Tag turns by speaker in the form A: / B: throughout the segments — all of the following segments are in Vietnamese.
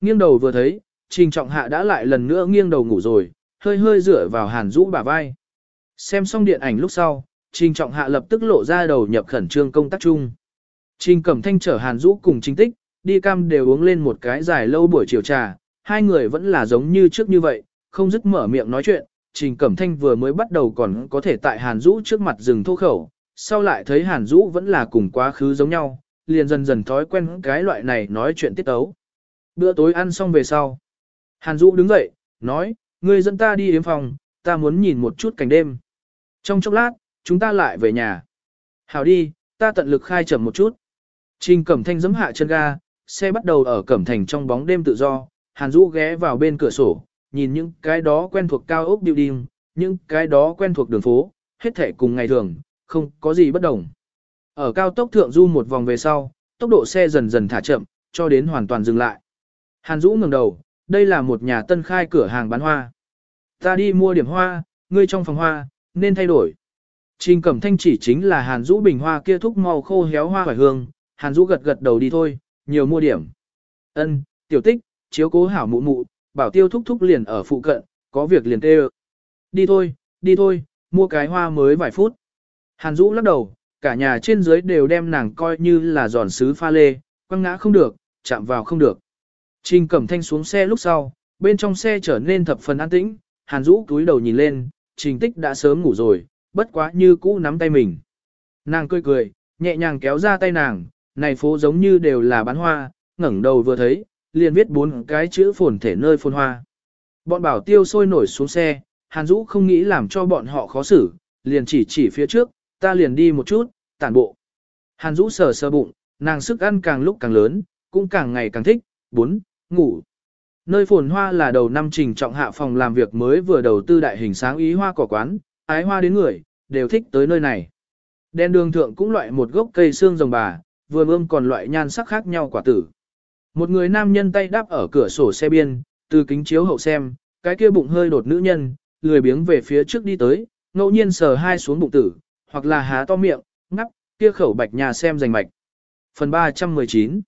A: Nghiêng đầu vừa thấy, Trình Trọng Hạ đã lại lần nữa nghiêng đầu ngủ rồi, hơi hơi dựa vào Hàn Dũ bả vai. Xem xong điện ảnh lúc sau, Trình Trọng Hạ lập tức lộ ra đầu nhập khẩn trương công tác chung. Trình Cẩm Thanh chở Hàn Dũ cùng Trình Tích, đi cam đều uống lên một cái dài lâu buổi chiều trà, hai người vẫn là giống như trước như vậy, không dứt mở miệng nói chuyện. Trình Cẩm Thanh vừa mới bắt đầu còn có thể tại Hàn Dũ trước mặt dừng thô khẩu, sau lại thấy Hàn Dũ vẫn là cùng quá khứ giống nhau, liền dần dần thói quen cái loại này nói chuyện tiết tấu. Bữa tối ăn xong về sau. Hàn Dũ đứng dậy, nói, người dẫn ta đi yếm phòng, ta muốn nhìn một chút cảnh đêm. Trong chốc lát, chúng ta lại về nhà. Hảo đi, ta tận lực khai chậm một chút. Trình Cẩm Thanh giẫm hạ chân ga, xe bắt đầu ở Cẩm Thành trong bóng đêm tự do, Hàn Dũ ghé vào bên cửa sổ, nhìn những cái đó quen thuộc cao ốc building, những cái đó quen thuộc đường phố, hết thể cùng ngày thường, không có gì bất đồng. Ở cao tốc thượng du một vòng về sau, tốc độ xe dần dần thả chậm, cho đến hoàn toàn dừng lại. Hàn Dũ ngẩng đầu, đây là một nhà tân khai cửa hàng bán hoa. Ta đi mua điểm hoa, ngươi trong phòng hoa, nên thay đổi. Trình Cẩm Thanh chỉ chính là Hàn Dũ bình hoa kia thúc màu khô héo hoa hoài hương, Hàn Dũ gật gật đầu đi thôi, nhiều mua điểm. Ân, tiểu tích, chiếu cố hảo mụ mụ, bảo tiêu thúc thúc liền ở phụ cận, có việc liền tê Đi thôi, đi thôi, mua cái hoa mới vài phút. Hàn Dũ lắc đầu, cả nhà trên dưới đều đem nàng coi như là giòn sứ pha lê, quăng ngã không được, chạm vào không được. Trình Cẩm Thanh xuống xe lúc sau, bên trong xe trở nên thập phần an tĩnh, Hàn Dũ túi đầu nhìn lên, Trình Tích đã sớm ngủ rồi, bất quá như cũ nắm tay mình. Nàng cười cười, nhẹ nhàng kéo ra tay nàng, này phố giống như đều là bán hoa, ngẩng đầu vừa thấy, liền viết bốn cái chữ phồn thể nơi phồn hoa. Bọn bảo tiêu sôi nổi xuống xe, Hàn Dũ không nghĩ làm cho bọn họ khó xử, liền chỉ chỉ phía trước, ta liền đi một chút, tản bộ. Hàn Dũ sờ sờ bụng, nàng sức ăn càng lúc càng lớn, cũng càng ngày càng thích, bốn, ngủ. Nơi phồn hoa là đầu năm trình trọng hạ phòng làm việc mới vừa đầu tư đại hình sáng ý hoa cỏ quán, ái hoa đến người, đều thích tới nơi này. Đen đường thượng cũng loại một gốc cây xương rồng bà, vừa ươm còn loại nhan sắc khác nhau quả tử. Một người nam nhân tay đáp ở cửa sổ xe biên, từ kính chiếu hậu xem, cái kia bụng hơi đột nữ nhân, lười biếng về phía trước đi tới, ngẫu nhiên sờ hai xuống bụng tử, hoặc là há to miệng, ngắp, kia khẩu bạch nhà xem rành mạch. Phần 319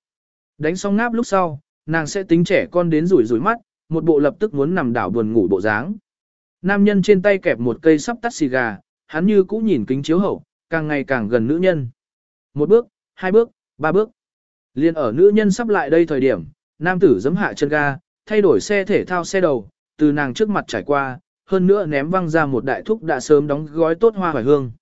A: Đánh xong ngáp lúc sau, nàng sẽ tính trẻ con đến rủi rủi mắt, một bộ lập tức muốn nằm đảo buồn ngủ bộ dáng. Nam nhân trên tay kẹp một cây sắp tắt xì gà, hắn như cũ nhìn kính chiếu hậu, càng ngày càng gần nữ nhân. Một bước, hai bước, ba bước. Liên ở nữ nhân sắp lại đây thời điểm, nam tử giấm hạ chân ga, thay đổi xe thể thao xe đầu, từ nàng trước mặt trải qua, hơn nữa ném văng ra một đại thúc đã sớm đóng gói tốt hoa hoài hương.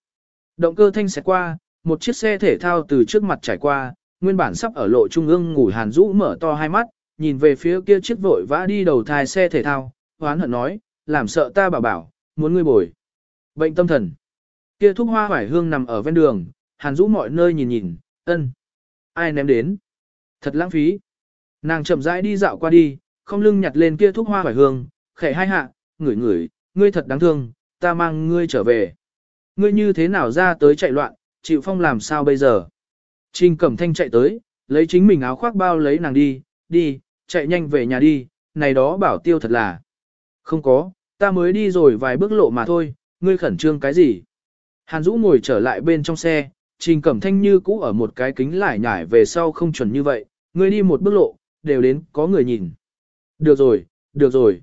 A: Động cơ thanh sẽ qua, một chiếc xe thể thao từ trước mặt trải qua, nguyên bản sắp ở lộ trung ương ngủ hàn rũ mở to hai mắt, nhìn về phía kia chiếc vội vã đi đầu thai xe thể thao, hoán hận nói, làm sợ ta bảo bảo, muốn ngươi bồi. Bệnh tâm thần. Kia thuốc hoa hoài hương nằm ở ven đường, hàn rũ mọi nơi nhìn nhìn, ân. Ai ném đến? Thật lãng phí. Nàng chậm rãi đi dạo qua đi, không lưng nhặt lên kia thuốc hoa hoài hương, khẽ hai hạ, ngửi ngửi, ngươi thật đáng thương, ta mang ngươi trở về. Ngươi như thế nào ra tới chạy loạn, chịu phong làm sao bây giờ? Trình Cẩm Thanh chạy tới, lấy chính mình áo khoác bao lấy nàng đi, đi, chạy nhanh về nhà đi, này đó bảo tiêu thật là. Không có, ta mới đi rồi vài bước lộ mà thôi, ngươi khẩn trương cái gì? Hàn Dũ ngồi trở lại bên trong xe, Trình Cẩm Thanh như cũ ở một cái kính lại nhải về sau không chuẩn như vậy, ngươi đi một bước lộ, đều đến có người nhìn. Được rồi, được rồi.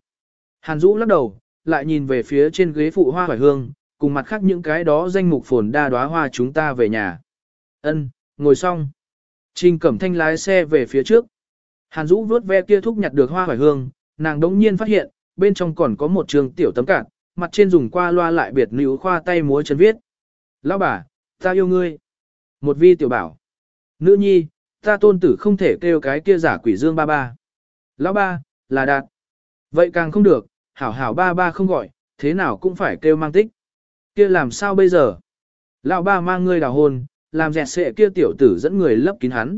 A: Hàn Dũ lắc đầu, lại nhìn về phía trên ghế phụ hoa hoài hương, cùng mặt khác những cái đó danh mục phồn đa đóa hoa chúng ta về nhà. Ân, ngồi xong. Trình Cẩm Thanh lái xe về phía trước. Hàn Dũ vớt ve kia thúc nhặt được hoa hoài hương, nàng đống nhiên phát hiện, bên trong còn có một trường tiểu tấm cạn, mặt trên dùng qua loa lại biệt nữ khoa tay múa chân viết. Lão bà, ta yêu ngươi. Một vi tiểu bảo. Nữ nhi, ta tôn tử không thể kêu cái kia giả quỷ dương ba ba. Lão ba, là đạt. Vậy càng không được, hảo hảo ba ba không gọi, thế nào cũng phải kêu mang tích. Kia làm sao bây giờ? Lão ba mang ngươi đào hôn, làm dẹt sệ kia tiểu tử dẫn người lấp kín hắn.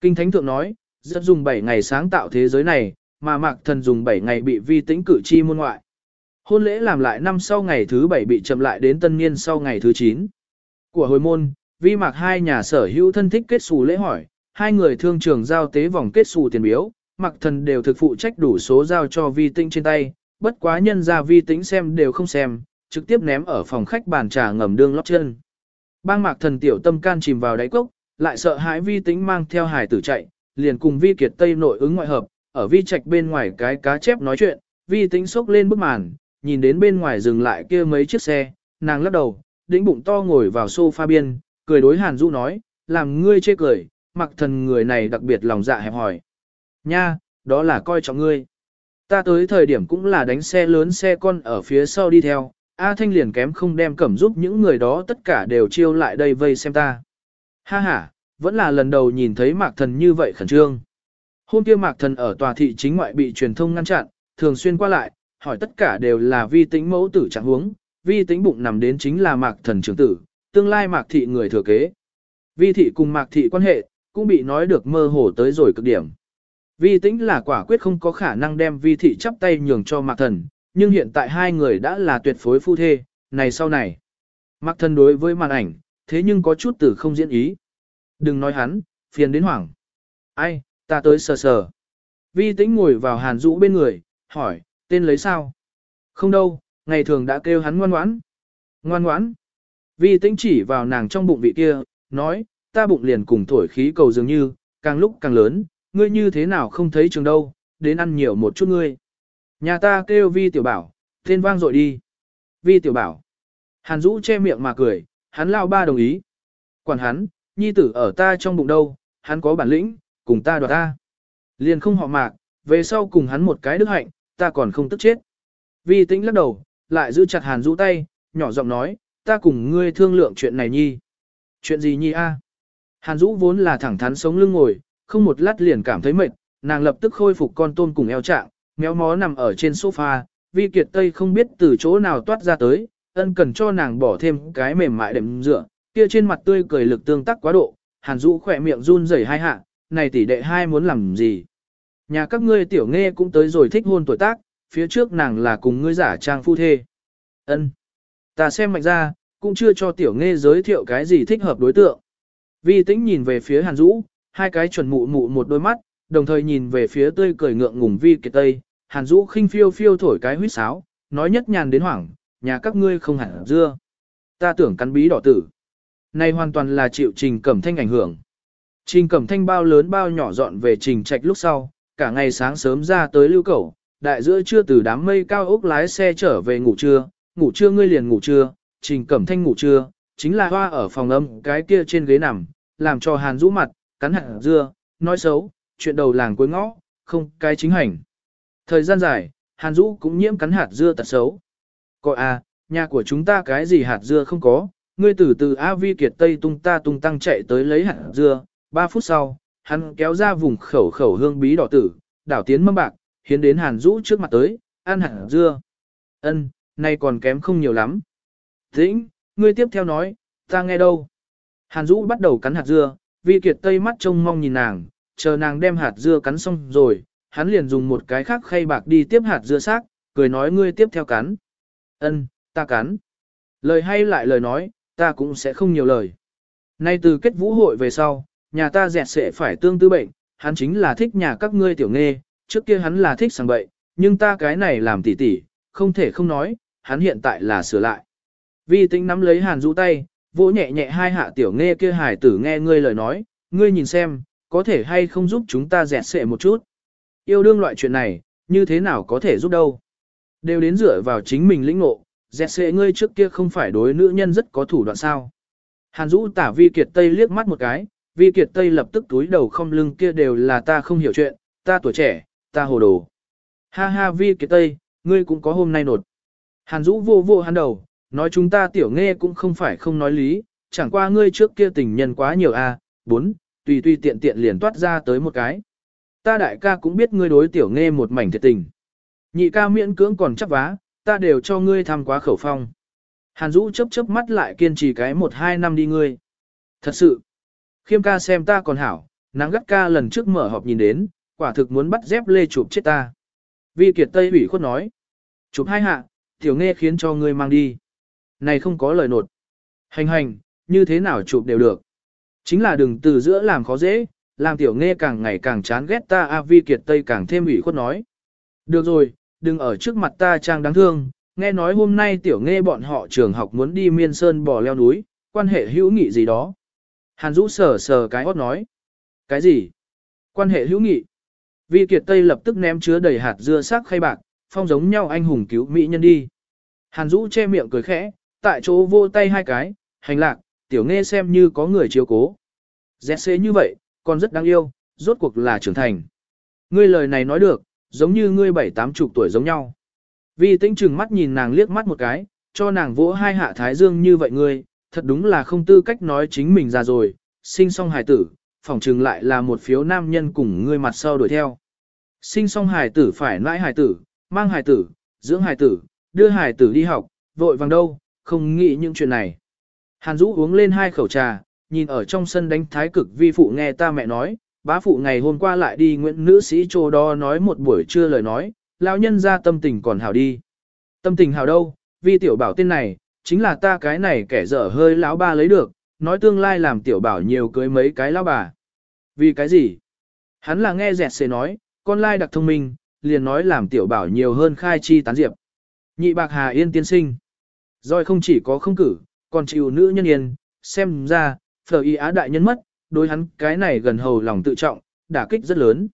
A: Kinh Thánh Thượng nói, rất dùng 7 ngày sáng tạo thế giới này, mà mạc thần dùng 7 ngày bị vi tĩnh cử chi môn ngoại. Hôn lễ làm lại năm sau ngày thứ 7 bị chậm lại đến tân niên sau ngày thứ 9. Của hồi môn, vi mạc hai nhà sở hữu thân thích kết xù lễ hỏi, hai người thương trường giao tế vòng kết xù tiền biếu, mạc thần đều thực phụ trách đủ số giao cho vi tĩnh trên tay, bất quá nhân ra vi tĩnh xem đều không xem, trực tiếp ném ở phòng khách bàn trà ngầm đương lót chân. Bang mạc thần tiểu tâm can chìm vào đáy cốc, lại sợ hãi vi tĩnh mang theo hải tử chạy, liền cùng vi kiệt tây nội ứng ngoại hợp, ở vi trạch bên ngoài cái cá chép nói chuyện, vi tính sốc lên bức màn, nhìn đến bên ngoài dừng lại kia mấy chiếc xe, nàng lắc đầu, đĩnh bụng to ngồi vào sofa biên, cười đối Hàn Dũ nói, làm ngươi chê cười, mặc thần người này đặc biệt lòng dạ hẹp hỏi. Nha, đó là coi trọng ngươi. Ta tới thời điểm cũng là đánh xe lớn xe con ở phía sau đi theo, A Thanh liền kém không đem cẩm giúp những người đó tất cả đều chiêu lại đây vây xem ta. Ha ha, vẫn là lần đầu nhìn thấy mạc thần như vậy khẩn trương. Hôm kia mạc thần ở tòa thị chính ngoại bị truyền thông ngăn chặn, thường xuyên qua lại, hỏi tất cả đều là vi tính mẫu tử trạng huống, vi tính bụng nằm đến chính là mạc thần trưởng tử, tương lai mạc thị người thừa kế. Vi thị cùng mạc thị quan hệ, cũng bị nói được mơ hồ tới rồi cực điểm. Vi tính là quả quyết không có khả năng đem vi thị chắp tay nhường cho mạc thần, nhưng hiện tại hai người đã là tuyệt phối phu thê, này sau này. mặc thân đối với màn ảnh, thế nhưng có chút từ không diễn ý. Đừng nói hắn, phiền đến hoảng. Ai, ta tới sờ sờ. Vi tĩnh ngồi vào hàn Dũ bên người, hỏi, tên lấy sao? Không đâu, ngày thường đã kêu hắn ngoan ngoãn. Ngoan ngoãn. Vi tĩnh chỉ vào nàng trong bụng vị kia, nói, ta bụng liền cùng thổi khí cầu dường như, càng lúc càng lớn, ngươi như thế nào không thấy trường đâu, đến ăn nhiều một chút ngươi. Nhà ta kêu vi tiểu bảo, tên vang dội đi. Vi tiểu bảo. Hàn Dũ che miệng mà cười, hắn lao ba đồng ý. Quản hắn, nhi tử ở ta trong bụng đâu, hắn có bản lĩnh, cùng ta đoạt ta. Liền không họ mạc, về sau cùng hắn một cái đức hạnh, ta còn không tức chết. Vi tĩnh lắc đầu, lại giữ chặt Hàn Dũ tay, nhỏ giọng nói, ta cùng ngươi thương lượng chuyện này nhi. Chuyện gì nhi a? Hàn Dũ vốn là thẳng thắn sống lưng ngồi, không một lát liền cảm thấy mệt, nàng lập tức khôi phục con tôm cùng eo trạng, méo mó nằm ở trên sofa, Vi Kiệt Tây không biết từ chỗ nào toát ra tới, ân cần cho nàng bỏ thêm cái mềm mại đệm dựa, kia trên mặt tươi cười lực tương tác quá độ, Hàn Dũ khỏe miệng run rẩy hai hạ, này tỷ đệ hai muốn làm gì? Nhà các ngươi tiểu nghe cũng tới rồi thích hôn tuổi tác, phía trước nàng là cùng ngươi giả trang phu thê. Ân, Ta xem mạnh ra, cũng chưa cho tiểu nghe giới thiệu cái gì thích hợp đối tượng. Vi tĩnh nhìn về phía Hàn Dũ, hai cái chuẩn mụ mụ một đôi mắt, đồng thời nhìn về phía tươi cười ngượng ngùng Vi Kiệt Tây, Hàn Dũ khinh phiêu phiêu thổi cái huýt sáo, nói nhất nhàn đến hoảng, nhà các ngươi không hẳn dưa. Ta tưởng cắn bí đỏ tử. Này hoàn toàn là chịu trình cẩm thanh ảnh hưởng. Trình cẩm thanh bao lớn bao nhỏ dọn về trình trạch lúc sau, cả ngày sáng sớm ra tới lưu cầu, đại giữa trưa từ đám mây cao ốc lái xe trở về ngủ trưa, ngủ trưa ngươi liền ngủ trưa, trình cẩm thanh ngủ trưa, chính là hoa ở phòng âm cái kia trên ghế nằm, làm cho hàn rũ mặt, cắn hạt dưa, nói xấu, chuyện đầu làng cuối ngõ, không cái chính hành. Thời gian dài, hàn Dũ cũng nhiễm cắn hạt dưa tật xấu. Coi à, nhà của chúng ta cái gì hạt dưa không có, ngươi từ từ A Vi Kiệt Tây tung ta tung tăng chạy tới lấy hạt dưa, 3 phút sau, hắn kéo ra vùng khẩu khẩu hương bí đỏ tử, đảo tiến mâm bạc, hiến đến Hàn Dũ trước mặt tới, ăn hạt dưa. Ân, nay còn kém không nhiều lắm. Tĩnh, ngươi tiếp theo nói, ta nghe đâu. Hàn Dũ bắt đầu cắn hạt dưa, Vi Kiệt Tây mắt trông mong nhìn nàng, chờ nàng đem hạt dưa cắn xong rồi, hắn liền dùng một cái khác khay bạc đi tiếp hạt dưa xác, cười nói ngươi tiếp theo cắn. Ân, ta cắn. Lời hay lại lời nói, ta cũng sẽ không nhiều lời. Nay từ kết vũ hội về sau, nhà ta dẹt sẽ phải tương tư bệnh, hắn chính là thích nhà các ngươi tiểu nghê, trước kia hắn là thích sang bậy, nhưng ta cái này làm tỉ tỉ, không thể không nói, hắn hiện tại là sửa lại. Vi tính nắm lấy hàn rũ tay, vỗ nhẹ nhẹ hai hạ tiểu nghe kia hải tử nghe ngươi lời nói, ngươi nhìn xem, có thể hay không giúp chúng ta dẹt sệ một chút. Yêu đương loại chuyện này, như thế nào có thể giúp đâu. Đều đến dựa vào chính mình lĩnh ngộ, dẹt sệ ngươi trước kia không phải đối nữ nhân rất có thủ đoạn sao. Hàn Dũ tả Vi Kiệt Tây liếc mắt một cái, Vi Kiệt Tây lập tức túi đầu không lưng kia đều là ta không hiểu chuyện, ta tuổi trẻ, ta hồ đồ. Ha ha Vi Kiệt Tây, ngươi cũng có hôm nay nột. Hàn Dũ vô vô hắn đầu, nói chúng ta tiểu nghe cũng không phải không nói lý, chẳng qua ngươi trước kia tình nhân quá nhiều a, à, bốn, tùy tùy tiện tiện liền toát ra tới một cái. Ta đại ca cũng biết ngươi đối tiểu nghe một mảnh thiệt tình. Nhị ca miễn cưỡng còn chấp vá, ta đều cho ngươi tham quá khẩu phong. Hàn Dũ chớp chớp mắt lại kiên trì cái một hai năm đi ngươi. Thật sự, khiêm ca xem ta còn hảo, nắng gắt ca lần trước mở họp nhìn đến, quả thực muốn bắt dép lê chụp chết ta. Vi Kiệt Tây ủy khuất nói. Chụp hai hạ, tiểu nghe khiến cho ngươi mang đi. Này không có lời nột. Hành hành, như thế nào chụp đều được. Chính là đừng từ giữa làm khó dễ, làm tiểu nghe càng ngày càng chán ghét ta A Vi Kiệt Tây càng thêm ủy khuất nói. Được rồi, đừng ở trước mặt ta trang đáng thương, nghe nói hôm nay tiểu nghe bọn họ trường học muốn đi miên sơn bò leo núi, quan hệ hữu nghị gì đó. Hàn Dũ sờ sờ cái hót nói. Cái gì? Quan hệ hữu nghị. Vi Kiệt Tây lập tức ném chứa đầy hạt dưa sắc khay bạc, phong giống nhau anh hùng cứu mỹ nhân đi. Hàn Dũ che miệng cười khẽ, tại chỗ vô tay hai cái, hành lạc, tiểu nghe xem như có người chiếu cố. Dẹt xế như vậy, còn rất đáng yêu, rốt cuộc là trưởng thành. Ngươi lời này nói được, giống như ngươi bảy tám chục tuổi giống nhau. Vi tĩnh trừng mắt nhìn nàng liếc mắt một cái, cho nàng vỗ hai hạ thái dương như vậy ngươi, thật đúng là không tư cách nói chính mình ra rồi, sinh xong hài tử, phỏng trừng lại là một phiếu nam nhân cùng ngươi mặt sau đuổi theo. Sinh xong hài tử phải nãi hài tử, mang hài tử, dưỡng hài tử, đưa hài tử đi học, vội vàng đâu, không nghĩ những chuyện này. Hàn Dũ uống lên hai khẩu trà, nhìn ở trong sân đánh thái cực vi phụ nghe ta mẹ nói, bá phụ ngày hôm qua lại đi nguyễn nữ sĩ trô đo nói một buổi trưa lời nói, lão nhân ra tâm tình còn hào đi. Tâm tình hào đâu, Vi tiểu bảo tên này, chính là ta cái này kẻ dở hơi lão ba lấy được, nói tương lai làm tiểu bảo nhiều cưới mấy cái lão bà. Vì cái gì? Hắn là nghe dẹt xề nói, con lai đặc thông minh, liền nói làm tiểu bảo nhiều hơn khai chi tán diệp. Nhị bạc hà yên tiên sinh. Rồi không chỉ có không cử, còn chịu nữ nhân yên, xem ra, phở y á đại nhân mất, đối hắn cái này gần hầu lòng tự trọng, đả kích rất lớn.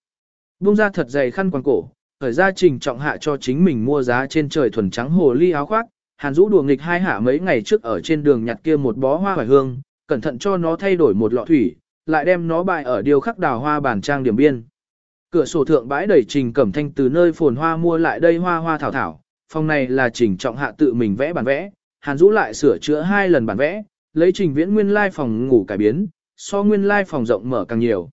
A: Bung ra thật dày khăn quàng cổ, khởi ra trình trọng hạ cho chính mình mua giá trên trời thuần trắng hồ ly áo khoác, hàn rũ đùa nghịch hai hạ mấy ngày trước ở trên đường nhặt kia một bó hoa hoài hương, cẩn thận cho nó thay đổi một lọ thủy, lại đem nó bại ở điều khắc đào hoa bản trang điểm biên. Cửa sổ thượng bãi đẩy trình cẩm thanh từ nơi phồn hoa mua lại đây hoa hoa thảo thảo, phòng này là trình trọng hạ tự mình vẽ bản vẽ, hàn Dũ lại sửa chữa hai lần bản vẽ, lấy trình viễn nguyên lai phòng ngủ cải biến, so nguyên lai phòng rộng mở càng nhiều.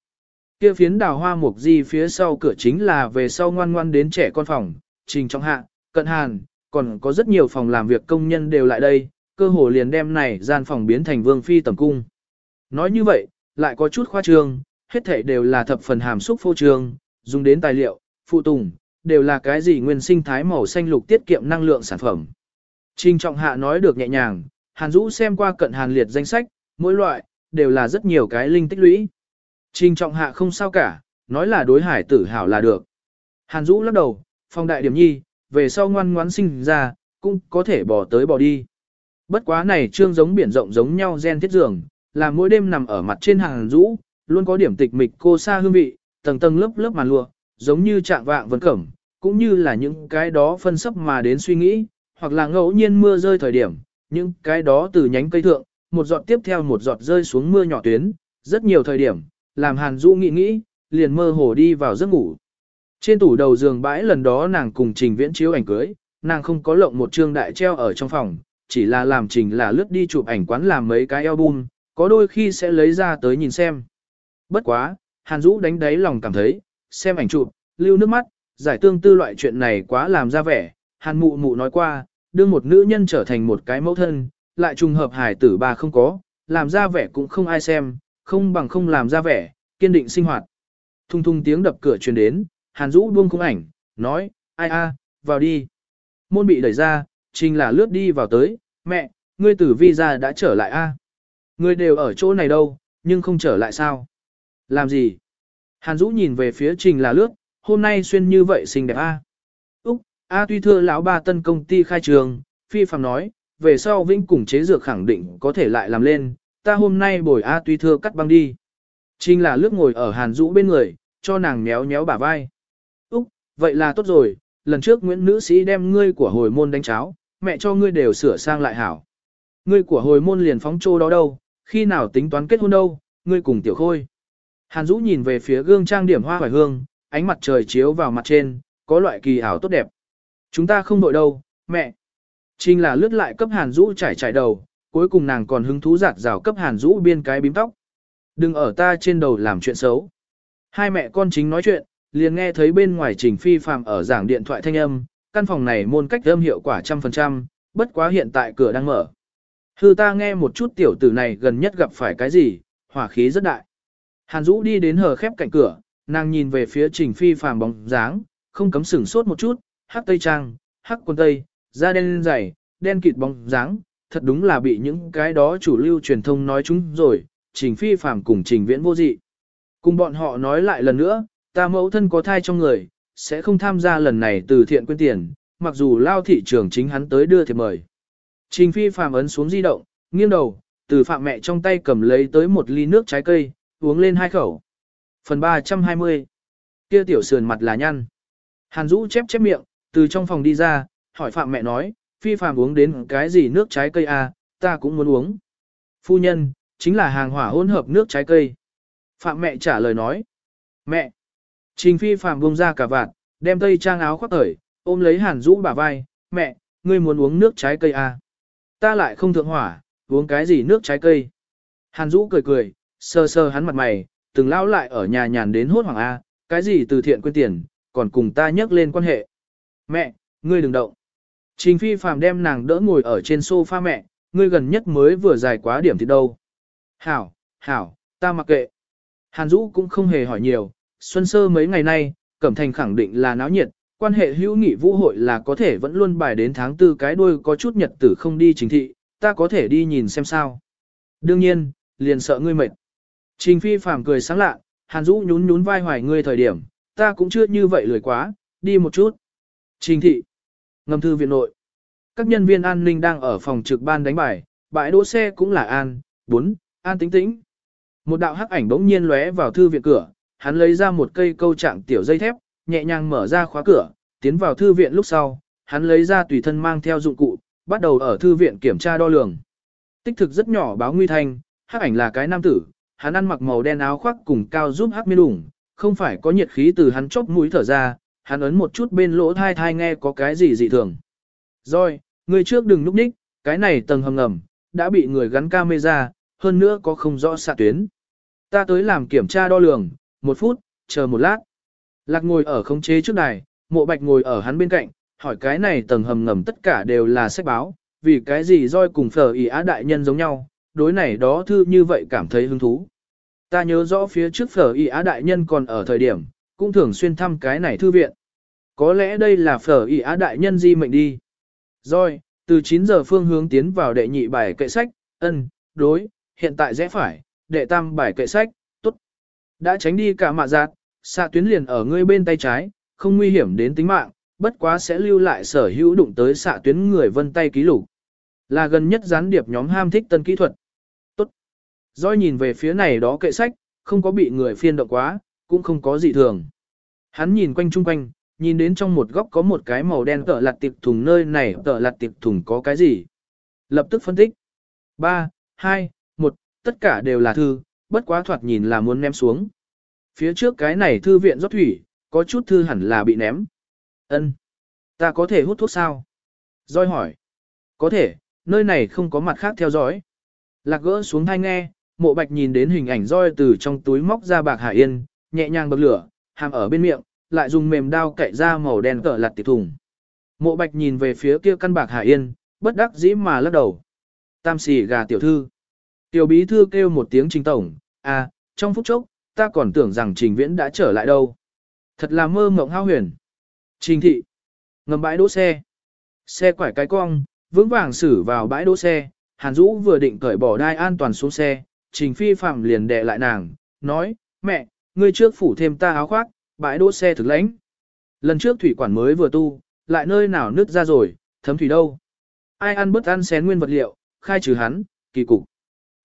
A: Kia phiến đào hoa mục di phía sau cửa chính là về sau ngoan ngoan đến trẻ con phòng, trình trong hạ, cận hàn, còn có rất nhiều phòng làm việc công nhân đều lại đây, cơ hồ liền đem này gian phòng biến thành vương phi tầm cung. Nói như vậy, lại có chút khoa trương, hết thảy đều là thập phần hàm xúc phô trương, dùng đến tài liệu, phụ tùng, đều là cái gì nguyên sinh thái màu xanh lục tiết kiệm năng lượng sản phẩm. Trình trọng hạ nói được nhẹ nhàng, Hàn Dũ xem qua cận Hàn liệt danh sách, mỗi loại, đều là rất nhiều cái linh tích lũy. Trình trọng hạ không sao cả, nói là đối hải tử hảo là được. Hàn Dũ lắc đầu, phong đại điểm nhi, về sau ngoan ngoãn sinh ra, cũng có thể bỏ tới bỏ đi. Bất quá này trương giống biển rộng giống nhau gen thiết giường, là mỗi đêm nằm ở mặt trên Hàn Dũ, luôn có điểm tịch mịch cô xa hương vị, tầng tầng lớp lớp màn lụa, giống như trạng vạng vân cẩm, cũng như là những cái đó phân sấp mà đến suy nghĩ, hoặc là ngẫu nhiên mưa rơi thời điểm, những cái đó từ nhánh cây thượng, một giọt tiếp theo một giọt rơi xuống mưa nhỏ tuyến, rất nhiều thời điểm, làm Hàn Dũ nghĩ nghĩ, liền mơ hồ đi vào giấc ngủ. Trên tủ đầu giường bãi lần đó nàng cùng Trình Viễn chiếu ảnh cưới, nàng không có lộng một trương đại treo ở trong phòng, chỉ là làm Trình là lướt đi chụp ảnh quán làm mấy cái album, có đôi khi sẽ lấy ra tới nhìn xem. Bất quá, Hàn Dũ đánh đáy lòng cảm thấy, xem ảnh chụp, lưu nước mắt, giải tương tư loại chuyện này quá làm ra vẻ. Hàn mụ mụ nói qua, đưa một nữ nhân trở thành một cái mẫu thân, lại trùng hợp hải tử bà không có, làm ra vẻ cũng không ai xem, không bằng không làm ra vẻ, kiên định sinh hoạt. Thung thung tiếng đập cửa truyền đến, Hàn Dũ buông không ảnh, nói, ai a, vào đi. Môn bị đẩy ra, Trình là lướt đi vào tới, mẹ, ngươi tử vi ra đã trở lại a. Ngươi đều ở chỗ này đâu, nhưng không trở lại sao? Làm gì? Hàn Dũ nhìn về phía Trình là lướt, hôm nay xuyên như vậy xinh đẹp a a tuy thưa lão ba tân công ty khai trường, phi phàm nói, về sau Vĩnh cùng chế dược khẳng định có thể lại làm lên, ta hôm nay bồi a tuy thưa cắt băng đi. Trình là lướt ngồi ở Hàn Dũ bên người, cho nàng méo méo bả vai. Úc, vậy là tốt rồi, lần trước Nguyễn Nữ Sĩ đem ngươi của hồi môn đánh cháo, mẹ cho ngươi đều sửa sang lại hảo. Ngươi của hồi môn liền phóng trô đó đâu, khi nào tính toán kết hôn đâu, ngươi cùng tiểu khôi. Hàn Dũ nhìn về phía gương trang điểm hoa hoài hương, ánh mặt trời chiếu vào mặt trên, có loại kỳ ảo tốt đẹp. Chúng ta không đội đâu, mẹ. Trình là lướt lại cấp Hàn Dũ trải trải đầu, cuối cùng nàng còn hứng thú giặt rào cấp Hàn Dũ biên cái bím tóc. Đừng ở ta trên đầu làm chuyện xấu. Hai mẹ con chính nói chuyện, liền nghe thấy bên ngoài Trình Phi Phạm ở giảng điện thoại thanh âm, căn phòng này môn cách âm hiệu quả trăm phần trăm, bất quá hiện tại cửa đang mở. Hư ta nghe một chút tiểu tử này gần nhất gặp phải cái gì, hỏa khí rất đại. Hàn Dũ đi đến hờ khép cạnh cửa, nàng nhìn về phía Trình Phi phàm bóng dáng, không cấm sửng sốt một chút, hắc tây trang, hắc quần tây, da đen dày, đen kịt bóng dáng, thật đúng là bị những cái đó chủ lưu truyền thông nói chúng rồi, Trình Phi phàm cùng Trình Viễn vô dị. Cùng bọn họ nói lại lần nữa, ta mẫu thân có thai trong người, sẽ không tham gia lần này từ thiện quyên tiền, mặc dù lao thị trường chính hắn tới đưa thiệp mời. Trình Phi phàm ấn xuống di động, nghiêng đầu, từ phạm mẹ trong tay cầm lấy tới một ly nước trái cây, uống lên hai khẩu. Phần 320 Kia tiểu sườn mặt là nhăn. Hàn Dũ chép chép miệng, từ trong phòng đi ra, hỏi Phạm mẹ nói, phi phàm uống đến cái gì nước trái cây à, ta cũng muốn uống. Phu nhân, chính là hàng hỏa hỗn hợp nước trái cây. Phạm mẹ trả lời nói. Mẹ! Trình phi phàm buông ra cả vạt, đem tây trang áo khoác khởi, ôm lấy hàn Dũ bả vai. Mẹ, ngươi muốn uống nước trái cây à? Ta lại không thượng hỏa, uống cái gì nước trái cây? Hàn Dũ cười cười, sơ sơ hắn mặt mày, từng lao lại ở nhà nhàn đến hốt hoảng A, cái gì từ thiện quên tiền, còn cùng ta nhắc lên quan hệ. Mẹ, ngươi đừng động. Trình phi phàm đem nàng đỡ ngồi ở trên sofa mẹ, ngươi gần nhất mới vừa dài quá điểm thì đâu. Hảo, hảo, ta mặc kệ. Hàn Dũ cũng không hề hỏi nhiều, xuân sơ mấy ngày nay, Cẩm Thành khẳng định là náo nhiệt, quan hệ hữu nghị vũ hội là có thể vẫn luôn bài đến tháng tư cái đuôi có chút nhật tử không đi chính thị, ta có thể đi nhìn xem sao. Đương nhiên, liền sợ ngươi mệt. Trình phi phàm cười sáng lạ, Hàn Dũ nhún nhún vai hoài ngươi thời điểm, ta cũng chưa như vậy lười quá, đi một chút. Trình thị, ngầm thư viện nội. Các nhân viên an ninh đang ở phòng trực ban đánh bài, bãi đỗ xe cũng là an, bốn, an tính tĩnh. Một đạo hắc ảnh bỗng nhiên lóe vào thư viện cửa, hắn lấy ra một cây câu trạng tiểu dây thép, nhẹ nhàng mở ra khóa cửa, tiến vào thư viện lúc sau, hắn lấy ra tùy thân mang theo dụng cụ, bắt đầu ở thư viện kiểm tra đo lường. Tích thực rất nhỏ báo nguy thanh, hắc ảnh là cái nam tử, hắn ăn mặc màu đen áo khoác cùng cao giúp hắc miên ủng, không phải có nhiệt khí từ hắn chốc mũi thở ra, hắn ấn một chút bên lỗ thai thai nghe có cái gì dị thường. Rồi, người trước đừng núp đích cái này tầng hầm ngầm, đã bị người gắn camera, hơn nữa có không rõ xạ tuyến. Ta tới làm kiểm tra đo lường, một phút, chờ một lát. Lạc ngồi ở khống chế trước đài, mộ bạch ngồi ở hắn bên cạnh, hỏi cái này tầng hầm ngầm tất cả đều là sách báo, vì cái gì roi cùng phở ý á đại nhân giống nhau, đối này đó thư như vậy cảm thấy hứng thú. Ta nhớ rõ phía trước phở y á đại nhân còn ở thời điểm, cũng thường xuyên thăm cái này thư viện. Có lẽ đây là phở y á đại nhân di mệnh đi. Rồi, từ 9 giờ phương hướng tiến vào đệ nhị bài kệ sách, ân, đối, hiện tại rẽ phải, đệ tam bài kệ sách, tốt. Đã tránh đi cả mạ giạt xạ tuyến liền ở ngươi bên tay trái, không nguy hiểm đến tính mạng, bất quá sẽ lưu lại sở hữu đụng tới xạ tuyến người vân tay ký lục. Là gần nhất gián điệp nhóm ham thích tân kỹ thuật. tốt Doi nhìn về phía này đó kệ sách, không có bị người phiên động quá, cũng không có gì thường. Hắn nhìn quanh chung quanh, nhìn đến trong một góc có một cái màu đen tợ lặt tiệp thùng nơi này tợ lặt tiệp thùng có cái gì. Lập tức phân tích. 3, 2, 1, tất cả đều là thư, bất quá thoạt nhìn là muốn ném xuống. Phía trước cái này thư viện rót thủy, có chút thư hẳn là bị ném. Ân, Ta có thể hút thuốc sao? Doi hỏi. Có thể, nơi này không có mặt khác theo dõi. Lạc gỡ xuống thai nghe, mộ bạch nhìn đến hình ảnh roi từ trong túi móc ra bạc hải yên, nhẹ nhàng bậc lửa, hàm ở bên miệng, lại dùng mềm đao cạy ra màu đen cỡ lặt tiệp thùng. Mộ bạch nhìn về phía kia căn bạc Hà yên, bất đắc dĩ mà lắc đầu. Tam xì gà tiểu thư. Tiểu bí thư kêu một tiếng trình tổng, à, trong phút chốc, ta còn tưởng rằng trình viễn đã trở lại đâu. Thật là mơ mộng hao huyền. Trình thị. Ngầm bãi đỗ xe. Xe quải cái cong, vững vàng xử vào bãi đỗ xe. Hàn Dũ vừa định cởi bỏ đai an toàn xuống xe, Trình Phi Phạm liền đè lại nàng, nói, mẹ, ngươi trước phủ thêm ta áo khoác, bãi đỗ xe thực lãnh. Lần trước thủy quản mới vừa tu, lại nơi nào nứt ra rồi, thấm thủy đâu. Ai ăn bớt ăn xén nguyên vật liệu, khai trừ hắn, kỳ cục.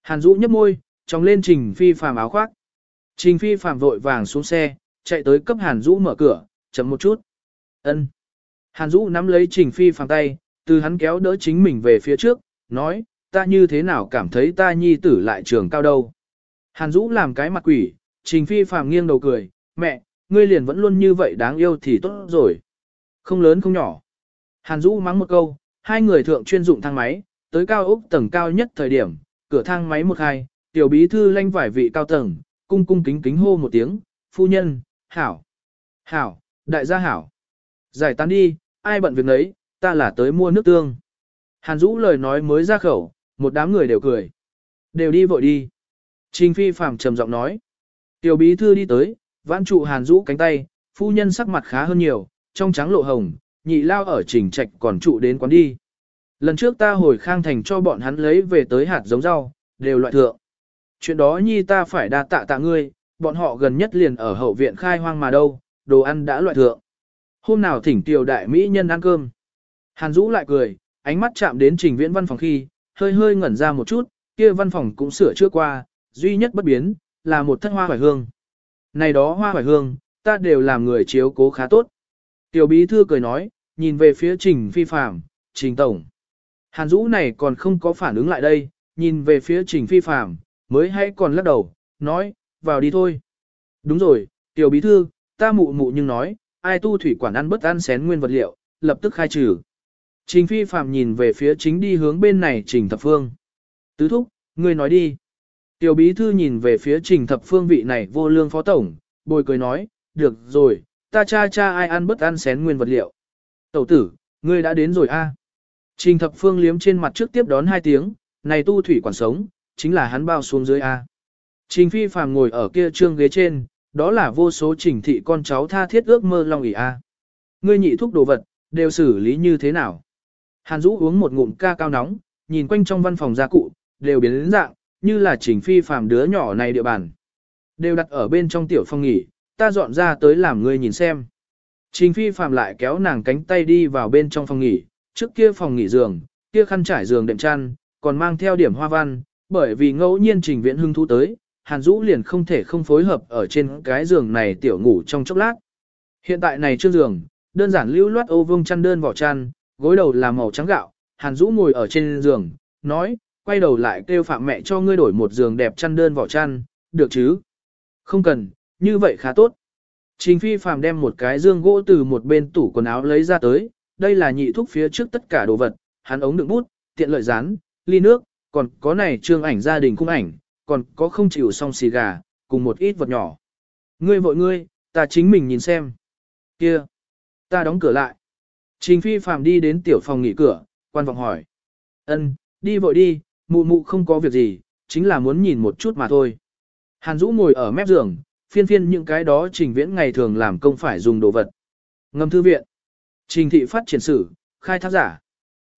A: Hàn Dũ nhấp môi, trong lên Trình Phi phàm áo khoác. Trình Phi phàm vội vàng xuống xe, chạy tới cấp Hàn Dũ mở cửa, chậm một chút. Ân. Hàn Dũ nắm lấy Trình Phi Phàm tay, từ hắn kéo đỡ chính mình về phía trước, nói, ta như thế nào cảm thấy ta nhi tử lại trường cao đâu. Hàn Dũ làm cái mặt quỷ, Trình Phi Phạm nghiêng đầu cười, mẹ, ngươi liền vẫn luôn như vậy đáng yêu thì tốt rồi. Không lớn không nhỏ. Hàn Dũ mắng một câu, hai người thượng chuyên dụng thang máy, tới cao ốc tầng cao nhất thời điểm, cửa thang máy một hai, tiểu bí thư lanh vải vị cao tầng, cung cung kính kính hô một tiếng, phu nhân, hảo, hảo, đại gia hảo. Giải tán đi, ai bận việc nấy, ta là tới mua nước tương. Hàn Dũ lời nói mới ra khẩu, một đám người đều cười. Đều đi vội đi. Trình phi Phạm trầm giọng nói. Tiểu bí thư đi tới, vãn trụ hàn rũ cánh tay, phu nhân sắc mặt khá hơn nhiều, trong trắng lộ hồng, nhị lao ở trình trạch còn trụ đến quán đi. Lần trước ta hồi khang thành cho bọn hắn lấy về tới hạt giống rau, đều loại thượng. Chuyện đó nhi ta phải đa tạ tạ ngươi, bọn họ gần nhất liền ở hậu viện khai hoang mà đâu, đồ ăn đã loại thượng. Hôm nào thỉnh tiểu đại mỹ nhân ăn cơm. Hàn Dũ lại cười, ánh mắt chạm đến trình viễn văn phòng khi, hơi hơi ngẩn ra một chút, kia văn phòng cũng sửa chữa qua, duy nhất bất biến, là một thất hoa hoài hương. Này đó hoa hoài hương, ta đều làm người chiếu cố khá tốt. Tiểu bí thư cười nói, nhìn về phía trình phi phạm, trình tổng. Hàn Dũ này còn không có phản ứng lại đây, nhìn về phía trình phi phạm, mới hay còn lắc đầu, nói, vào đi thôi. Đúng rồi, tiểu bí thư, ta mụ mụ nhưng nói, ai tu thủy quản ăn bất ăn xén nguyên vật liệu, lập tức khai trừ. Trình phi phạm nhìn về phía chính đi hướng bên này trình thập phương. Tứ thúc, ngươi nói đi. Tiểu bí thư nhìn về phía trình thập phương vị này vô lương phó tổng, bồi cười nói, được rồi, ta cha cha ai ăn bất ăn xén nguyên vật liệu. Tẩu tử, ngươi đã đến rồi a. Trình thập phương liếm trên mặt trước tiếp đón hai tiếng, này tu thủy quản sống, chính là hắn bao xuống dưới a. Trình phi phàm ngồi ở kia trương ghế trên, đó là vô số trình thị con cháu tha thiết ước mơ long ỉ a. Ngươi nhị thúc đồ vật, đều xử lý như thế nào? Hàn Dũ uống một ngụm ca cao nóng, nhìn quanh trong văn phòng gia cụ, đều biến đến dạng, như là trình phi phàm đứa nhỏ này địa bàn. Đều đặt ở bên trong tiểu phòng nghỉ, ta dọn ra tới làm ngươi nhìn xem. Trình phi phàm lại kéo nàng cánh tay đi vào bên trong phòng nghỉ, trước kia phòng nghỉ giường, kia khăn trải giường đệm chăn, còn mang theo điểm hoa văn, bởi vì ngẫu nhiên trình viễn hưng thú tới, Hàn Dũ liền không thể không phối hợp ở trên cái giường này tiểu ngủ trong chốc lát. Hiện tại này chưa giường, đơn giản lưu loát ô vương chăn đơn vỏ chăn, gối đầu là màu trắng gạo, Hàn Dũ ngồi ở trên giường, nói, quay đầu lại kêu phạm mẹ cho ngươi đổi một giường đẹp chăn đơn vỏ chăn, được chứ? Không cần, như vậy khá tốt. Trình phi phàm đem một cái dương gỗ từ một bên tủ quần áo lấy ra tới, đây là nhị thuốc phía trước tất cả đồ vật, hắn ống đựng bút, tiện lợi rán, ly nước, còn có này trương ảnh gia đình cung ảnh, còn có không chịu xong xì gà, cùng một ít vật nhỏ. Ngươi vội ngươi, ta chính mình nhìn xem. Kia, ta đóng cửa lại. Trình phi phàm đi đến tiểu phòng nghỉ cửa, quan vọng hỏi. Ân, đi vội đi, mụ mụ không có việc gì, chính là muốn nhìn một chút mà thôi. Hàn Dũ ngồi ở mép giường, phiên phiên những cái đó trình viễn ngày thường làm công phải dùng đồ vật. Ngâm thư viện, trình thị phát triển sử, khai thác giả.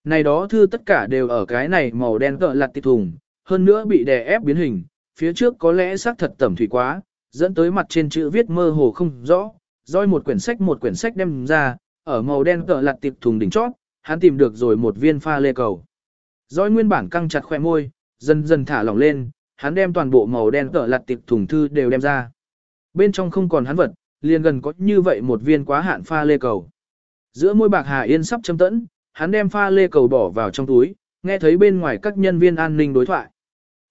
A: Này đó thư tất cả đều ở cái này màu đen cỡ lặt tịch thùng, hơn nữa bị đè ép biến hình, phía trước có lẽ xác thật tẩm thủy quá, dẫn tới mặt trên chữ viết mơ hồ không rõ, roi một quyển sách một quyển sách đem ra, ở màu đen cỡ lặt tịch thùng đỉnh chót, hắn tìm được rồi một viên pha lê cầu. Roi nguyên bản căng chặt khỏe môi, dần dần thả lỏng lên, hắn đem toàn bộ màu đen tở lặt tịch thùng thư đều đem ra. Bên trong không còn hắn vật, liền gần có như vậy một viên quá hạn pha lê cầu. Giữa môi bạc Hà Yên sắp châm tẫn, hắn đem pha lê cầu bỏ vào trong túi, nghe thấy bên ngoài các nhân viên an ninh đối thoại.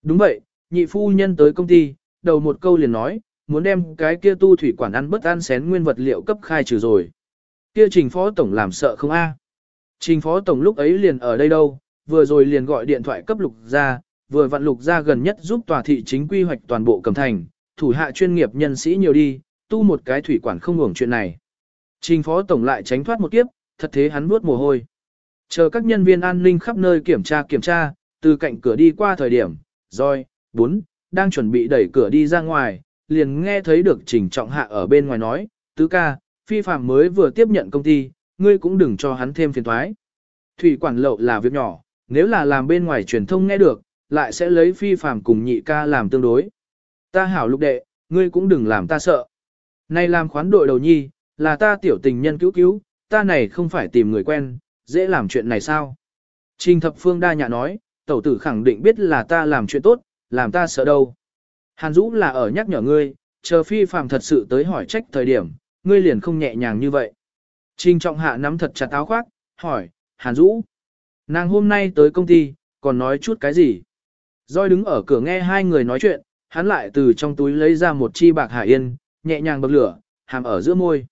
A: Đúng vậy, nhị phu nhân tới công ty, đầu một câu liền nói, muốn đem cái kia tu thủy quản ăn bất ăn xén nguyên vật liệu cấp khai trừ rồi. Kia trình phó tổng làm sợ không a? Trình phó tổng lúc ấy liền ở đây đâu, vừa rồi liền gọi điện thoại cấp lục ra, vừa vặn lục ra gần nhất giúp tòa thị chính quy hoạch toàn bộ cầm thành, thủ hạ chuyên nghiệp nhân sĩ nhiều đi, tu một cái thủy quản không hưởng chuyện này. Trình phó tổng lại tránh thoát một kiếp, thật thế hắn nuốt mồ hôi. Chờ các nhân viên an ninh khắp nơi kiểm tra kiểm tra, từ cạnh cửa đi qua thời điểm, rồi, bốn, đang chuẩn bị đẩy cửa đi ra ngoài, liền nghe thấy được trình trọng hạ ở bên ngoài nói, tứ ca, phi phạm mới vừa tiếp nhận công ty, ngươi cũng đừng cho hắn thêm phiền thoái. Thủy quản lậu là việc nhỏ, nếu là làm bên ngoài truyền thông nghe được, lại sẽ lấy phi phàm cùng nhị ca làm tương đối. Ta hảo lục đệ, ngươi cũng đừng làm ta sợ. Này làm khoán đội đầu nhi, là ta tiểu tình nhân cứu cứu, ta này không phải tìm người quen, dễ làm chuyện này sao? Trình thập phương đa nhạ nói, tẩu tử khẳng định biết là ta làm chuyện tốt, làm ta sợ đâu. Hàn Dũ là ở nhắc nhở ngươi, chờ phi phàm thật sự tới hỏi trách thời điểm, ngươi liền không nhẹ nhàng như vậy. Trình trọng hạ nắm thật chặt áo khoác, hỏi, Hàn Dũ, nàng hôm nay tới công ty, còn nói chút cái gì? Doi đứng ở cửa nghe hai người nói chuyện, hắn lại từ trong túi lấy ra một chi bạc hải yên, nhẹ nhàng bậc lửa, hàm ở giữa môi.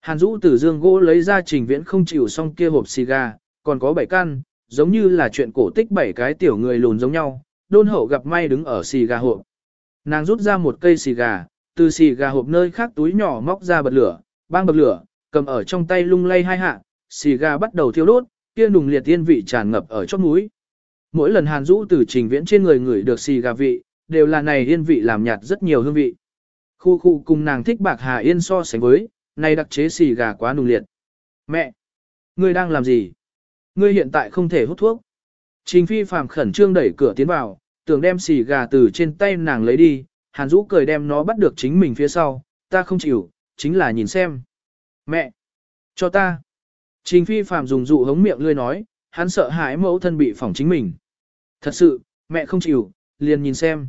A: Hàn Dũ từ dương gỗ lấy ra trình viễn không chịu xong kia hộp xì gà, còn có bảy căn, giống như là chuyện cổ tích bảy cái tiểu người lùn giống nhau, đôn hậu gặp may đứng ở xì gà hộp. Nàng rút ra một cây xì gà, từ xì gà hộp nơi khác túi nhỏ móc ra bật lửa, bang bật lửa, cầm ở trong tay lung lay hai hạ, xì gà bắt đầu thiêu đốt, kia nùng liệt tiên vị tràn ngập ở chót mũi. Mỗi lần Hàn Dũ từ trình viễn trên người người được xì gà vị, đều là này yên vị làm nhạt rất nhiều hương vị. Khu khu cùng nàng thích bạc hà yên so sánh với, này đặc chế xì gà quá nùng liệt. Mẹ! Ngươi đang làm gì? Ngươi hiện tại không thể hút thuốc. Trình phi phàm khẩn trương đẩy cửa tiến vào, tưởng đem xì gà từ trên tay nàng lấy đi, hàn Dũ cười đem nó bắt được chính mình phía sau, ta không chịu, chính là nhìn xem. Mẹ! Cho ta! Trình phi phàm dùng dụ hống miệng lươi nói, hắn sợ hãi mẫu thân bị phỏng chính mình. Thật sự, mẹ không chịu, liền nhìn xem.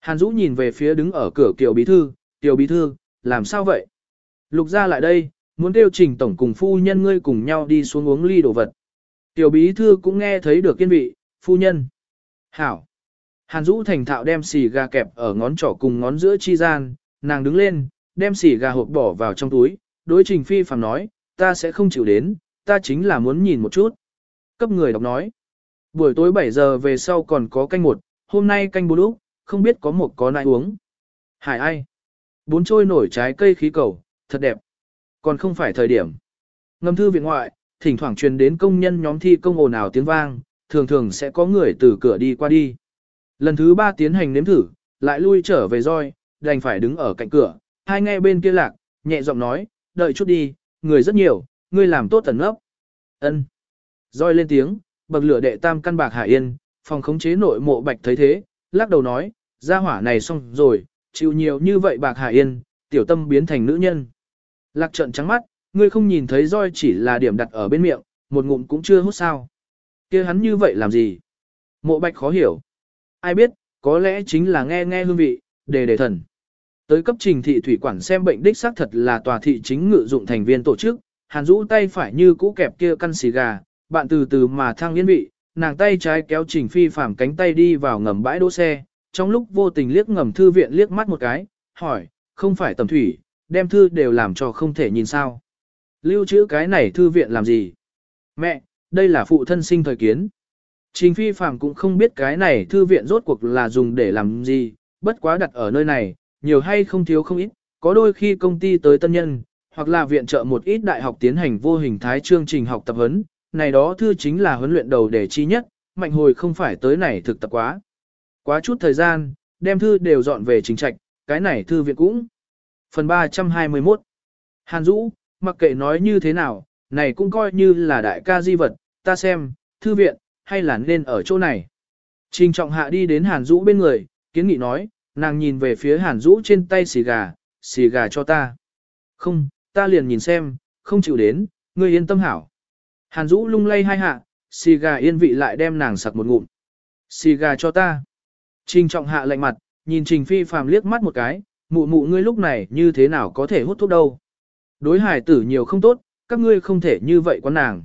A: Hàn Dũ nhìn về phía đứng ở cửa Kiều Bí Thư, Kiều Bí Thư, làm sao vậy? Lục ra lại đây, muốn kêu trình tổng cùng phu nhân ngươi cùng nhau đi xuống uống ly đồ vật. Tiểu bí thư cũng nghe thấy được kiên vị, phu nhân. Hảo. Hàn Dũ thành thạo đem xì gà kẹp ở ngón trỏ cùng ngón giữa chi gian, nàng đứng lên, đem xì gà hộp bỏ vào trong túi, đối trình phi phàm nói, ta sẽ không chịu đến, ta chính là muốn nhìn một chút. Cấp người đọc nói, buổi tối 7 giờ về sau còn có canh một, hôm nay canh bốn úc, không biết có một có nại uống. Hải ai? Bốn trôi nổi trái cây khí cầu, thật đẹp. Còn không phải thời điểm. Ngâm thư viện ngoại, thỉnh thoảng truyền đến công nhân nhóm thi công ồn ào tiếng vang, thường thường sẽ có người từ cửa đi qua đi. Lần thứ ba tiến hành nếm thử, lại lui trở về roi, đành phải đứng ở cạnh cửa, hai nghe bên kia lạc, nhẹ giọng nói, đợi chút đi, người rất nhiều, ngươi làm tốt tần ấp. Ân. Rồi lên tiếng, bậc lửa đệ tam căn bạc hải yên, phòng khống chế nội mộ bạch thấy thế, lắc đầu nói, gia hỏa này xong rồi, chịu nhiều như vậy bạc hải yên, tiểu tâm biến thành nữ nhân. Lạc trận trắng mắt, ngươi không nhìn thấy roi chỉ là điểm đặt ở bên miệng, một ngụm cũng chưa hút sao. kia hắn như vậy làm gì? Mộ bạch khó hiểu. Ai biết, có lẽ chính là nghe nghe hương vị, đề đề thần. Tới cấp trình thị thủy quản xem bệnh đích xác thật là tòa thị chính ngự dụng thành viên tổ chức, hàn rũ tay phải như cũ kẹp kia căn xì gà, bạn từ từ mà thăng yên vị, nàng tay trái kéo trình phi phàm cánh tay đi vào ngầm bãi đỗ xe, trong lúc vô tình liếc ngầm thư viện liếc mắt một cái, hỏi, không phải tầm thủy, đem thư đều làm cho không thể nhìn sao. Lưu trữ cái này thư viện làm gì? Mẹ, đây là phụ thân sinh thời kiến. Trình phi phàm cũng không biết cái này thư viện rốt cuộc là dùng để làm gì, bất quá đặt ở nơi này, nhiều hay không thiếu không ít, có đôi khi công ty tới tân nhân, hoặc là viện trợ một ít đại học tiến hành vô hình thái chương trình học tập huấn, này đó thư chính là huấn luyện đầu để chi nhất, mạnh hồi không phải tới này thực tập quá. Quá chút thời gian, đem thư đều dọn về chính trạch, cái này thư viện cũng. Phần 321 Hàn Dũ, mặc kệ nói như thế nào, này cũng coi như là đại ca di vật, ta xem, thư viện, hay là nên ở chỗ này. Trình trọng hạ đi đến Hàn Dũ bên người, kiến nghị nói, nàng nhìn về phía Hàn Dũ trên tay xì gà, xì gà cho ta. Không, ta liền nhìn xem, không chịu đến, ngươi yên tâm hảo. Hàn Dũ lung lay hai hạ, xì gà yên vị lại đem nàng sặc một ngụm. Xì gà cho ta. Trình trọng hạ lạnh mặt, nhìn Trình Phi phàm liếc mắt một cái, mụ mụ ngươi lúc này như thế nào có thể hút thuốc đâu. Đối hải tử nhiều không tốt, các ngươi không thể như vậy quán nàng.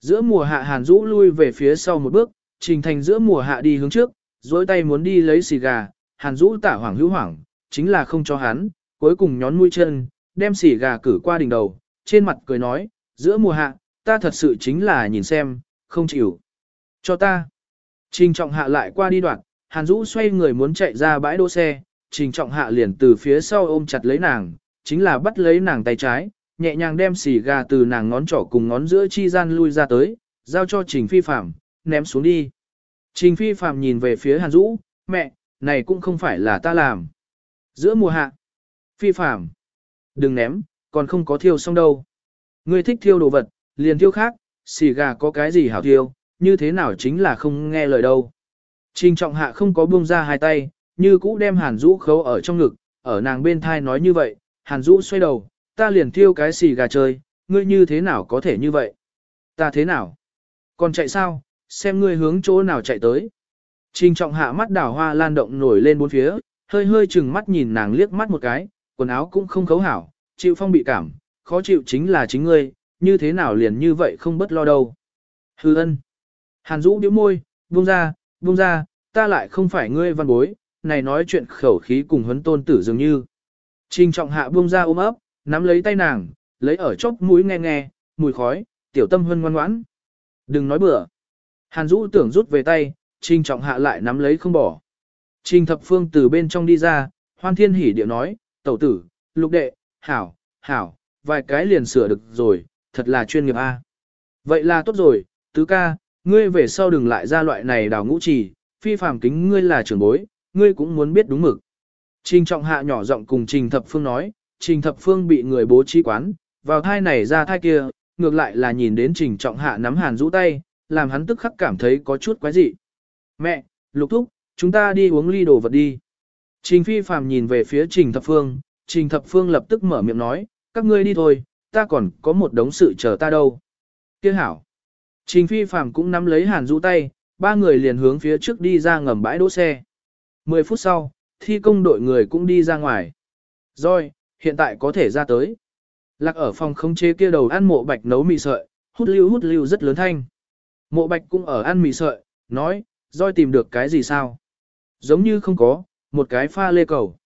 A: Giữa mùa hạ Hàn Dũ lui về phía sau một bước, Trình Thành giữa mùa hạ đi hướng trước, dối tay muốn đi lấy xì gà, Hàn Dũ tả hoảng hữu hoảng, chính là không cho hắn, cuối cùng nhón mũi chân, đem xỉ gà cử qua đỉnh đầu, trên mặt cười nói, giữa mùa hạ, ta thật sự chính là nhìn xem, không chịu. Cho ta. Trình trọng hạ lại qua đi đoạn, Hàn Dũ xoay người muốn chạy ra bãi đỗ xe, trình trọng hạ liền từ phía sau ôm chặt lấy nàng, chính là bắt lấy nàng tay trái, nhẹ nhàng đem xỉ gà từ nàng ngón trỏ cùng ngón giữa chi gian lui ra tới, giao cho trình phi phạm, ném xuống đi. Trình phi phạm nhìn về phía Hàn Dũ, mẹ, này cũng không phải là ta làm. Giữa mùa hạ, phi phạm, đừng ném, còn không có thiêu xong đâu. Ngươi thích thiêu đồ vật, liền thiêu khác, xì gà có cái gì hảo thiêu, như thế nào chính là không nghe lời đâu. Trình trọng hạ không có buông ra hai tay, như cũ đem hàn Dũ khấu ở trong ngực, ở nàng bên thai nói như vậy, hàn Dũ xoay đầu, ta liền thiêu cái xì gà chơi, ngươi như thế nào có thể như vậy? Ta thế nào? Còn chạy sao? Xem ngươi hướng chỗ nào chạy tới. Trình trọng hạ mắt đảo hoa lan động nổi lên bốn phía, hơi hơi chừng mắt nhìn nàng liếc mắt một cái, quần áo cũng không khấu hảo, chịu phong bị cảm, khó chịu chính là chính ngươi, như thế nào liền như vậy không bất lo đâu. Hư ân. Hàn Dũ điếu môi, buông ra, buông ra, ta lại không phải ngươi văn bối, này nói chuyện khẩu khí cùng huấn tôn tử dường như. Trình trọng hạ buông ra ôm ấp, nắm lấy tay nàng, lấy ở chóp mũi nghe nghe, mùi khói, tiểu tâm hân ngoan ngoãn. Đừng nói bừa. Hàn Dũ tưởng rút về tay, Trình trọng hạ lại nắm lấy không bỏ. Trình thập phương từ bên trong đi ra, hoan thiên hỉ điệu nói, tẩu tử, lục đệ, hảo, hảo, vài cái liền sửa được rồi, thật là chuyên nghiệp a. Vậy là tốt rồi, tứ ca, ngươi về sau đừng lại ra loại này đào ngũ trì, phi phàm kính ngươi là trưởng bối, ngươi cũng muốn biết đúng mực. Trình trọng hạ nhỏ giọng cùng Trình thập phương nói, Trình thập phương bị người bố trí quán, vào thai này ra thai kia, ngược lại là nhìn đến Trình trọng hạ nắm hàn rũ tay, làm hắn tức khắc cảm thấy có chút quái dị. Mẹ, lục thúc, chúng ta đi uống ly đồ vật đi. Trình phi phàm nhìn về phía Trình thập phương, Trình thập phương lập tức mở miệng nói, các ngươi đi thôi, ta còn có một đống sự chờ ta đâu. Tiếc hảo. Trình phi phàm cũng nắm lấy hàn rũ tay, ba người liền hướng phía trước đi ra ngầm bãi đỗ xe. Mười phút sau, thi công đội người cũng đi ra ngoài. Rồi, hiện tại có thể ra tới. Lạc ở phòng không chế kia đầu ăn mộ bạch nấu mì sợi, hút lưu hút lưu rất lớn thanh. Mộ bạch cũng ở ăn mì sợi, nói, Rồi tìm được cái gì sao? Giống như không có, một cái pha lê cầu.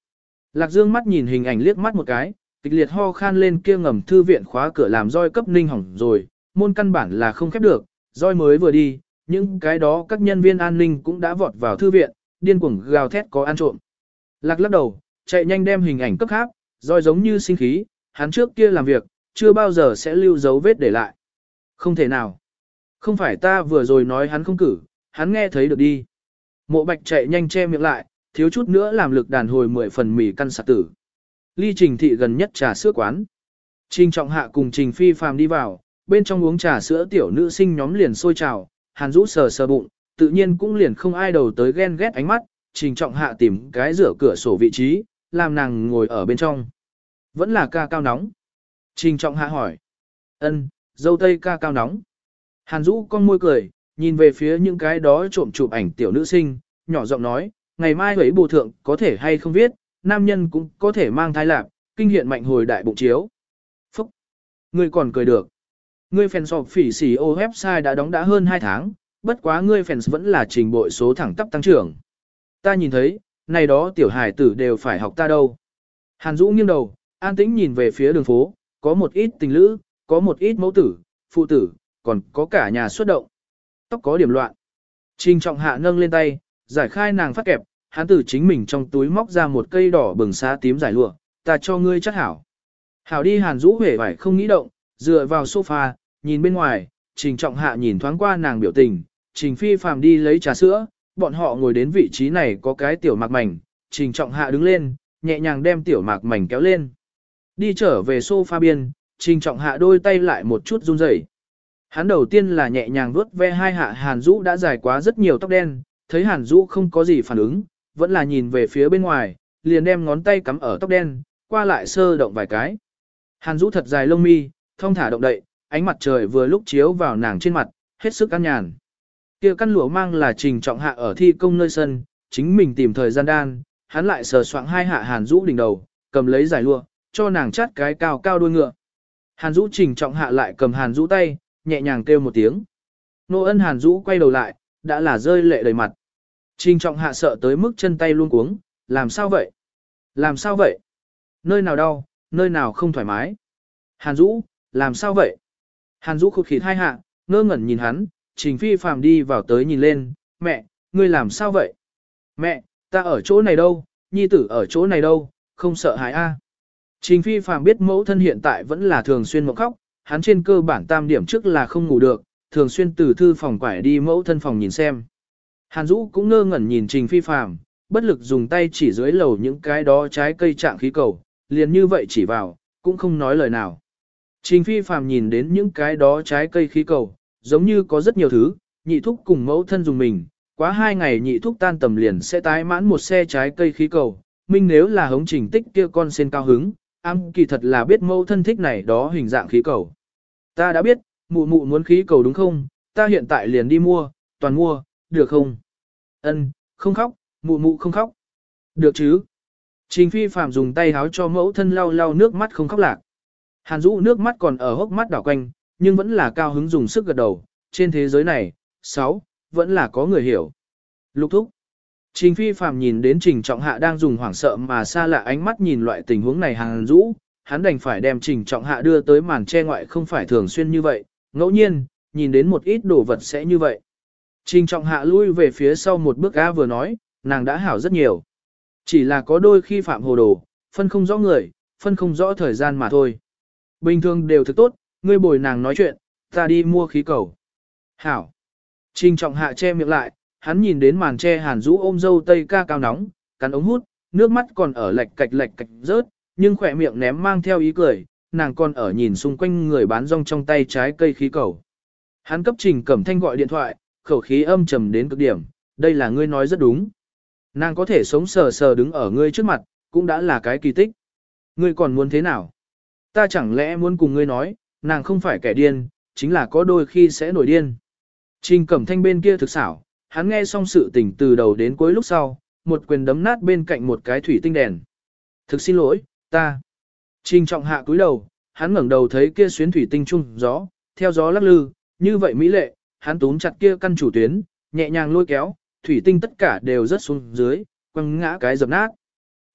A: Lạc dương mắt nhìn hình ảnh liếc mắt một cái, kịch liệt ho khan lên kia ngầm thư viện khóa cửa làm roi cấp ninh hỏng rồi, môn căn bản là không khép được, roi mới vừa đi, những cái đó các nhân viên an ninh cũng đã vọt vào thư viện, điên cuồng gào thét có ăn trộm. Lạc lắc đầu, chạy nhanh đem hình ảnh cấp khác, roi giống như sinh khí, hắn trước kia làm việc, chưa bao giờ sẽ lưu dấu vết để lại. Không thể nào. Không phải ta vừa rồi nói hắn không cử, hắn nghe thấy được đi. Mộ bạch chạy nhanh che miệng lại, thiếu chút nữa làm lực đàn hồi mười phần mì căn sạc tử. Ly trình thị gần nhất trà sữa quán. Trình trọng hạ cùng trình phi phàm đi vào, bên trong uống trà sữa tiểu nữ sinh nhóm liền sôi trào, hàn rũ sờ sờ bụng, tự nhiên cũng liền không ai đầu tới ghen ghét ánh mắt, trình trọng hạ tìm cái rửa cửa sổ vị trí, làm nàng ngồi ở bên trong. Vẫn là ca cao nóng. Trình trọng hạ hỏi. ân, dâu tây ca cao nóng. Hàn Dũ con môi cười, nhìn về phía những cái đó trộm chụp ảnh tiểu nữ sinh, nhỏ giọng nói, ngày mai ấy bù thượng có thể hay không viết, nam nhân cũng có thể mang thai lạc, kinh hiện mạnh hồi đại bụng chiếu. Phúc! Ngươi còn cười được. Ngươi phèn sọp phỉ xỉ ô website đã đóng đã hơn 2 tháng, bất quá ngươi phèn vẫn là trình bội số thẳng tắp tăng trưởng. Ta nhìn thấy, này đó tiểu hải tử đều phải học ta đâu. Hàn Dũ nghiêng đầu, an tĩnh nhìn về phía đường phố, có một ít tình lữ, có một ít mẫu tử, phụ tử, còn có cả nhà xuất động. Tóc có điểm loạn. Trình trọng hạ nâng lên tay, giải khai nàng phát kẹp, hắn từ chính mình trong túi móc ra một cây đỏ bừng xá tím giải lụa, ta cho ngươi chắc hảo. Hảo đi hàn rũ hề phải không nghĩ động, dựa vào sofa, nhìn bên ngoài, trình trọng hạ nhìn thoáng qua nàng biểu tình, trình phi phàm đi lấy trà sữa, bọn họ ngồi đến vị trí này có cái tiểu mạc mảnh, trình trọng hạ đứng lên, nhẹ nhàng đem tiểu mạc mảnh kéo lên. Đi trở về sofa biên, trình trọng hạ đôi tay lại một chút run rẩy. Hắn đầu tiên là nhẹ nhàng vuốt ve hai hạ Hàn Dũ đã dài quá rất nhiều tóc đen, thấy Hàn Dũ không có gì phản ứng, vẫn là nhìn về phía bên ngoài, liền đem ngón tay cắm ở tóc đen, qua lại sơ động vài cái. Hàn Dũ thật dài lông mi, thông thả động đậy, ánh mặt trời vừa lúc chiếu vào nàng trên mặt, hết sức an nhàn. Kia căn lụa mang là trình trọng hạ ở thi công nơi sân, chính mình tìm thời gian đan, hắn lại sờ soạng hai hạ Hàn Dũ đỉnh đầu, cầm lấy giải lụa, cho nàng chát cái cao cao đuôi ngựa. Hàn Dũ trình trọng hạ lại cầm Hàn Dũ tay, nhẹ nhàng kêu một tiếng. Nô ân Hàn Dũ quay đầu lại, đã là rơi lệ đầy mặt. Trình trọng hạ sợ tới mức chân tay luôn cuống, làm sao vậy? Làm sao vậy? Nơi nào đau, nơi nào không thoải mái? Hàn Dũ, làm sao vậy? Hàn Dũ khụt khịt hai hạ, ngơ ngẩn nhìn hắn, Trình Phi phàm đi vào tới nhìn lên, mẹ, ngươi làm sao vậy? Mẹ, ta ở chỗ này đâu, nhi tử ở chỗ này đâu, không sợ hãi a. Trình Phi phàm biết mẫu thân hiện tại vẫn là thường xuyên mộng khóc, hắn trên cơ bản tam điểm trước là không ngủ được, thường xuyên từ thư phòng quải đi mẫu thân phòng nhìn xem. Hàn Dũ cũng ngơ ngẩn nhìn Trình Phi Phàm, bất lực dùng tay chỉ dưới lầu những cái đó trái cây trạng khí cầu, liền như vậy chỉ vào, cũng không nói lời nào. Trình Phi Phàm nhìn đến những cái đó trái cây khí cầu, giống như có rất nhiều thứ, nhị thúc cùng mẫu thân dùng mình, quá hai ngày nhị thúc tan tầm liền sẽ tái mãn một xe trái cây khí cầu, minh nếu là hống trình tích kia con sen cao hứng, am kỳ thật là biết mẫu thân thích này đó hình dạng khí cầu. Ta đã biết, mụ mụ muốn khí cầu đúng không, ta hiện tại liền đi mua, toàn mua, được không? Ân, không khóc, mụ mụ không khóc. Được chứ? Trình phi phạm dùng tay háo cho mẫu thân lau lau nước mắt không khóc lạc. Hàn Dũ nước mắt còn ở hốc mắt đảo quanh, nhưng vẫn là cao hứng dùng sức gật đầu. Trên thế giới này, sáu, vẫn là có người hiểu. Lục thúc. Trình phi phạm nhìn đến trình trọng hạ đang dùng hoảng sợ mà xa lạ ánh mắt nhìn loại tình huống này Hàn Dũ, hắn đành phải đem trình trọng hạ đưa tới màn che ngoại không phải thường xuyên như vậy, ngẫu nhiên, nhìn đến một ít đồ vật sẽ như vậy. Trình trọng hạ lui về phía sau một bước A vừa nói, nàng đã hảo rất nhiều. Chỉ là có đôi khi phạm hồ đồ, phân không rõ người, phân không rõ thời gian mà thôi. Bình thường đều thực tốt, ngươi bồi nàng nói chuyện, ta đi mua khí cầu. Hảo. Trình trọng hạ che miệng lại, hắn nhìn đến màn che hàn rũ ôm dâu tây ca cao nóng, cắn ống hút, nước mắt còn ở lệch cạch lệch cạch rớt, nhưng khỏe miệng ném mang theo ý cười, nàng còn ở nhìn xung quanh người bán rong trong tay trái cây khí cầu. Hắn cấp trình cẩm thanh gọi điện thoại, khẩu khí âm trầm đến cực điểm, đây là ngươi nói rất đúng. Nàng có thể sống sờ sờ đứng ở ngươi trước mặt, cũng đã là cái kỳ tích. Ngươi còn muốn thế nào? Ta chẳng lẽ muốn cùng ngươi nói, nàng không phải kẻ điên, chính là có đôi khi sẽ nổi điên. Trình cẩm thanh bên kia thực xảo, hắn nghe xong sự tình từ đầu đến cuối lúc sau, một quyền đấm nát bên cạnh một cái thủy tinh đèn. Thực xin lỗi, ta. Trình trọng hạ cúi đầu, hắn ngẩng đầu thấy kia xuyến thủy tinh trung gió, theo gió lắc lư, như vậy mỹ lệ, hắn túm chặt kia căn chủ tuyến, nhẹ nhàng lôi kéo, thủy tinh tất cả đều rớt xuống dưới, quăng ngã cái dập nát.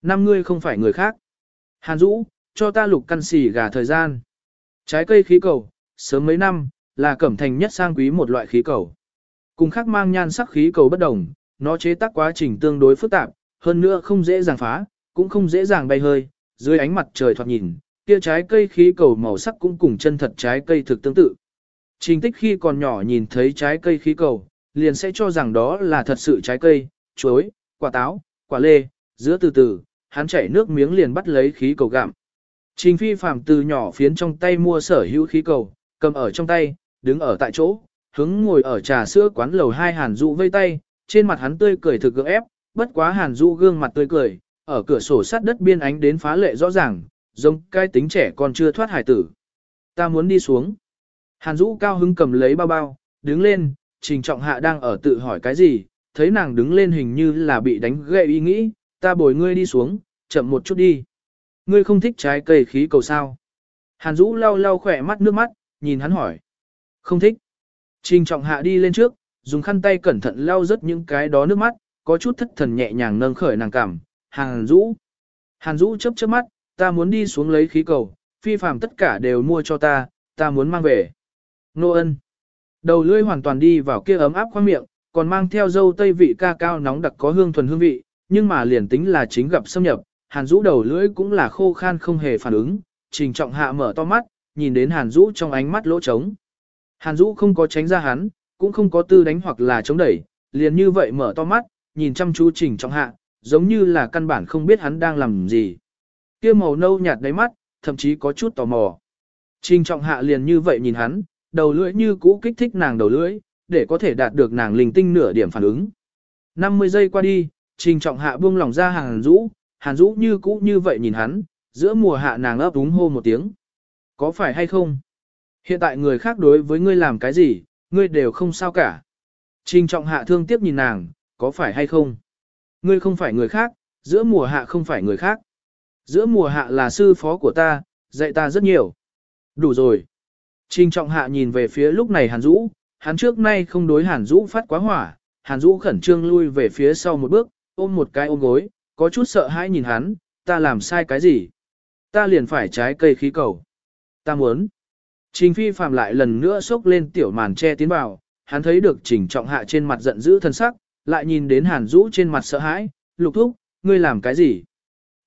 A: Năm ngươi không phải người khác. Hàn Dũ, cho ta lục căn xì gà thời gian. Trái cây khí cầu, sớm mấy năm, là cẩm thành nhất sang quý một loại khí cầu. Cùng khác mang nhan sắc khí cầu bất đồng, nó chế tác quá trình tương đối phức tạp, hơn nữa không dễ dàng phá, cũng không dễ dàng bay hơi, dưới ánh mặt trời thoạt nhìn, kia trái cây khí cầu màu sắc cũng cùng chân thật trái cây thực tương tự. Trình tích khi còn nhỏ nhìn thấy trái cây khí cầu, liền sẽ cho rằng đó là thật sự trái cây, chuối, quả táo, quả lê, giữa từ từ, hắn chảy nước miếng liền bắt lấy khí cầu gặm. Trình phi Phạm từ nhỏ phiến trong tay mua sở hữu khí cầu, cầm ở trong tay, đứng ở tại chỗ, hướng ngồi ở trà sữa quán lầu hai hàn dụ vây tay, trên mặt hắn tươi cười thực gượng ép, bất quá hàn dụ gương mặt tươi cười, ở cửa sổ sát đất biên ánh đến phá lệ rõ ràng, giống cái tính trẻ còn chưa thoát hải tử. Ta muốn đi xuống. Hàn Dũ cao hứng cầm lấy bao bao, đứng lên, trình trọng hạ đang ở tự hỏi cái gì, thấy nàng đứng lên hình như là bị đánh gậy ý nghĩ, ta bồi ngươi đi xuống, chậm một chút đi. Ngươi không thích trái cây khí cầu sao? Hàn Dũ lau lau khỏe mắt nước mắt, nhìn hắn hỏi. Không thích. Trình trọng hạ đi lên trước, dùng khăn tay cẩn thận lau rớt những cái đó nước mắt, có chút thất thần nhẹ nhàng nâng khởi nàng cảm. Hàn Dũ. Hàn Dũ chớp chớp mắt, ta muốn đi xuống lấy khí cầu, phi phàm tất cả đều mua cho ta, ta muốn mang về. Nô ân. Đầu lưỡi hoàn toàn đi vào kia ấm áp khoang miệng, còn mang theo dâu tây vị ca cao nóng đặc có hương thuần hương vị, nhưng mà liền tính là chính gặp xâm nhập, hàn Dũ đầu lưỡi cũng là khô khan không hề phản ứng, trình trọng hạ mở to mắt, nhìn đến hàn Dũ trong ánh mắt lỗ trống. Hàn Dũ không có tránh ra hắn, cũng không có tư đánh hoặc là chống đẩy, liền như vậy mở to mắt, nhìn chăm chú trình trọng hạ, giống như là căn bản không biết hắn đang làm gì. Kia màu nâu nhạt đáy mắt, thậm chí có chút tò mò. Trình trọng hạ liền như vậy nhìn hắn, đầu lưỡi như cũ kích thích nàng đầu lưỡi, để có thể đạt được nàng linh tinh nửa điểm phản ứng. 50 giây qua đi, trình trọng hạ buông lỏng ra hàn rũ, hàn rũ như cũ như vậy nhìn hắn, giữa mùa hạ nàng ấp úng hô một tiếng. Có phải hay không? Hiện tại người khác đối với ngươi làm cái gì, ngươi đều không sao cả. Trình trọng hạ thương tiếp nhìn nàng, có phải hay không? Ngươi không phải người khác, giữa mùa hạ không phải người khác. Giữa mùa hạ là sư phó của ta, dạy ta rất nhiều. Đủ rồi. Trình trọng hạ nhìn về phía lúc này Hàn Dũ, hắn trước nay không đối Hàn Dũ phát quá hỏa, Hàn Dũ khẩn trương lui về phía sau một bước, ôm một cái ôm gối, có chút sợ hãi nhìn hắn, ta làm sai cái gì? Ta liền phải trái cây khí cầu. Ta muốn. Trình phi phạm lại lần nữa xốc lên tiểu màn che tiến vào, hắn thấy được trình trọng hạ trên mặt giận dữ thân sắc, lại nhìn đến Hàn Dũ trên mặt sợ hãi, lục thúc, ngươi làm cái gì?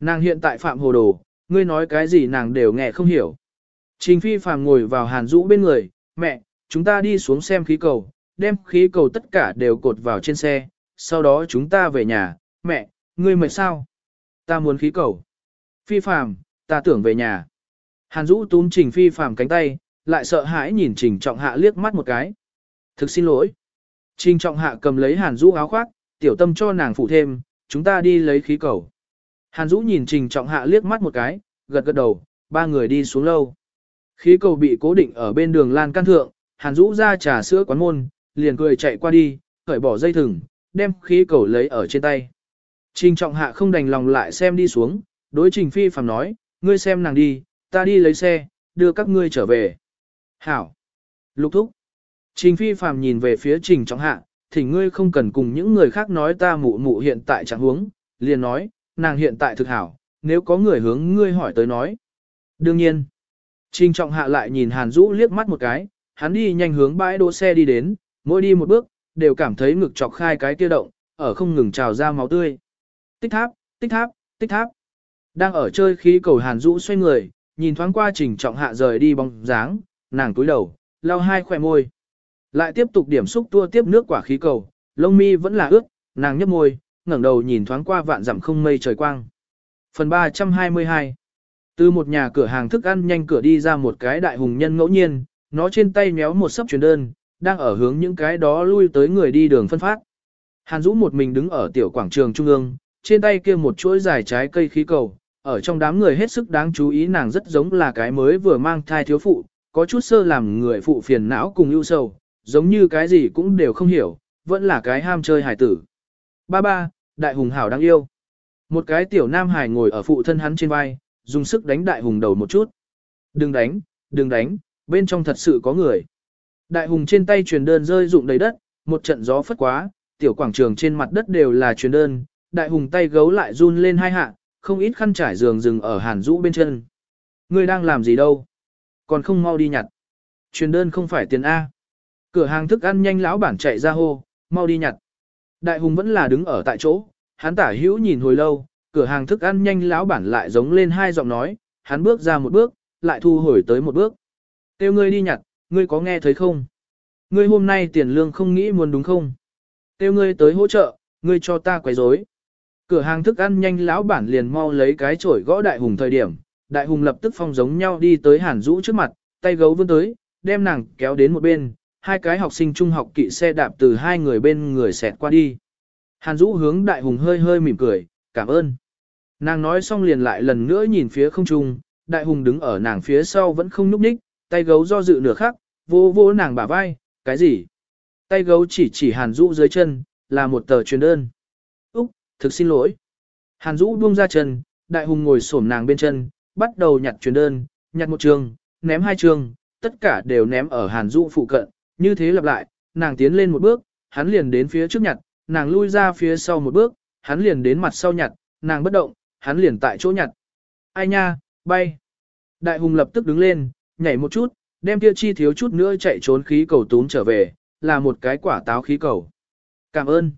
A: Nàng hiện tại phạm hồ đồ, ngươi nói cái gì nàng đều nghe không hiểu. Trình phi phàm ngồi vào hàn Dũ bên người, mẹ, chúng ta đi xuống xem khí cầu, đem khí cầu tất cả đều cột vào trên xe, sau đó chúng ta về nhà, mẹ, ngươi mệt sao? Ta muốn khí cầu. Phi phàm, ta tưởng về nhà. Hàn Dũ túm trình phi phàm cánh tay, lại sợ hãi nhìn trình trọng hạ liếc mắt một cái. Thực xin lỗi. Trình trọng hạ cầm lấy hàn Dũ áo khoác, tiểu tâm cho nàng phụ thêm, chúng ta đi lấy khí cầu. Hàn Dũ nhìn trình trọng hạ liếc mắt một cái, gật gật đầu, ba người đi xuống lâu. Khí cầu bị cố định ở bên đường lan can thượng, Hàn Dũ ra trà sữa quán môn, liền cười chạy qua đi, cởi bỏ dây thừng, đem khí cầu lấy ở trên tay. Trình trọng hạ không đành lòng lại xem đi xuống, đối trình phi phàm nói, ngươi xem nàng đi, ta đi lấy xe, đưa các ngươi trở về. Hảo. Lục thúc. Trình phi phàm nhìn về phía trình trọng hạ, thì ngươi không cần cùng những người khác nói ta mụ mụ hiện tại trạng huống, liền nói, nàng hiện tại thực hảo, nếu có người hướng ngươi hỏi tới nói. Đương nhiên. Trình trọng hạ lại nhìn Hàn Dũ liếc mắt một cái, hắn đi nhanh hướng bãi đỗ xe đi đến, mỗi đi một bước, đều cảm thấy ngực chọc khai cái kia động, ở không ngừng trào ra máu tươi. Tích tháp, tích tháp, tích tháp. Đang ở chơi khí cầu Hàn Dũ xoay người, nhìn thoáng qua trình trọng hạ rời đi bóng dáng, nàng túi đầu, lau hai khỏe môi. Lại tiếp tục điểm xúc tua tiếp nước quả khí cầu, lông mi vẫn là ướt, nàng nhấp môi, ngẩng đầu nhìn thoáng qua vạn dặm không mây trời quang. Phần 322 từ một nhà cửa hàng thức ăn nhanh cửa đi ra một cái đại hùng nhân ngẫu nhiên, nó trên tay méo một sấp truyền đơn, đang ở hướng những cái đó lui tới người đi đường phân phát. Hàn Dũ một mình đứng ở tiểu quảng trường trung ương, trên tay kia một chuỗi dài trái cây khí cầu, ở trong đám người hết sức đáng chú ý nàng rất giống là cái mới vừa mang thai thiếu phụ, có chút sơ làm người phụ phiền não cùng ưu sầu, giống như cái gì cũng đều không hiểu, vẫn là cái ham chơi hải tử. Ba ba, đại hùng hảo đáng yêu. Một cái tiểu nam hải ngồi ở phụ thân hắn trên vai, dùng sức đánh đại hùng đầu một chút. Đừng đánh, đừng đánh, bên trong thật sự có người. Đại hùng trên tay truyền đơn rơi rụng đầy đất, một trận gió phất quá, tiểu quảng trường trên mặt đất đều là truyền đơn, đại hùng tay gấu lại run lên hai hạ, không ít khăn trải giường rừng ở hàn rũ bên chân. Ngươi đang làm gì đâu? Còn không mau đi nhặt. Truyền đơn không phải tiền A. Cửa hàng thức ăn nhanh lão bản chạy ra hô, mau đi nhặt. Đại hùng vẫn là đứng ở tại chỗ, hắn tả hữu nhìn hồi lâu, cửa hàng thức ăn nhanh lão bản lại giống lên hai giọng nói, hắn bước ra một bước, lại thu hồi tới một bước. Tiêu ngươi đi nhặt, ngươi có nghe thấy không? Ngươi hôm nay tiền lương không nghĩ muốn đúng không? Tiêu ngươi tới hỗ trợ, ngươi cho ta quấy rối. Cửa hàng thức ăn nhanh lão bản liền mau lấy cái chổi gõ đại hùng thời điểm, đại hùng lập tức phong giống nhau đi tới hàn rũ trước mặt, tay gấu vươn tới, đem nàng kéo đến một bên, hai cái học sinh trung học kỵ xe đạp từ hai người bên người xẹt qua đi. Hàn Dũ hướng đại hùng hơi hơi mỉm cười, cảm ơn. Nàng nói xong liền lại lần nữa nhìn phía không trung, đại hùng đứng ở nàng phía sau vẫn không nhúc nhích, tay gấu do dự nửa khắc, vô vô nàng bả vai, cái gì? Tay gấu chỉ chỉ Hàn Dũ dưới chân, là một tờ truyền đơn. Úc, thực xin lỗi. Hàn Dũ buông ra chân, đại hùng ngồi xổm nàng bên chân, bắt đầu nhặt truyền đơn, nhặt một trường, ném hai trường, tất cả đều ném ở Hàn Dũ phụ cận, như thế lặp lại, nàng tiến lên một bước, hắn liền đến phía trước nhặt, nàng lui ra phía sau một bước, hắn liền đến mặt sau nhặt, nàng bất động, hắn liền tại chỗ nhặt. Ai nha, bay. Đại hùng lập tức đứng lên, nhảy một chút, đem kia chi thiếu chút nữa chạy trốn khí cầu túm trở về, là một cái quả táo khí cầu. Cảm ơn.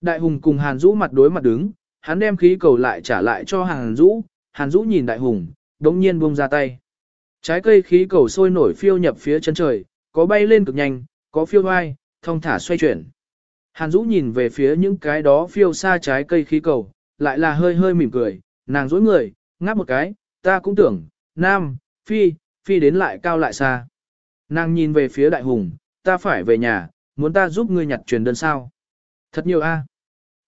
A: Đại hùng cùng Hàn Dũ mặt đối mặt đứng, hắn đem khí cầu lại trả lại cho Hàn Dũ, Hàn Dũ nhìn đại hùng, đống nhiên buông ra tay. Trái cây khí cầu sôi nổi phiêu nhập phía chân trời, có bay lên cực nhanh, có phiêu vai, thông thả xoay chuyển. Hàn Dũ nhìn về phía những cái đó phiêu xa trái cây khí cầu, lại là hơi hơi mỉm cười, nàng dối người, ngáp một cái, ta cũng tưởng, nam, phi, phi đến lại cao lại xa. Nàng nhìn về phía đại hùng, ta phải về nhà, muốn ta giúp ngươi nhặt truyền đơn sao. Thật nhiều a.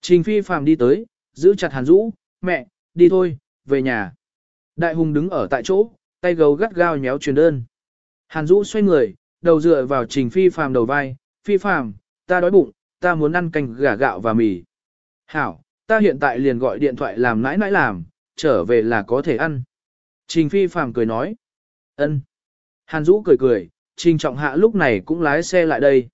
A: Trình phi phàm đi tới, giữ chặt hàn Dũ, mẹ, đi thôi, về nhà. Đại hùng đứng ở tại chỗ, tay gấu gắt gao nhéo truyền đơn. Hàn Dũ xoay người, đầu dựa vào trình phi phàm đầu vai, phi phàm, ta đói bụng, ta muốn ăn canh gà gạo và mì. Hảo, ta hiện tại liền gọi điện thoại làm nãi nãi làm, trở về là có thể ăn. Trình phi phàm cười nói. ân. Hàn Dũ cười cười, trình trọng hạ lúc này cũng lái xe lại đây.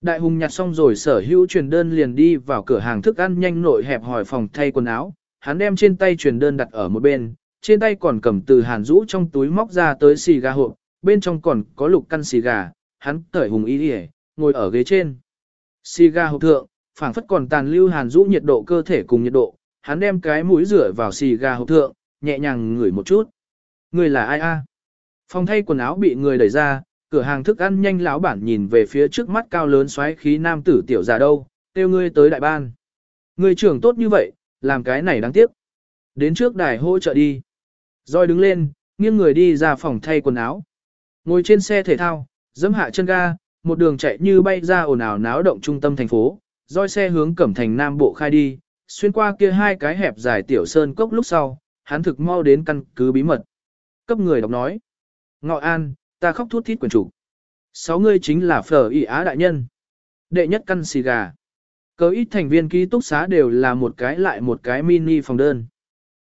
A: Đại hùng nhặt xong rồi sở hữu truyền đơn liền đi vào cửa hàng thức ăn nhanh nội hẹp hỏi phòng thay quần áo, hắn đem trên tay truyền đơn đặt ở một bên, trên tay còn cầm từ hàn Dũ trong túi móc ra tới xì gà hộp, bên trong còn có lục căn xì gà, hắn cởi hùng y đi ngồi ở ghế trên. Xì gà hộp thượng, phảng phất còn tàn lưu hàn rũ nhiệt độ cơ thể cùng nhiệt độ, hắn đem cái mũi rửa vào xì gà hộp thượng, nhẹ nhàng ngửi một chút. Người là ai a? Phòng thay quần áo bị người đẩy ra, cửa hàng thức ăn nhanh lão bản nhìn về phía trước mắt cao lớn xoáy khí nam tử tiểu già đâu, kêu ngươi tới đại ban. Người trưởng tốt như vậy, làm cái này đáng tiếc. Đến trước đài hỗ trợ đi. Rồi đứng lên, nghiêng người đi ra phòng thay quần áo. Ngồi trên xe thể thao, dẫm hạ chân ga, một đường chạy như bay ra ồn ào náo động trung tâm thành phố, roi xe hướng Cẩm Thành Nam Bộ khai đi, xuyên qua kia hai cái hẹp dài tiểu sơn cốc lúc sau, hắn thực mau đến căn cứ bí mật. Cấp người đọc nói, Ngọ An, ta khóc thút thít quyền chủ. Sáu người chính là Phở Y Á Đại Nhân. Đệ nhất căn xì gà. Cớ ít thành viên ký túc xá đều là một cái lại một cái mini phòng đơn.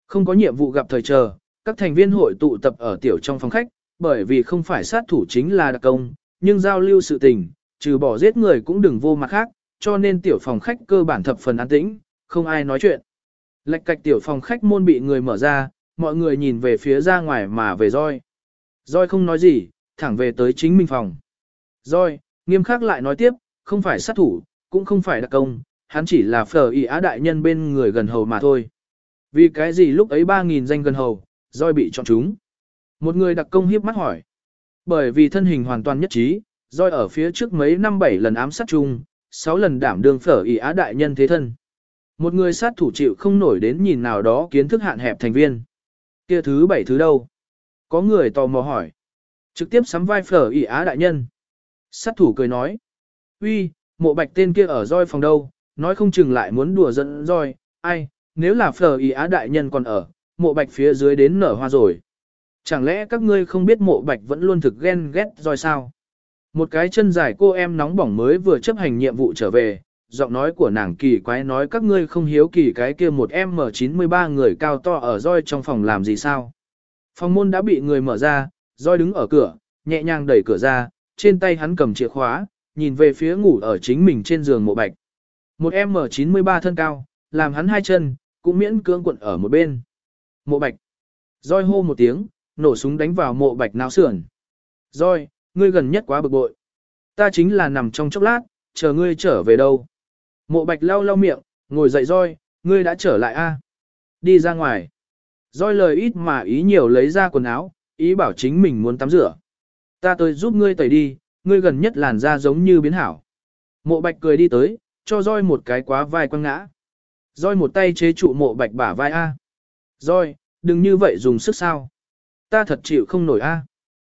A: Không có nhiệm vụ gặp thời chờ, các thành viên hội tụ tập ở tiểu trong phòng khách, bởi vì không phải sát thủ chính là đặc công, nhưng giao lưu sự tình, trừ bỏ giết người cũng đừng vô mặt khác, cho nên tiểu phòng khách cơ bản thập phần an tĩnh, không ai nói chuyện. Lệch cạch tiểu phòng khách môn bị người mở ra, mọi người nhìn về phía ra ngoài mà về roi. Roi không nói gì, thẳng về tới chính mình phòng. Roi, nghiêm khắc lại nói tiếp, không phải sát thủ, cũng không phải đặc công, hắn chỉ là phở ý á đại nhân bên người gần hầu mà thôi. Vì cái gì lúc ấy 3.000 danh gần hầu, roi bị chọn chúng. Một người đặc công hiếp mắt hỏi. Bởi vì thân hình hoàn toàn nhất trí, roi ở phía trước mấy năm bảy lần ám sát chung, sáu lần đảm đương phở ý á đại nhân thế thân. Một người sát thủ chịu không nổi đến nhìn nào đó kiến thức hạn hẹp thành viên. Kia thứ bảy thứ đâu? Có người tò mò hỏi. Trực tiếp sắm vai phở ý á đại nhân. Sát thủ cười nói. uy, mộ bạch tên kia ở roi phòng đâu, nói không chừng lại muốn đùa giận roi, ai, nếu là phở ý á đại nhân còn ở, mộ bạch phía dưới đến nở hoa rồi. Chẳng lẽ các ngươi không biết mộ bạch vẫn luôn thực ghen ghét rồi sao? Một cái chân dài cô em nóng bỏng mới vừa chấp hành nhiệm vụ trở về, giọng nói của nàng kỳ quái nói các ngươi không hiếu kỳ cái kia một M93 người cao to ở roi trong phòng làm gì sao? Phòng môn đã bị người mở ra, roi đứng ở cửa, nhẹ nhàng đẩy cửa ra, trên tay hắn cầm chìa khóa, nhìn về phía ngủ ở chính mình trên giường mộ bạch. Một M93 thân cao, làm hắn hai chân, cũng miễn cưỡng quận ở một bên. Mộ bạch. Roi hô một tiếng, nổ súng đánh vào mộ bạch não sườn. Roi, ngươi gần nhất quá bực bội. Ta chính là nằm trong chốc lát, chờ ngươi trở về đâu. Mộ bạch lau lau miệng, ngồi dậy roi, ngươi đã trở lại a? Đi ra ngoài. Roi lời ít mà ý nhiều lấy ra quần áo, ý bảo chính mình muốn tắm rửa. Ta tới giúp ngươi tẩy đi, ngươi gần nhất làn da giống như biến hảo. Mộ bạch cười đi tới, cho roi một cái quá vai quăng ngã. Roi một tay chế trụ mộ bạch bả vai A. Roi, đừng như vậy dùng sức sao. Ta thật chịu không nổi A.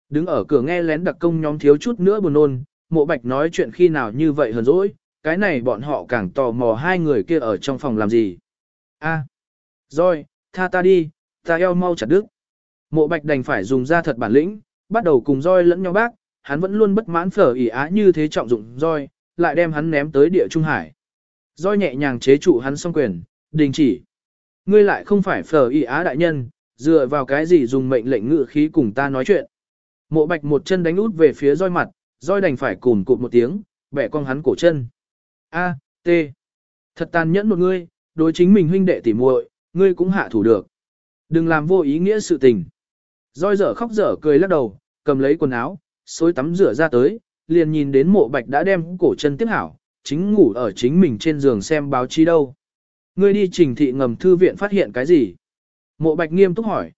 A: Đứng ở cửa nghe lén đặc công nhóm thiếu chút nữa buồn nôn, mộ bạch nói chuyện khi nào như vậy hờn dỗi, cái này bọn họ càng tò mò hai người kia ở trong phòng làm gì. A. Roi, tha ta đi, ta eo mau chặt đứt. Mộ bạch đành phải dùng ra thật bản lĩnh, bắt đầu cùng roi lẫn nhau bác, hắn vẫn luôn bất mãn phở ỉ á như thế trọng dụng roi, lại đem hắn ném tới địa trung hải. Roi nhẹ nhàng chế trụ hắn song quyền, đình chỉ. Ngươi lại không phải phở ỉ á đại nhân, dựa vào cái gì dùng mệnh lệnh ngự khí cùng ta nói chuyện. Mộ bạch một chân đánh út về phía roi mặt, roi đành phải cùn cụt một tiếng, bẻ cong hắn cổ chân. A, T. Thật tàn nhẫn một ngươi, đối chính mình huynh đệ tỉ muội, ngươi cũng hạ thủ được. Đừng làm vô ý nghĩa sự tình. Roi dở khóc dở cười lắc đầu, cầm lấy quần áo, xối tắm rửa ra tới, liền nhìn đến mộ bạch đã đem cổ chân tiếp hảo, chính ngủ ở chính mình trên giường xem báo chí đâu. Ngươi đi trình thị ngầm thư viện phát hiện cái gì? Mộ bạch nghiêm túc hỏi.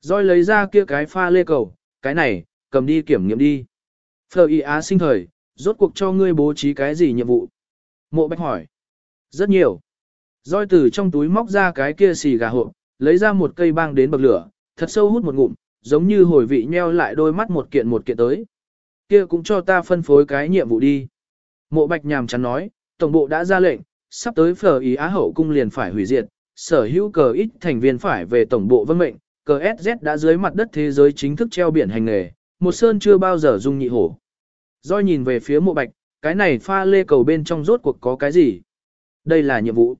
A: Rồi lấy ra kia cái pha lê cầu, cái này, cầm đi kiểm nghiệm đi. Phờ y á sinh thời, rốt cuộc cho ngươi bố trí cái gì nhiệm vụ? Mộ bạch hỏi. Rất nhiều. Rồi từ trong túi móc ra cái kia xì gà hộp, lấy ra một cây băng đến bậc lửa, thật sâu hút một ngụm, giống như hồi vị nheo lại đôi mắt một kiện một kiện tới. Kia cũng cho ta phân phối cái nhiệm vụ đi. Mộ bạch nhàm chán nói, tổng bộ đã ra lệnh, sắp tới phở ý Á hậu cung liền phải hủy diệt, sở hữu cờ ít thành viên phải về tổng bộ vân mệnh, cờ SZ đã dưới mặt đất thế giới chính thức treo biển hành nghề, một sơn chưa bao giờ dung nhị hổ. Doi nhìn về phía mộ bạch, cái này pha lê cầu bên trong rốt cuộc có cái gì? Đây là nhiệm vụ.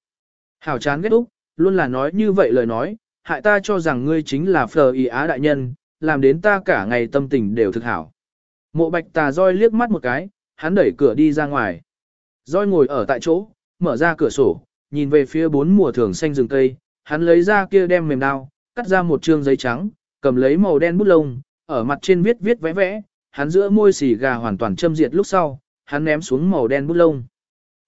A: Hảo chán ghét úc, luôn là nói như vậy lời nói, hại ta cho rằng ngươi chính là phờ ý Á đại nhân, làm đến ta cả ngày tâm tình đều thực hảo. Mộ bạch tà roi liếc mắt một cái, hắn đẩy cửa đi ra ngoài. Roi ngồi ở tại chỗ, mở ra cửa sổ, nhìn về phía bốn mùa thường xanh rừng cây, hắn lấy ra kia đem mềm đao, cắt ra một trương giấy trắng, cầm lấy màu đen bút lông, ở mặt trên viết viết vẽ vẽ, hắn giữa môi xì gà hoàn toàn châm diệt lúc sau, hắn ném xuống màu đen bút lông.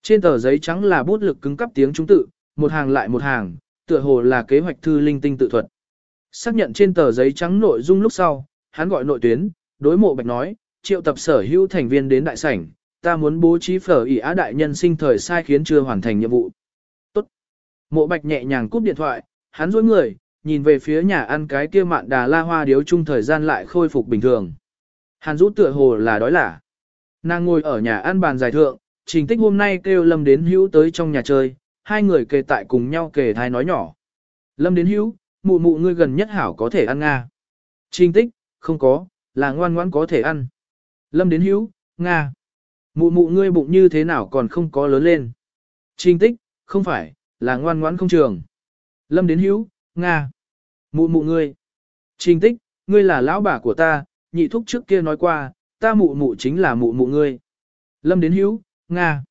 A: Trên tờ giấy trắng là bút lực cứng cắp tiếng trung tự, một hàng lại một hàng, tựa hồ là kế hoạch thư linh tinh tự thuật. Xác nhận trên tờ giấy trắng nội dung lúc sau, hắn gọi nội tuyến, đối mộ bạch nói, triệu tập sở hữu thành viên đến đại sảnh, ta muốn bố trí phở ỉ á đại nhân sinh thời sai khiến chưa hoàn thành nhiệm vụ. Mộ bạch nhẹ nhàng cúp điện thoại, hắn dối người, nhìn về phía nhà ăn cái kia mạn đà la hoa điếu chung thời gian lại khôi phục bình thường. Hàn rũ tựa hồ là đói lả. Nàng ngồi ở nhà ăn bàn dài thượng, trình tích hôm nay kêu Lâm đến hữu tới trong nhà chơi, hai người kề tại cùng nhau kề thai nói nhỏ. Lâm đến hữu, mụ mụ ngươi gần nhất hảo có thể ăn Nga. Trình tích, không có, là ngoan ngoãn có thể ăn. Lâm đến hữu, Nga. Mụ mụ ngươi bụng như thế nào còn không có lớn lên. Trình tích, không phải, là ngoan ngoãn không trường. Lâm đến hữu, Nga. Mụ mụ ngươi. Trình tích, ngươi là lão bà của ta, nhị thúc trước kia nói qua, ta mụ mụ chính là mụ mụ ngươi. Lâm đến hữu, Nga.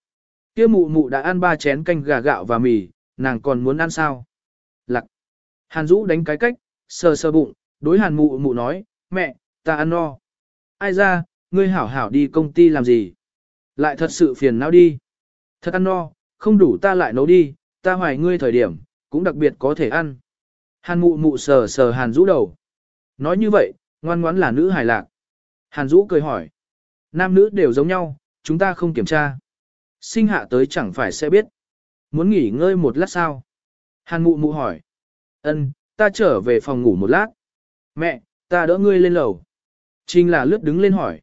A: Kia mụ mụ đã ăn ba chén canh gà gạo và mì, nàng còn muốn ăn sao? Lặc. Hàn Dũ đánh cái cách, sờ sờ bụng, đối hàn mụ mụ nói, mẹ, ta ăn no. Ai ra, ngươi hảo hảo đi công ty làm gì? Lại thật sự phiền não đi. Thật ăn no, không đủ ta lại nấu đi, ta hoài ngươi thời điểm, cũng đặc biệt có thể ăn. Hàn mụ mụ sờ sờ hàn rũ đầu. Nói như vậy, ngoan ngoãn là nữ hài lạc. Hàn rũ cười hỏi. Nam nữ đều giống nhau, chúng ta không kiểm tra. Sinh hạ tới chẳng phải sẽ biết. Muốn nghỉ ngơi một lát sao? Hàn mụ mụ hỏi. Ân, ta trở về phòng ngủ một lát. Mẹ, ta đỡ ngươi lên lầu. Trình là lướt đứng lên hỏi.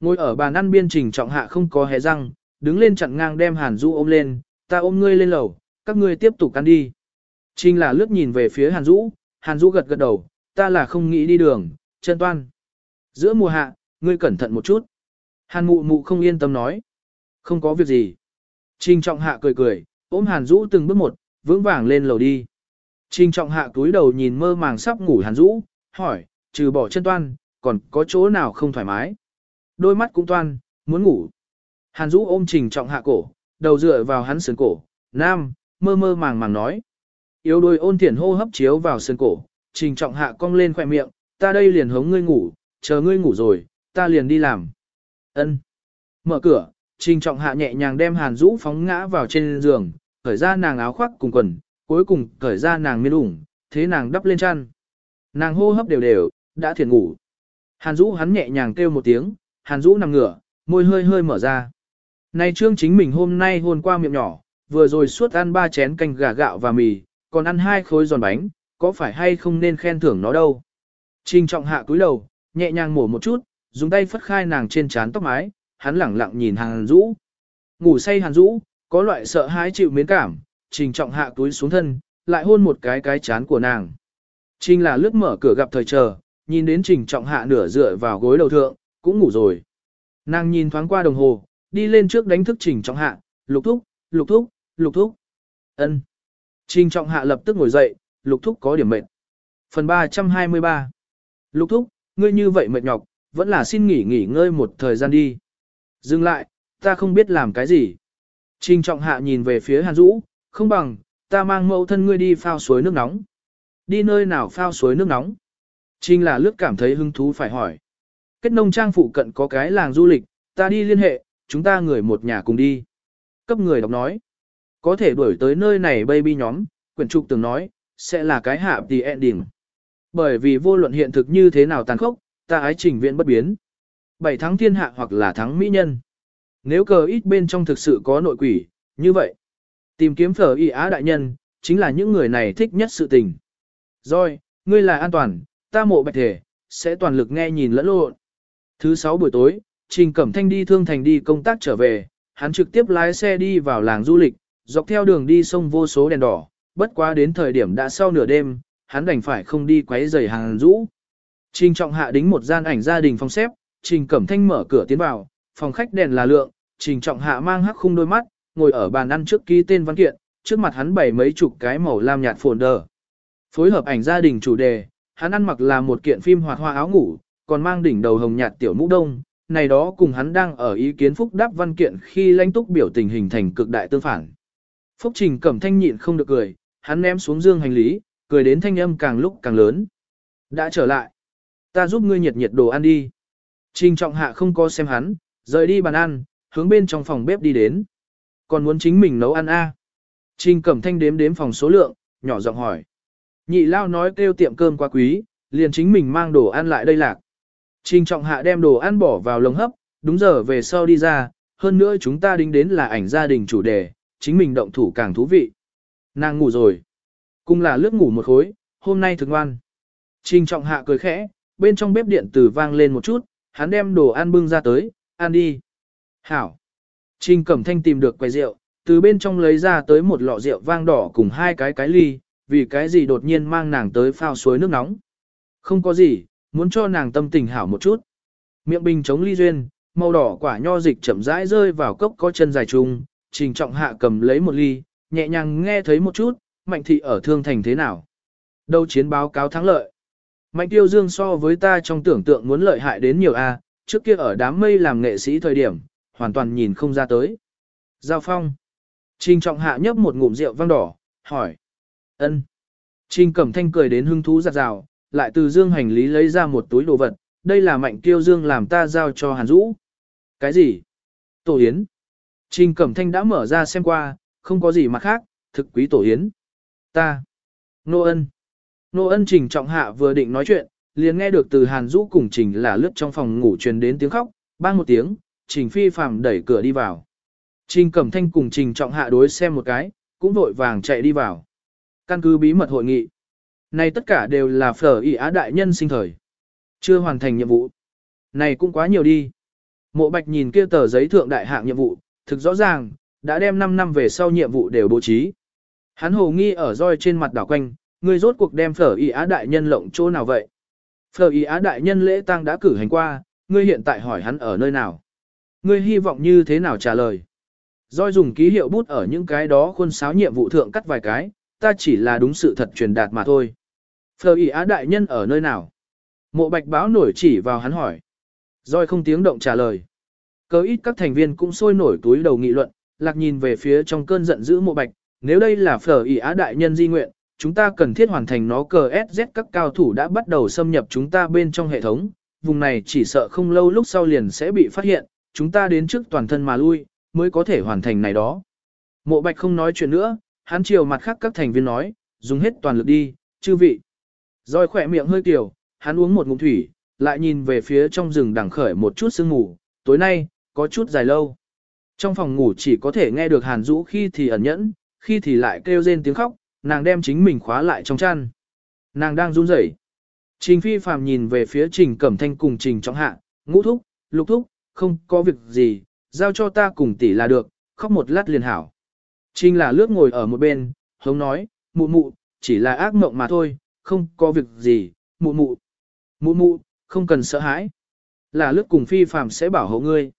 A: Ngồi ở bàn ăn biên trình trọng hạ không có hé răng, đứng lên chặn ngang đem Hàn Dũ ôm lên, ta ôm ngươi lên lầu, các ngươi tiếp tục ăn đi. Trình là lướt nhìn về phía Hàn Dũ, Hàn Dũ gật gật đầu, ta là không nghĩ đi đường, chân toan. Giữa mùa hạ, ngươi cẩn thận một chút. Hàn mụ mụ không yên tâm nói. Không có việc gì. Trình trọng hạ cười cười, ôm Hàn Dũ từng bước một, vững vàng lên lầu đi. Trình trọng hạ túi đầu nhìn mơ màng sắp ngủ Hàn Dũ, hỏi, trừ bỏ chân toan, còn có chỗ nào không thoải mái. Đôi mắt cũng toan, muốn ngủ. Hàn Dũ ôm Trình Trọng Hạ cổ, đầu dựa vào hắn sườn cổ, nam, mơ mơ màng màng nói. Yếu đôi ôn thiển hô hấp chiếu vào sườn cổ, Trình Trọng Hạ cong lên khỏe miệng, ta đây liền hống ngươi ngủ, chờ ngươi ngủ rồi, ta liền đi làm. Ân. Mở cửa, Trình Trọng Hạ nhẹ nhàng đem Hàn Dũ phóng ngã vào trên giường, cởi ra nàng áo khoác cùng quần, cuối cùng cởi ra nàng miên ủng, thế nàng đắp lên chăn. Nàng hô hấp đều đều, đã thiền ngủ. Hàn Dũ hắn nhẹ nhàng kêu một tiếng, Hàn Dũ nằm ngửa, môi hơi hơi mở ra. Này trương chính mình hôm nay hôn qua miệng nhỏ, vừa rồi suốt ăn ba chén canh gà gạo và mì, còn ăn hai khối giòn bánh, có phải hay không nên khen thưởng nó đâu. Trình trọng hạ cúi đầu, nhẹ nhàng mổ một chút, dùng tay phất khai nàng trên trán tóc mái, hắn lẳng lặng nhìn Hàn rũ, Ngủ say Hàn rũ, có loại sợ hãi chịu miến cảm, trình trọng hạ túi xuống thân, lại hôn một cái cái chán của nàng. Trình là lướt mở cửa gặp thời chờ, nhìn đến trình trọng hạ nửa dựa vào gối đầu thượng, cũng ngủ rồi. Nàng nhìn thoáng qua đồng hồ, đi lên trước đánh thức trình trọng hạ, lục thúc, lục thúc, lục thúc. ân. Trình trọng hạ lập tức ngồi dậy, lục thúc có điểm mệt. Phần 323 Lục thúc, ngươi như vậy mệt nhọc, vẫn là xin nghỉ nghỉ ngơi một thời gian đi. Dừng lại, ta không biết làm cái gì. Trình trọng hạ nhìn về phía Hàn Dũ, không bằng, ta mang mẫu thân ngươi đi phao suối nước nóng. Đi nơi nào phao suối nước nóng? Trình là lướt cảm thấy hứng thú phải hỏi. Kết nông trang phụ cận có cái làng du lịch, ta đi liên hệ, chúng ta người một nhà cùng đi. Cấp người đọc nói. Có thể đuổi tới nơi này baby nhóm, quyển trục từng nói, sẽ là cái hạ the ending. Bởi vì vô luận hiện thực như thế nào tàn khốc, ta ái trình viện bất biến. Bảy thắng thiên hạ hoặc là thắng mỹ nhân. Nếu cờ ít bên trong thực sự có nội quỷ, như vậy, tìm kiếm phở y á đại nhân, chính là những người này thích nhất sự tình. Rồi, ngươi là an toàn, ta mộ bạch thể, sẽ toàn lực nghe nhìn lẫn lộn. Thứ sáu buổi tối, Trình Cẩm Thanh đi thương thành đi công tác trở về, hắn trực tiếp lái xe đi vào làng du lịch, dọc theo đường đi sông vô số đèn đỏ, bất quá đến thời điểm đã sau nửa đêm, hắn đành phải không đi quấy rầy hàng rũ. Trình Trọng Hạ đính một gian ảnh gia đình phòng xếp, Trình Cẩm Thanh mở cửa tiến vào, phòng khách đèn là lượng, Trình Trọng Hạ mang hắc khung đôi mắt, ngồi ở bàn ăn trước ký tên văn kiện, trước mặt hắn bày mấy chục cái màu lam nhạt phồn đờ, Phối hợp ảnh gia đình chủ đề, hắn ăn mặc là một kiện phim hoạt hoa áo ngủ, còn mang đỉnh đầu hồng nhạt tiểu mũ đông, này đó cùng hắn đang ở ý kiến phúc đáp văn kiện khi lãnh túc biểu tình hình thành cực đại tương phản. Phúc Trình Cẩm Thanh nhịn không được cười, hắn ném xuống dương hành lý, cười đến thanh âm càng lúc càng lớn. Đã trở lại. Ta giúp ngươi nhiệt nhiệt đồ ăn đi. Trình trọng hạ không có xem hắn, rời đi bàn ăn, hướng bên trong phòng bếp đi đến. Còn muốn chính mình nấu ăn a? À? Trình cẩm thanh đếm đếm phòng số lượng, nhỏ giọng hỏi. Nhị lao nói kêu tiệm cơm quá quý, liền chính mình mang đồ ăn lại đây lạc. Trình trọng hạ đem đồ ăn bỏ vào lồng hấp, đúng giờ về sau đi ra, hơn nữa chúng ta đính đến là ảnh gia đình chủ đề, chính mình động thủ càng thú vị. Nàng ngủ rồi. Cùng là lướt ngủ một khối, hôm nay thực ngoan. Trình trọng hạ cười khẽ, bên trong bếp điện tử vang lên một chút, hắn đem đồ ăn bưng ra tới, ăn đi. Hảo. Trình Cẩm Thanh tìm được quầy rượu, từ bên trong lấy ra tới một lọ rượu vang đỏ cùng hai cái cái ly, vì cái gì đột nhiên mang nàng tới phao suối nước nóng. Không có gì, muốn cho nàng tâm tình hảo một chút. Miệng bình chống ly duyên, màu đỏ quả nho dịch chậm rãi rơi vào cốc có chân dài trùng, trình trọng hạ cầm lấy một ly, nhẹ nhàng nghe thấy một chút, mạnh thị ở thương thành thế nào. Đâu chiến báo cáo thắng lợi. Mạnh tiêu dương so với ta trong tưởng tượng muốn lợi hại đến nhiều a trước kia ở đám mây làm nghệ sĩ thời điểm, hoàn toàn nhìn không ra tới. Giao phong. Trình trọng hạ nhấp một ngụm rượu vang đỏ, hỏi. ân. Trình cẩm thanh cười đến hưng thú giặt rào, lại từ dương hành lý lấy ra một túi đồ vật, đây là mạnh tiêu dương làm ta giao cho hàn Dũ. Cái gì? Tổ yến. Trình cẩm thanh đã mở ra xem qua, không có gì mà khác, thực quý tổ yến. Ta. Nô ân. Nô ân trình trọng hạ vừa định nói chuyện, liền nghe được từ hàn Dũ cùng trình là lướt trong phòng ngủ truyền đến tiếng khóc, bang một tiếng, trình phi phàm đẩy cửa đi vào. Trình cẩm thanh cùng trình trọng hạ đối xem một cái, cũng vội vàng chạy đi vào. Căn cứ bí mật hội nghị. Này tất cả đều là phở ỉ á đại nhân sinh thời. Chưa hoàn thành nhiệm vụ. Này cũng quá nhiều đi. Mộ bạch nhìn kia tờ giấy thượng đại hạng nhiệm vụ, thực rõ ràng, đã đem 5 năm về sau nhiệm vụ đều bố trí. Hắn hồ nghi ở roi trên mặt đảo quanh, người rốt cuộc đem phở ý á đại nhân lộng chỗ nào vậy? Phở ý á đại nhân lễ tang đã cử hành qua, ngươi hiện tại hỏi hắn ở nơi nào? Ngươi hy vọng như thế nào trả lời? roi dùng ký hiệu bút ở những cái đó khuôn sáo nhiệm vụ thượng cắt vài cái, ta chỉ là đúng sự thật truyền đạt mà thôi. Phở ý á đại nhân ở nơi nào? Mộ bạch báo nổi chỉ vào hắn hỏi. Rồi không tiếng động trả lời. Cớ ít các thành viên cũng sôi nổi túi đầu nghị luận, lạc nhìn về phía trong cơn giận dữ mộ bạch. Nếu đây là phở ỉ á đại nhân di nguyện, chúng ta cần thiết hoàn thành nó cờ SZ các cao thủ đã bắt đầu xâm nhập chúng ta bên trong hệ thống. Vùng này chỉ sợ không lâu lúc sau liền sẽ bị phát hiện, chúng ta đến trước toàn thân mà lui, mới có thể hoàn thành này đó. Mộ bạch không nói chuyện nữa, hắn chiều mặt khác các thành viên nói, dùng hết toàn lực đi, chư vị. Rồi khỏe miệng hơi tiểu, hắn uống một ngụm thủy, lại nhìn về phía trong rừng đằng khởi một chút sương ngủ, tối nay, có chút dài lâu. Trong phòng ngủ chỉ có thể nghe được hàn Dũ khi thì ẩn nhẫn, khi thì lại kêu rên tiếng khóc, nàng đem chính mình khóa lại trong chăn. Nàng đang run rẩy. Trình phi phàm nhìn về phía trình cẩm thanh cùng trình trọng hạ, ngũ thúc, lục thúc, không có việc gì, giao cho ta cùng tỷ là được, khóc một lát liền hảo. Trình là lướt ngồi ở một bên, hống nói, mụ mụ, chỉ là ác mộng mà thôi, không có việc gì, mụ mụ. Mụ mụ, không cần sợ hãi. Là lướt cùng phi phàm sẽ bảo hộ ngươi.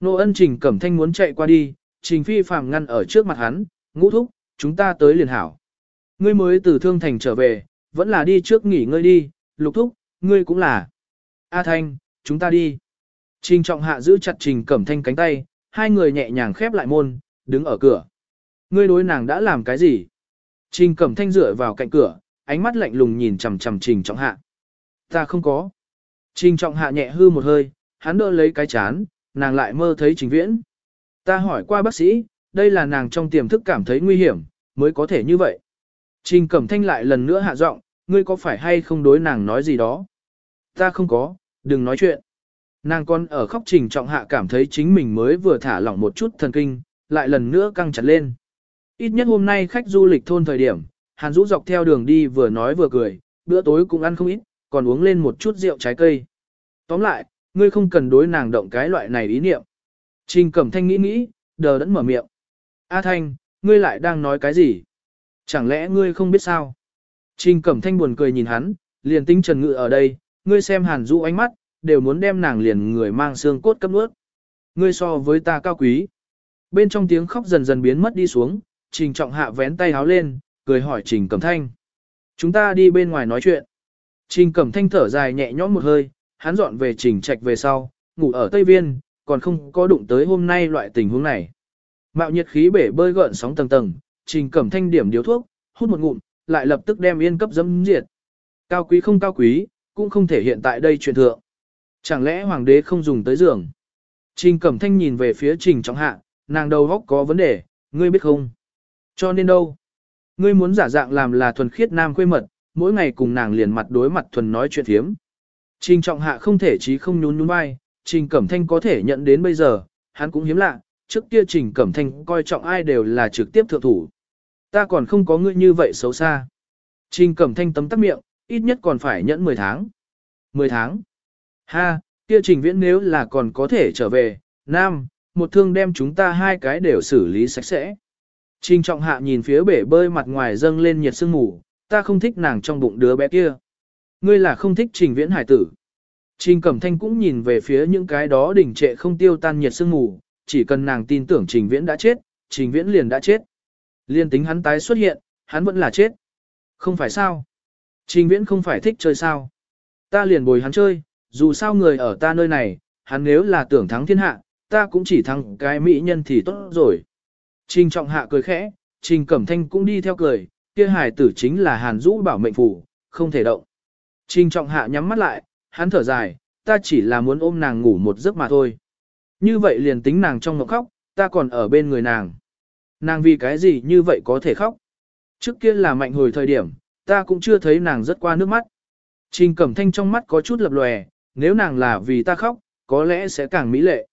A: Nô ân trình cẩm thanh muốn chạy qua đi, trình phi phàm ngăn ở trước mặt hắn, ngũ thúc, chúng ta tới liền hảo. Ngươi mới từ thương thành trở về, vẫn là đi trước nghỉ ngơi đi, lục thúc, ngươi cũng là. A thanh, chúng ta đi. Trình trọng hạ giữ chặt trình cẩm thanh cánh tay, hai người nhẹ nhàng khép lại môn, đứng ở cửa. Ngươi đối nàng đã làm cái gì? Trình cẩm thanh dựa vào cạnh cửa, ánh mắt lạnh lùng nhìn chầm chầm trình trọng hạ. Ta không có. Trình trọng hạ nhẹ hư một hơi, hắn đỡ lấy cái chán, nàng lại mơ thấy trình viễn. Ta hỏi qua bác sĩ, đây là nàng trong tiềm thức cảm thấy nguy hiểm, mới có thể như vậy. Trình cẩm thanh lại lần nữa hạ giọng, ngươi có phải hay không đối nàng nói gì đó? Ta không có, đừng nói chuyện. Nàng con ở khóc trình trọng hạ cảm thấy chính mình mới vừa thả lỏng một chút thần kinh, lại lần nữa căng chặt lên. Ít nhất hôm nay khách du lịch thôn thời điểm, Hàn Dũ dọc theo đường đi vừa nói vừa cười, bữa tối cũng ăn không ít, còn uống lên một chút rượu trái cây. Tóm lại, ngươi không cần đối nàng động cái loại này ý niệm. Trình Cẩm Thanh nghĩ nghĩ, đờ đẫn mở miệng. A Thanh, ngươi lại đang nói cái gì? Chẳng lẽ ngươi không biết sao? Trình Cẩm Thanh buồn cười nhìn hắn, liền tinh trần ngự ở đây, ngươi xem Hàn Dũ ánh mắt, đều muốn đem nàng liền người mang xương cốt cấp nuốt. Ngươi so với ta cao quý. Bên trong tiếng khóc dần dần biến mất đi xuống, Trình Trọng Hạ vén tay háo lên, cười hỏi Trình Cẩm Thanh. Chúng ta đi bên ngoài nói chuyện. Trình Cẩm Thanh thở dài nhẹ nhõm một hơi, hắn dọn về Trình Trạch về sau, ngủ ở Tây Viên, còn không có đụng tới hôm nay loại tình huống này. Mạo nhiệt khí bể bơi gợn sóng tầng tầng, Trình Cẩm Thanh điểm điếu thuốc, hút một ngụm, lại lập tức đem yên cấp dâm diệt. Cao quý không cao quý, cũng không thể hiện tại đây chuyện thượng. Chẳng lẽ hoàng đế không dùng tới giường? Trình Cẩm Thanh nhìn về phía Trình Trọng Hạ, nàng đầu góc có vấn đề, ngươi biết không? Cho nên đâu? Ngươi muốn giả dạng làm là thuần khiết nam quê mật, mỗi ngày cùng nàng liền mặt đối mặt thuần nói chuyện thiếm. Trình trọng hạ không thể chí không nhún nhún vai, trình cẩm thanh có thể nhận đến bây giờ, hắn cũng hiếm lạ, trước kia trình cẩm thanh coi trọng ai đều là trực tiếp thượng thủ. Ta còn không có ngươi như vậy xấu xa. Trình cẩm thanh tấm tắc miệng, ít nhất còn phải nhẫn 10 tháng. 10 tháng. Ha, kia trình viễn nếu là còn có thể trở về, nam, một thương đem chúng ta hai cái đều xử lý sạch sẽ. Trình trọng hạ nhìn phía bể bơi mặt ngoài dâng lên nhiệt sương mù, ta không thích nàng trong bụng đứa bé kia. Ngươi là không thích trình viễn hải tử. Trình cẩm thanh cũng nhìn về phía những cái đó đỉnh trệ không tiêu tan nhiệt sương mù, chỉ cần nàng tin tưởng trình viễn đã chết, trình viễn liền đã chết. Liên tính hắn tái xuất hiện, hắn vẫn là chết. Không phải sao? Trình viễn không phải thích chơi sao? Ta liền bồi hắn chơi, dù sao người ở ta nơi này, hắn nếu là tưởng thắng thiên hạ, ta cũng chỉ thắng cái mỹ nhân thì tốt rồi. Trình trọng hạ cười khẽ, trình cẩm thanh cũng đi theo cười, kia hài tử chính là hàn Dũ bảo mệnh phủ, không thể động. Trình trọng hạ nhắm mắt lại, hắn thở dài, ta chỉ là muốn ôm nàng ngủ một giấc mà thôi. Như vậy liền tính nàng trong ngọc khóc, ta còn ở bên người nàng. Nàng vì cái gì như vậy có thể khóc? Trước kia là mạnh hồi thời điểm, ta cũng chưa thấy nàng rất qua nước mắt. Trình cẩm thanh trong mắt có chút lập lòe, nếu nàng là vì ta khóc, có lẽ sẽ càng mỹ lệ.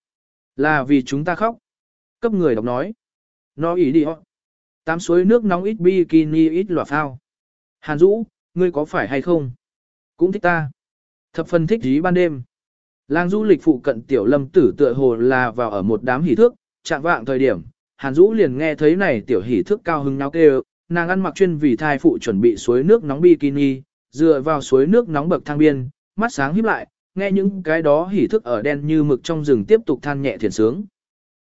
A: Là vì chúng ta khóc. Cấp người đọc nói. Nó ý đi họ. Tám suối nước nóng ít bikini ít lòa phao. Hàn Dũ, ngươi có phải hay không? Cũng thích ta. Thập phần thích ý ban đêm. Lang du lịch phụ cận tiểu lâm tử tựa hồ là vào ở một đám hỉ thước, chạm vạng thời điểm, Hàn Dũ liền nghe thấy này tiểu hỉ thước cao hứng náo kêu, nàng ăn mặc chuyên vì thai phụ chuẩn bị suối nước nóng bikini, dựa vào suối nước nóng bậc thang biên, mắt sáng híp lại, nghe những cái đó hỉ thức ở đen như mực trong rừng tiếp tục than nhẹ thiền sướng.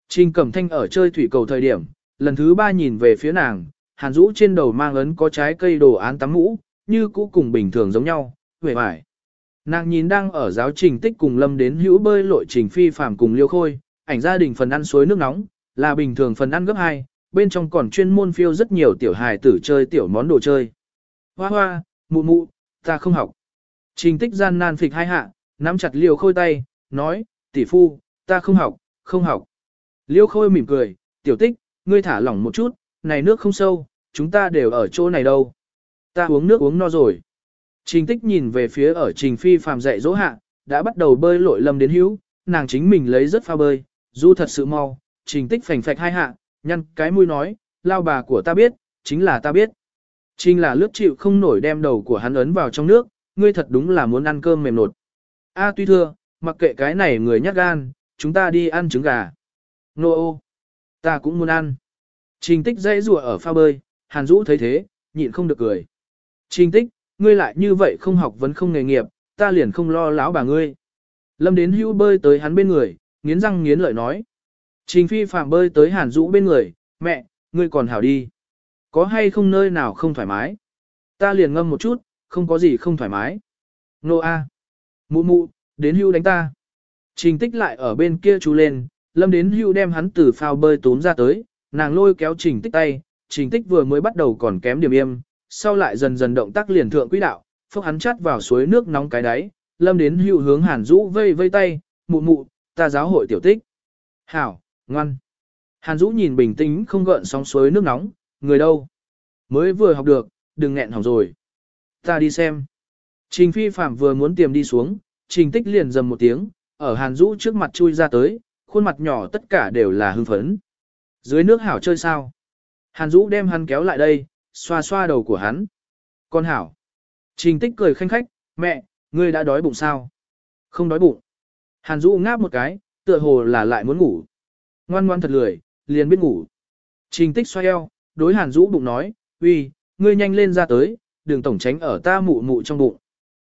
A: Trình Cẩm Thanh ở chơi thủy cầu thời điểm, lần thứ ba nhìn về phía nàng, hàn Dũ trên đầu mang ấn có trái cây đồ án tắm mũ, như cũ cùng bình thường giống nhau, vẻ vải. Nàng nhìn đang ở giáo trình tích cùng lâm đến hữu bơi lội trình phi phàm cùng liêu khôi, ảnh gia đình phần ăn suối nước nóng, là bình thường phần ăn gấp 2, bên trong còn chuyên môn phiêu rất nhiều tiểu hài tử chơi tiểu món đồ chơi. Hoa hoa, mụ mụ, ta không học. Trình tích gian nan phịch hai hạ, nắm chặt liêu khôi tay, nói, tỷ phu, ta không học, không học. Liêu khôi mỉm cười, tiểu tích, ngươi thả lỏng một chút, này nước không sâu, chúng ta đều ở chỗ này đâu. Ta uống nước uống no rồi. Trình tích nhìn về phía ở trình phi phàm dạy dỗ hạ, đã bắt đầu bơi lội lâm đến hữu, nàng chính mình lấy rất pha bơi, du thật sự mau, trình tích phành phạch hai hạ, nhăn cái mũi nói, lao bà của ta biết, chính là ta biết. Trình là lướt chịu không nổi đem đầu của hắn ấn vào trong nước, ngươi thật đúng là muốn ăn cơm mềm nột. A tuy thưa, mặc kệ cái này người nhát gan, chúng ta đi ăn trứng gà. Nô ô, ta cũng muốn ăn. Trình tích dãy rùa ở pha bơi, hàn Dũ thấy thế, nhịn không được cười. Trình tích, ngươi lại như vậy không học vẫn không nghề nghiệp, ta liền không lo láo bà ngươi. Lâm đến hưu bơi tới hắn bên người, nghiến răng nghiến lợi nói. Trình phi phạm bơi tới hàn Dũ bên người, mẹ, ngươi còn hảo đi. Có hay không nơi nào không thoải mái? Ta liền ngâm một chút, không có gì không thoải mái. Nô A. Mụ mụ, đến hưu đánh ta. Trình tích lại ở bên kia chú lên, lâm đến hưu đem hắn từ phao bơi tốn ra tới, nàng lôi kéo trình tích tay, trình tích vừa mới bắt đầu còn kém điểm im, sau lại dần dần động tác liền thượng quỹ đạo, phốc hắn chắt vào suối nước nóng cái đáy, lâm đến hữu hướng hàn Dũ vây vây tay, mụ mụ, ta giáo hội tiểu tích. Hảo, ngoan. Hàn Dũ nhìn bình tĩnh không gợn sóng suối nước nóng, người đâu? Mới vừa học được, đừng nghẹn hỏng rồi. Ta đi xem. Trình phi phạm vừa muốn tiềm đi xuống, trình tích liền dầm một tiếng, ở hàn Dũ trước mặt chui ra tới, khuôn mặt nhỏ tất cả đều là hưng phấn. Dưới nước hảo chơi sao? Hàn Dũ đem hắn kéo lại đây, xoa xoa đầu của hắn. Con hảo. Trình tích cười khanh khách, mẹ, ngươi đã đói bụng sao? Không đói bụng. Hàn Dũ ngáp một cái, tựa hồ là lại muốn ngủ. Ngoan ngoan thật lười, liền biết ngủ. Trình tích xoay eo, đối Hàn Dũ bụng nói, uy, ngươi nhanh lên ra tới, đừng tổng tránh ở ta mụ mụ trong bụng.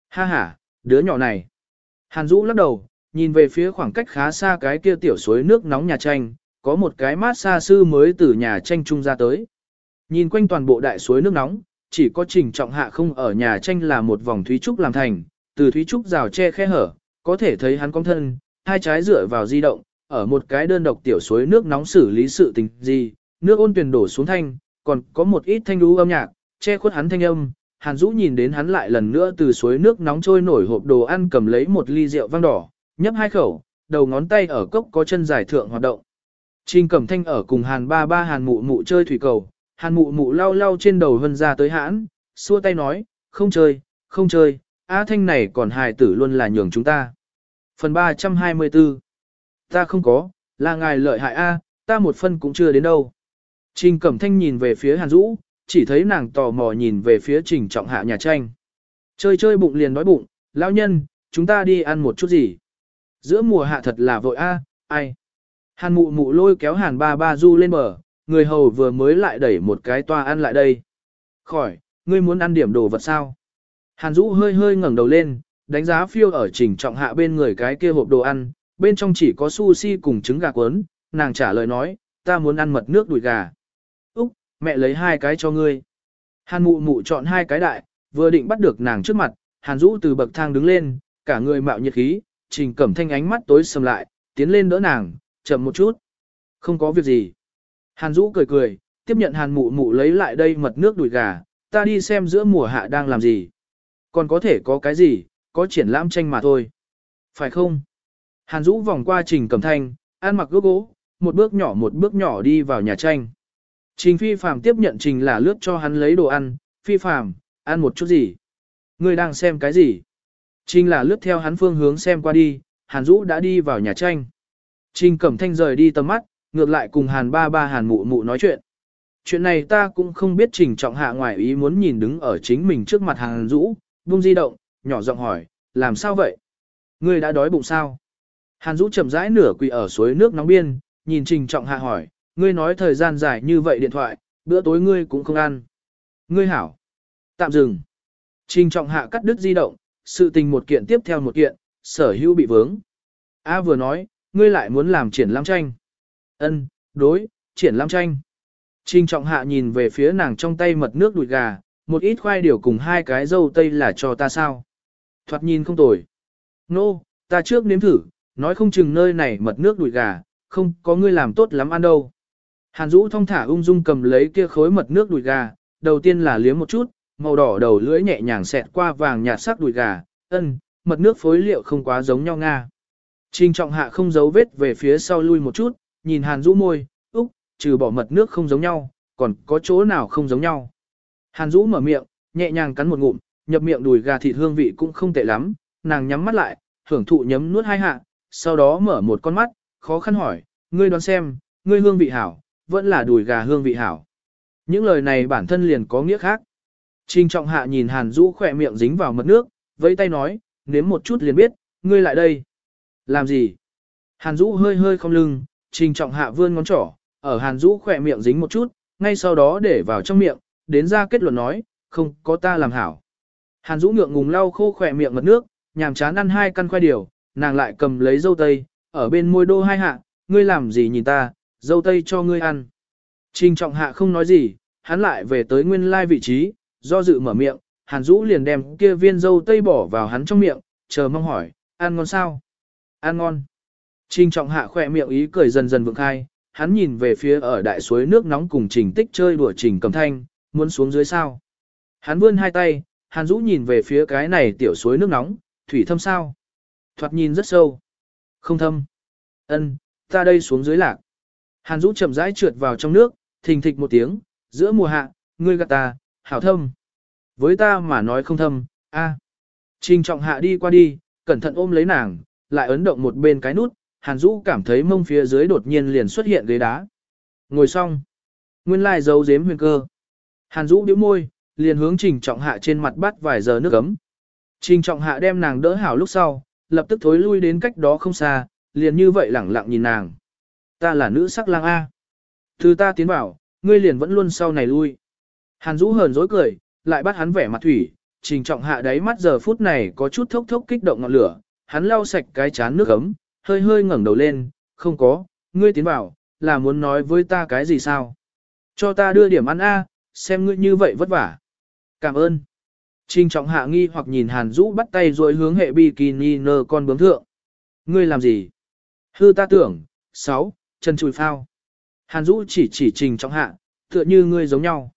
A: Ha ha, đứa nhỏ này. Hàn Dũ lắc đầu, nhìn về phía khoảng cách khá xa cái kia tiểu suối nước nóng nhà tranh, có một cái mát xa sư mới từ nhà tranh trung ra tới. Nhìn quanh toàn bộ đại suối nước nóng, chỉ có trình trọng hạ không ở nhà tranh là một vòng thúy trúc làm thành, từ thúy trúc rào che khe hở, có thể thấy hắn cong thân, hai trái dựa vào di động, ở một cái đơn độc tiểu suối nước nóng xử lý sự tình gì, nước ôn tuyển đổ xuống thanh, còn có một ít thanh đú âm nhạc, che khuất hắn thanh âm. Hàn Dũ nhìn đến hắn lại lần nữa từ suối nước nóng trôi nổi hộp đồ ăn cầm lấy một ly rượu vang đỏ, nhấp hai khẩu, đầu ngón tay ở cốc có chân dài thượng hoạt động. Trình Cẩm Thanh ở cùng Hàn Ba Ba Hàn Mụ Mụ chơi thủy cầu, Hàn Mụ Mụ lau lau trên đầu hân ra tới hãn, xua tay nói, không chơi, không chơi, A Thanh này còn hài tử luôn là nhường chúng ta. Phần 324 Ta không có, là ngài lợi hại A, ta một phân cũng chưa đến đâu. Trình Cẩm Thanh nhìn về phía Hàn Dũ, chỉ thấy nàng tò mò nhìn về phía Trình Trọng Hạ nhà tranh. Chơi chơi bụng liền đói bụng, lão nhân, chúng ta đi ăn một chút gì. Giữa mùa hạ thật là vội a, ai. Hàn mụ mụ lôi kéo hàn ba ba du lên bờ, người hầu vừa mới lại đẩy một cái toa ăn lại đây. Khỏi, ngươi muốn ăn điểm đồ vật sao? Hàn Dũ hơi hơi ngẩng đầu lên, đánh giá phiêu ở trình trọng hạ bên người cái kia hộp đồ ăn, bên trong chỉ có sushi cùng trứng gà cuốn, nàng trả lời nói, ta muốn ăn mật nước đùi gà. Úc, mẹ lấy hai cái cho ngươi. Hàn mụ mụ chọn hai cái đại, vừa định bắt được nàng trước mặt, Hàn Dũ từ bậc thang đứng lên, cả người mạo nhiệt khí, trình cẩm thanh ánh mắt tối sầm lại, tiến lên đỡ nàng, chậm một chút. Không có việc gì. Hàn Dũ cười cười, tiếp nhận hàn mụ mụ lấy lại đây mật nước đùi gà, ta đi xem giữa mùa hạ đang làm gì. Còn có thể có cái gì, có triển lãm tranh mà thôi. Phải không? Hàn Dũ vòng qua trình cẩm thanh, ăn mặc gốc gỗ, một bước nhỏ một bước nhỏ đi vào nhà tranh. Trình phi phàm tiếp nhận trình là lướt cho hắn lấy đồ ăn, phi phàm, ăn một chút gì. Ngươi đang xem cái gì? Trình là lướt theo hắn phương hướng xem qua đi, Hàn Dũ đã đi vào nhà tranh. Trình Cẩm Thanh rời đi tầm mắt, ngược lại cùng Hàn ba ba Hàn mụ mụ nói chuyện. Chuyện này ta cũng không biết Trình Trọng Hạ ngoài ý muốn nhìn đứng ở chính mình trước mặt Hàn Dũ, buông di động, nhỏ giọng hỏi, làm sao vậy? Ngươi đã đói bụng sao? Hàn Dũ chậm rãi nửa quỳ ở suối nước nóng biên, nhìn Trình Trọng Hạ hỏi, ngươi nói thời gian dài như vậy điện thoại, bữa tối ngươi cũng không ăn. Ngươi hảo. Tạm dừng. Trình Trọng Hạ cắt đứt di động, sự tình một kiện tiếp theo một kiện, sở hữu bị vướng. A vừa nói, ngươi lại muốn làm triển lãm tranh. Ân, đối, triển lãm tranh. Trình trọng hạ nhìn về phía nàng trong tay mật nước đùi gà, một ít khoai điều cùng hai cái dâu tây là cho ta sao. Thoạt nhìn không tồi. Nô, no, ta trước nếm thử, nói không chừng nơi này mật nước đùi gà, không có ngươi làm tốt lắm ăn đâu. Hàn Dũ thong thả ung dung cầm lấy kia khối mật nước đùi gà, đầu tiên là liếm một chút, màu đỏ đầu lưỡi nhẹ nhàng xẹt qua vàng nhạt sắc đùi gà, ân, mật nước phối liệu không quá giống nhau nga. Trình trọng hạ không giấu vết về phía sau lui một chút, nhìn Hàn Dũ môi, úc, trừ bỏ mật nước không giống nhau, còn có chỗ nào không giống nhau. Hàn Dũ mở miệng, nhẹ nhàng cắn một ngụm, nhập miệng đùi gà thịt hương vị cũng không tệ lắm, nàng nhắm mắt lại, hưởng thụ nhấm nuốt hai hạ, sau đó mở một con mắt, khó khăn hỏi, ngươi đoán xem, ngươi hương vị hảo, vẫn là đùi gà hương vị hảo. Những lời này bản thân liền có nghĩa khác. Trình trọng hạ nhìn Hàn Dũ khỏe miệng dính vào mật nước, vẫy tay nói, nếm một chút liền biết, ngươi lại đây. Làm gì? Hàn Dũ hơi hơi không lưng, trình trọng hạ vươn ngón trỏ, ở Hàn Dũ khỏe miệng dính một chút, ngay sau đó để vào trong miệng, đến ra kết luận nói, không có ta làm hảo. Hàn Dũ ngượng ngùng lau khô khỏe miệng mật nước, nhàm chán ăn hai căn khoai điều, nàng lại cầm lấy dâu tây, ở bên môi đô hai hạ, ngươi làm gì nhìn ta, dâu tây cho ngươi ăn. Trình trọng hạ không nói gì, hắn lại về tới nguyên lai vị trí, do dự mở miệng, Hàn Dũ liền đem kia viên dâu tây bỏ vào hắn trong miệng, chờ mong hỏi, ăn ngon sao? Ăn ngon. Trình trọng hạ khỏe miệng ý cười dần dần vượng khai, hắn nhìn về phía ở đại suối nước nóng cùng trình tích chơi đùa trình cầm thanh, muốn xuống dưới sao. Hắn vươn hai tay, Hàn Dũ nhìn về phía cái này tiểu suối nước nóng, thủy thâm sao. Thoạt nhìn rất sâu. Không thâm. Ân, ta đây xuống dưới lạc. Hàn Dũ chậm rãi trượt vào trong nước, thình thịch một tiếng, giữa mùa hạ, ngươi gạt ta, hảo thâm. Với ta mà nói không thâm, a. Trình trọng hạ đi qua đi, cẩn thận ôm lấy nàng, lại ấn động một bên cái nút, Hàn Dũ cảm thấy mông phía dưới đột nhiên liền xuất hiện ghế đá. Ngồi xong. Nguyên lai giấu giếm huyền cơ. Hàn Dũ bĩu môi, liền hướng Trình Trọng Hạ trên mặt bắt vài giờ nước ấm. Trình Trọng Hạ đem nàng đỡ hảo lúc sau, lập tức thối lui đến cách đó không xa, liền như vậy lẳng lặng nhìn nàng. Ta là nữ sắc lang A. thứ ta tiến vào, ngươi liền vẫn luôn sau này lui. Hàn Dũ hờn dỗi cười, lại bắt hắn vẻ mặt thủy, Trình Trọng Hạ đáy mắt giờ phút này có chút thốc thốc kích động ngọn lửa, hắn lau sạch cái chán nước ấm, hơi hơi ngẩng đầu lên, không có, ngươi tiến vào, là muốn nói với ta cái gì sao? Cho ta đưa điểm ăn a, xem ngươi như vậy vất vả. Cảm ơn. Trình trọng hạ nghi hoặc nhìn Hàn Dũ bắt tay rồi hướng hệ bikini nơ con bướm thượng. Ngươi làm gì? Hư ta tưởng, sáu, chân chùi phao. Hàn Dũ chỉ chỉ trình trọng hạ, tựa như ngươi giống nhau.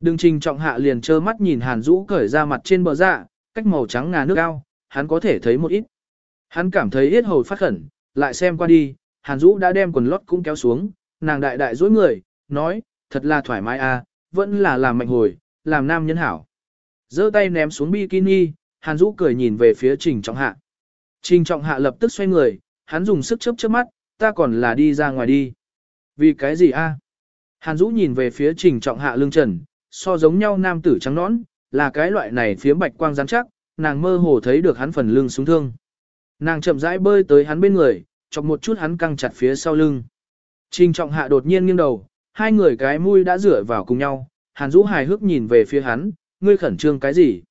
A: Đừng trình trọng hạ liền trơ mắt nhìn Hàn Dũ cởi ra mặt trên bờ dạ, cách màu trắng ngà nước ao, hắn có thể thấy một ít. Hắn cảm thấy yết hầu phát khẩn, lại xem qua đi, Hàn Dũ đã đem quần lót cũng kéo xuống, nàng đại đại dối người, nói, thật là thoải mái à, vẫn là làm mạnh hồi, làm nam nhân hảo. giơ tay ném xuống bikini, Hàn Dũ cười nhìn về phía Trình Trọng Hạ. Trình Trọng Hạ lập tức xoay người, hắn dùng sức chớp chớp mắt, ta còn là đi ra ngoài đi. Vì cái gì a? Hàn Dũ nhìn về phía Trình Trọng Hạ lưng trần, so giống nhau nam tử trắng nõn, là cái loại này phía bạch quang rắn chắc, nàng mơ hồ thấy được hắn phần lưng súng thương. Nàng chậm rãi bơi tới hắn bên người, chọc một chút hắn căng chặt phía sau lưng. Trình trọng hạ đột nhiên nghiêng đầu, hai người cái mũi đã rửa vào cùng nhau, hàn Dũ hài hước nhìn về phía hắn, ngươi khẩn trương cái gì?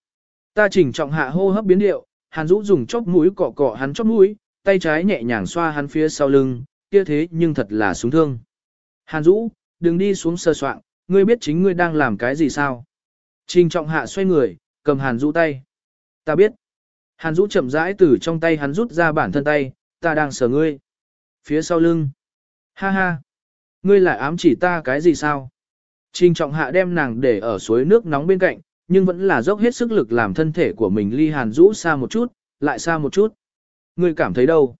A: Ta trình trọng hạ hô hấp biến điệu, hàn Dũ dùng chóp mũi cọ cọ hắn chóp mũi, tay trái nhẹ nhàng xoa hắn phía sau lưng, kia thế nhưng thật là súng thương. Hàn Dũ, đừng đi xuống sơ soạn, ngươi biết chính ngươi đang làm cái gì sao? Trình trọng hạ xoay người, cầm hàn Dũ tay. Ta biết. Hàn Dũ chậm rãi từ trong tay hắn rút ra bản thân tay, ta đang sờ ngươi. Phía sau lưng. Ha ha. Ngươi lại ám chỉ ta cái gì sao? Trình trọng hạ đem nàng để ở suối nước nóng bên cạnh, nhưng vẫn là dốc hết sức lực làm thân thể của mình ly Hàn Dũ xa một chút, lại xa một chút. Ngươi cảm thấy đâu?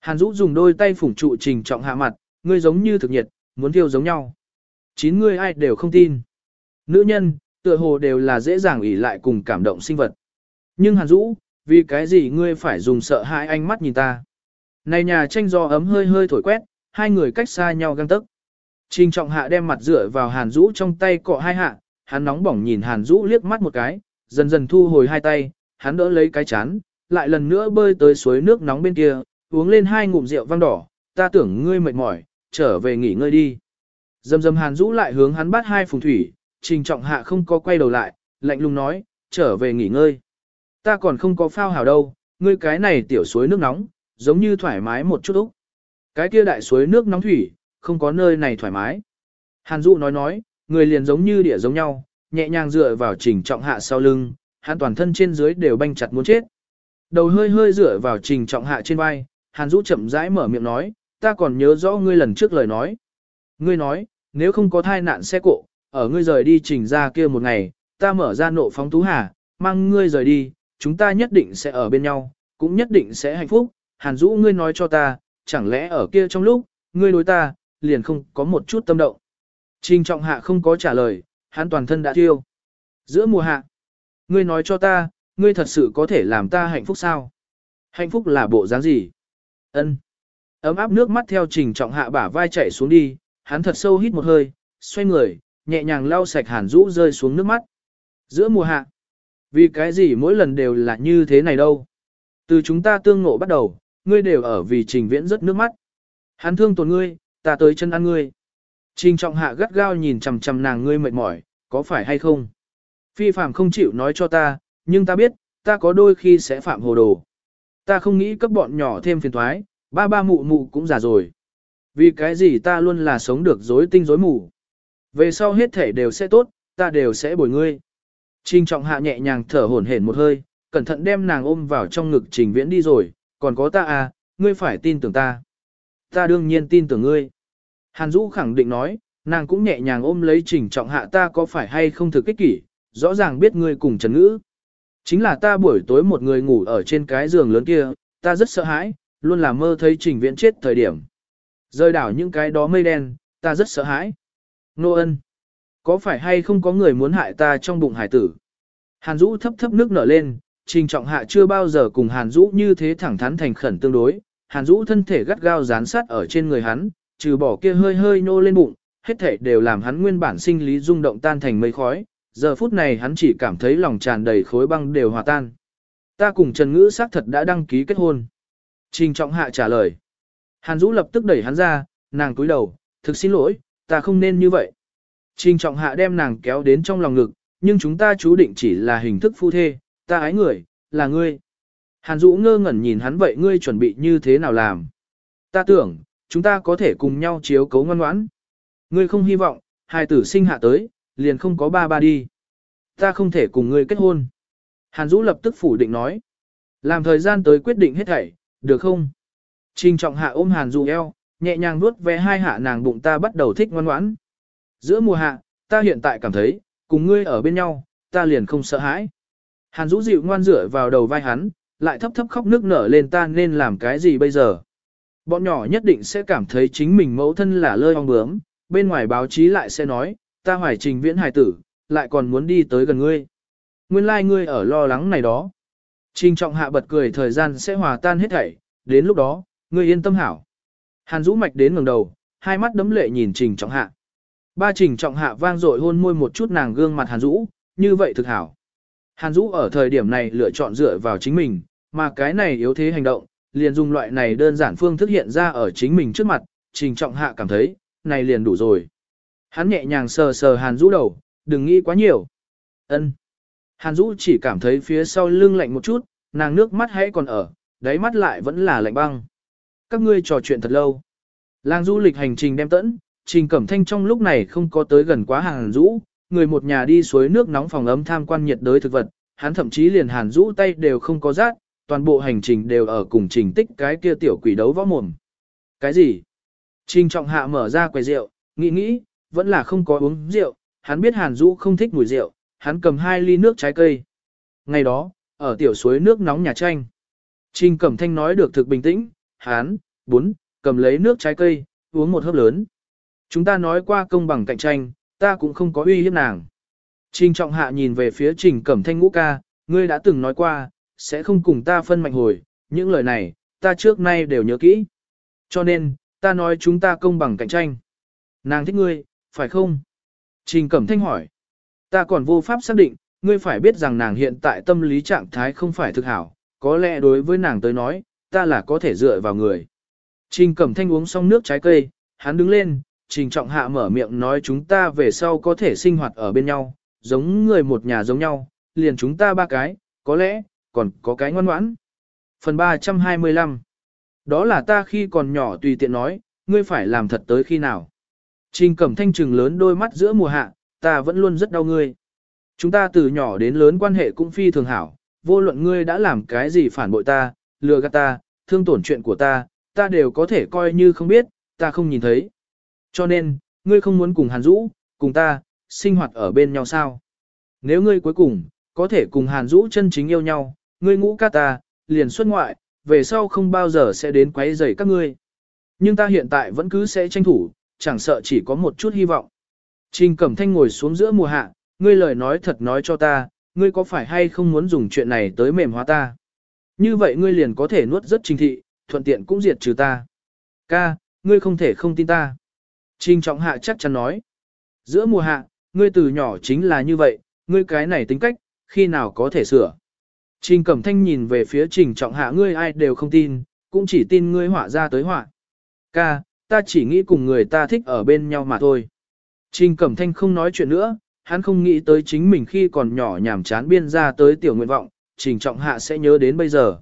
A: Hàn Dũ dùng đôi tay phủng trụ trình trọng hạ mặt, ngươi giống như thực nhiệt, muốn thiêu giống nhau. Chín ngươi ai đều không tin. Nữ nhân, tựa hồ đều là dễ dàng ủy lại cùng cảm động sinh vật. Nhưng Hàn Dũ, vì cái gì ngươi phải dùng sợ hãi ánh mắt nhìn ta? Này nhà tranh do ấm hơi hơi thổi quét, hai người cách xa nhau găng tức. Trình trọng hạ đem mặt dựa vào hàn rũ trong tay cọ hai hạ, hắn nóng bỏng nhìn hàn rũ liếc mắt một cái, dần dần thu hồi hai tay, hắn đỡ lấy cái chán, lại lần nữa bơi tới suối nước nóng bên kia, uống lên hai ngụm rượu vang đỏ, ta tưởng ngươi mệt mỏi, trở về nghỉ ngơi đi. Dầm dầm hàn rũ lại hướng hắn bắt hai phùng thủy, trình trọng hạ không có quay đầu lại, lạnh lùng nói, trở về nghỉ ngơi. Ta còn không có phao hảo đâu, ngươi cái này tiểu suối nước nóng, giống như thoải mái một chút úc. Cái kia đại suối nước nóng thủy, không có nơi này thoải mái. Hàn Dụ nói nói, người liền giống như địa giống nhau, nhẹ nhàng dựa vào trình trọng hạ sau lưng, hắn toàn thân trên dưới đều banh chặt muốn chết. Đầu hơi hơi dựa vào trình trọng hạ trên vai, Hàn Dũ chậm rãi mở miệng nói, ta còn nhớ rõ ngươi lần trước lời nói. Ngươi nói, nếu không có thai nạn xe cộ, ở ngươi rời đi trình ra kia một ngày, ta mở ra nộ phóng tú hà, mang ngươi rời đi, chúng ta nhất định sẽ ở bên nhau, cũng nhất định sẽ hạnh phúc. Hàn Dũ ngươi nói cho ta, chẳng lẽ ở kia trong lúc, ngươi đối ta, liền không có một chút tâm động. Trình trọng hạ không có trả lời, hắn toàn thân đã thiêu. Giữa mùa hạ, ngươi nói cho ta, ngươi thật sự có thể làm ta hạnh phúc sao? Hạnh phúc là bộ dáng gì? Ân. Ấm áp nước mắt theo trình trọng hạ bả vai chảy xuống đi, hắn thật sâu hít một hơi, xoay người, nhẹ nhàng lau sạch hàn rũ rơi xuống nước mắt. Giữa mùa hạ, vì cái gì mỗi lần đều là như thế này đâu? Từ chúng ta tương ngộ bắt đầu, ngươi đều ở vì trình viễn rất nước mắt. Hắn thương tổn ngươi, ta tới chân ăn ngươi. Trình trọng hạ gắt gao nhìn chằm chằm nàng ngươi mệt mỏi, có phải hay không? Phi phạm không chịu nói cho ta, nhưng ta biết, ta có đôi khi sẽ phạm hồ đồ. Ta không nghĩ cấp bọn nhỏ thêm phiền thoái, ba ba mụ mụ cũng già rồi. Vì cái gì ta luôn là sống được dối tinh dối mù. Về sau hết thể đều sẽ tốt, ta đều sẽ bồi ngươi. Trình trọng hạ nhẹ nhàng thở hổn hển một hơi, cẩn thận đem nàng ôm vào trong ngực trình viễn đi rồi, còn có ta à, ngươi phải tin tưởng ta. Ta đương nhiên tin tưởng ngươi. Hàn Dũ khẳng định nói, nàng cũng nhẹ nhàng ôm lấy trình trọng hạ ta có phải hay không thực kích kỷ, rõ ràng biết ngươi cùng Trần Ngữ. Chính là ta buổi tối một người ngủ ở trên cái giường lớn kia, ta rất sợ hãi, luôn là mơ thấy trình viễn chết thời điểm. Rơi đảo những cái đó mây đen, ta rất sợ hãi. Nô ân, có phải hay không có người muốn hại ta trong bụng hải tử? Hàn Dũ thấp thấp nước nở lên, trình trọng hạ chưa bao giờ cùng Hàn Dũ như thế thẳng thắn thành khẩn tương đối. Hàn Dũ thân thể gắt gao dán sát ở trên người hắn, trừ bỏ kia hơi hơi nô lên bụng, hết thể đều làm hắn nguyên bản sinh lý rung động tan thành mây khói, giờ phút này hắn chỉ cảm thấy lòng tràn đầy khối băng đều hòa tan. Ta cùng Trần Ngữ xác thật đã đăng ký kết hôn. Trình Trọng Hạ trả lời. Hàn Dũ lập tức đẩy hắn ra, nàng cúi đầu, thực xin lỗi, ta không nên như vậy. Trình Trọng Hạ đem nàng kéo đến trong lòng ngực, nhưng chúng ta chú định chỉ là hình thức phu thê, ta ái người, là ngươi. Hàn Dũ ngơ ngẩn nhìn hắn vậy ngươi chuẩn bị như thế nào làm. Ta tưởng, chúng ta có thể cùng nhau chiếu cấu ngoan ngoãn. Ngươi không hy vọng, hai tử sinh hạ tới, liền không có ba ba đi. Ta không thể cùng ngươi kết hôn. Hàn Dũ lập tức phủ định nói. Làm thời gian tới quyết định hết thảy, được không? Trình trọng hạ ôm Hàn Dũ eo, nhẹ nhàng vuốt ve hai hạ nàng bụng ta bắt đầu thích ngoan ngoãn. Giữa mùa hạ, ta hiện tại cảm thấy, cùng ngươi ở bên nhau, ta liền không sợ hãi. Hàn Dũ dịu ngoan rửa vào đầu vai hắn, lại thấp thấp khóc nước nở lên ta nên làm cái gì bây giờ. Bọn nhỏ nhất định sẽ cảm thấy chính mình mẫu thân là lơi ong bướm, bên ngoài báo chí lại sẽ nói, ta hoài trình viễn hài tử, lại còn muốn đi tới gần ngươi. Nguyên lai like ngươi ở lo lắng này đó. Trình trọng hạ bật cười thời gian sẽ hòa tan hết thảy, đến lúc đó, ngươi yên tâm hảo. Hàn Dũ mạch đến ngẩng đầu, hai mắt đấm lệ nhìn trình trọng hạ. Ba trình trọng hạ vang dội hôn môi một chút nàng gương mặt Hàn Dũ, như vậy thực hảo. Hàn Dũ ở thời điểm này lựa chọn dựa vào chính mình, mà cái này yếu thế hành động, liền dùng loại này đơn giản phương thức hiện ra ở chính mình trước mặt, trình trọng hạ cảm thấy, này liền đủ rồi. Hắn nhẹ nhàng sờ sờ Hàn Dũ đầu, đừng nghĩ quá nhiều. Ân. Hàn Dũ chỉ cảm thấy phía sau lưng lạnh một chút, nàng nước mắt hãy còn ở, đáy mắt lại vẫn là lạnh băng. Các ngươi trò chuyện thật lâu. Lang du lịch hành trình đem tẫn, Trình Cẩm Thanh trong lúc này không có tới gần quá Hàn Dũ, người một nhà đi suối nước nóng phòng ấm tham quan nhiệt đới thực vật, hắn thậm chí liền Hàn Dũ tay đều không có rát, toàn bộ hành trình đều ở cùng Trình Tích cái kia tiểu quỷ đấu võ mồm. Cái gì? Trình Trọng Hạ mở ra quầy rượu, nghĩ nghĩ, vẫn là không có uống rượu, hắn biết Hàn Dũ không thích mùi rượu, hắn cầm hai ly nước trái cây. Ngày đó, ở tiểu suối nước nóng nhà tranh, Trình Cẩm Thanh nói được thực bình tĩnh, hắn, bốn, cầm lấy nước trái cây, uống một hớp lớn. Chúng ta nói qua công bằng cạnh tranh, ta cũng không có uy hiếp nàng. Trình Trọng Hạ nhìn về phía Trình Cẩm Thanh ngũ ca, ngươi đã từng nói qua, sẽ không cùng ta phân mạnh hồi, những lời này, ta trước nay đều nhớ kỹ. Cho nên, ta nói chúng ta công bằng cạnh tranh. Nàng thích ngươi, phải không? Trình Cẩm Thanh hỏi. Ta còn vô pháp xác định, ngươi phải biết rằng nàng hiện tại tâm lý trạng thái không phải thực hảo, có lẽ đối với nàng tới nói, ta là có thể dựa vào người. Trình Cẩm Thanh uống xong nước trái cây, hắn đứng lên, Trình Trọng Hạ mở miệng nói chúng ta về sau có thể sinh hoạt ở bên nhau, giống người một nhà giống nhau, liền chúng ta ba cái, có lẽ, còn có cái ngoan ngoãn. Phần 325 Đó là ta khi còn nhỏ tùy tiện nói, ngươi phải làm thật tới khi nào. Trình cẩm thanh trừng lớn đôi mắt giữa mùa hạ, ta vẫn luôn rất đau ngươi. Chúng ta từ nhỏ đến lớn quan hệ cũng phi thường hảo, vô luận ngươi đã làm cái gì phản bội ta, lừa gạt ta, thương tổn chuyện của ta, ta đều có thể coi như không biết, ta không nhìn thấy. Cho nên, ngươi không muốn cùng Hàn Dũ, cùng ta, sinh hoạt ở bên nhau sao? Nếu ngươi cuối cùng, có thể cùng Hàn Dũ chân chính yêu nhau, ngươi ngũ ca ta, liền xuất ngoại, về sau không bao giờ sẽ đến quấy rầy các ngươi. Nhưng ta hiện tại vẫn cứ sẽ tranh thủ, chẳng sợ chỉ có một chút hy vọng. Trình Cẩm Thanh ngồi xuống giữa mùa hạ, ngươi lời nói thật nói cho ta, ngươi có phải hay không muốn dùng chuyện này tới mềm hóa ta? Như vậy ngươi liền có thể nuốt rất trình thị, thuận tiện cũng diệt trừ ta. Ca, ngươi không thể không tin ta. Trình Trọng Hạ chắc chắn nói. Giữa mùa hạ, ngươi từ nhỏ chính là như vậy, ngươi cái này tính cách, khi nào có thể sửa. Trình Cẩm Thanh nhìn về phía Trình Trọng Hạ ngươi ai đều không tin, cũng chỉ tin ngươi họa ra tới họa. Ca, ta chỉ nghĩ cùng người ta thích ở bên nhau mà thôi. Trình Cẩm Thanh không nói chuyện nữa, hắn không nghĩ tới chính mình khi còn nhỏ nhảm chán biên ra tới tiểu nguyện vọng, Trình Trọng Hạ sẽ nhớ đến bây giờ.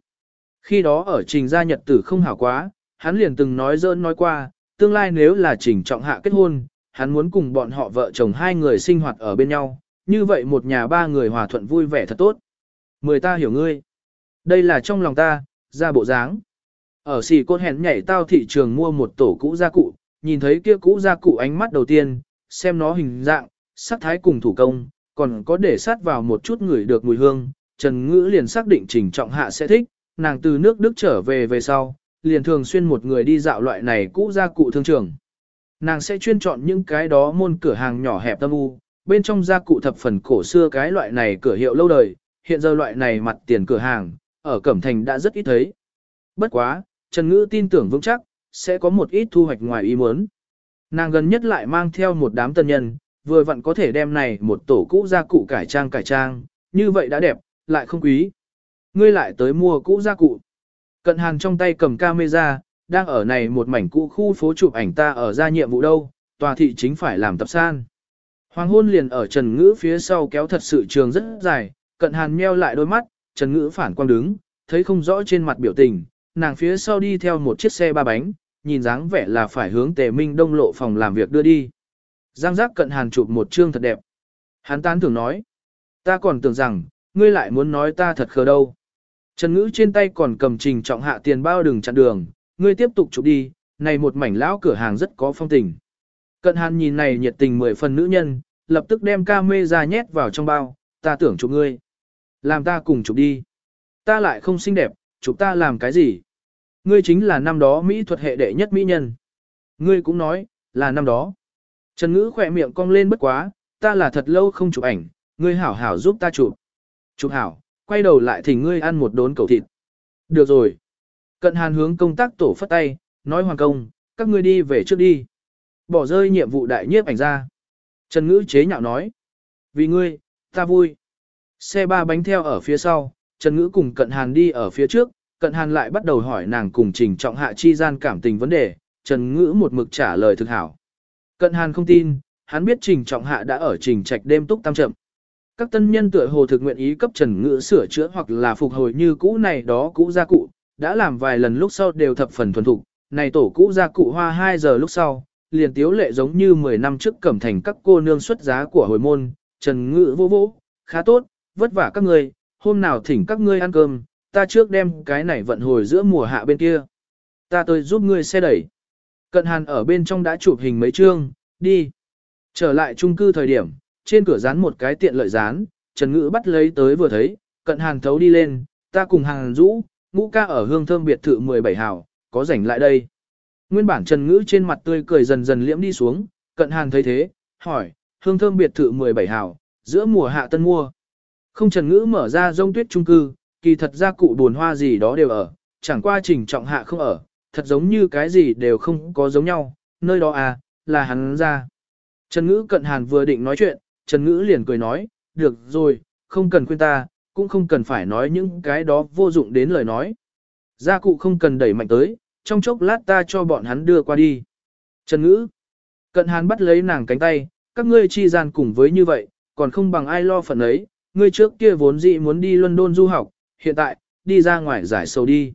A: Khi đó ở Trình gia nhật tử không hảo quá, hắn liền từng nói dơn nói qua, tương lai nếu là Trình Trọng Hạ kết hôn, hắn muốn cùng bọn họ vợ chồng hai người sinh hoạt ở bên nhau, như vậy một nhà ba người hòa thuận vui vẻ thật tốt. Mười ta hiểu ngươi. Đây là trong lòng ta, ra bộ dáng. Ở xì cốt hẹn nhảy tao thị trường mua một tổ cũ gia cụ, nhìn thấy kia cũ gia cụ ánh mắt đầu tiên, xem nó hình dạng, sắc thái cùng thủ công, còn có để sát vào một chút người được mùi hương, Trần Ngữ liền xác định Trình Trọng Hạ sẽ thích, nàng từ nước Đức trở về về sau, liền thường xuyên một người đi dạo loại này cũ gia cụ thương trường. Nàng sẽ chuyên chọn những cái đó môn cửa hàng nhỏ hẹp tâm u, bên trong gia cụ thập phần cổ xưa cái loại này cửa hiệu lâu đời, hiện giờ loại này mặt tiền cửa hàng, ở Cẩm Thành đã rất ít thấy. Bất quá, Trần Ngữ tin tưởng vững chắc, sẽ có một ít thu hoạch ngoài ý muốn. Nàng gần nhất lại mang theo một đám tân nhân, vừa vặn có thể đem này một tổ cũ gia cụ cải trang cải trang, như vậy đã đẹp, lại không quý. Ngươi lại tới mua cũ gia cụ. Cận hàng trong tay cầm camera, đang ở này một mảnh cũ khu phố chụp ảnh ta ở ra nhiệm vụ đâu, tòa thị chính phải làm tập san. Hoàng hôn liền ở Trần Ngữ phía sau kéo thật sự trường rất dài, cận hàn meo lại đôi mắt, Trần Ngữ phản quang đứng, thấy không rõ trên mặt biểu tình, nàng phía sau đi theo một chiếc xe ba bánh, nhìn dáng vẻ là phải hướng tề minh đông lộ phòng làm việc đưa đi. Giang giác cận hàn chụp một chương thật đẹp. Hắn tán tưởng nói, ta còn tưởng rằng, ngươi lại muốn nói ta thật khờ đâu. Trần Ngữ trên tay còn cầm trình trọng hạ tiền bao đừng chặn đường, ngươi tiếp tục chụp đi, này một mảnh lão cửa hàng rất có phong tình. Cận hàn nhìn này nhiệt tình mười phần nữ nhân, lập tức đem ca mê ra nhét vào trong bao, ta tưởng chụp ngươi. Làm ta cùng chụp đi. Ta lại không xinh đẹp, chụp ta làm cái gì? Ngươi chính là năm đó Mỹ thuật hệ đệ nhất Mỹ nhân. Ngươi cũng nói, là năm đó. Trần Ngữ khỏe miệng cong lên bất quá, ta là thật lâu không chụp ảnh, ngươi hảo hảo giúp ta chụp. Chụp hảo, quay đầu lại thì ngươi ăn một đốn cầu thịt. Được rồi. Cận hàn hướng công tác tổ phất tay, nói hoàng công, các ngươi đi về trước đi. Bỏ rơi nhiệm vụ đại nhiếp ảnh ra. Trần Ngữ chế nhạo nói. Vì ngươi, ta vui. Xe ba bánh theo ở phía sau, Trần Ngữ cùng Cận Hàn đi ở phía trước, Cận Hàn lại bắt đầu hỏi nàng cùng Trình Trọng Hạ chi gian cảm tình vấn đề, Trần Ngữ một mực trả lời thực hảo. Cận Hàn không tin, hắn biết Trình Trọng Hạ đã ở Trình Trạch đêm túc tam chậm. Các tân nhân tựa hồ thực nguyện ý cấp Trần Ngữ sửa chữa hoặc là phục hồi như cũ này đó cũ gia cụ, đã làm vài lần lúc sau đều thập phần thuần thục, này tổ cũ gia cụ hoa 2 giờ lúc sau, liền tiếu lệ giống như 10 năm trước cẩm thành các cô nương xuất giá của hồi môn, Trần Ngữ vô vô, khá tốt, vất vả các ngươi, hôm nào thỉnh các ngươi ăn cơm, ta trước đem cái này vận hồi giữa mùa hạ bên kia. Ta tôi giúp ngươi xe đẩy. Cận hàn ở bên trong đã chụp hình mấy chương, đi. Trở lại chung cư thời điểm, trên cửa dán một cái tiện lợi dán, Trần Ngữ bắt lấy tới vừa thấy, cận hàn thấu đi lên, ta cùng hàng rũ, ngũ ca ở hương thơm biệt thự 17 hào, có rảnh lại đây. Nguyên bản Trần Ngữ trên mặt tươi cười dần dần liễm đi xuống, cận hàn thấy thế, hỏi, hương thơm biệt thự 17 hào, giữa mùa hạ tân mua. Không Trần Ngữ mở ra rông tuyết trung cư, kỳ thật ra cụ buồn hoa gì đó đều ở, chẳng qua trình trọng hạ không ở, thật giống như cái gì đều không có giống nhau, nơi đó à, là hắn ra. Trần Ngữ cận hàn vừa định nói chuyện, Trần Ngữ liền cười nói, được rồi, không cần khuyên ta, cũng không cần phải nói những cái đó vô dụng đến lời nói. Gia cụ không cần đẩy mạnh tới, trong chốc lát ta cho bọn hắn đưa qua đi. Trần Ngữ, cận hàn bắt lấy nàng cánh tay, các ngươi chi gian cùng với như vậy, còn không bằng ai lo phần ấy, ngươi trước kia vốn dĩ muốn đi London du học, hiện tại, đi ra ngoài giải sầu đi.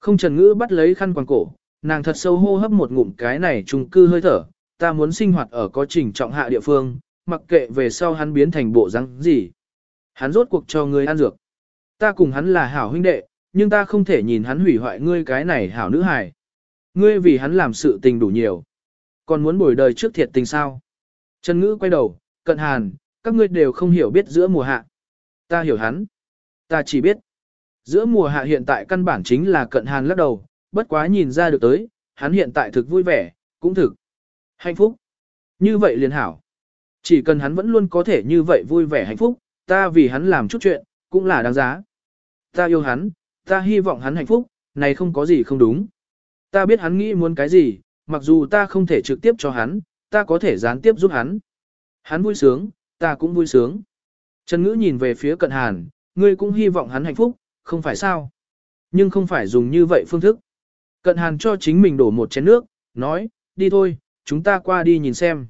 A: Không Trần Ngữ bắt lấy khăn quàng cổ, nàng thật sâu hô hấp một ngụm cái này trùng cư hơi thở, ta muốn sinh hoạt ở có trình trọng hạ địa phương, mặc kệ về sau hắn biến thành bộ răng gì. Hắn rốt cuộc cho ngươi ăn dược. Ta cùng hắn là hảo huynh đệ, nhưng ta không thể nhìn hắn hủy hoại ngươi cái này hảo nữ hài. Ngươi vì hắn làm sự tình đủ nhiều. Còn muốn bồi đời trước thiệt tình sao? Trần Ngữ quay đầu, cận hàn, các ngươi đều không hiểu biết giữa mùa hạ. Ta hiểu hắn. Ta chỉ biết. Giữa mùa hạ hiện tại căn bản chính là cận hàn lắc đầu, bất quá nhìn ra được tới, hắn hiện tại thực vui vẻ, cũng thực. Hạnh phúc. Như vậy liền hảo. Chỉ cần hắn vẫn luôn có thể như vậy vui vẻ hạnh phúc, ta vì hắn làm chút chuyện, cũng là đáng giá. Ta yêu hắn, ta hy vọng hắn hạnh phúc, này không có gì không đúng. Ta biết hắn nghĩ muốn cái gì, mặc dù ta không thể trực tiếp cho hắn, ta có thể gián tiếp giúp hắn. Hắn vui sướng, ta cũng vui sướng. Trần Ngữ nhìn về phía cận hàn, ngươi cũng hy vọng hắn hạnh phúc, không phải sao. Nhưng không phải dùng như vậy phương thức. Cận hàn cho chính mình đổ một chén nước, nói, đi thôi, chúng ta qua đi nhìn xem.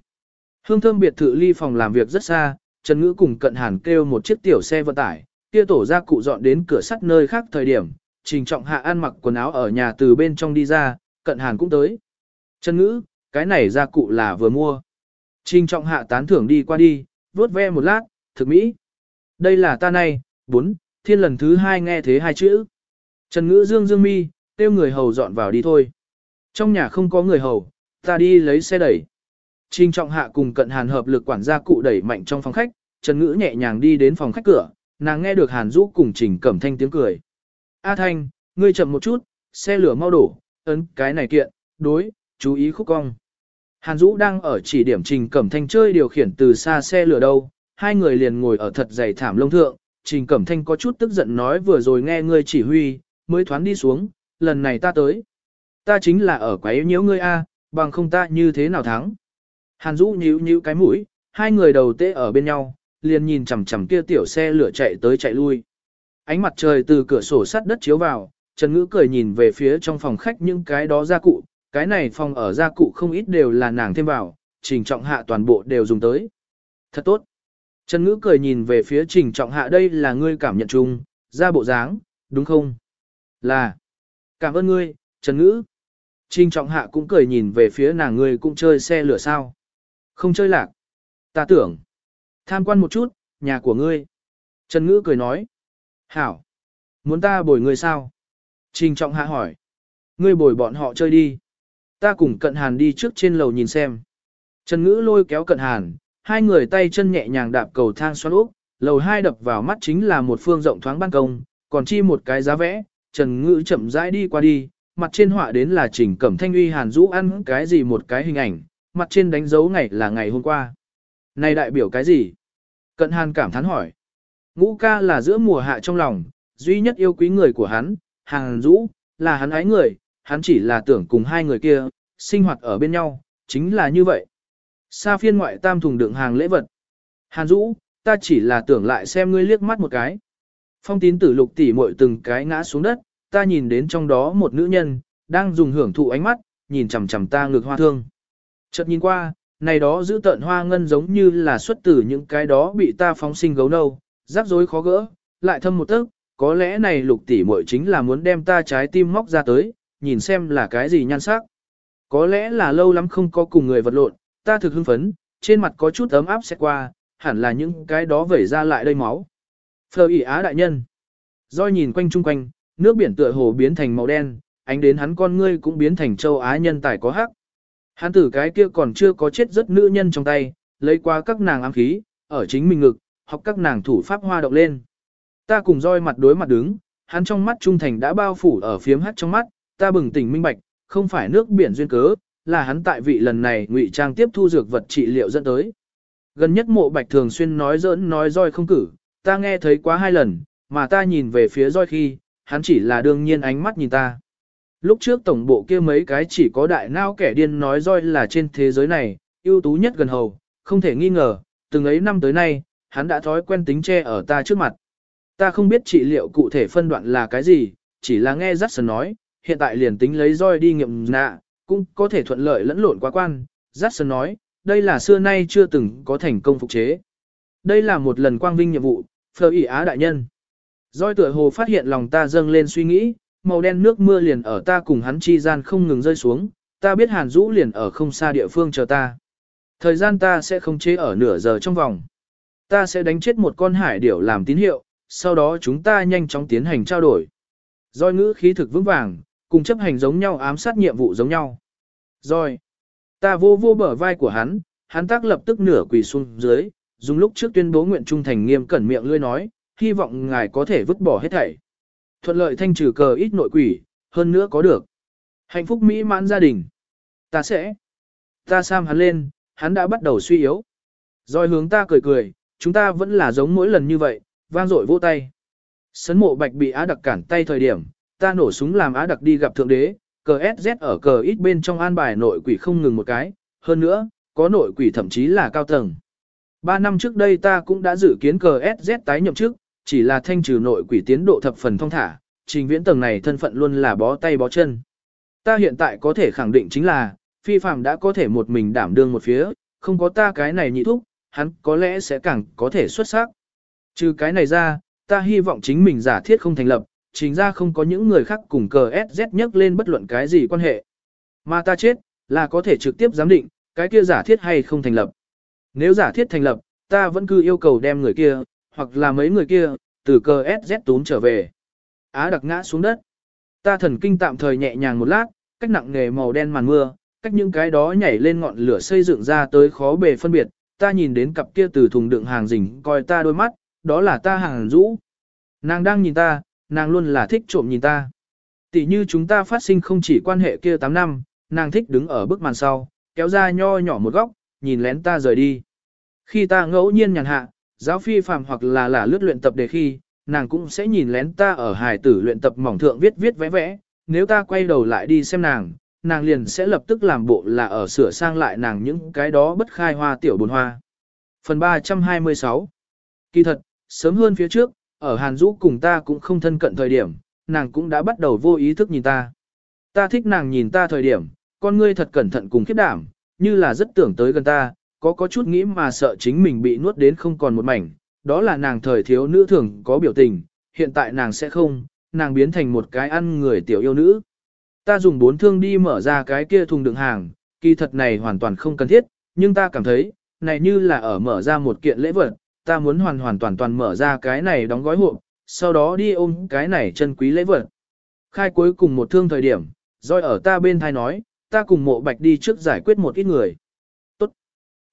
A: Hương thơm biệt thự ly phòng làm việc rất xa, Trần Ngữ cùng cận hàn kêu một chiếc tiểu xe vận tải, kia tổ ra cụ dọn đến cửa sắt nơi khác thời điểm, trình trọng hạ ăn mặc quần áo ở nhà từ bên trong đi ra, cận hàn cũng tới. Trần Ngữ, cái này ra cụ là vừa mua. Trình trọng hạ tán thưởng đi qua đi, vuốt ve một lát, thực mỹ. Đây là ta này, bốn, thiên lần thứ hai nghe thế hai chữ. Trần Ngữ dương dương mi, tiêu người hầu dọn vào đi thôi. Trong nhà không có người hầu, ta đi lấy xe đẩy. Trình trọng hạ cùng cận hàn hợp lực quản gia cụ đẩy mạnh trong phòng khách, Trần Ngữ nhẹ nhàng đi đến phòng khách cửa, nàng nghe được hàn rũ cùng trình cẩm thanh tiếng cười. A thanh, ngươi chậm một chút, xe lửa mau đổ, ấn cái này kiện, đối, chú ý khúc cong. Hàn Dũ đang ở chỉ điểm Trình Cẩm Thanh chơi điều khiển từ xa xe lửa đâu, hai người liền ngồi ở thật dày thảm lông thượng, Trình Cẩm Thanh có chút tức giận nói vừa rồi nghe ngươi chỉ huy, mới thoáng đi xuống, lần này ta tới. Ta chính là ở quái nhiễu ngươi a, bằng không ta như thế nào thắng. Hàn Dũ nhíu nhíu cái mũi, hai người đầu tê ở bên nhau, liền nhìn chằm chằm kia tiểu xe lửa chạy tới chạy lui. Ánh mặt trời từ cửa sổ sắt đất chiếu vào, Trần Ngữ cười nhìn về phía trong phòng khách những cái đó gia cụ, cái này phòng ở gia cụ không ít đều là nàng thêm vào, trình trọng hạ toàn bộ đều dùng tới. Thật tốt. Trần Ngữ cười nhìn về phía trình trọng hạ đây là ngươi cảm nhận chung, ra bộ dáng, đúng không? Là. Cảm ơn ngươi, Trần Ngữ. Trình trọng hạ cũng cười nhìn về phía nàng ngươi cũng chơi xe lửa sao. Không chơi lạc. Ta tưởng. Tham quan một chút, nhà của ngươi. Trần Ngữ cười nói. Hảo. Muốn ta bồi ngươi sao? Trình trọng hạ hỏi. Ngươi bồi bọn họ chơi đi. Ta cùng cận hàn đi trước trên lầu nhìn xem. Trần Ngữ lôi kéo cận hàn, hai người tay chân nhẹ nhàng đạp cầu thang xoắn úp, lầu hai đập vào mắt chính là một phương rộng thoáng ban công, còn chi một cái giá vẽ, Trần Ngữ chậm rãi đi qua đi, mặt trên họa đến là Trình Cẩm Thanh uy Hàn Dũ ăn cái gì một cái hình ảnh, mặt trên đánh dấu ngày là ngày hôm qua. Này đại biểu cái gì? Cận Hàn cảm thán hỏi. Ngũ ca là giữa mùa hạ trong lòng, duy nhất yêu quý người của hắn, Hàn Dũ, là hắn ái người, hắn chỉ là tưởng cùng hai người kia, sinh hoạt ở bên nhau, chính là như vậy. Sa phiên ngoại tam thùng đựng hàng lễ vật. Hàn Dũ, ta chỉ là tưởng lại xem ngươi liếc mắt một cái. Phong tín tử lục tỉ muội từng cái ngã xuống đất, ta nhìn đến trong đó một nữ nhân, đang dùng hưởng thụ ánh mắt, nhìn chằm chằm ta ngược hoa thương. Chợt nhìn qua, này đó giữ tận hoa ngân giống như là xuất từ những cái đó bị ta phóng sinh gấu nâu, rắc rối khó gỡ, lại thâm một tấc, có lẽ này lục tỷ muội chính là muốn đem ta trái tim móc ra tới, nhìn xem là cái gì nhan sắc. Có lẽ là lâu lắm không có cùng người vật lộn, ta thực hưng phấn, trên mặt có chút ấm áp sẽ qua, hẳn là những cái đó vẩy ra lại đây máu. Phờ ỉ á đại nhân. Doi nhìn quanh chung quanh, nước biển tựa hồ biến thành màu đen, ánh đến hắn con ngươi cũng biến thành châu Á nhân tài có hắc. Hắn tử cái kia còn chưa có chết rất nữ nhân trong tay, lấy qua các nàng ám khí, ở chính mình ngực, học các nàng thủ pháp hoa động lên. Ta cùng roi mặt đối mặt đứng, hắn trong mắt trung thành đã bao phủ ở phiếm hắt trong mắt, ta bừng tỉnh minh bạch, không phải nước biển duyên cớ, là hắn tại vị lần này ngụy trang tiếp thu dược vật trị liệu dẫn tới. Gần nhất mộ bạch thường xuyên nói giỡn nói roi không cử, ta nghe thấy quá hai lần, mà ta nhìn về phía roi khi, hắn chỉ là đương nhiên ánh mắt nhìn ta. Lúc trước tổng bộ kia mấy cái chỉ có đại nao kẻ điên nói roi là trên thế giới này, ưu tú nhất gần hầu, không thể nghi ngờ, từng ấy năm tới nay, hắn đã thói quen tính che ở ta trước mặt. Ta không biết trị liệu cụ thể phân đoạn là cái gì, chỉ là nghe Jackson nói, hiện tại liền tính lấy roi đi nghiệm nạ, cũng có thể thuận lợi lẫn lộn quá quan. Jackson nói, đây là xưa nay chưa từng có thành công phục chế. Đây là một lần quang vinh nhiệm vụ, phơ ỷ á đại nhân. Roi tựa hồ phát hiện lòng ta dâng lên suy nghĩ, màu đen nước mưa liền ở ta cùng hắn chi gian không ngừng rơi xuống, ta biết hàn Dũ liền ở không xa địa phương chờ ta. Thời gian ta sẽ không chế ở nửa giờ trong vòng. Ta sẽ đánh chết một con hải điểu làm tín hiệu, sau đó chúng ta nhanh chóng tiến hành trao đổi. Rồi ngữ khí thực vững vàng, cùng chấp hành giống nhau ám sát nhiệm vụ giống nhau. Rồi, ta vô vô bờ vai của hắn, hắn tác lập tức nửa quỳ xuống dưới, dùng lúc trước tuyên bố nguyện trung thành nghiêm cẩn miệng lươi nói, hy vọng ngài có thể vứt bỏ hết thảy. Thuận lợi thanh trừ cờ ít nội quỷ, hơn nữa có được. Hạnh phúc mỹ mãn gia đình. Ta sẽ. Ta sam hắn lên, hắn đã bắt đầu suy yếu. Rồi hướng ta cười cười, chúng ta vẫn là giống mỗi lần như vậy, vang dội vỗ tay. Sấn mộ bạch bị á đặc cản tay thời điểm, ta nổ súng làm á đặc đi gặp thượng đế, cờ SZ ở cờ ít bên trong an bài nội quỷ không ngừng một cái, hơn nữa, có nội quỷ thậm chí là cao tầng. Ba năm trước đây ta cũng đã dự kiến cờ SZ tái nhậm chức, chỉ là thanh trừ nội quỷ tiến độ thập phần thông thả, trình viễn tầng này thân phận luôn là bó tay bó chân. Ta hiện tại có thể khẳng định chính là, phi phạm đã có thể một mình đảm đương một phía, không có ta cái này nhị thúc, hắn có lẽ sẽ càng có thể xuất sắc. Trừ cái này ra, ta hy vọng chính mình giả thiết không thành lập, chính ra không có những người khác cùng cờ SZ nhắc lên bất luận cái gì quan hệ. Mà ta chết, là có thể trực tiếp giám định, cái kia giả thiết hay không thành lập. Nếu giả thiết thành lập, ta vẫn cứ yêu cầu đem người kia, hoặc là mấy người kia, từ cờ SZ tún trở về. Á đặc ngã xuống đất. Ta thần kinh tạm thời nhẹ nhàng một lát, cách nặng nghề màu đen màn mưa, cách những cái đó nhảy lên ngọn lửa xây dựng ra tới khó bề phân biệt, ta nhìn đến cặp kia từ thùng đựng hàng rình coi ta đôi mắt, đó là ta hàng rũ. Nàng đang nhìn ta, nàng luôn là thích trộm nhìn ta. Tỷ như chúng ta phát sinh không chỉ quan hệ kia 8 năm, nàng thích đứng ở bức màn sau, kéo ra nho nhỏ một góc, nhìn lén ta rời đi. Khi ta ngẫu nhiên nhàn hạ, giáo phi phàm hoặc là là lướt luyện tập đề khi, nàng cũng sẽ nhìn lén ta ở hài tử luyện tập mỏng thượng viết viết vẽ vẽ, nếu ta quay đầu lại đi xem nàng, nàng liền sẽ lập tức làm bộ là ở sửa sang lại nàng những cái đó bất khai hoa tiểu bồn hoa. Phần 326 Kỳ thật, sớm hơn phía trước, ở Hàn Dũ cùng ta cũng không thân cận thời điểm, nàng cũng đã bắt đầu vô ý thức nhìn ta. Ta thích nàng nhìn ta thời điểm, con ngươi thật cẩn thận cùng khiếp đảm, như là rất tưởng tới gần ta, có có chút nghĩ mà sợ chính mình bị nuốt đến không còn một mảnh, đó là nàng thời thiếu nữ thường có biểu tình, hiện tại nàng sẽ không, nàng biến thành một cái ăn người tiểu yêu nữ. Ta dùng bốn thương đi mở ra cái kia thùng đựng hàng, kỳ thật này hoàn toàn không cần thiết, nhưng ta cảm thấy, này như là ở mở ra một kiện lễ vật, ta muốn hoàn hoàn toàn toàn mở ra cái này đóng gói hộp, sau đó đi ôm cái này chân quý lễ vật. Khai cuối cùng một thương thời điểm, rồi ở ta bên thai nói, ta cùng mộ bạch đi trước giải quyết một ít người.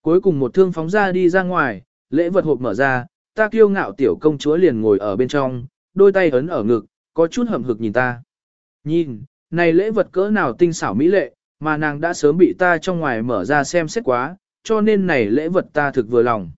A: Cuối cùng một thương phóng ra đi ra ngoài, lễ vật hộp mở ra, ta kiêu ngạo tiểu công chúa liền ngồi ở bên trong, đôi tay ấn ở ngực, có chút hậm hực nhìn ta. Nhìn, này lễ vật cỡ nào tinh xảo mỹ lệ, mà nàng đã sớm bị ta trong ngoài mở ra xem xét quá, cho nên này lễ vật ta thực vừa lòng.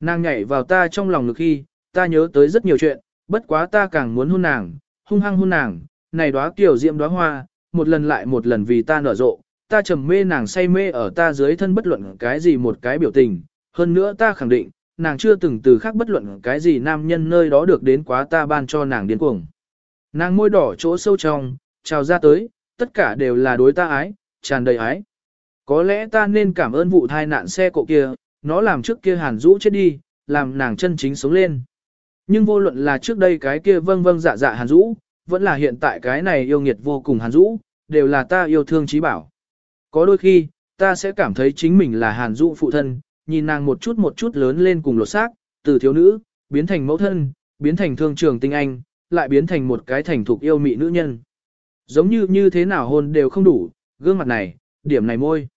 A: Nàng nhảy vào ta trong lòng ngực khi, ta nhớ tới rất nhiều chuyện, bất quá ta càng muốn hôn nàng, hung hăng hôn nàng, này đóa kiểu diệm đóa hoa, một lần lại một lần vì ta nở rộ, ta trầm mê nàng say mê ở ta dưới thân bất luận cái gì một cái biểu tình, hơn nữa ta khẳng định, nàng chưa từng từ khác bất luận cái gì nam nhân nơi đó được đến quá ta ban cho nàng điên cuồng. Nàng môi đỏ chỗ sâu trong, trào ra tới, tất cả đều là đối ta ái, tràn đầy ái. Có lẽ ta nên cảm ơn vụ thai nạn xe cộ kia, nó làm trước kia hàn rũ chết đi, làm nàng chân chính sống lên. Nhưng vô luận là trước đây cái kia vâng vâng dạ dạ hàn rũ, vẫn là hiện tại cái này yêu nghiệt vô cùng hàn rũ, đều là ta yêu thương trí bảo. Có đôi khi, ta sẽ cảm thấy chính mình là hàn dụ phụ thân, nhìn nàng một chút một chút lớn lên cùng lột xác, từ thiếu nữ, biến thành mẫu thân, biến thành thương trường tinh anh, lại biến thành một cái thành thục yêu mị nữ nhân. Giống như như thế nào hôn đều không đủ, gương mặt này, điểm này môi.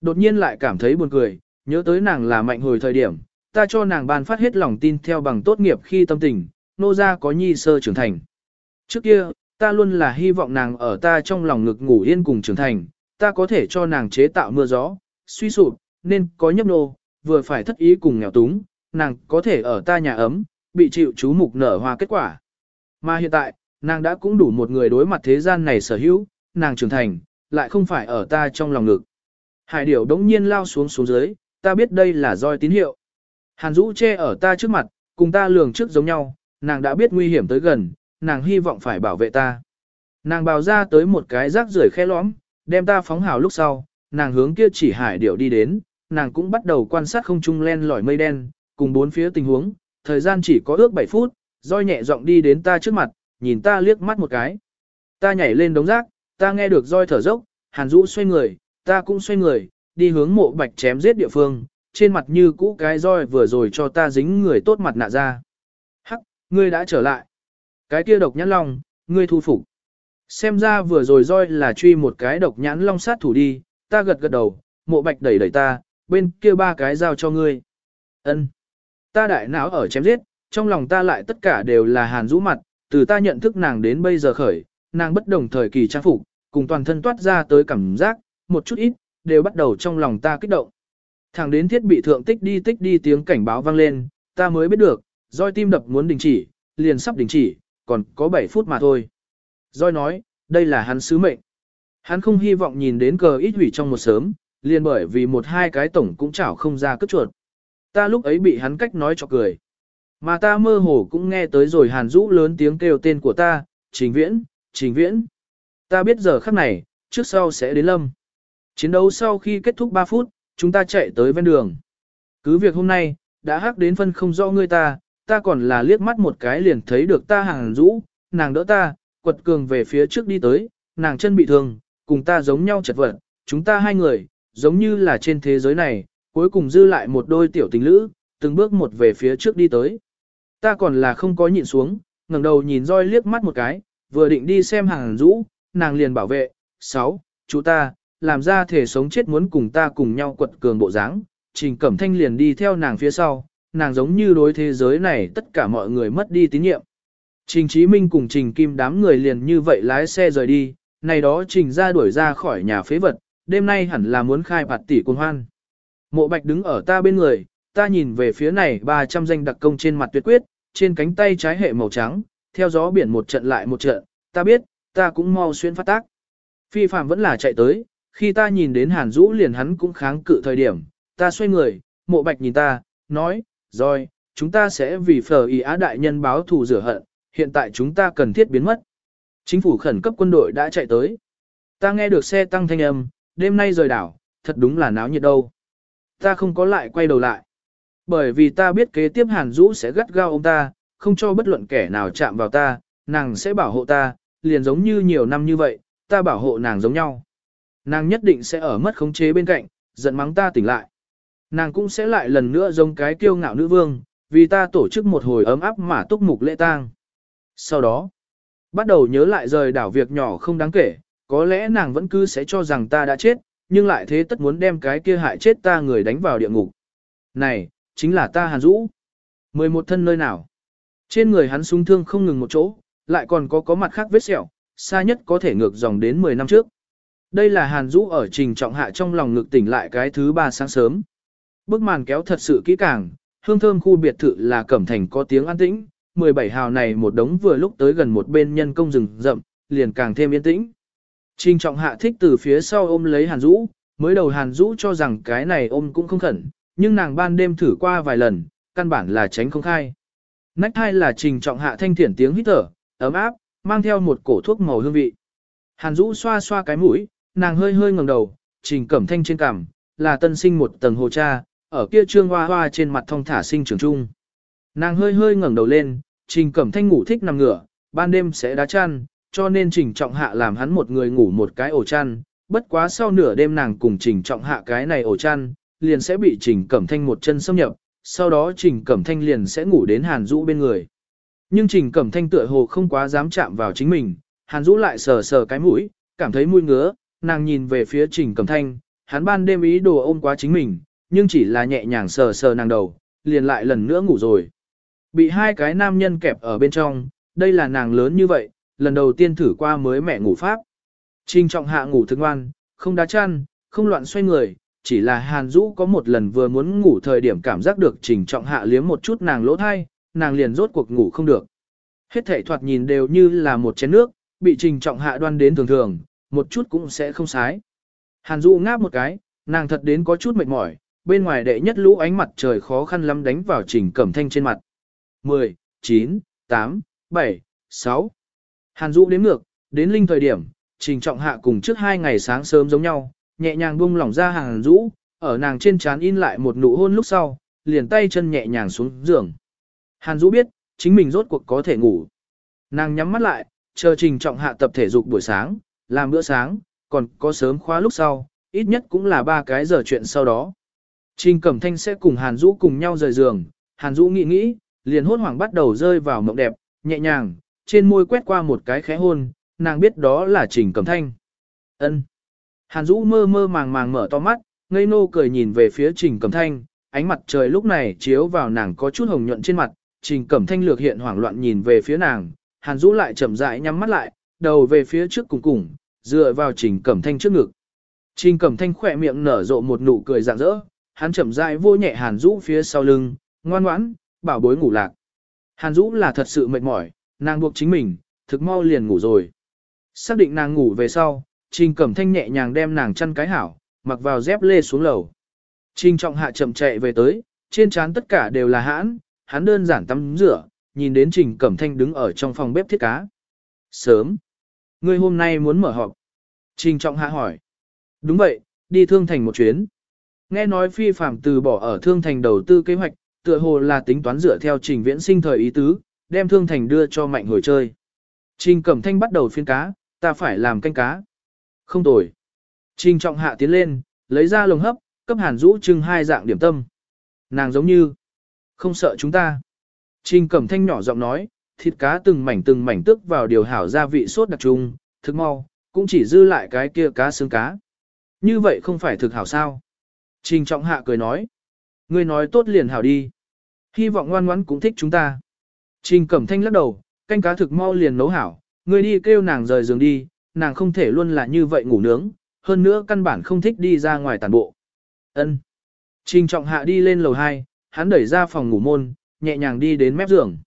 A: Đột nhiên lại cảm thấy buồn cười, nhớ tới nàng là mạnh hồi thời điểm, ta cho nàng ban phát hết lòng tin theo bằng tốt nghiệp khi tâm tình, nô ra có nhi sơ trưởng thành. Trước kia, ta luôn là hy vọng nàng ở ta trong lòng ngực ngủ yên cùng trưởng thành, ta có thể cho nàng chế tạo mưa gió, suy sụp, nên có nhấp nô, vừa phải thất ý cùng nghèo túng, nàng có thể ở ta nhà ấm, bị chịu chú mục nở hoa kết quả. Mà hiện tại, nàng đã cũng đủ một người đối mặt thế gian này sở hữu, nàng trưởng thành, lại không phải ở ta trong lòng ngực. Hải điểu đống nhiên lao xuống xuống dưới, ta biết đây là roi tín hiệu. Hàn Dũ che ở ta trước mặt, cùng ta lường trước giống nhau, nàng đã biết nguy hiểm tới gần, nàng hy vọng phải bảo vệ ta. Nàng bào ra tới một cái rác rưởi khe lõm, đem ta phóng hào lúc sau, nàng hướng kia chỉ hải điểu đi đến, nàng cũng bắt đầu quan sát không trung len lỏi mây đen, cùng bốn phía tình huống, thời gian chỉ có ước 7 phút, roi nhẹ giọng đi đến ta trước mặt, nhìn ta liếc mắt một cái. Ta nhảy lên đống rác, ta nghe được roi thở dốc, hàn Dũ xoay người, ta cũng xoay người, đi hướng mộ bạch chém giết địa phương, trên mặt như cũ cái roi vừa rồi cho ta dính người tốt mặt nạ ra. Hắc, Ngươi đã trở lại. Cái kia độc nhãn long, ngươi thu phục. Xem ra vừa rồi roi là truy một cái độc nhãn long sát thủ đi, ta gật gật đầu, mộ bạch đẩy đẩy ta, bên kia ba cái giao cho ngươi. ân Ta đại não ở chém giết, trong lòng ta lại tất cả đều là hàn rũ mặt, từ ta nhận thức nàng đến bây giờ khởi, nàng bất đồng thời kỳ trang phục, cùng toàn thân toát ra tới cảm giác, một chút ít, đều bắt đầu trong lòng ta kích động. Thẳng đến thiết bị thượng tích đi tích đi tiếng cảnh báo vang lên, ta mới biết được, roi tim đập muốn đình chỉ, liền sắp đình chỉ, còn có 7 phút mà thôi. Rồi nói, đây là hắn sứ mệnh. Hắn không hy vọng nhìn đến cờ ít hủy trong một sớm, liền bởi vì một hai cái tổng cũng chảo không ra cất chuột. Ta lúc ấy bị hắn cách nói cho cười. Mà ta mơ hồ cũng nghe tới rồi hàn rũ lớn tiếng kêu tên của ta, trình viễn, trình viễn. Ta biết giờ khắc này, trước sau sẽ đến lâm. Chiến đấu sau khi kết thúc 3 phút, chúng ta chạy tới ven đường. Cứ việc hôm nay, đã hắc đến phân không rõ ngươi ta, ta còn là liếc mắt một cái liền thấy được ta hàng rũ, nàng đỡ ta, quật cường về phía trước đi tới, nàng chân bị thương, cùng ta giống nhau chật vật, chúng ta hai người, giống như là trên thế giới này, cuối cùng dư lại một đôi tiểu tình lữ, từng bước một về phía trước đi tới. Ta còn là không có nhịn xuống, ngẩng đầu nhìn roi liếc mắt một cái, vừa định đi xem hàng rũ, nàng liền bảo vệ, sáu, chú ta, làm ra thể sống chết muốn cùng ta cùng nhau quật cường bộ dáng. Trình Cẩm Thanh liền đi theo nàng phía sau, nàng giống như đối thế giới này tất cả mọi người mất đi tín nhiệm. Trình Chí Minh cùng Trình Kim đám người liền như vậy lái xe rời đi, này đó Trình ra đuổi ra khỏi nhà phế vật, đêm nay hẳn là muốn khai bạt tỷ quân hoan. Mộ Bạch đứng ở ta bên người, ta nhìn về phía này 300 danh đặc công trên mặt tuyệt quyết, trên cánh tay trái hệ màu trắng, theo gió biển một trận lại một trận, ta biết, ta cũng mau xuyên phát tác. Phi phạm vẫn là chạy tới, khi ta nhìn đến Hàn Dũ liền hắn cũng kháng cự thời điểm, ta xoay người, mộ bạch nhìn ta, nói, rồi, chúng ta sẽ vì phở ý á đại nhân báo thù rửa hận, hiện tại chúng ta cần thiết biến mất. Chính phủ khẩn cấp quân đội đã chạy tới. Ta nghe được xe tăng thanh âm, đêm nay rời đảo, thật đúng là náo nhiệt đâu. Ta không có lại quay đầu lại. Bởi vì ta biết kế tiếp Hàn Dũ sẽ gắt gao ông ta, không cho bất luận kẻ nào chạm vào ta, nàng sẽ bảo hộ ta, liền giống như nhiều năm như vậy, ta bảo hộ nàng giống nhau. Nàng nhất định sẽ ở mất khống chế bên cạnh, giận mắng ta tỉnh lại. Nàng cũng sẽ lại lần nữa giống cái kiêu ngạo nữ vương, vì ta tổ chức một hồi ấm áp mà túc mục lễ tang. Sau đó, bắt đầu nhớ lại rời đảo việc nhỏ không đáng kể, có lẽ nàng vẫn cứ sẽ cho rằng ta đã chết, nhưng lại thế tất muốn đem cái kia hại chết ta người đánh vào địa ngục. Này, chính là ta Hàn Dũ. Mười một thân nơi nào? Trên người hắn súng thương không ngừng một chỗ, lại còn có có mặt khác vết sẹo, xa nhất có thể ngược dòng đến 10 năm trước. Đây là Hàn Dũ ở trình trọng hạ trong lòng ngực tỉnh lại cái thứ ba sáng sớm. Bức màn kéo thật sự kỹ càng, hương thơm khu biệt thự là cẩm thành có tiếng an tĩnh, 17 hào này một đống vừa lúc tới gần một bên nhân công rừng rậm, liền càng thêm yên tĩnh. Trình trọng hạ thích từ phía sau ôm lấy Hàn Dũ, mới đầu Hàn Dũ cho rằng cái này ôm cũng không khẩn, nhưng nàng ban đêm thử qua vài lần, căn bản là tránh không khai. Nách hai là trình trọng hạ thanh thiển tiếng hít thở, ấm áp, mang theo một cổ thuốc màu hương vị. Hàn Dũ xoa xoa cái mũi, nàng hơi hơi ngẩng đầu, trình cẩm thanh trên cằm, là tân sinh một tầng hồ cha, ở kia trương hoa hoa trên mặt thong thả sinh trưởng trung. Nàng hơi hơi ngẩng đầu lên, trình cẩm thanh ngủ thích nằm ngửa, ban đêm sẽ đá chăn, cho nên trình trọng hạ làm hắn một người ngủ một cái ổ chăn, bất quá sau nửa đêm nàng cùng trình trọng hạ cái này ổ chăn, liền sẽ bị trình cẩm thanh một chân xâm nhập, sau đó trình cẩm thanh liền sẽ ngủ đến hàn Dũ bên người. Nhưng trình cẩm thanh tựa hồ không quá dám chạm vào chính mình, hàn Dũ lại sờ sờ cái mũi, cảm thấy mũi ngứa, nàng nhìn về phía trình cẩm thanh, hắn ban đêm ý đồ ôm quá chính mình, nhưng chỉ là nhẹ nhàng sờ sờ nàng đầu, liền lại lần nữa ngủ rồi. Bị hai cái nam nhân kẹp ở bên trong, đây là nàng lớn như vậy, lần đầu tiên thử qua mới mẹ ngủ pháp. Trình trọng hạ ngủ thức ngoan, không đá chăn, không loạn xoay người, chỉ là Hàn Dũ có một lần vừa muốn ngủ thời điểm cảm giác được trình trọng hạ liếm một chút nàng lỗ thai, nàng liền rốt cuộc ngủ không được. Hết thể thoạt nhìn đều như là một chén nước, bị trình trọng hạ đoan đến thường thường, một chút cũng sẽ không sái. Hàn Dũ ngáp một cái, nàng thật đến có chút mệt mỏi, bên ngoài đệ nhất lũ ánh mặt trời khó khăn lắm đánh vào trình cẩm thanh trên mặt. 10, 9, 8, 7, 6. Hàn Dũ đếm ngược, đến linh thời điểm, trình trọng hạ cùng trước hai ngày sáng sớm giống nhau, nhẹ nhàng buông lỏng ra Hàn Dũ, ở nàng trên trán in lại một nụ hôn lúc sau, liền tay chân nhẹ nhàng xuống giường. Hàn Dũ biết, chính mình rốt cuộc có thể ngủ. Nàng nhắm mắt lại, chờ trình trọng hạ tập thể dục buổi sáng, làm bữa sáng, còn có sớm khóa lúc sau, ít nhất cũng là ba cái giờ chuyện sau đó. Trình Cẩm Thanh sẽ cùng Hàn Dũ cùng nhau rời giường, Hàn Dũ nghĩ nghĩ, liền hốt hoảng bắt đầu rơi vào mộng đẹp, nhẹ nhàng, trên môi quét qua một cái khẽ hôn, nàng biết đó là Trình Cẩm Thanh. Ân. Hàn Dũ mơ mơ màng màng mở to mắt, ngây nô cười nhìn về phía Trình Cẩm Thanh, ánh mặt trời lúc này chiếu vào nàng có chút hồng nhuận trên mặt, Trình Cẩm Thanh lược hiện hoảng loạn nhìn về phía nàng, Hàn Dũ lại chậm rãi nhắm mắt lại, đầu về phía trước cùng cùng, dựa vào Trình Cẩm Thanh trước ngực. Trình Cẩm Thanh khỏe miệng nở rộ một nụ cười rạng rỡ, hắn chậm rãi vô nhẹ Hàn Dũ phía sau lưng, ngoan ngoãn, bảo bối ngủ lạc. Hàn Dũ là thật sự mệt mỏi, nàng buộc chính mình, thực mau liền ngủ rồi. Xác định nàng ngủ về sau, Trình Cẩm Thanh nhẹ nhàng đem nàng chăn cái hảo, mặc vào dép lê xuống lầu. Trình Trọng Hạ chậm chạy về tới, trên trán tất cả đều là hãn, hắn đơn giản tắm rửa, nhìn đến Trình Cẩm Thanh đứng ở trong phòng bếp thiết cá. Sớm. Ngươi hôm nay muốn mở họp. Trình Trọng Hạ hỏi. Đúng vậy, đi Thương Thành một chuyến. Nghe nói phi phạm từ bỏ ở Thương Thành đầu tư kế hoạch, tựa hồ là tính toán dựa theo trình viễn sinh thời ý tứ, đem Thương Thành đưa cho mạnh hồi chơi. Trình Cẩm Thanh bắt đầu phiên cá, ta phải làm canh cá. Không tồi. Trình Trọng Hạ tiến lên, lấy ra lồng hấp, cấp Hàn rũ trưng hai dạng điểm tâm. Nàng giống như, không sợ chúng ta. Trình Cẩm Thanh nhỏ giọng nói, thịt cá từng mảnh từng mảnh tức vào điều hảo gia vị sốt đặc trùng, thức mau, cũng chỉ dư lại cái kia cá xương cá. Như vậy không phải thực hảo sao? Trình Trọng Hạ cười nói, ngươi nói tốt liền hảo đi. Hy vọng ngoan ngoãn cũng thích chúng ta. Trình Cẩm Thanh lắc đầu, canh cá thực mau liền nấu hảo, ngươi đi kêu nàng rời giường đi, nàng không thể luôn là như vậy ngủ nướng, hơn nữa căn bản không thích đi ra ngoài tàn bộ. Ân. Trình Trọng Hạ đi lên lầu 2, hắn đẩy ra phòng ngủ môn, nhẹ nhàng đi đến mép giường.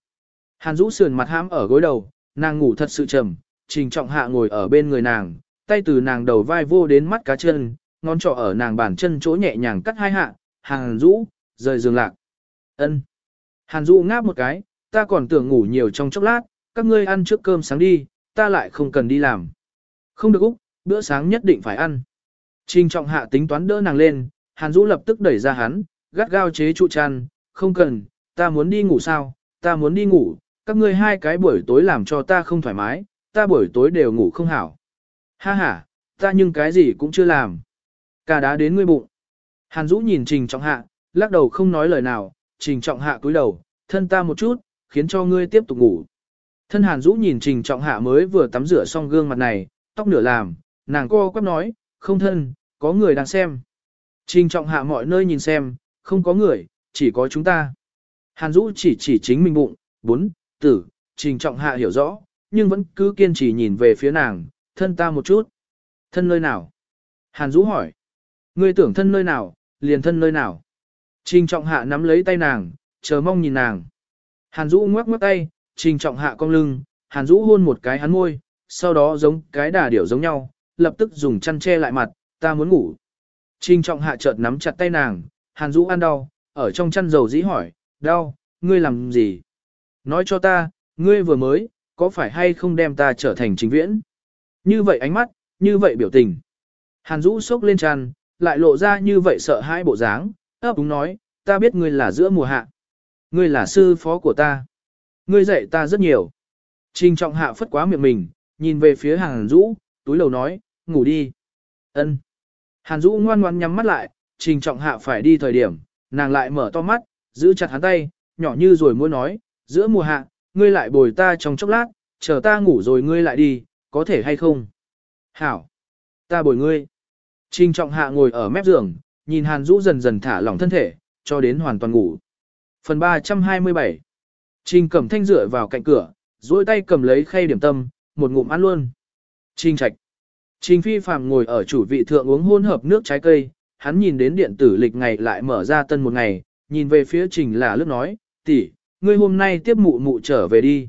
A: Hàn Dũ sườn mặt hãm ở gối đầu, nàng ngủ thật sự trầm, Trình Trọng Hạ ngồi ở bên người nàng, tay từ nàng đầu vai vô đến mắt cá chân, ngón trỏ ở nàng bàn chân chỗ nhẹ nhàng cắt hai hạ, Hàn Dũ, rời giường lạc. Ân. Hàn Dũ ngáp một cái, ta còn tưởng ngủ nhiều trong chốc lát, các ngươi ăn trước cơm sáng đi, ta lại không cần đi làm. Không được Úc, bữa sáng nhất định phải ăn. Trình trọng hạ tính toán đỡ nàng lên, Hàn Dũ lập tức đẩy ra hắn, gắt gao chế trụ chăn, không cần, ta muốn đi ngủ sao, ta muốn đi ngủ, các ngươi hai cái buổi tối làm cho ta không thoải mái, ta buổi tối đều ngủ không hảo. Ha ha, ta nhưng cái gì cũng chưa làm. Cả đá đến ngươi bụng. Hàn Dũ nhìn Trình trọng hạ, lắc đầu không nói lời nào, Trình trọng hạ cúi đầu, thân ta một chút, khiến cho ngươi tiếp tục ngủ. Thân Hàn Dũ nhìn Trình trọng hạ mới vừa tắm rửa xong gương mặt này, tóc nửa làm, nàng co quắp nói, không thân, có người đang xem. Trình trọng hạ mọi nơi nhìn xem, không có người, chỉ có chúng ta. Hàn Dũ chỉ chỉ chính mình bụng, bốn, tử, trình trọng hạ hiểu rõ, nhưng vẫn cứ kiên trì nhìn về phía nàng, thân ta một chút. Thân nơi nào? Hàn Dũ hỏi. Ngươi tưởng thân nơi nào, liền thân nơi nào? Trình trọng hạ nắm lấy tay nàng, chờ mong nhìn nàng. Hàn Dũ ngoắc ngoắc tay, trình trọng hạ cong lưng, Hàn Dũ hôn một cái hắn môi, sau đó giống cái đà điểu giống nhau, lập tức dùng chăn che lại mặt, ta muốn ngủ. Trình trọng hạ chợt nắm chặt tay nàng, Hàn Dũ ăn đau, ở trong chăn dầu dĩ hỏi, đau, ngươi làm gì? Nói cho ta, ngươi vừa mới, có phải hay không đem ta trở thành chính viễn? Như vậy ánh mắt, như vậy biểu tình. Hàn Dũ sốc lên chăn, lại lộ ra như vậy sợ hãi bộ dáng, ấp úng nói, ta biết ngươi là giữa mùa hạ. Ngươi là sư phó của ta. Ngươi dạy ta rất nhiều. Trình trọng hạ phất quá miệng mình, nhìn về phía Hàn Dũ, túi lầu nói, ngủ đi. Ân. Hàn Dũ ngoan ngoan nhắm mắt lại, trình trọng hạ phải đi thời điểm, nàng lại mở to mắt, giữ chặt hắn tay, nhỏ như rồi muốn nói, giữa mùa hạ, ngươi lại bồi ta trong chốc lát, chờ ta ngủ rồi ngươi lại đi, có thể hay không? Hảo. Ta bồi ngươi. Trình trọng hạ ngồi ở mép giường, nhìn Hàn Dũ dần dần thả lỏng thân thể, cho đến hoàn toàn ngủ. Phần 327 Trình cẩm thanh dựa vào cạnh cửa, duỗi tay cầm lấy khay điểm tâm, một ngụm ăn luôn. Trình trạch Trình phi Phạm ngồi ở chủ vị thượng uống hôn hợp nước trái cây, hắn nhìn đến điện tử lịch ngày lại mở ra tân một ngày, nhìn về phía trình là lướt nói, tỷ, ngươi hôm nay tiếp mụ mụ trở về đi.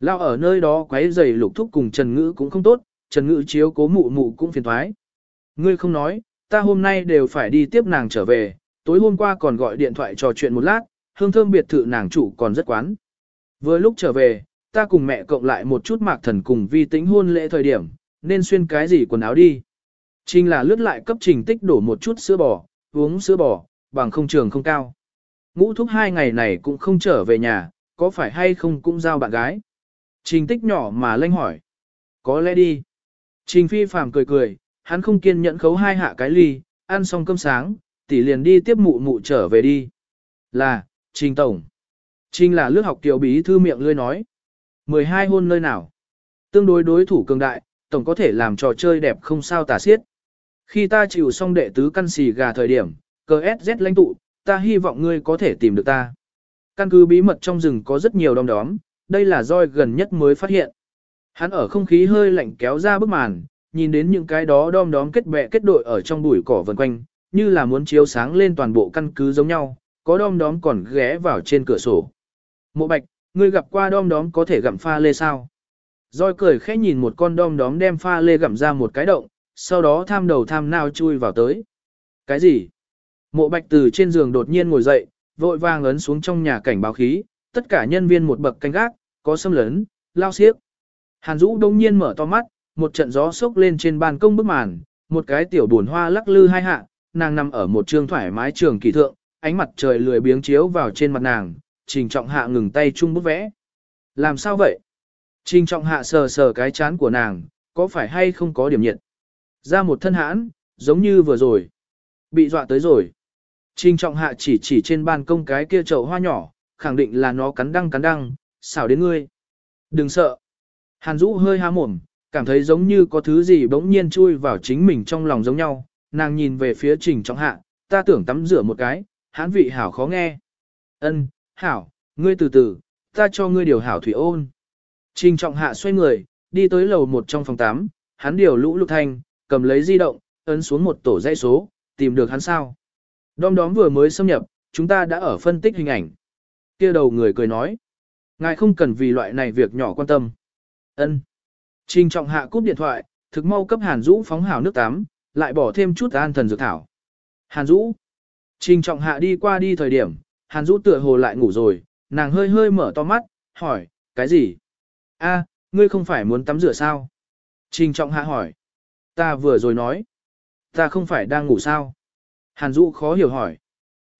A: Lao ở nơi đó quấy giày lục thúc cùng Trần Ngữ cũng không tốt, Trần Ngữ chiếu cố mụ mụ cũng phiền thoái. Ngươi không nói, ta hôm nay đều phải đi tiếp nàng trở về, tối hôm qua còn gọi điện thoại trò chuyện một lát, hương thơm biệt thự nàng chủ còn rất quán. Vừa lúc trở về, ta cùng mẹ cộng lại một chút mạc thần cùng vi tính hôn lễ thời điểm, nên xuyên cái gì quần áo đi. Trình là lướt lại cấp trình tích đổ một chút sữa bò, uống sữa bò, bằng không trường không cao. Ngũ thúc hai ngày này cũng không trở về nhà, có phải hay không cũng giao bạn gái. Trình tích nhỏ mà lanh hỏi. Có lẽ đi. Trình phi phàm cười cười, hắn không kiên nhẫn khấu hai hạ cái ly, ăn xong cơm sáng, tỷ liền đi tiếp mụ mụ trở về đi. Là, trình tổng. Trình là lướt học tiểu bí thư miệng lươi nói. 12 hôn nơi nào? Tương đối đối thủ cường đại, tổng có thể làm trò chơi đẹp không sao tả xiết. Khi ta chịu xong đệ tứ căn xì gà thời điểm, cờ SZ lãnh tụ, ta hy vọng ngươi có thể tìm được ta. Căn cứ bí mật trong rừng có rất nhiều đom đóm, đây là roi gần nhất mới phát hiện. Hắn ở không khí hơi lạnh kéo ra bức màn, nhìn đến những cái đó đom đóm kết bè kết đội ở trong bụi cỏ vần quanh, như là muốn chiếu sáng lên toàn bộ căn cứ giống nhau, có đom đóm còn ghé vào trên cửa sổ. Mộ bạch, ngươi gặp qua đom đóm có thể gặm pha lê sao? Roi cười khẽ nhìn một con đom đóm đem pha lê gặm ra một cái động, sau đó tham đầu tham nao chui vào tới. Cái gì? Mộ bạch từ trên giường đột nhiên ngồi dậy, vội vàng ấn xuống trong nhà cảnh báo khí, tất cả nhân viên một bậc canh gác, có xâm lấn, lao xiếc. Hàn Dũ đông nhiên mở to mắt, một trận gió sốc lên trên ban công bức màn, một cái tiểu buồn hoa lắc lư hai hạ, nàng nằm ở một trường thoải mái trường kỳ thượng, ánh mặt trời lười biếng chiếu vào trên mặt nàng, trình trọng hạ ngừng tay chung bút vẽ. Làm sao vậy? Trình trọng hạ sờ sờ cái chán của nàng, có phải hay không có điểm nhiệt? Ra một thân hãn, giống như vừa rồi. Bị dọa tới rồi. Trình trọng hạ chỉ chỉ trên ban công cái kia chậu hoa nhỏ, khẳng định là nó cắn đăng cắn đăng, xảo đến ngươi. Đừng sợ. Hàn Dũ hơi há mồm, cảm thấy giống như có thứ gì bỗng nhiên chui vào chính mình trong lòng giống nhau. Nàng nhìn về phía trình trọng hạ, ta tưởng tắm rửa một cái, hán vị hảo khó nghe. Ân, hảo, ngươi từ từ, ta cho ngươi điều hảo thủy ôn. Trình trọng hạ xoay người, đi tới lầu một trong phòng 8, hắn điều lũ lục thanh, cầm lấy di động, ấn xuống một tổ dãy số, tìm được hắn sao. Đom đóm vừa mới xâm nhập, chúng ta đã ở phân tích hình ảnh. kia đầu người cười nói. Ngài không cần vì loại này việc nhỏ quan tâm. ân Trình trọng hạ cúp điện thoại, thực mau cấp Hàn Dũ phóng hào nước tắm, lại bỏ thêm chút an thần dược thảo. Hàn Dũ. Trình trọng hạ đi qua đi thời điểm, Hàn Dũ tựa hồ lại ngủ rồi, nàng hơi hơi mở to mắt, hỏi, cái gì? A, ngươi không phải muốn tắm rửa sao? Trình trọng hạ hỏi. Ta vừa rồi nói. Ta không phải đang ngủ sao? Hàn Dũ khó hiểu hỏi.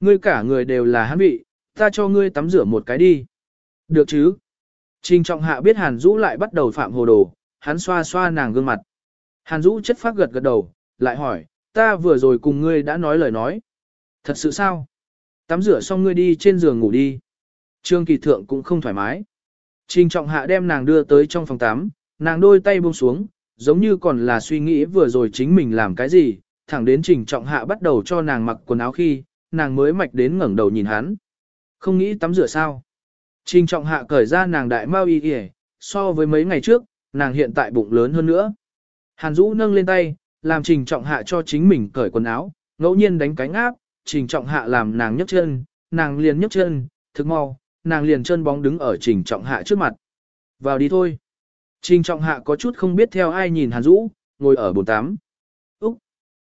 A: Ngươi cả người đều là hắn bị, ta cho ngươi tắm rửa một cái đi. Được chứ? Trình trọng hạ biết Hàn Dũ lại bắt đầu phạm hồ đồ, hắn xoa xoa nàng gương mặt. Hàn Dũ chất phát gật gật đầu, lại hỏi, ta vừa rồi cùng ngươi đã nói lời nói. Thật sự sao? Tắm rửa xong ngươi đi trên giường ngủ đi. Trương kỳ thượng cũng không thoải mái. Trình trọng hạ đem nàng đưa tới trong phòng tắm, nàng đôi tay buông xuống, giống như còn là suy nghĩ vừa rồi chính mình làm cái gì, thẳng đến trình trọng hạ bắt đầu cho nàng mặc quần áo khi, nàng mới mạch đến ngẩng đầu nhìn hắn. Không nghĩ tắm rửa sao? Trình trọng hạ cởi ra nàng đại mau y y, so với mấy ngày trước, nàng hiện tại bụng lớn hơn nữa. Hàn Dũ nâng lên tay, làm trình trọng hạ cho chính mình cởi quần áo, ngẫu nhiên đánh cánh áp, trình trọng hạ làm nàng nhấc chân, nàng liền nhấc chân, thực mau, nàng liền chân bóng đứng ở trình trọng hạ trước mặt. Vào đi thôi. Trình trọng hạ có chút không biết theo ai nhìn Hàn Dũ, ngồi ở bồn tắm. Úc!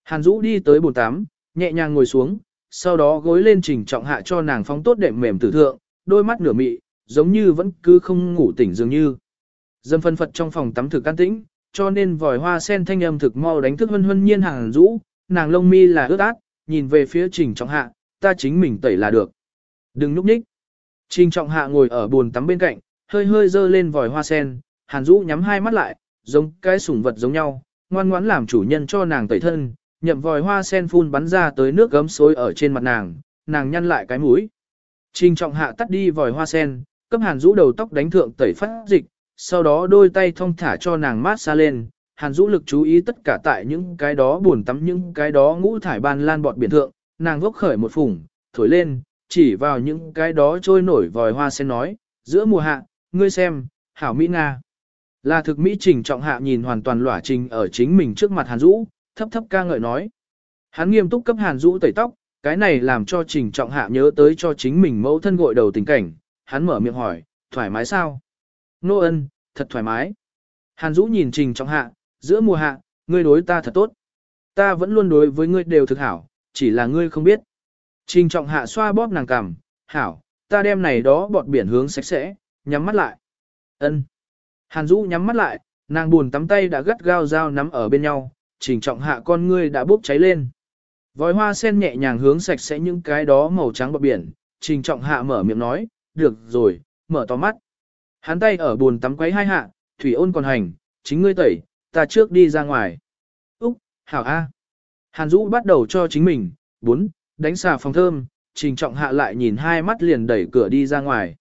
A: Hàn Dũ đi tới bồn tắm, nhẹ nhàng ngồi xuống, sau đó gối lên trình trọng hạ cho nàng phóng tốt đệm mềm tử thượng, đôi mắt nửa mị, giống như vẫn cứ không ngủ tỉnh dường như. Dâm phân phật trong phòng tắm thực can tĩnh, cho nên vòi hoa sen thanh âm thực mau đánh thức hân hân nhiên Hàn Dũ, nàng lông mi là ướt át, nhìn về phía trình trọng hạ, ta chính mình tẩy là được. Đừng núp nhích. Trình trọng hạ ngồi ở bồn tắm bên cạnh, hơi hơi dơ lên vòi hoa sen, hàn Dũ nhắm hai mắt lại, giống cái sủng vật giống nhau, ngoan ngoãn làm chủ nhân cho nàng tẩy thân, nhậm vòi hoa sen phun bắn ra tới nước gấm xối ở trên mặt nàng, nàng nhăn lại cái mũi. Trình trọng hạ tắt đi vòi hoa sen, cấp hàn Dũ đầu tóc đánh thượng tẩy phát dịch, sau đó đôi tay thong thả cho nàng mát xa lên, hàn Dũ lực chú ý tất cả tại những cái đó buồn tắm những cái đó ngũ thải ban lan bọt biển thượng, nàng vốc khởi một phủng, thổi lên, chỉ vào những cái đó trôi nổi vòi hoa sen nói, giữa mùa hạ, ngươi xem, hảo Mỹ Nga. Là thực Mỹ trình trọng hạ nhìn hoàn toàn lỏa trình ở chính mình trước mặt Hàn Dũ, thấp thấp ca ngợi nói. Hắn nghiêm túc cấp Hàn Dũ tẩy tóc, cái này làm cho trình trọng hạ nhớ tới cho chính mình mẫu thân gội đầu tình cảnh, hắn mở miệng hỏi, thoải mái sao? Nô ân, thật thoải mái. Hàn Dũ nhìn trình trọng hạ, giữa mùa hạ, ngươi đối ta thật tốt. Ta vẫn luôn đối với ngươi đều thực hảo, chỉ là ngươi không biết. Trình trọng hạ xoa bóp nàng cằm, hảo, ta đem này đó bọt biển hướng sạch sẽ, nhắm mắt lại. ân Hàn Dũ nhắm mắt lại, nàng buồn tắm tay đã gắt gao dao nắm ở bên nhau, trình trọng hạ con ngươi đã bốc cháy lên. Vòi hoa sen nhẹ nhàng hướng sạch sẽ những cái đó màu trắng bọt biển, trình trọng hạ mở miệng nói, được rồi, mở to mắt. Hắn tay ở buồn tắm quấy hai hạ, thủy ôn còn hành, chính ngươi tẩy, ta trước đi ra ngoài. Úc, hảo A. Hàn Dũ bắt đầu cho chính mình, bốn, đánh xà phòng thơm, trình trọng hạ lại nhìn hai mắt liền đẩy cửa đi ra ngoài.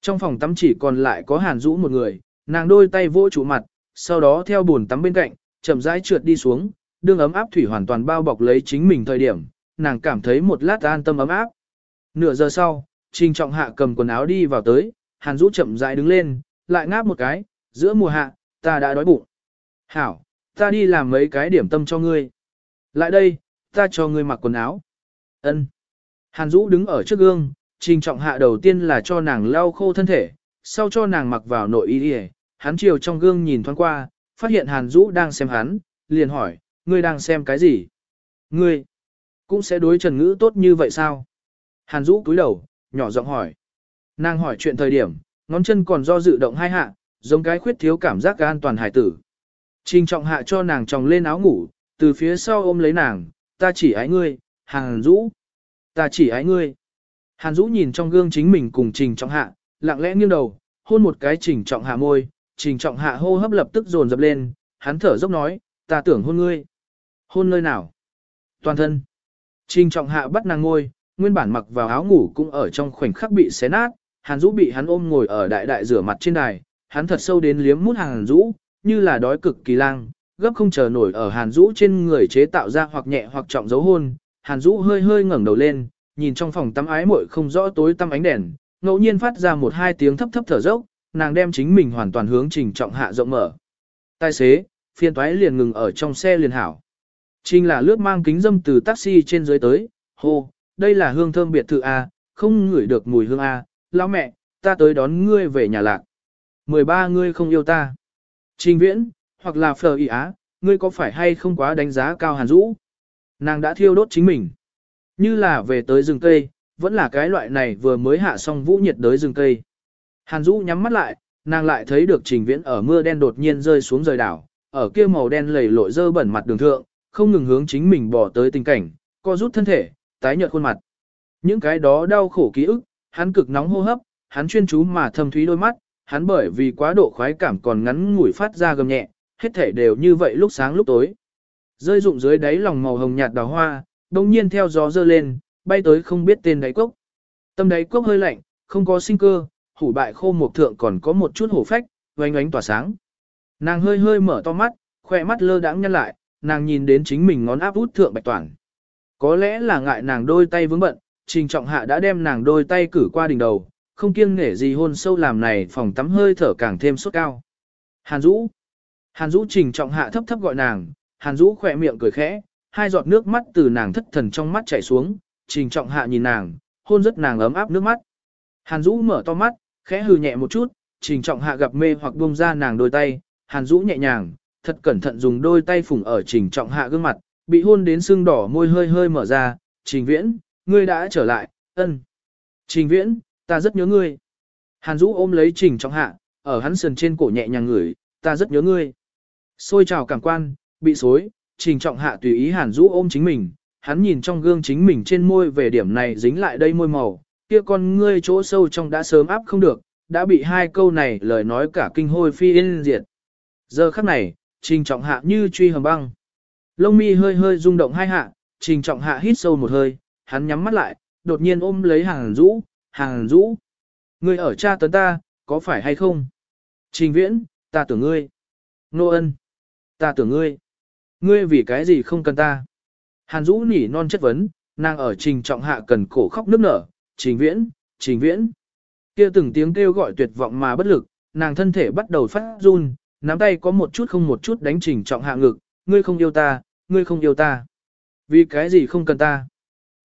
A: Trong phòng tắm chỉ còn lại có Hàn Dũ một người, nàng đôi tay vỗ trụ mặt, sau đó theo bồn tắm bên cạnh, chậm rãi trượt đi xuống, đương ấm áp thủy hoàn toàn bao bọc lấy chính mình thời điểm, nàng cảm thấy một lát an tâm ấm áp. Nửa giờ sau, Trình Trọng Hạ cầm quần áo đi vào tới, Hàn Dũ chậm rãi đứng lên, lại ngáp một cái, giữa mùa hạ, ta đã đói bụng. Hảo, ta đi làm mấy cái điểm tâm cho ngươi. Lại đây, ta cho ngươi mặc quần áo. Ân. Hàn Dũ đứng ở trước gương, Trình Trọng Hạ đầu tiên là cho nàng lau khô thân thể, sau cho nàng mặc vào nội y y. Hắn chiều trong gương nhìn thoáng qua, phát hiện Hàn Dũ đang xem hắn, liền hỏi, ngươi đang xem cái gì? Ngươi, cũng sẽ đối Trần Ngữ tốt như vậy sao? Hàn Dũ cúi đầu, nhỏ giọng hỏi. Nàng hỏi chuyện thời điểm, ngón chân còn do dự động hai hạ, giống cái khuyết thiếu cảm giác an toàn hải tử. Trình trọng hạ cho nàng tròng lên áo ngủ, từ phía sau ôm lấy nàng, ta chỉ ái ngươi, Hàn Dũ. Ta chỉ ái ngươi. Hàn Dũ nhìn trong gương chính mình cùng trình trọng hạ, lặng lẽ nghiêng đầu, hôn một cái trình trọng hạ môi, trình trọng hạ hô hấp lập tức dồn dập lên, hắn thở dốc nói, ta tưởng hôn ngươi. Hôn nơi nào? Toàn thân. Trình trọng hạ bắt nàng ngôi, nguyên bản mặc vào áo ngủ cũng ở trong khoảnh khắc bị xé nát, Hàn Dũ bị hắn ôm ngồi ở đại đại rửa mặt trên đài, hắn thật sâu đến liếm mút Hàn Dũ, như là đói cực kỳ lang, gấp không chờ nổi ở Hàn Dũ trên người chế tạo ra hoặc nhẹ hoặc trọng dấu hôn. Hàn Dũ hơi hơi ngẩng đầu lên, nhìn trong phòng tắm ái muội không rõ tối tăm ánh đèn, ngẫu nhiên phát ra một hai tiếng thấp thấp thở dốc, nàng đem chính mình hoàn toàn hướng trình trọng hạ rộng mở. Tài xế, phiên toái liền ngừng ở trong xe liền hảo. Trình là lướt mang kính dâm từ taxi trên dưới tới, hô, đây là hương thơm biệt thự A, không ngửi được mùi hương A, lão mẹ, ta tới đón ngươi về nhà lạc. 13 ngươi không yêu ta. Trình viễn, hoặc là phờ y á, ngươi có phải hay không quá đánh giá cao hàn rũ? Nàng đã thiêu đốt chính mình. Như là về tới rừng cây, vẫn là cái loại này vừa mới hạ xong vũ nhiệt đới rừng cây. Hàn Dũ nhắm mắt lại, nàng lại thấy được trình viễn ở mưa đen đột nhiên rơi xuống rời đảo, ở kia màu đen lầy lội dơ bẩn mặt đường thượng, không ngừng hướng chính mình bỏ tới tình cảnh, co rút thân thể, tái nhợt khuôn mặt. Những cái đó đau khổ ký ức, hắn cực nóng hô hấp, hắn chuyên chú mà thâm thúy đôi mắt, hắn bởi vì quá độ khoái cảm còn ngắn ngủi phát ra gầm nhẹ, hết thể đều như vậy lúc sáng lúc tối. Rơi rụng dưới đáy lòng màu hồng nhạt đào hoa, đồng nhiên theo gió dơ lên, bay tới không biết tên đáy cốc. Tâm đáy cốc hơi lạnh, không có sinh cơ, hủ bại khô một thượng còn có một chút hổ phách, oanh oánh tỏa sáng. Nàng hơi hơi mở to mắt, khỏe mắt lơ đãng nhăn lại, nàng nhìn đến chính mình ngón áp út thượng bạch toàn. Có lẽ là ngại nàng đôi tay vướng bận, trình trọng hạ đã đem nàng đôi tay cử qua đỉnh đầu, không kiêng nể gì hôn sâu làm này phòng tắm hơi thở càng thêm sốt cao. Hàn Dũ. Hàn Dũ trình trọng hạ thấp thấp gọi nàng, Hàn Dũ khỏe miệng cười khẽ, hai giọt nước mắt từ nàng thất thần trong mắt chảy xuống, trình trọng hạ nhìn nàng, hôn rất nàng ấm áp nước mắt. Hàn Dũ mở to mắt, khẽ hừ nhẹ một chút, trình trọng hạ gặp mê hoặc buông ra nàng đôi tay, Hàn Dũ nhẹ nhàng, thật cẩn thận dùng đôi tay phủng ở trình trọng hạ gương mặt, bị hôn đến sưng đỏ môi hơi hơi mở ra, trình viễn, ngươi đã trở lại, ân. Trình viễn, ta rất nhớ ngươi. Hàn Dũ ôm lấy trình trọng hạ, ở hắn sườn trên cổ nhẹ nhàng ngửi, ta rất nhớ ngươi. Xôi trào cảm quan, bị xối, trình trọng hạ tùy ý Hàn Dũ ôm chính mình, hắn nhìn trong gương chính mình trên môi về điểm này dính lại đây môi màu, kia con ngươi chỗ sâu trong đã sớm áp không được, đã bị hai câu này lời nói cả kinh hôi phi yên diệt. Giờ khắc này, trình trọng hạ như truy hầm băng. Lông mi hơi hơi rung động hai hạ, trình trọng hạ hít sâu một hơi, hắn nhắm mắt lại, đột nhiên ôm lấy hàng rũ, hàng rũ. Ngươi ở cha tấn ta, có phải hay không? Trình viễn, ta tưởng ngươi. Nô ân, ta tưởng ngươi. Ngươi vì cái gì không cần ta? Hàn Dũ nỉ non chất vấn, nàng ở trình trọng hạ cần cổ khóc nức nở, trình viễn, trình viễn. kia từng tiếng kêu gọi tuyệt vọng mà bất lực, nàng thân thể bắt đầu phát run, nắm tay có một chút không một chút đánh trình trọng hạ ngực, ngươi không yêu ta, ngươi không yêu ta. Vì cái gì không cần ta?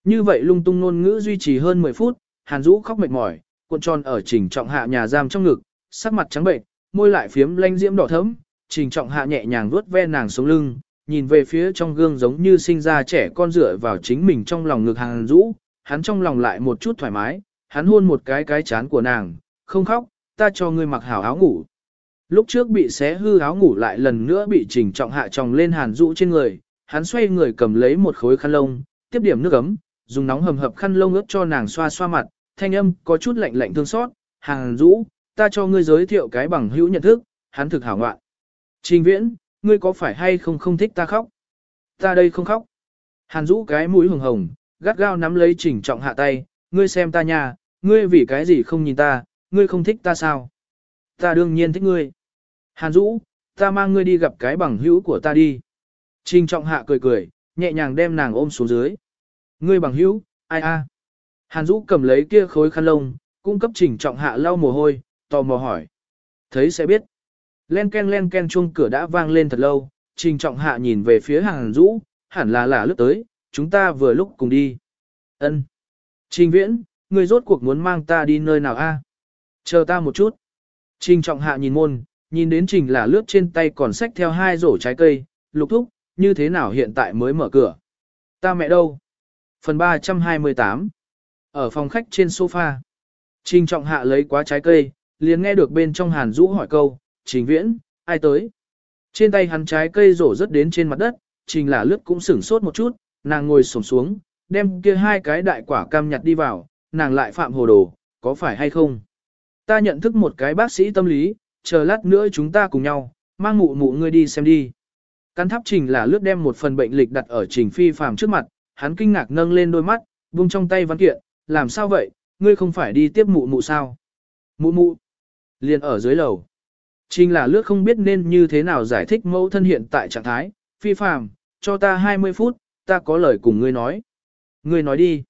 A: Như vậy lung tung ngôn ngữ duy trì hơn 10 phút, Hàn Dũ khóc mệt mỏi, cuộn tròn ở trình trọng hạ nhà giam trong ngực, sắc mặt trắng bệnh, môi lại phiếm lanh diễm đỏ thẫm, trình trọng hạ nhẹ nhàng vuốt ve nàng sống lưng, nhìn về phía trong gương giống như sinh ra trẻ con dựa vào chính mình trong lòng ngực Hàn Dũ, hắn trong lòng lại một chút thoải mái, hắn hôn một cái cái chán của nàng, không khóc, ta cho ngươi mặc hảo áo ngủ. Lúc trước bị xé hư áo ngủ lại lần nữa bị trình trọng hạ tròng lên Hàn Dũ trên người, hắn xoay người cầm lấy một khối khăn lông, tiếp điểm nước ấm, dùng nóng hầm hập khăn lông ướt cho nàng xoa xoa mặt, thanh âm có chút lạnh lạnh thương xót, Hàn Dũ, ta cho ngươi giới thiệu cái bằng hữu nhận thức, hắn thực hảo ngoạn. Trình viễn, ngươi có phải hay không không thích ta khóc? Ta đây không khóc. Hàn Dũ cái mũi hồng hồng, gắt gao nắm lấy trình trọng hạ tay, ngươi xem ta nha, ngươi vì cái gì không nhìn ta, ngươi không thích ta sao? Ta đương nhiên thích ngươi. Hàn Dũ, ta mang ngươi đi gặp cái bằng hữu của ta đi. Trình trọng hạ cười cười, nhẹ nhàng đem nàng ôm xuống dưới. Ngươi bằng hữu, ai a? Hàn Dũ cầm lấy kia khối khăn lông, cung cấp trình trọng hạ lau mồ hôi, tò mò hỏi. Thấy sẽ biết. Len ken len ken chuông cửa đã vang lên thật lâu, trình trọng hạ nhìn về phía Hàn Dũ, hẳn là là lướt tới, chúng ta vừa lúc cùng đi. Ân. Trình viễn, ngươi rốt cuộc muốn mang ta đi nơi nào a? Chờ ta một chút. Trình trọng hạ nhìn môn, nhìn đến trình là lướt trên tay còn xách theo hai rổ trái cây, lục thúc, như thế nào hiện tại mới mở cửa. Ta mẹ đâu? Phần 328 Ở phòng khách trên sofa. Trình trọng hạ lấy quá trái cây, liền nghe được bên trong hàn rũ hỏi câu, trình viễn, ai tới? Trên tay hắn trái cây rổ rất đến trên mặt đất, trình là lướt cũng sửng sốt một chút, nàng ngồi sổng xuống, đem kia hai cái đại quả cam nhặt đi vào, nàng lại phạm hồ đồ, có phải hay không? Ta nhận thức một cái bác sĩ tâm lý, chờ lát nữa chúng ta cùng nhau, mang mụ mụ ngươi đi xem đi. Căn tháp trình là lướt đem một phần bệnh lịch đặt ở trình phi phàm trước mặt, hắn kinh ngạc nâng lên đôi mắt, buông trong tay văn kiện, làm sao vậy, ngươi không phải đi tiếp mụ mụ sao? Mụ mụ, liền ở dưới lầu. Trình là lướt không biết nên như thế nào giải thích mẫu thân hiện tại trạng thái, phi phàm, cho ta 20 phút, ta có lời cùng ngươi nói. Ngươi nói đi.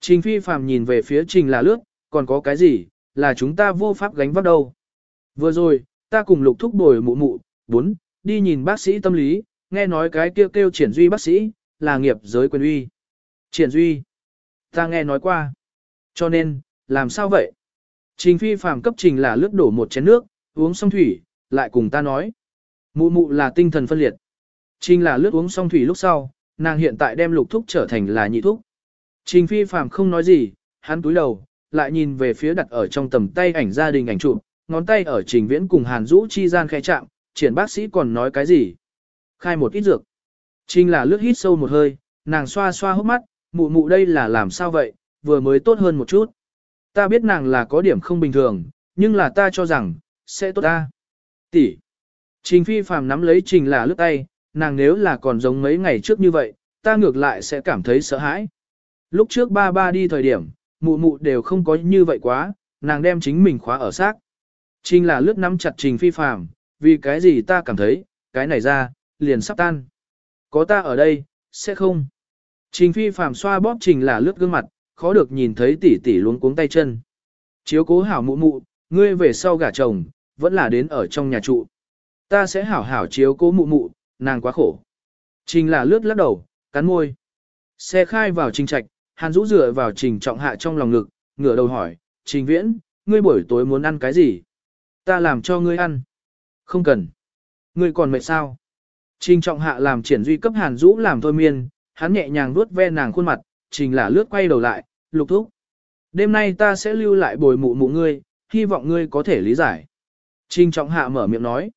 A: Trình phi phàm nhìn về phía trình là lướt, còn có cái gì, là chúng ta vô pháp gánh vác đâu. Vừa rồi, ta cùng lục thúc bồi mụ mụ, bốn, đi nhìn bác sĩ tâm lý, nghe nói cái kêu kêu triển duy bác sĩ, là nghiệp giới quyền uy. Triển duy. Ta nghe nói qua. Cho nên, làm sao vậy? Trình phi phàm cấp trình là lướt đổ một chén nước, uống xong thủy, lại cùng ta nói. Mụ mụ là tinh thần phân liệt. Trình là lướt uống xong thủy lúc sau, nàng hiện tại đem lục thúc trở thành là nhị thúc. Trình phi phàm không nói gì, hắn túi đầu, lại nhìn về phía đặt ở trong tầm tay ảnh gia đình ảnh chụp, ngón tay ở trình viễn cùng hàn rũ chi gian khẽ chạm, triển bác sĩ còn nói cái gì. Khai một ít dược. Trình là lướt hít sâu một hơi, nàng xoa xoa hốc mắt, mụ mụ đây là làm sao vậy, vừa mới tốt hơn một chút. Ta biết nàng là có điểm không bình thường, nhưng là ta cho rằng, sẽ tốt ta. Tỷ. Trình phi phàm nắm lấy trình là lướt tay, nàng nếu là còn giống mấy ngày trước như vậy, ta ngược lại sẽ cảm thấy sợ hãi. Lúc trước ba ba đi thời điểm, mụ mụ đều không có như vậy quá, nàng đem chính mình khóa ở xác. Trình là lướt nắm chặt trình phi phàm, vì cái gì ta cảm thấy, cái này ra, liền sắp tan. Có ta ở đây, sẽ không. Trình phi phàm xoa bóp trình là lướt gương mặt, khó được nhìn thấy tỷ tỷ luống cuống tay chân. Chiếu cố hảo mụ mụ, ngươi về sau gả chồng, vẫn là đến ở trong nhà trụ. Ta sẽ hảo hảo chiếu cố mụ mụ, nàng quá khổ. Trình là lướt lắc đầu, cắn môi. Xe khai vào trình trạch, hàn rũ dựa vào trình trọng hạ trong lòng ngực, ngửa đầu hỏi, trình viễn, ngươi buổi tối muốn ăn cái gì? Ta làm cho ngươi ăn. Không cần. Ngươi còn mệt sao? Trình trọng hạ làm triển duy cấp hàn rũ làm thôi miên, hắn nhẹ nhàng vuốt ve nàng khuôn mặt, trình là lướt quay đầu lại, lục thúc. Đêm nay ta sẽ lưu lại bồi mụ mụ ngươi, hy vọng ngươi có thể lý giải. Trình trọng hạ mở miệng nói.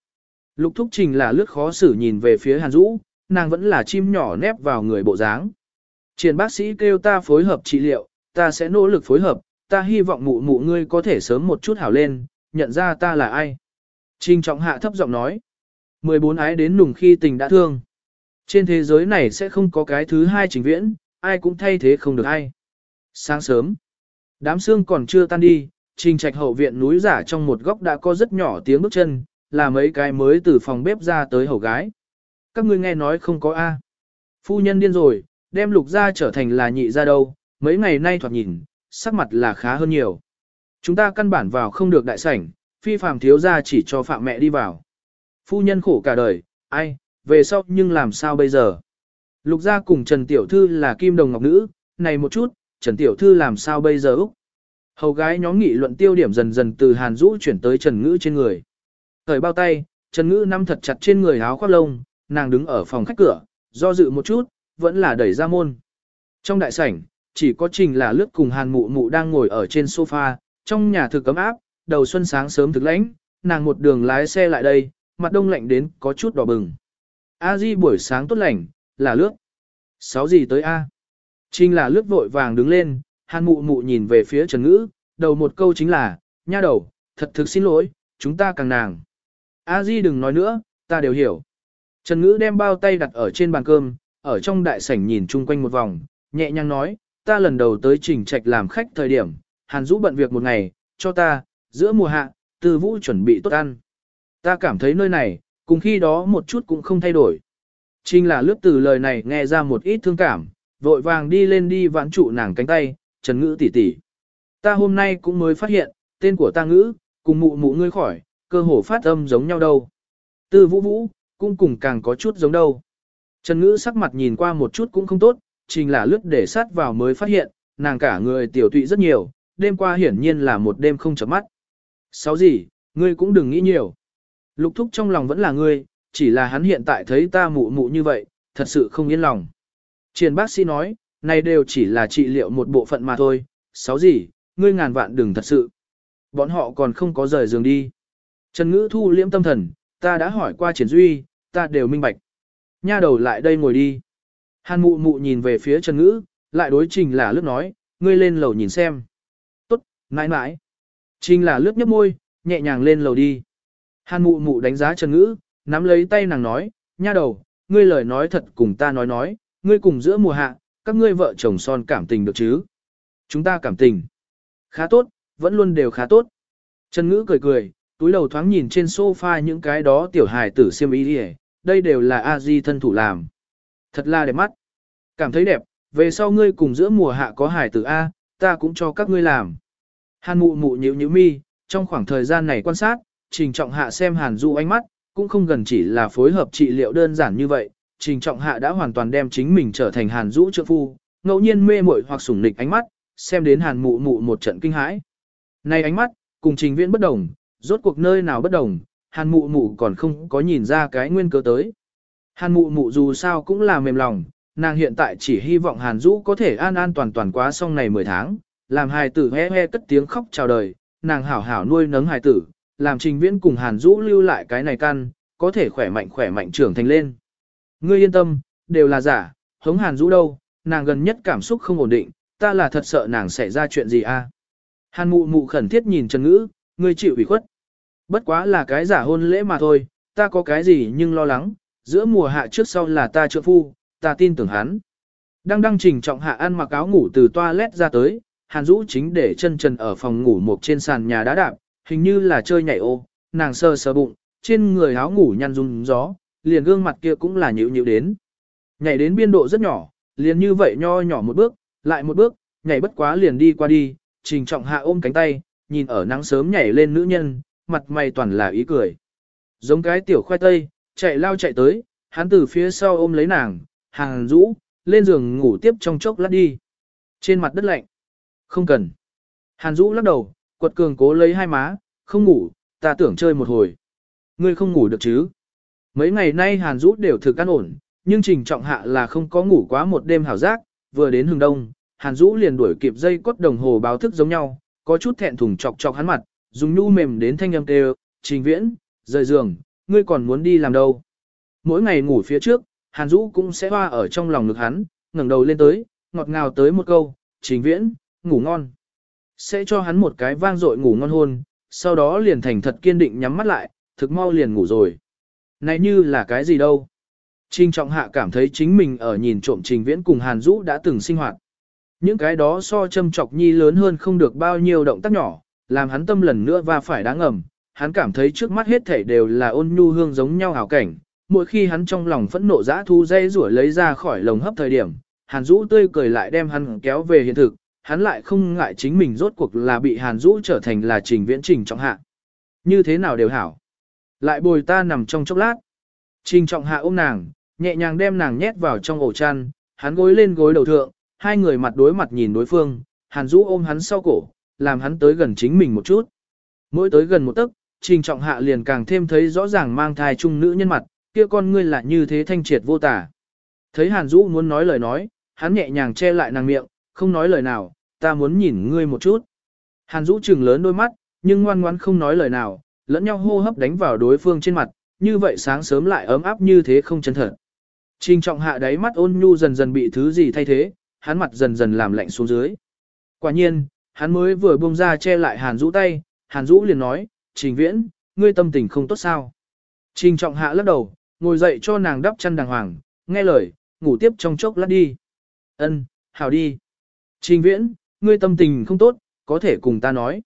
A: Lục thúc trình là lướt khó xử nhìn về phía hàn rũ, nàng vẫn là chim nhỏ nép vào người bộ dáng. Triển bác sĩ kêu ta phối hợp trị liệu, ta sẽ nỗ lực phối hợp, ta hy vọng mụ mụ ngươi có thể sớm một chút hảo lên, nhận ra ta là ai. Trình trọng hạ thấp giọng nói. 14 ái đến nùng khi tình đã thương. Trên thế giới này sẽ không có cái thứ hai trình viễn, ai cũng thay thế không được ai. Sáng sớm, đám xương còn chưa tan đi, trình trạch hậu viện núi giả trong một góc đã có rất nhỏ tiếng bước chân, là mấy cái mới từ phòng bếp ra tới hầu gái. Các ngươi nghe nói không có A. Phu nhân điên rồi, đem lục ra trở thành là nhị ra đâu, mấy ngày nay thoạt nhìn, sắc mặt là khá hơn nhiều. Chúng ta căn bản vào không được đại sảnh, phi phàm thiếu ra chỉ cho phạm mẹ đi vào. Phu nhân khổ cả đời, ai, về sau nhưng làm sao bây giờ? Lục gia cùng Trần Tiểu Thư là kim đồng ngọc nữ, này một chút, Trần Tiểu Thư làm sao bây giờ Úc? Hầu gái nhóm nghị luận tiêu điểm dần dần từ Hàn Dũ chuyển tới Trần Ngữ trên người. Thời bao tay, Trần Ngữ nắm thật chặt trên người áo khoác lông, nàng đứng ở phòng khách cửa, do dự một chút, vẫn là đẩy ra môn. Trong đại sảnh, chỉ có Trình là lướt cùng Hàn Mụ Mụ đang ngồi ở trên sofa, trong nhà thực cấm áp, đầu xuân sáng sớm thực lãnh, nàng một đường lái xe lại đây, mặt đông lạnh đến có chút đỏ bừng. A Di buổi sáng tốt lành, là lướt. Sáu gì tới A? Trình là lướt vội vàng đứng lên, Hàn Mụ Mụ nhìn về phía Trần Ngữ, đầu một câu chính là, nha đầu, thật thực xin lỗi, chúng ta càng nàng. A Di đừng nói nữa, ta đều hiểu. Trần Ngữ đem bao tay đặt ở trên bàn cơm, ở trong đại sảnh nhìn chung quanh một vòng, nhẹ nhàng nói, ta lần đầu tới trình trạch làm khách thời điểm, Hàn Dũ bận việc một ngày, cho ta, giữa mùa hạ, từ vũ chuẩn bị tốt ăn. Ta cảm thấy nơi này, cùng khi đó một chút cũng không thay đổi. Trình là lướt từ lời này nghe ra một ít thương cảm, vội vàng đi lên đi vãn trụ nàng cánh tay, Trần Ngữ tỷ tỷ. Ta hôm nay cũng mới phát hiện, tên của ta Ngữ, cùng mụ mụ ngươi khỏi, cơ hồ phát âm giống nhau đâu. Tư vũ vũ, cũng cùng càng có chút giống đâu. Trần Ngữ sắc mặt nhìn qua một chút cũng không tốt, trình là lướt để sát vào mới phát hiện, nàng cả người tiểu tụy rất nhiều, đêm qua hiển nhiên là một đêm không chấm mắt. Sáu gì, ngươi cũng đừng nghĩ nhiều. Lục thúc trong lòng vẫn là ngươi, chỉ là hắn hiện tại thấy ta mụ mụ như vậy, thật sự không yên lòng. Triền bác sĩ nói, này đều chỉ là trị liệu một bộ phận mà thôi, sáu gì, ngươi ngàn vạn đừng thật sự. Bọn họ còn không có rời giường đi. Trần Ngữ thu liễm tâm thần, ta đã hỏi qua triển duy, ta đều minh bạch. Nha đầu lại đây ngồi đi. Hàn mụ mụ nhìn về phía Trần Ngữ, lại đối trình là lướt nói, ngươi lên lầu nhìn xem. Tốt, mãi mãi. Trình là lướt nhấp môi, nhẹ nhàng lên lầu đi. Hàn mụ mụ đánh giá Trần Ngữ, nắm lấy tay nàng nói, nha đầu, ngươi lời nói thật cùng ta nói nói, ngươi cùng giữa mùa hạ, các ngươi vợ chồng son cảm tình được chứ? Chúng ta cảm tình. Khá tốt, vẫn luôn đều khá tốt. Trần Ngữ cười cười, túi đầu thoáng nhìn trên sofa những cái đó tiểu hài tử siêm ý đi đây đều là a di thân thủ làm. Thật là đẹp mắt. Cảm thấy đẹp, về sau ngươi cùng giữa mùa hạ có hài tử A, ta cũng cho các ngươi làm. Hàn mụ mụ nhíu nhíu mi, trong khoảng thời gian này quan sát, trình trọng hạ xem hàn du ánh mắt, cũng không gần chỉ là phối hợp trị liệu đơn giản như vậy, trình trọng hạ đã hoàn toàn đem chính mình trở thành hàn Du trợ phu, ngẫu nhiên mê muội hoặc sủng nịch ánh mắt, xem đến hàn mụ mụ một trận kinh hãi. Này ánh mắt, cùng trình viễn bất đồng, rốt cuộc nơi nào bất đồng, hàn mụ mụ còn không có nhìn ra cái nguyên cớ tới. Hàn mụ mụ dù sao cũng là mềm lòng, nàng hiện tại chỉ hy vọng hàn Du có thể an an toàn toàn quá xong này 10 tháng, làm hài tử he he cất tiếng khóc chào đời, nàng hảo hảo nuôi nấng hài tử, làm trình viễn cùng hàn Dũ lưu lại cái này căn, có thể khỏe mạnh khỏe mạnh trưởng thành lên. Ngươi yên tâm, đều là giả, hống hàn Dũ đâu, nàng gần nhất cảm xúc không ổn định, ta là thật sợ nàng xảy ra chuyện gì a. Hàn mụ mụ khẩn thiết nhìn Trần Ngữ, ngươi chịu ủy khuất. Bất quá là cái giả hôn lễ mà thôi, ta có cái gì nhưng lo lắng, giữa mùa hạ trước sau là ta trợ phu, ta tin tưởng hắn. Đang đăng trình trọng hạ ăn mặc áo ngủ từ toilet ra tới, Hàn Dũ chính để chân trần ở phòng ngủ một trên sàn nhà đá đạp, hình như là chơi nhảy ô, nàng sờ sờ bụng, trên người áo ngủ nhăn rung gió, liền gương mặt kia cũng là nhịu nhịu đến. Nhảy đến biên độ rất nhỏ, liền như vậy nho nhỏ một bước, lại một bước, nhảy bất quá liền đi qua đi, trình trọng hạ ôm cánh tay, nhìn ở nắng sớm nhảy lên nữ nhân, mặt mày toàn là ý cười. Giống cái tiểu khoai tây, chạy lao chạy tới, hắn từ phía sau ôm lấy nàng, hàng rũ, lên giường ngủ tiếp trong chốc lát đi. Trên mặt đất lạnh. Không cần. Hàn Dũ lắc đầu, quật cường cố lấy hai má, không ngủ, ta tưởng chơi một hồi. Ngươi không ngủ được chứ? Mấy ngày nay Hàn Dũ đều thực căn ổn, nhưng trình trọng hạ là không có ngủ quá một đêm hảo giác, vừa đến hừng đông, Hàn Dũ liền đuổi kịp dây cốt đồng hồ báo thức giống nhau, có chút thẹn thùng chọc chọc hắn mặt, dùng nhu mềm đến thanh âm kêu, trình viễn, rời giường, ngươi còn muốn đi làm đâu. Mỗi ngày ngủ phía trước, Hàn Dũ cũng sẽ hoa ở trong lòng ngực hắn, ngẩng đầu lên tới, ngọt ngào tới một câu, trình viễn, ngủ ngon. Sẽ cho hắn một cái vang dội ngủ ngon hôn, sau đó liền thành thật kiên định nhắm mắt lại, thực mau liền ngủ rồi. Này như là cái gì đâu? Trình trọng hạ cảm thấy chính mình ở nhìn trộm trình viễn cùng Hàn Dũ đã từng sinh hoạt. Những cái đó so châm chọc nhi lớn hơn không được bao nhiêu động tác nhỏ, làm hắn tâm lần nữa và phải đáng ngầm. Hắn cảm thấy trước mắt hết thảy đều là ôn nhu hương giống nhau hảo cảnh. Mỗi khi hắn trong lòng phẫn nộ dã thu dây rủa lấy ra khỏi lồng hấp thời điểm, Hàn Dũ tươi cười lại đem hắn kéo về hiện thực, hắn lại không ngại chính mình rốt cuộc là bị Hàn Dũ trở thành là trình viễn trình trọng hạ. Như thế nào đều hảo. Lại bồi ta nằm trong chốc lát. Trình trọng hạ ôm nàng, nhẹ nhàng đem nàng nhét vào trong ổ chăn, hắn gối lên gối đầu thượng, hai người mặt đối mặt nhìn đối phương, Hàn Dũ ôm hắn sau cổ, làm hắn tới gần chính mình một chút. Mỗi tới gần một tấc, trình trọng hạ liền càng thêm thấy rõ ràng mang thai chung nữ nhân mặt, kia con ngươi là như thế thanh triệt vô tả. Thấy Hàn Dũ muốn nói lời nói, hắn nhẹ nhàng che lại nàng miệng, không nói lời nào, ta muốn nhìn ngươi một chút. Hàn Dũ trừng lớn đôi mắt, nhưng ngoan ngoãn không nói lời nào, lẫn nhau hô hấp đánh vào đối phương trên mặt, như vậy sáng sớm lại ấm áp như thế không chân thật. Trình trọng hạ đáy mắt ôn nhu dần dần bị thứ gì thay thế, hắn mặt dần dần làm lạnh xuống dưới. Quả nhiên, hắn mới vừa buông ra che lại Hàn Dũ tay, Hàn Dũ liền nói, Trình Viễn, ngươi tâm tình không tốt sao. Trình trọng hạ lắc đầu, ngồi dậy cho nàng đắp chăn đàng hoàng, nghe lời, ngủ tiếp trong chốc lát đi. Ân, hào đi. Trình Viễn, ngươi tâm tình không tốt, có thể cùng ta nói.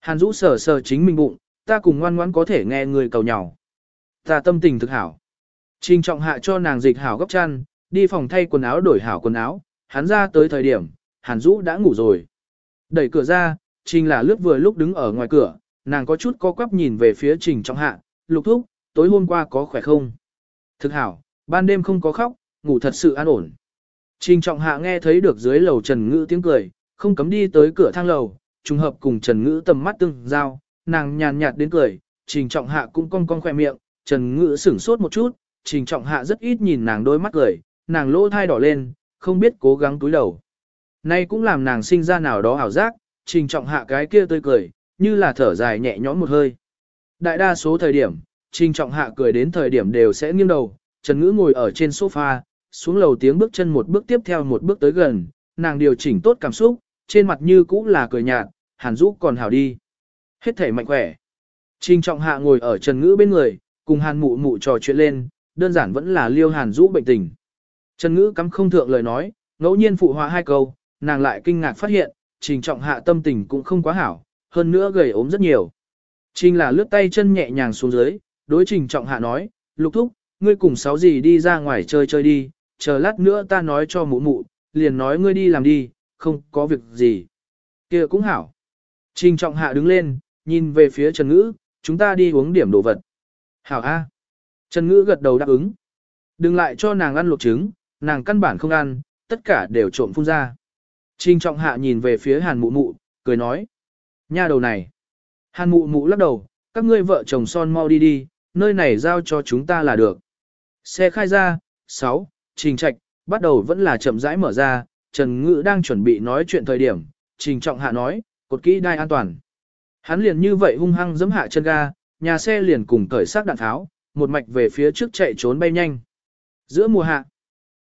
A: Hàn Dũ sờ sờ chính mình bụng, ta cùng ngoan ngoãn có thể nghe người cầu nhỏ. Ta tâm tình thực hảo. Trình trọng hạ cho nàng dịch hảo gấp chăn, đi phòng thay quần áo đổi hảo quần áo, hắn ra tới thời điểm, Hàn Dũ đã ngủ rồi. Đẩy cửa ra, Trình là lướt vừa lúc đứng ở ngoài cửa, nàng có chút co quắp nhìn về phía Trình trọng hạ, lục thúc, tối hôm qua có khỏe không? Thực hảo, ban đêm không có khóc, ngủ thật sự an ổn. Trình trọng hạ nghe thấy được dưới lầu Trần Ngữ tiếng cười, không cấm đi tới cửa thang lầu, trùng hợp cùng Trần Ngữ tầm mắt tương giao, nàng nhàn nhạt đến cười, trình trọng hạ cũng cong cong khỏe miệng, Trần Ngữ sửng sốt một chút, trình trọng hạ rất ít nhìn nàng đôi mắt cười, nàng lỗ thai đỏ lên, không biết cố gắng túi đầu. Nay cũng làm nàng sinh ra nào đó ảo giác, trình trọng hạ cái kia tươi cười, như là thở dài nhẹ nhõm một hơi. Đại đa số thời điểm, trình trọng hạ cười đến thời điểm đều sẽ nghiêng đầu, Trần Ngữ ngồi ở trên sofa, xuống lầu tiếng bước chân một bước tiếp theo một bước tới gần, nàng điều chỉnh tốt cảm xúc, trên mặt như cũ là cười nhạt, hàn dũ còn hảo đi. Hết thể mạnh khỏe. Trình trọng hạ ngồi ở Trần Ngữ bên người, cùng hàn mụ mụ trò chuyện lên, đơn giản vẫn là liêu hàn dũ bệnh tình. Trần Ngữ cắm không thượng lời nói, ngẫu nhiên phụ họa hai câu, nàng lại kinh ngạc phát hiện, trình trọng hạ tâm tình cũng không quá hảo, hơn nữa gầy ốm rất nhiều. Trình là lướt tay chân nhẹ nhàng xuống dưới, đối trình trọng hạ nói, lục thúc, ngươi cùng sáu gì đi ra ngoài chơi chơi đi, chờ lát nữa ta nói cho mụ mụ, liền nói ngươi đi làm đi, không có việc gì. kia cũng hảo. Trình trọng hạ đứng lên, nhìn về phía Trần Ngữ, chúng ta đi uống điểm đồ vật. Hảo A. Trần Ngữ gật đầu đáp ứng. Đừng lại cho nàng ăn luộc trứng, nàng căn bản không ăn, tất cả đều trộm phun ra. Trình trọng hạ nhìn về phía hàn mụ mụ, cười nói. Nha đầu này. Hàn mụ mụ lắc đầu, các ngươi vợ chồng son mau đi đi, nơi này giao cho chúng ta là được. Xe khai ra, 6, trình trạch, bắt đầu vẫn là chậm rãi mở ra, Trần Ngữ đang chuẩn bị nói chuyện thời điểm, trình trọng hạ nói, cột kỹ đai an toàn. Hắn liền như vậy hung hăng giẫm hạ chân ga, nhà xe liền cùng cởi xác đạn tháo, một mạch về phía trước chạy trốn bay nhanh. Giữa mùa hạ,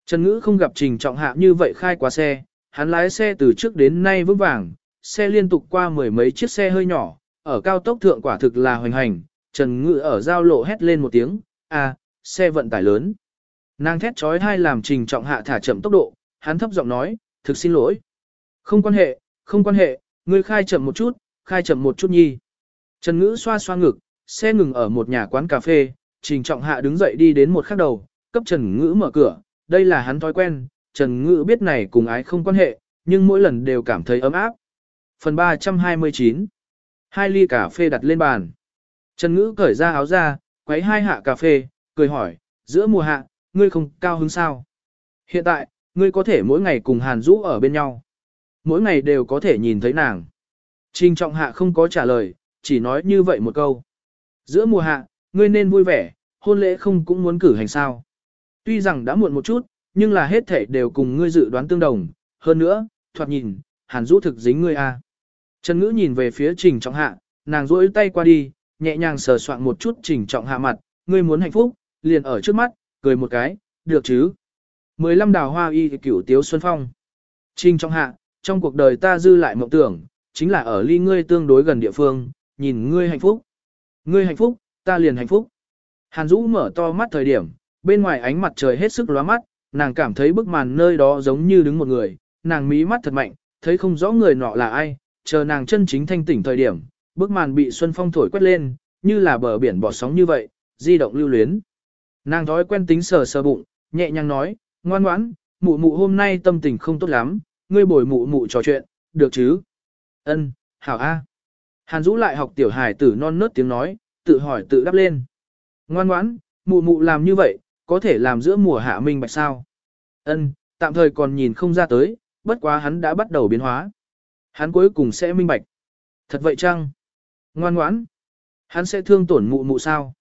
A: Trần Ngữ không gặp trình trọng hạ như vậy khai qua xe, hắn lái xe từ trước đến nay vững vàng, xe liên tục qua mười mấy chiếc xe hơi nhỏ, ở cao tốc thượng quả thực là hoành hành, Trần Ngữ ở giao lộ hét lên một tiếng, à, xe vận tải lớn. Nàng thét trói hai làm trình trọng hạ thả chậm tốc độ, hắn thấp giọng nói, thực xin lỗi. Không quan hệ, không quan hệ, ngươi khai chậm một chút, khai chậm một chút nhi. Trần Ngữ xoa xoa ngực, xe ngừng ở một nhà quán cà phê, trình trọng hạ đứng dậy đi đến một khắc đầu, cấp Trần Ngữ mở cửa, đây là hắn thói quen, Trần Ngữ biết này cùng ái không quan hệ, nhưng mỗi lần đều cảm thấy ấm áp. Phần 329 Hai ly cà phê đặt lên bàn. Trần Ngữ cởi ra áo ra, quấy hai hạ cà phê, cười hỏi, giữa mùa hạ, ngươi không cao hứng sao? Hiện tại, ngươi có thể mỗi ngày cùng Hàn Dũ ở bên nhau. Mỗi ngày đều có thể nhìn thấy nàng. Trình trọng hạ không có trả lời, chỉ nói như vậy một câu. Giữa mùa hạ, ngươi nên vui vẻ, hôn lễ không cũng muốn cử hành sao. Tuy rằng đã muộn một chút, nhưng là hết thể đều cùng ngươi dự đoán tương đồng. Hơn nữa, thoạt nhìn, Hàn Dũ thực dính ngươi a. À. Trần Ngữ nhìn về phía Trình Trọng Hạ, nàng duỗi tay qua đi, nhẹ nhàng sờ soạn một chút Trình Trọng Hạ mặt, ngươi muốn hạnh phúc, liền ở trước mắt, cười một cái, được chứ. 15 đào hoa y cửu tiếu xuân phong. Trình trong Hạ, trong cuộc đời ta dư lại mộng tưởng, chính là ở ly ngươi tương đối gần địa phương, nhìn ngươi hạnh phúc. Ngươi hạnh phúc, ta liền hạnh phúc. Hàn Dũ mở to mắt thời điểm, bên ngoài ánh mặt trời hết sức lóa mắt, nàng cảm thấy bức màn nơi đó giống như đứng một người, nàng mí mắt thật mạnh, thấy không rõ người nọ là ai, chờ nàng chân chính thanh tỉnh thời điểm, bức màn bị xuân phong thổi quét lên, như là bờ biển bỏ sóng như vậy, di động lưu luyến. Nàng thói quen tính sờ sờ bụng, nhẹ nhàng nói, ngoan ngoãn, mụ mụ hôm nay tâm tình không tốt lắm, ngươi bồi mụ mụ trò chuyện, được chứ? Ân, hảo a. Hàn Dũ lại học tiểu hài tử non nớt tiếng nói, tự hỏi tự đáp lên. Ngoan ngoãn, mụ mụ làm như vậy, có thể làm giữa mùa hạ minh bạch sao? Ân, tạm thời còn nhìn không ra tới, bất quá hắn đã bắt đầu biến hóa. Hắn cuối cùng sẽ minh bạch. Thật vậy chăng? Ngoan ngoãn. Hắn sẽ thương tổn mụ mụ sao?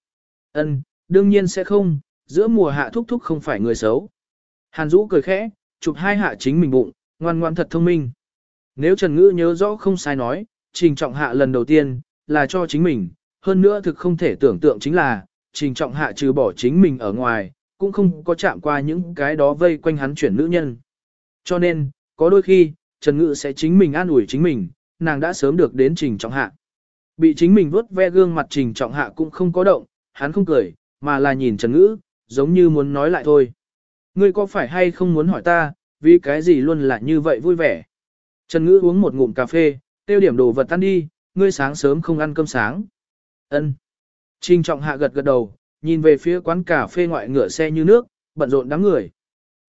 A: Ân, đương nhiên sẽ không, giữa mùa hạ thúc thúc không phải người xấu. Hàn Dũ cười khẽ, chụp hai hạ chính mình bụng, ngoan ngoan thật thông minh. Nếu Trần Ngữ nhớ rõ không sai nói, trình trọng hạ lần đầu tiên, là cho chính mình, hơn nữa thực không thể tưởng tượng chính là, trình trọng hạ trừ bỏ chính mình ở ngoài, cũng không có chạm qua những cái đó vây quanh hắn chuyển nữ nhân. Cho nên, có đôi khi, Trần Ngữ sẽ chính mình an ủi chính mình, nàng đã sớm được đến trình trọng hạ. Bị chính mình vuốt ve gương mặt trình trọng hạ cũng không có động, hắn không cười, mà là nhìn Trần Ngữ, giống như muốn nói lại thôi. Ngươi có phải hay không muốn hỏi ta, vì cái gì luôn là như vậy vui vẻ? Trần Ngữ uống một ngụm cà phê, tiêu điểm đồ vật tan đi, ngươi sáng sớm không ăn cơm sáng. Ân. Trình trọng hạ gật gật đầu, nhìn về phía quán cà phê ngoại ngựa xe như nước, bận rộn đám người.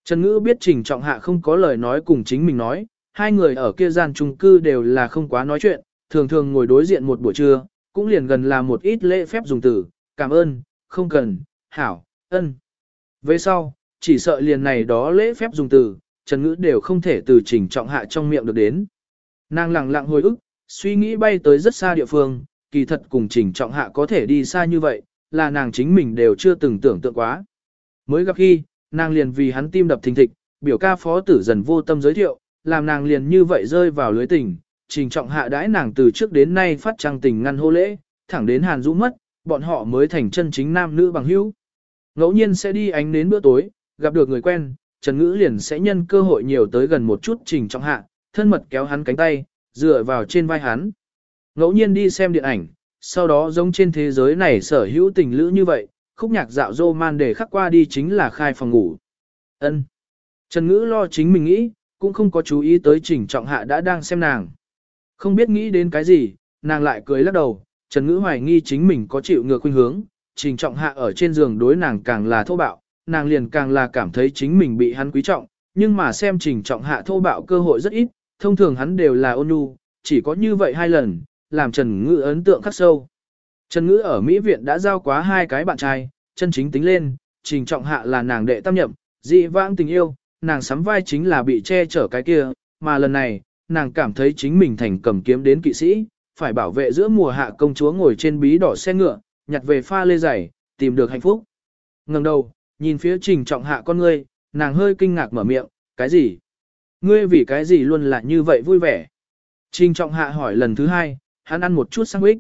A: Trần Ngữ biết Trình Trọng Hạ không có lời nói cùng chính mình nói, hai người ở kia gian chung cư đều là không quá nói chuyện, thường thường ngồi đối diện một buổi trưa, cũng liền gần là một ít lễ phép dùng từ, cảm ơn, không cần, hảo, ân. Về sau, chỉ sợ liền này đó lễ phép dùng từ, Trần Ngữ đều không thể từ Trình Trọng Hạ trong miệng được đến. Nàng lặng lặng hồi ức, suy nghĩ bay tới rất xa địa phương, kỳ thật cùng Trình Trọng Hạ có thể đi xa như vậy, là nàng chính mình đều chưa từng tưởng tượng quá. Mới gặp khi, nàng liền vì hắn tim đập thình thịch, biểu ca phó tử dần vô tâm giới thiệu, làm nàng liền như vậy rơi vào lưới tình, trình trọng hạ đãi nàng từ trước đến nay phát trăng tình ngăn hô lễ, thẳng đến hàn rũ mất, bọn họ mới thành chân chính nam nữ bằng hữu. Ngẫu nhiên sẽ đi ánh đến bữa tối, gặp được người quen, Trần Ngữ liền sẽ nhân cơ hội nhiều tới gần một chút trình trọng hạ, thân mật kéo hắn cánh tay, dựa vào trên vai hắn. Ngẫu nhiên đi xem điện ảnh, sau đó giống trên thế giới này sở hữu tình lữ như vậy, khúc nhạc dạo dô man để khắc qua đi chính là khai phòng ngủ. ân Trần Ngữ lo chính mình nghĩ, cũng không có chú ý tới trình trọng hạ đã đang xem nàng. Không biết nghĩ đến cái gì, nàng lại cười lắc đầu, Trần Ngữ hoài nghi chính mình có chịu ngược khuynh hướng, trình trọng hạ ở trên giường đối nàng càng là thô bạo, nàng liền càng là cảm thấy chính mình bị hắn quý trọng, nhưng mà xem trình trọng hạ thô bạo cơ hội rất ít, thông thường hắn đều là ôn nhu, chỉ có như vậy hai lần, làm Trần Ngữ ấn tượng khắc sâu. Trần Ngữ ở Mỹ viện đã giao quá hai cái bạn trai, chân chính tính lên, trình trọng hạ là nàng đệ tam nhậm, dị vãng tình yêu, nàng sắm vai chính là bị che chở cái kia, mà lần này, nàng cảm thấy chính mình thành cầm kiếm đến kỵ sĩ, phải bảo vệ giữa mùa hạ công chúa ngồi trên bí đỏ xe ngựa, nhặt về pha lê giày, tìm được hạnh phúc. Ngẩng đầu, nhìn phía trình trọng hạ con ngươi, nàng hơi kinh ngạc mở miệng, cái gì? Ngươi vì cái gì luôn là như vậy vui vẻ? Trình trọng hạ hỏi lần thứ hai, hắn ăn một chút sandwich.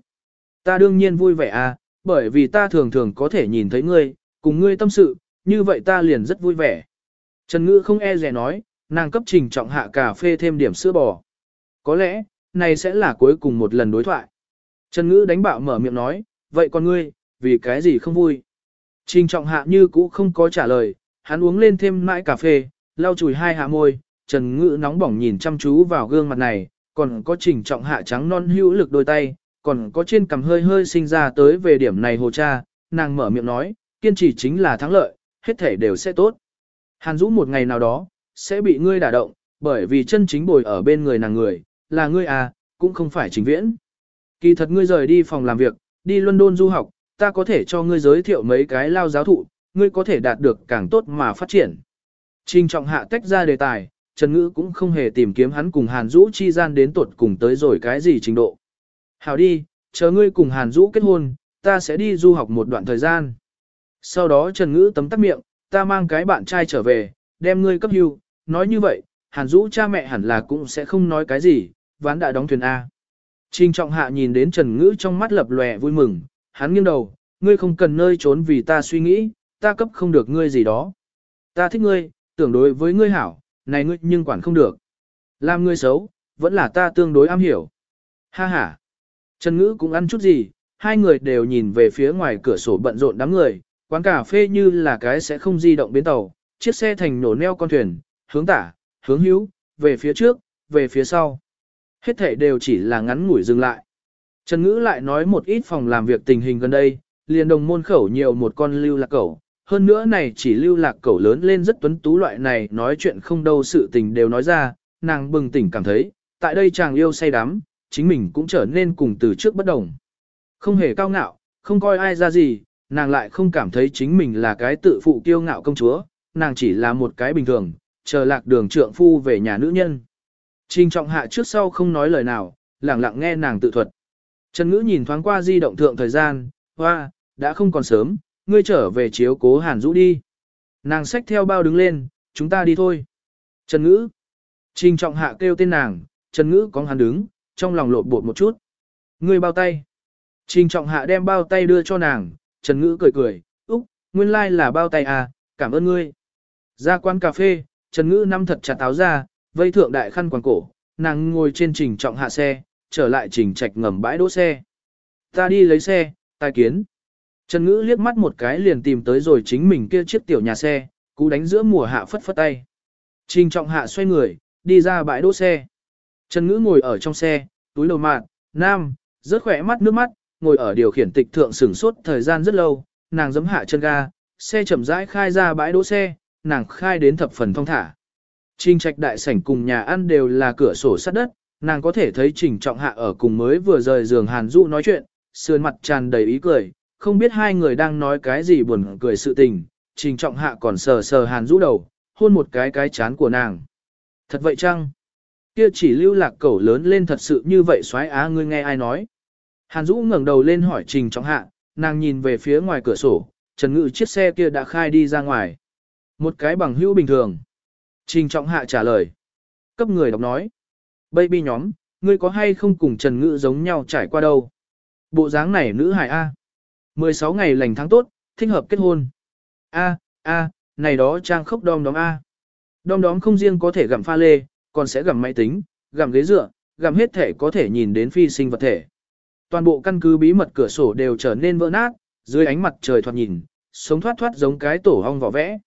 A: Ta đương nhiên vui vẻ à, bởi vì ta thường thường có thể nhìn thấy ngươi, cùng ngươi tâm sự, như vậy ta liền rất vui vẻ. Trần Ngữ không e dè nói, nàng cấp trình trọng hạ cà phê thêm điểm sữa bò. Có lẽ, này sẽ là cuối cùng một lần đối thoại. Trần Ngữ đánh bạo mở miệng nói, vậy còn ngươi, vì cái gì không vui? Trình trọng hạ như cũ không có trả lời, hắn uống lên thêm mãi cà phê, lau chùi hai hạ môi, Trần Ngữ nóng bỏng nhìn chăm chú vào gương mặt này, còn có trình trọng hạ trắng non hữu lực đôi tay, còn có trên cằm hơi hơi sinh ra tới về điểm này hồ cha, nàng mở miệng nói, kiên trì chính là thắng lợi, hết thể đều sẽ tốt. Hàn Dũ một ngày nào đó, sẽ bị ngươi đả động, bởi vì chân chính bồi ở bên người nàng người, là ngươi à, cũng không phải chính viễn. Kỳ thật ngươi rời đi phòng làm việc, đi London du học, ta có thể cho ngươi giới thiệu mấy cái lao giáo thụ, ngươi có thể đạt được càng tốt mà phát triển. Trình trọng hạ tách ra đề tài, Trần Ngữ cũng không hề tìm kiếm hắn cùng Hàn Dũ chi gian đến tuột cùng tới rồi cái gì trình độ. Hảo đi, chờ ngươi cùng Hàn Dũ kết hôn, ta sẽ đi du học một đoạn thời gian. Sau đó Trần Ngữ tấm tắt miệng, ta mang cái bạn trai trở về, đem ngươi cấp hưu, nói như vậy, Hàn Dũ cha mẹ hẳn là cũng sẽ không nói cái gì, ván đã đóng thuyền A. Trình trọng hạ nhìn đến Trần Ngữ trong mắt lập lòe vui mừng, hắn nghiêng đầu, ngươi không cần nơi trốn vì ta suy nghĩ, ta cấp không được ngươi gì đó. Ta thích ngươi, tưởng đối với ngươi hảo, này ngươi nhưng quản không được. Làm ngươi xấu, vẫn là ta tương đối am hiểu. Ha ha. Trần Ngữ cũng ăn chút gì, hai người đều nhìn về phía ngoài cửa sổ bận rộn đám người, quán cà phê như là cái sẽ không di động bến tàu, chiếc xe thành nổ neo con thuyền, hướng tả, hướng hữu, về phía trước, về phía sau. Hết thể đều chỉ là ngắn ngủi dừng lại. Trần Ngữ lại nói một ít phòng làm việc tình hình gần đây, liền đồng môn khẩu nhiều một con lưu lạc cẩu. Hơn nữa này chỉ lưu lạc cẩu lớn lên rất tuấn tú loại này nói chuyện không đâu sự tình đều nói ra, nàng bừng tỉnh cảm thấy, tại đây chàng yêu say đắm, chính mình cũng trở nên cùng từ trước bất đồng. Không hề cao ngạo, không coi ai ra gì, nàng lại không cảm thấy chính mình là cái tự phụ kiêu ngạo công chúa, nàng chỉ là một cái bình thường, chờ lạc đường trượng phu về nhà nữ nhân. Trình trọng hạ trước sau không nói lời nào, lặng lặng nghe nàng tự thuật. Trần ngữ nhìn thoáng qua di động thượng thời gian, hoa, đã không còn sớm, ngươi trở về chiếu cố hàn rũ đi. Nàng xách theo bao đứng lên, chúng ta đi thôi. Trần ngữ. Trình trọng hạ kêu tên nàng, Trần ngữ có hắn đứng, trong lòng lộn bột một chút. Ngươi bao tay. Trình trọng hạ đem bao tay đưa cho nàng, Trần ngữ cười cười, úc, nguyên lai like là bao tay à, cảm ơn ngươi. Ra quán cà phê, Trần ngữ năm thật chặt áo ra, vây thượng đại khăn quàng cổ, nàng ngồi trên trình trọng hạ xe, trở lại trình trạch ngầm bãi đỗ xe. Ta đi lấy xe, tai kiến. Trần ngữ liếc mắt một cái liền tìm tới rồi chính mình kia chiếc tiểu nhà xe, cú đánh giữa mùa hạ phất phất tay. Trình trọng hạ xoay người, đi ra bãi đỗ xe. Trần Ngữ ngồi ở trong xe, túi lầu mạn, nam, Rất khỏe mắt nước mắt, ngồi ở điều khiển tịch thượng sửng sốt thời gian rất lâu, nàng giấm hạ chân ga, xe chậm rãi khai ra bãi đỗ xe, nàng khai đến thập phần thong thả. Trình trạch đại sảnh cùng nhà ăn đều là cửa sổ sát đất, nàng có thể thấy trình trọng hạ ở cùng mới vừa rời giường Hàn Dũ nói chuyện, sườn mặt tràn đầy ý cười, không biết hai người đang nói cái gì buồn cười sự tình, trình trọng hạ còn sờ sờ Hàn Dũ đầu, hôn một cái cái chán của nàng. Thật vậy chăng? Kia chỉ lưu lạc cẩu lớn lên thật sự như vậy xoái á ngươi nghe ai nói? Hàn Dũ ngẩng đầu lên hỏi trình trọng hạ, nàng nhìn về phía ngoài cửa sổ, Trần Ngự chiếc xe kia đã khai đi ra ngoài. Một cái bằng hữu bình thường. Trình trọng hạ trả lời. Cấp người đọc nói. Baby nhóm, ngươi có hay không cùng Trần Ngự giống nhau trải qua đâu? Bộ dáng này nữ hài A. 16 ngày lành tháng tốt, thích hợp kết hôn. A, A, này đó trang khốc đom đóm A. Đom đóm không riêng có thể gặm pha lê, còn sẽ gặm máy tính, gặm ghế dựa, gặm hết thể có thể nhìn đến phi sinh vật thể. Toàn bộ căn cứ bí mật cửa sổ đều trở nên vỡ nát, dưới ánh mặt trời thoạt nhìn, sống thoát thoát giống cái tổ hong vỏ vẽ.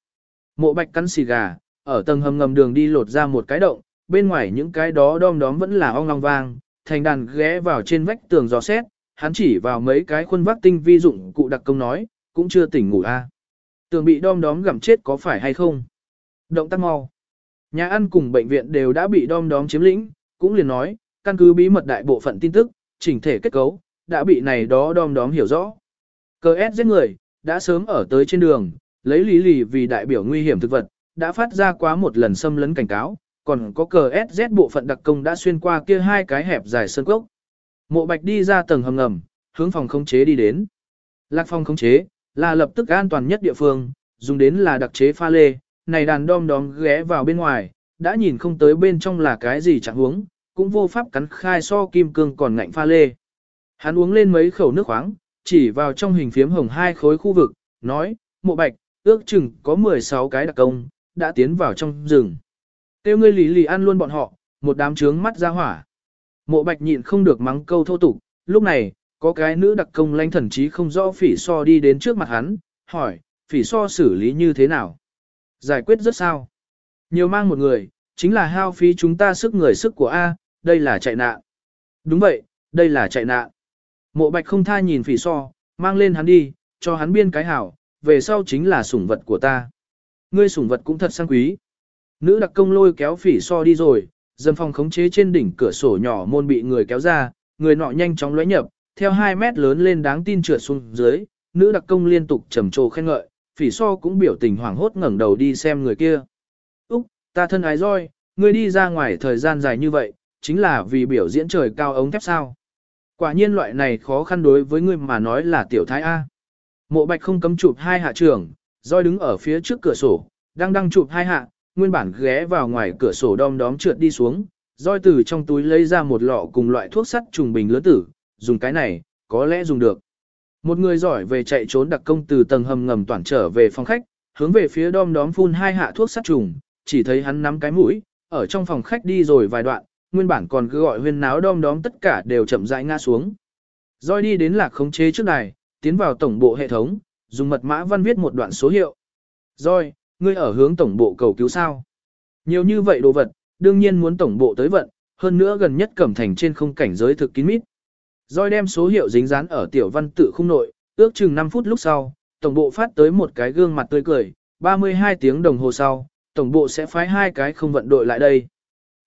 A: Mộ bạch cắn xì gà, ở tầng hầm ngầm đường đi lột ra một cái động, bên ngoài những cái đó đom đóm vẫn là ong long vang, thành đàn ghé vào trên vách tường gió xét, hắn chỉ vào mấy cái khuôn vác tinh vi dụng cụ đặc công nói, cũng chưa tỉnh ngủ a. À. Tường bị đom đóm gặm chết có phải hay không? Động tác mau. Nhà ăn cùng bệnh viện đều đã bị đom đóm chiếm lĩnh, cũng liền nói, căn cứ bí mật đại bộ phận tin tức, chỉnh thể kết cấu, đã bị này đó đom đóm hiểu rõ. Cờ ép giết người, đã sớm ở tới trên đường, lấy lý lì vì đại biểu nguy hiểm thực vật, đã phát ra quá một lần xâm lấn cảnh cáo, còn có cờ SZ bộ phận đặc công đã xuyên qua kia hai cái hẹp dài sơn cốc. Mộ Bạch đi ra tầng hầm ngầm, hướng phòng khống chế đi đến. Lạc phòng khống chế, là lập tức an toàn nhất địa phương, dùng đến là đặc chế pha lê, này đàn đom đóm ghé vào bên ngoài, đã nhìn không tới bên trong là cái gì chẳng huống, cũng vô pháp cắn khai so kim cương còn ngạnh pha lê. Hắn uống lên mấy khẩu nước khoáng, chỉ vào trong hình phiếm hồng hai khối khu vực, nói, mộ bạch, ước chừng có 16 cái đặc công, đã tiến vào trong rừng. Tiêu ngươi lì lì ăn luôn bọn họ, một đám trướng mắt ra hỏa. Mộ bạch nhịn không được mắng câu thô tục, lúc này, có cái nữ đặc công lãnh thần chí không rõ phỉ so đi đến trước mặt hắn, hỏi, phỉ so xử lý như thế nào? Giải quyết rất sao? Nhiều mang một người, chính là hao phí chúng ta sức người sức của A, đây là chạy nạn. Đúng vậy, đây là chạy nạn. Mộ bạch không tha nhìn phỉ so, mang lên hắn đi, cho hắn biên cái hảo, về sau chính là sủng vật của ta. Ngươi sủng vật cũng thật sang quý. Nữ đặc công lôi kéo phỉ so đi rồi, dần phòng khống chế trên đỉnh cửa sổ nhỏ môn bị người kéo ra, người nọ nhanh chóng lóe nhập, theo 2 mét lớn lên đáng tin trượt xuống dưới, nữ đặc công liên tục trầm trồ khen ngợi, phỉ so cũng biểu tình hoảng hốt ngẩng đầu đi xem người kia. Úc, ta thân ái roi, ngươi đi ra ngoài thời gian dài như vậy, chính là vì biểu diễn trời cao ống thép sao. Quả nhiên loại này khó khăn đối với ngươi mà nói là tiểu thái A. Mộ bạch không cấm chụp hai hạ trưởng, roi đứng ở phía trước cửa sổ, đang đang chụp hai hạ, nguyên bản ghé vào ngoài cửa sổ đom đóm trượt đi xuống, roi từ trong túi lấy ra một lọ cùng loại thuốc sắt trùng bình lớn tử, dùng cái này, có lẽ dùng được. Một người giỏi về chạy trốn đặc công từ tầng hầm ngầm toàn trở về phòng khách, hướng về phía đom đóm phun hai hạ thuốc sát trùng, chỉ thấy hắn nắm cái mũi, ở trong phòng khách đi rồi vài đoạn, nguyên bản còn cứ gọi huyên náo đom đóm tất cả đều chậm rãi ngã xuống. Rồi đi đến lạc khống chế trước này, tiến vào tổng bộ hệ thống, dùng mật mã văn viết một đoạn số hiệu. Rồi, ngươi ở hướng tổng bộ cầu cứu sao? Nhiều như vậy đồ vật, đương nhiên muốn tổng bộ tới vận, hơn nữa gần nhất cẩm thành trên không cảnh giới thực kín mít. Rồi đem số hiệu dính dán ở tiểu văn tự khung nội, ước chừng 5 phút lúc sau, tổng bộ phát tới một cái gương mặt tươi cười, 32 tiếng đồng hồ sau, tổng bộ sẽ phái hai cái không vận đội lại đây.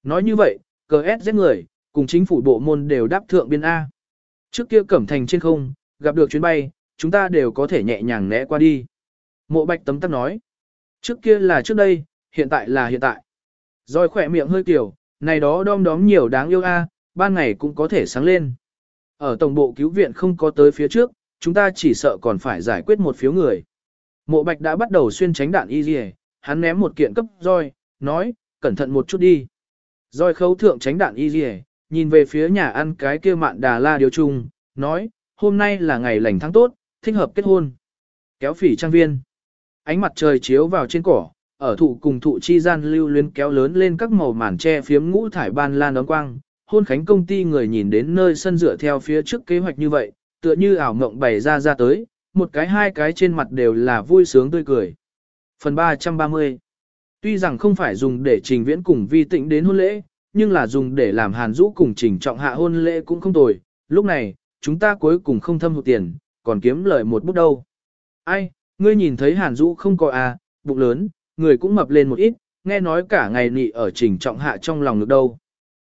A: Nói như vậy, cờ S giết người, cùng chính phủ bộ môn đều đáp thượng biên A. Trước kia cẩm thành trên không, gặp được chuyến bay, chúng ta đều có thể nhẹ nhàng né qua đi. Mộ bạch tấm tắc nói. Trước kia là trước đây, hiện tại là hiện tại. Rồi khỏe miệng hơi kiểu, này đó đom đóm nhiều đáng yêu a, ban ngày cũng có thể sáng lên. Ở tổng bộ cứu viện không có tới phía trước, chúng ta chỉ sợ còn phải giải quyết một phiếu người. Mộ bạch đã bắt đầu xuyên tránh đạn y dì hắn ném một kiện cấp roi, nói, cẩn thận một chút đi. Roi khấu thượng tránh đạn y dì nhìn về phía nhà ăn cái kia mạn đà la điều chung, nói, hôm nay là ngày lành tháng tốt, thích hợp kết hôn. Kéo phỉ trang viên. Ánh mặt trời chiếu vào trên cỏ, ở thụ cùng thụ chi gian lưu luyến kéo lớn lên các màu màn che phiếm ngũ thải ban lan đón quang. Hôn khánh công ty người nhìn đến nơi sân dựa theo phía trước kế hoạch như vậy, tựa như ảo ngộng bày ra ra tới, một cái hai cái trên mặt đều là vui sướng tươi cười. Phần 330 Tuy rằng không phải dùng để trình viễn cùng vi tịnh đến hôn lễ, nhưng là dùng để làm hàn rũ cùng trình trọng hạ hôn lễ cũng không tồi. Lúc này, chúng ta cuối cùng không thâm hụt tiền, còn kiếm lợi một bút đâu. Ai, ngươi nhìn thấy Hàn Dũ không có à, bụng lớn, người cũng mập lên một ít, nghe nói cả ngày nị ở trình trọng hạ trong lòng được đâu.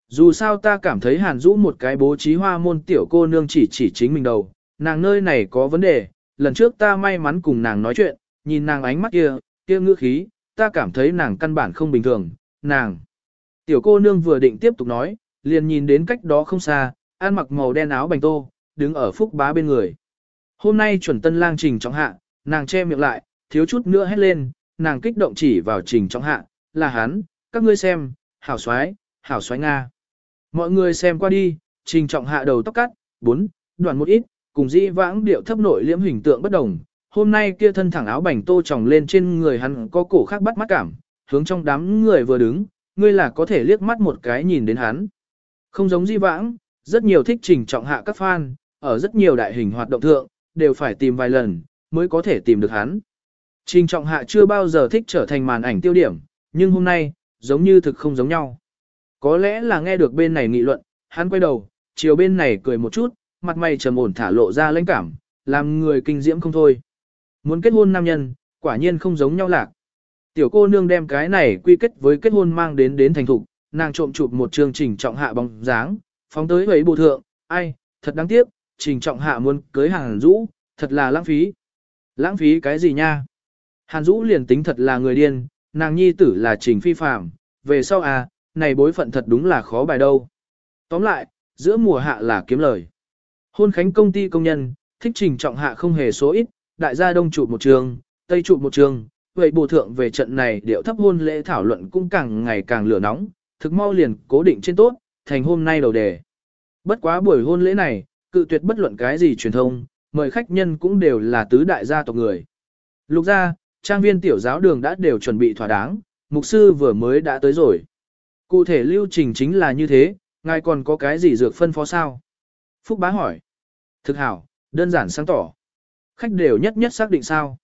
A: Dù sao ta cảm thấy Hàn Dũ một cái bố trí hoa môn tiểu cô nương chỉ chỉ chính mình đầu, nàng nơi này có vấn đề, lần trước ta may mắn cùng nàng nói chuyện, nhìn nàng ánh mắt kia, kia ngữ khí, ta cảm thấy nàng căn bản không bình thường, nàng. Tiểu cô nương vừa định tiếp tục nói, liền nhìn đến cách đó không xa, ăn mặc màu đen áo bành tô, đứng ở phúc bá bên người. Hôm nay chuẩn tân lang trình trọng hạ, nàng che miệng lại, thiếu chút nữa hét lên, nàng kích động chỉ vào trình trọng hạ, là hắn, các ngươi xem, hảo xoái, hảo xoái Nga. Mọi người xem qua đi, trình trọng hạ đầu tóc cắt, bốn, đoạn một ít, cùng dĩ vãng điệu thấp nội liễm hình tượng bất đồng. Hôm nay kia thân thẳng áo bảnh tô tròng lên trên người hắn có cổ khác bắt mắt cảm, hướng trong đám người vừa đứng, ngươi là có thể liếc mắt một cái nhìn đến hắn. Không giống di vãng, rất nhiều thích trình trọng hạ các fan, ở rất nhiều đại hình hoạt động thượng, đều phải tìm vài lần, mới có thể tìm được hắn. Trình trọng hạ chưa bao giờ thích trở thành màn ảnh tiêu điểm, nhưng hôm nay, giống như thực không giống nhau. Có lẽ là nghe được bên này nghị luận, hắn quay đầu, chiều bên này cười một chút, mặt mày trầm ổn thả lộ ra lãnh cảm, làm người kinh diễm không thôi. Muốn kết hôn nam nhân, quả nhiên không giống nhau lạc. Tiểu cô nương đem cái này quy kết với kết hôn mang đến đến thành thục, nàng trộm chụp một chương trình trọng hạ bóng dáng, phóng tới ấy bộ thượng, ai, thật đáng tiếc, trình trọng hạ muốn cưới Hàn rũ, thật là lãng phí. Lãng phí cái gì nha? Hàn Dũ liền tính thật là người điên, nàng nhi tử là trình phi phạm, về sau à, này bối phận thật đúng là khó bài đâu. Tóm lại, giữa mùa hạ là kiếm lời. Hôn khánh công ty công nhân, thích trình trọng hạ không hề số ít, đại gia đông trụ một trường, tây trụ một trường, vậy bổ thượng về trận này điệu thấp hôn lễ thảo luận cũng càng ngày càng lửa nóng, thực mau liền cố định trên tốt, thành hôm nay đầu đề. Bất quá buổi hôn lễ này, cự tuyệt bất luận cái gì truyền thông, mời khách nhân cũng đều là tứ đại gia tộc người. Lục ra trang viên tiểu giáo đường đã đều chuẩn bị thỏa đáng, mục sư vừa mới đã tới rồi. Cụ thể lưu trình chính là như thế, ngài còn có cái gì dược phân phó sao? Phúc bá hỏi. Thực hảo, đơn giản sáng tỏ. Khách đều nhất nhất xác định sao?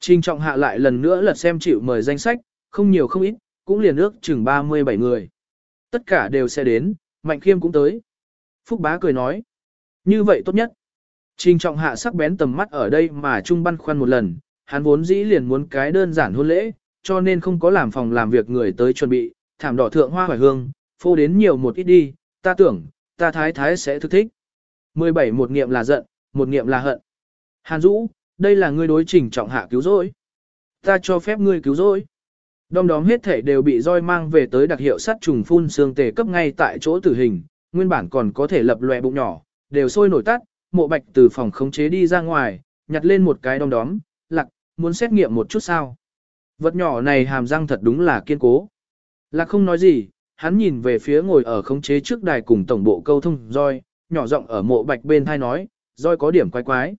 A: Trình trọng hạ lại lần nữa lật xem chịu mời danh sách, không nhiều không ít, cũng liền ước chừng 37 người. Tất cả đều sẽ đến, Mạnh Khiêm cũng tới. Phúc bá cười nói. Như vậy tốt nhất. Trình trọng hạ sắc bén tầm mắt ở đây mà trung băn khoăn một lần, hắn vốn dĩ liền muốn cái đơn giản hôn lễ, cho nên không có làm phòng làm việc người tới chuẩn bị, thảm đỏ thượng hoa hoài hương, phô đến nhiều một ít đi, ta tưởng, ta thái thái sẽ thức thích. 17 một nghiệm là giận, một nghiệm là hận. Hàn Dũ, đây là ngươi đối trình trọng hạ cứu rỗi. Ta cho phép ngươi cứu rỗi. Đom đóm hết thể đều bị roi mang về tới đặc hiệu sát trùng phun xương tề cấp ngay tại chỗ tử hình, nguyên bản còn có thể lập lòe bụng nhỏ, đều sôi nổi tắt, mộ bạch từ phòng khống chế đi ra ngoài, nhặt lên một cái đom đóm, lạc, muốn xét nghiệm một chút sao. Vật nhỏ này hàm răng thật đúng là kiên cố. Lạc không nói gì, hắn nhìn về phía ngồi ở khống chế trước đài cùng tổng bộ câu thông roi, nhỏ giọng ở mộ bạch bên thai nói, roi có điểm quái quái.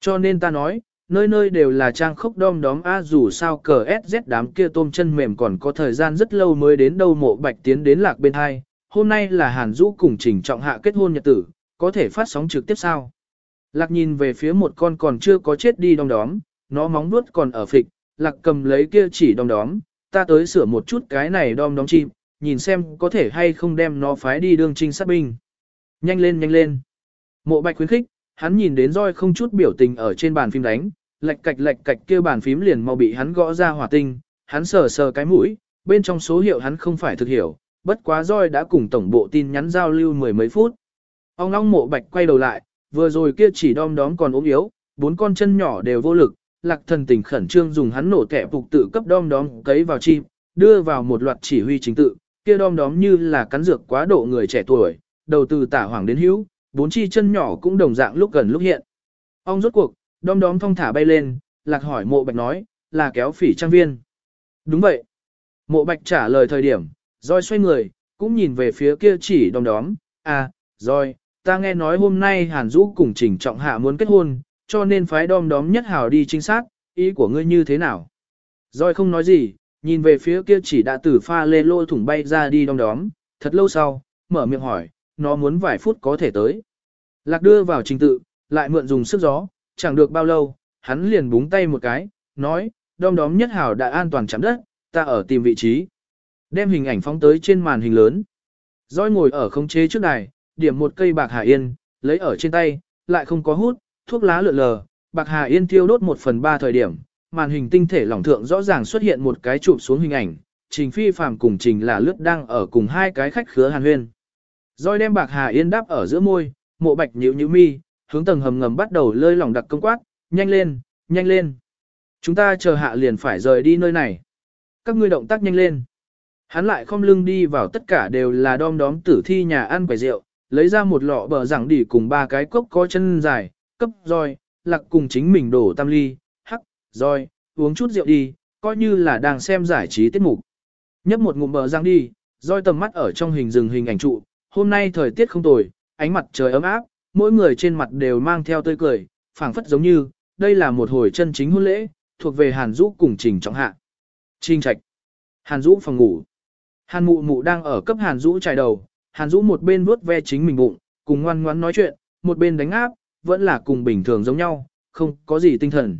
A: Cho nên ta nói, nơi nơi đều là trang khốc đom đóm a dù sao cờ SZ đám kia tôm chân mềm còn có thời gian rất lâu mới đến đâu mộ bạch tiến đến lạc bên hai. Hôm nay là Hàn Dũ cùng Trình Trọng Hạ kết hôn nhật tử, có thể phát sóng trực tiếp sao? Lạc nhìn về phía một con còn chưa có chết đi đong đóm, nó móng nuốt còn ở phịch, lạc cầm lấy kia chỉ đom đóm, ta tới sửa một chút cái này đom đóm chim, nhìn xem có thể hay không đem nó phái đi đương trinh sát binh. Nhanh lên nhanh lên. Mộ bạch khuyến khích, hắn nhìn đến roi không chút biểu tình ở trên bàn phim đánh, lạch cạch lạch cạch kia bàn phím liền mau bị hắn gõ ra hỏa tinh, hắn sờ sờ cái mũi, bên trong số hiệu hắn không phải thực hiểu, bất quá roi đã cùng tổng bộ tin nhắn giao lưu mười mấy phút. Ông long mộ bạch quay đầu lại, vừa rồi kia chỉ đom đóm còn ốm yếu, bốn con chân nhỏ đều vô lực, lạc thần tình khẩn trương dùng hắn nổ kẻ phục tự cấp đom đóm cấy vào chim, đưa vào một loạt chỉ huy chính tự, kia đom đóm như là cắn dược quá độ người trẻ tuổi, đầu từ tả hoàng đến hữu, bốn chi chân nhỏ cũng đồng dạng lúc gần lúc hiện. Ông rốt cuộc, đom đóm thong thả bay lên, lạc hỏi mộ bạch nói, là kéo phỉ trang viên. Đúng vậy. Mộ bạch trả lời thời điểm, roi xoay người, cũng nhìn về phía kia chỉ đom đóm, à, roi, ta nghe nói hôm nay Hàn Dũ cùng Trình Trọng Hạ muốn kết hôn, cho nên phái đom đóm nhất hào đi trinh sát, ý của ngươi như thế nào? Roi không nói gì, nhìn về phía kia chỉ đã tử pha lê lô thủng bay ra đi đom đóm, thật lâu sau, mở miệng hỏi, nó muốn vài phút có thể tới. Lạc đưa vào trình tự, lại mượn dùng sức gió, chẳng được bao lâu, hắn liền búng tay một cái, nói, đom đóm nhất hảo đã an toàn chạm đất, ta ở tìm vị trí. Đem hình ảnh phóng tới trên màn hình lớn. Roi ngồi ở không chế trước đài, điểm một cây bạc hà yên, lấy ở trên tay, lại không có hút, thuốc lá lượn lờ, bạc hà yên thiêu đốt một phần ba thời điểm, màn hình tinh thể lỏng thượng rõ ràng xuất hiện một cái chụp xuống hình ảnh, trình phi phàm cùng trình là lướt đang ở cùng hai cái khách khứa hàn huyên. Rồi đem bạc hà yên đáp ở giữa môi, mộ bạch nhíu nhíu mi, hướng tầng hầm ngầm bắt đầu lơi lỏng đặc công quát, nhanh lên, nhanh lên. Chúng ta chờ hạ liền phải rời đi nơi này. Các ngươi động tác nhanh lên. Hắn lại không lưng đi vào tất cả đều là đom đóm tử thi nhà ăn quầy rượu, lấy ra một lọ bờ giảng đỉ cùng ba cái cốc có chân dài, cấp roi, lạc cùng chính mình đổ tam ly, hắc, roi, uống chút rượu đi, coi như là đang xem giải trí tiết mục. Nhấp một ngụm bờ giảng đi, roi tầm mắt ở trong hình rừng hình ảnh trụ, hôm nay thời tiết không tồi, ánh mặt trời ấm áp, mỗi người trên mặt đều mang theo tươi cười, phảng phất giống như, đây là một hồi chân chính hôn lễ, thuộc về Hàn Dũ cùng Trình Trọng Hạ. Trình Trạch. Hàn Dũ phòng ngủ. Hàn Mụ Mụ đang ở cấp Hàn Dũ trải đầu, Hàn Dũ một bên vuốt ve chính mình bụng, cùng ngoan ngoãn nói chuyện, một bên đánh áp, vẫn là cùng bình thường giống nhau, không có gì tinh thần.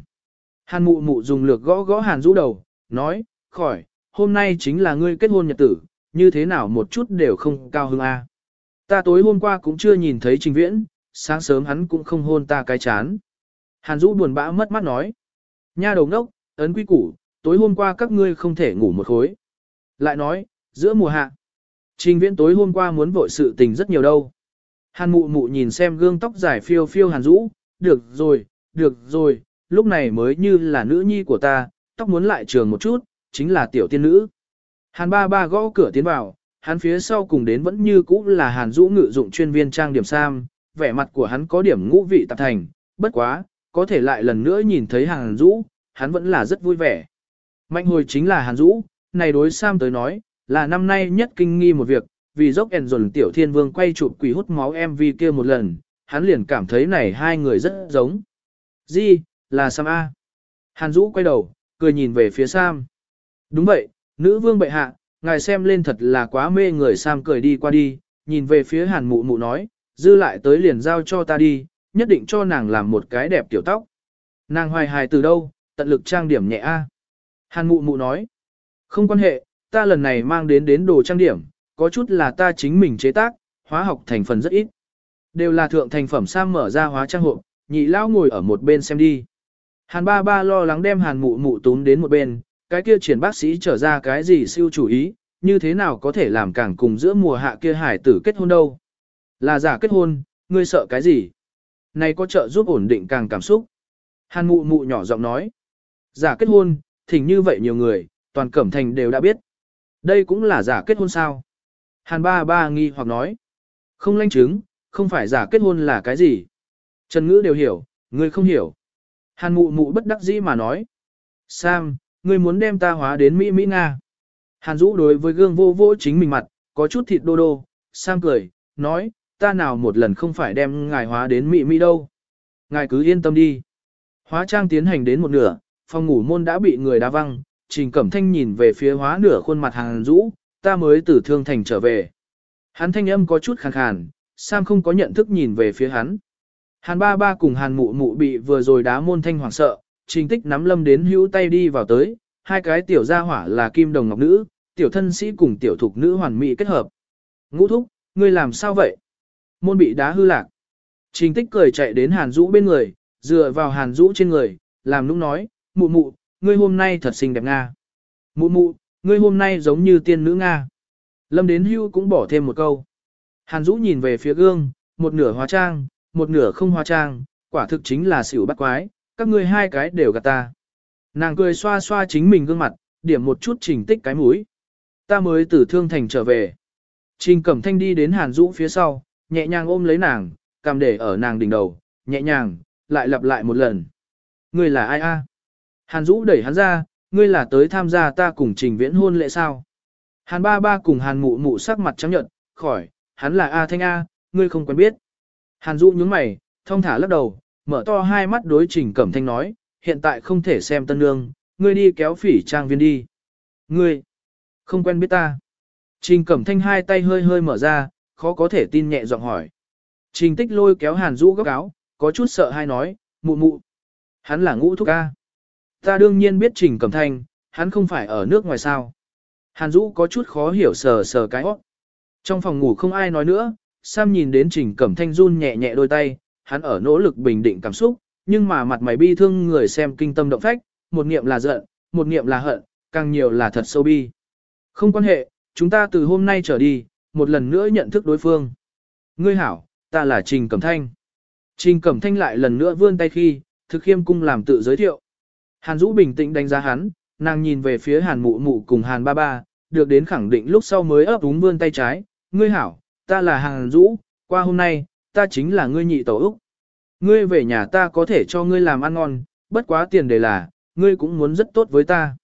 A: Hàn Mụ Mụ dùng lược gõ gõ Hàn Dũ đầu, nói, khỏi, hôm nay chính là ngươi kết hôn nhật tử, như thế nào một chút đều không cao hứng a. Ta tối hôm qua cũng chưa nhìn thấy Trình Viễn, sáng sớm hắn cũng không hôn ta cái chán. Hàn Dũ buồn bã mất mắt nói. Nha đầu ngốc, ấn quy củ, tối hôm qua các ngươi không thể ngủ một khối. Lại nói, giữa mùa hạ. Trình viễn tối hôm qua muốn vội sự tình rất nhiều đâu. Hàn mụ mụ nhìn xem gương tóc dài phiêu phiêu hàn Dũ, được rồi, được rồi, lúc này mới như là nữ nhi của ta, tóc muốn lại trường một chút, chính là tiểu tiên nữ. Hàn ba ba gõ cửa tiến vào, hắn phía sau cùng đến vẫn như cũ là hàn Dũ ngự dụng chuyên viên trang điểm sam, vẻ mặt của hắn có điểm ngũ vị tạp thành, bất quá, có thể lại lần nữa nhìn thấy Hàn Dũ, hắn vẫn là rất vui vẻ. Mạnh hồi chính là Hàn Dũ, này đối Sam tới nói, là năm nay nhất kinh nghi một việc, vì dốc ẻn dồn tiểu thiên vương quay chụp quỷ hút máu MV kia một lần, hắn liền cảm thấy này hai người rất giống. Di, là Sam A. Hàn Dũ quay đầu, cười nhìn về phía Sam. Đúng vậy, nữ vương bệ hạ, ngài xem lên thật là quá mê người Sam cười đi qua đi, nhìn về phía Hàn mụ mụ nói, dư lại tới liền giao cho ta đi, nhất định cho nàng làm một cái đẹp tiểu tóc. Nàng hoài hài từ đâu, tận lực trang điểm nhẹ a. Hàn mụ mụ nói, không quan hệ, ta lần này mang đến đến đồ trang điểm, có chút là ta chính mình chế tác, hóa học thành phần rất ít. Đều là thượng thành phẩm sang mở ra hóa trang hộp, nhị lao ngồi ở một bên xem đi. Hàn ba ba lo lắng đem hàn mụ mụ tún đến một bên, cái kia triển bác sĩ trở ra cái gì siêu chủ ý, như thế nào có thể làm càng cùng giữa mùa hạ kia hải tử kết hôn đâu. Là giả kết hôn, ngươi sợ cái gì? Này có trợ giúp ổn định càng cảm xúc. Hàn mụ mụ nhỏ giọng nói. Giả kết hôn, thỉnh như vậy nhiều người, toàn cẩm thành đều đã biết. Đây cũng là giả kết hôn sao? Hàn ba ba nghi hoặc nói. Không lanh chứng, không phải giả kết hôn là cái gì? Trần ngữ đều hiểu, ngươi không hiểu. Hàn mụ mụ bất đắc dĩ mà nói. Sam, ngươi muốn đem ta hóa đến Mỹ Mỹ Nga. Hàn Dũ đối với gương vô vô chính mình mặt, có chút thịt đô đô. Sam cười, nói, ta nào một lần không phải đem ngài hóa đến Mỹ Mỹ đâu. Ngài cứ yên tâm đi. Hóa trang tiến hành đến một nửa, phòng ngủ môn đã bị người đá văng, Trình Cẩm Thanh nhìn về phía hóa nửa khuôn mặt hàng rũ, ta mới từ thương thành trở về. Hắn thanh âm có chút khàn khàn, Sam không có nhận thức nhìn về phía hắn. Hàn ba ba cùng hàn mụ mụ bị vừa rồi đá môn thanh hoảng sợ, trình tích nắm lâm đến hữu tay đi vào tới, hai cái tiểu gia hỏa là kim đồng ngọc nữ, tiểu thân sĩ cùng tiểu thục nữ hoàn mỹ kết hợp. Ngũ thúc, ngươi làm sao vậy? Môn bị đá hư lạc. Trình tích cười chạy đến hàn rũ bên người, dựa vào hàn rũ trên người, làm nũng nói, mụ mụ, ngươi hôm nay thật xinh đẹp Nga. Mụ mụ, ngươi hôm nay giống như tiên nữ Nga. Lâm đến hưu cũng bỏ thêm một câu. Hàn Dũ nhìn về phía gương, một nửa hóa trang, một nửa không hóa trang, quả thực chính là xỉu bắt quái, các ngươi hai cái đều gạt ta. Nàng cười xoa xoa chính mình gương mặt, điểm một chút trình tích cái mũi. Ta mới từ thương thành trở về. Trình cẩm thanh đi đến Hàn Dũ phía sau, nhẹ nhàng ôm lấy nàng, cầm để ở nàng đỉnh đầu, nhẹ nhàng, lại lặp lại một lần. Ngươi là ai a? Hàn Dũ đẩy hắn ra, ngươi là tới tham gia ta cùng trình viễn hôn lễ sao? Hàn ba ba cùng hàn mụ mụ sắc mặt trắng nhận, khỏi, hắn là A Thanh A, ngươi không quen biết. Hàn Dũ nhướng mày, thông thả lắc đầu, mở to hai mắt đối trình cẩm thanh nói, hiện tại không thể xem tân nương, ngươi đi kéo phỉ trang viên đi. Ngươi, không quen biết ta. Trình cẩm thanh hai tay hơi hơi mở ra, khó có thể tin nhẹ giọng hỏi. Trình tích lôi kéo hàn Dũ góc áo, có chút sợ hay nói, mụ mụ. Hắn là ngũ thúc A. Ta đương nhiên biết Trình Cẩm Thanh, hắn không phải ở nước ngoài sao. Hàn Dũ có chút khó hiểu sờ sờ cái hót. Trong phòng ngủ không ai nói nữa, Sam nhìn đến Trình Cẩm Thanh run nhẹ nhẹ đôi tay, hắn ở nỗ lực bình định cảm xúc, nhưng mà mặt mày bi thương người xem kinh tâm động phách, một niệm là giận, một niệm là hận, càng nhiều là thật sâu bi. Không quan hệ, chúng ta từ hôm nay trở đi, một lần nữa nhận thức đối phương. Ngươi hảo, ta là Trình Cẩm Thanh. Trình Cẩm Thanh lại lần nữa vươn tay khi, thực khiêm cung làm tự giới thiệu. Hàn Dũ bình tĩnh đánh giá hắn, nàng nhìn về phía Hàn Mụ Mụ cùng Hàn Ba Ba, được đến khẳng định lúc sau mới ấp úng vươn tay trái. Ngươi hảo, ta là Hàn Dũ, qua hôm nay, ta chính là ngươi nhị tổ Úc. Ngươi về nhà ta có thể cho ngươi làm ăn ngon, bất quá tiền đề là, ngươi cũng muốn rất tốt với ta.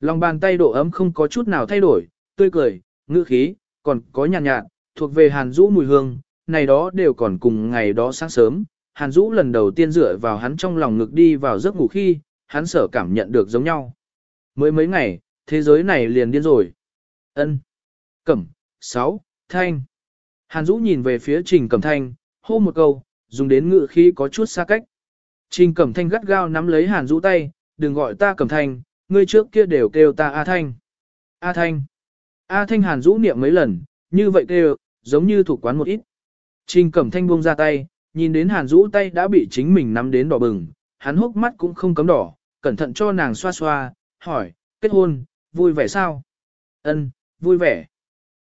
A: Lòng bàn tay độ ấm không có chút nào thay đổi, tươi cười, ngữ khí, còn có nhàn nhạt, nhạt, thuộc về Hàn Dũ mùi hương, này đó đều còn cùng ngày đó sáng sớm. Hàn Dũ lần đầu tiên dựa vào hắn trong lòng ngực đi vào giấc ngủ khi, hắn sở cảm nhận được giống nhau. Mới mấy ngày, thế giới này liền điên rồi. Ân, Cẩm, sáu, Thanh. Hàn Dũ nhìn về phía Trình Cẩm Thanh, hô một câu, dùng đến ngự khí có chút xa cách. Trình Cẩm Thanh gắt gao nắm lấy Hàn Dũ tay, đừng gọi ta Cẩm Thanh, ngươi trước kia đều kêu ta A Thanh. A Thanh. A Thanh Hàn Dũ niệm mấy lần, như vậy kêu, giống như thủ quán một ít. Trình Cẩm Thanh buông ra tay, nhìn đến Hàn Dũ tay đã bị chính mình nắm đến đỏ bừng, hắn hốc mắt cũng không cấm đỏ, cẩn thận cho nàng xoa xoa, hỏi, kết hôn, vui vẻ sao? Ân, vui vẻ.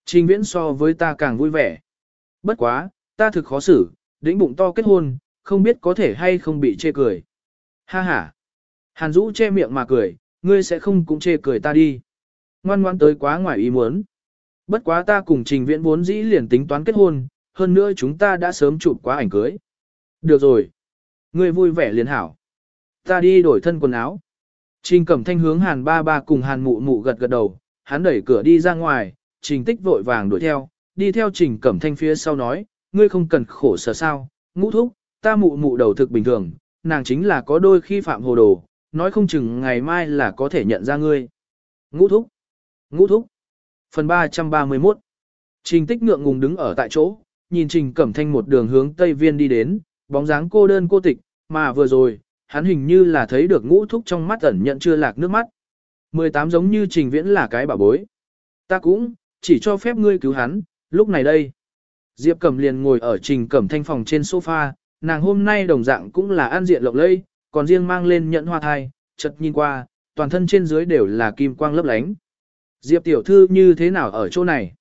A: Trình viễn so với ta càng vui vẻ. Bất quá, ta thực khó xử, đĩnh bụng to kết hôn, không biết có thể hay không bị chê cười. Ha ha. Hàn Dũ che miệng mà cười, ngươi sẽ không cũng chê cười ta đi. Ngoan ngoan tới quá ngoài ý muốn. Bất quá ta cùng trình viễn vốn dĩ liền tính toán kết hôn, hơn nữa chúng ta đã sớm chụp quá ảnh cưới. Được rồi. Ngươi vui vẻ liền hảo. Ta đi đổi thân quần áo. Trình cẩm thanh hướng hàn ba ba cùng hàn mụ mụ gật gật đầu, hắn đẩy cửa đi ra ngoài, trình tích vội vàng đuổi theo, đi theo trình cẩm thanh phía sau nói, ngươi không cần khổ sở sao, ngũ thúc, ta mụ mụ đầu thực bình thường, nàng chính là có đôi khi phạm hồ đồ, nói không chừng ngày mai là có thể nhận ra ngươi. Ngũ thúc, ngũ thúc. Phần 331 Trình tích ngượng ngùng đứng ở tại chỗ, nhìn trình cẩm thanh một đường hướng Tây Viên đi đến, bóng dáng cô đơn cô tịch, mà vừa rồi, hắn hình như là thấy được ngũ thúc trong mắt ẩn nhận chưa lạc nước mắt. 18 giống như trình viễn là cái bảo bối. Ta cũng, chỉ cho phép ngươi cứu hắn, lúc này đây. Diệp Cẩm liền ngồi ở trình cẩm thanh phòng trên sofa, nàng hôm nay đồng dạng cũng là an diện lộng lây, còn riêng mang lên nhẫn hoa thai, chợt nhìn qua, toàn thân trên dưới đều là kim quang lấp lánh. Diệp tiểu thư như thế nào ở chỗ này?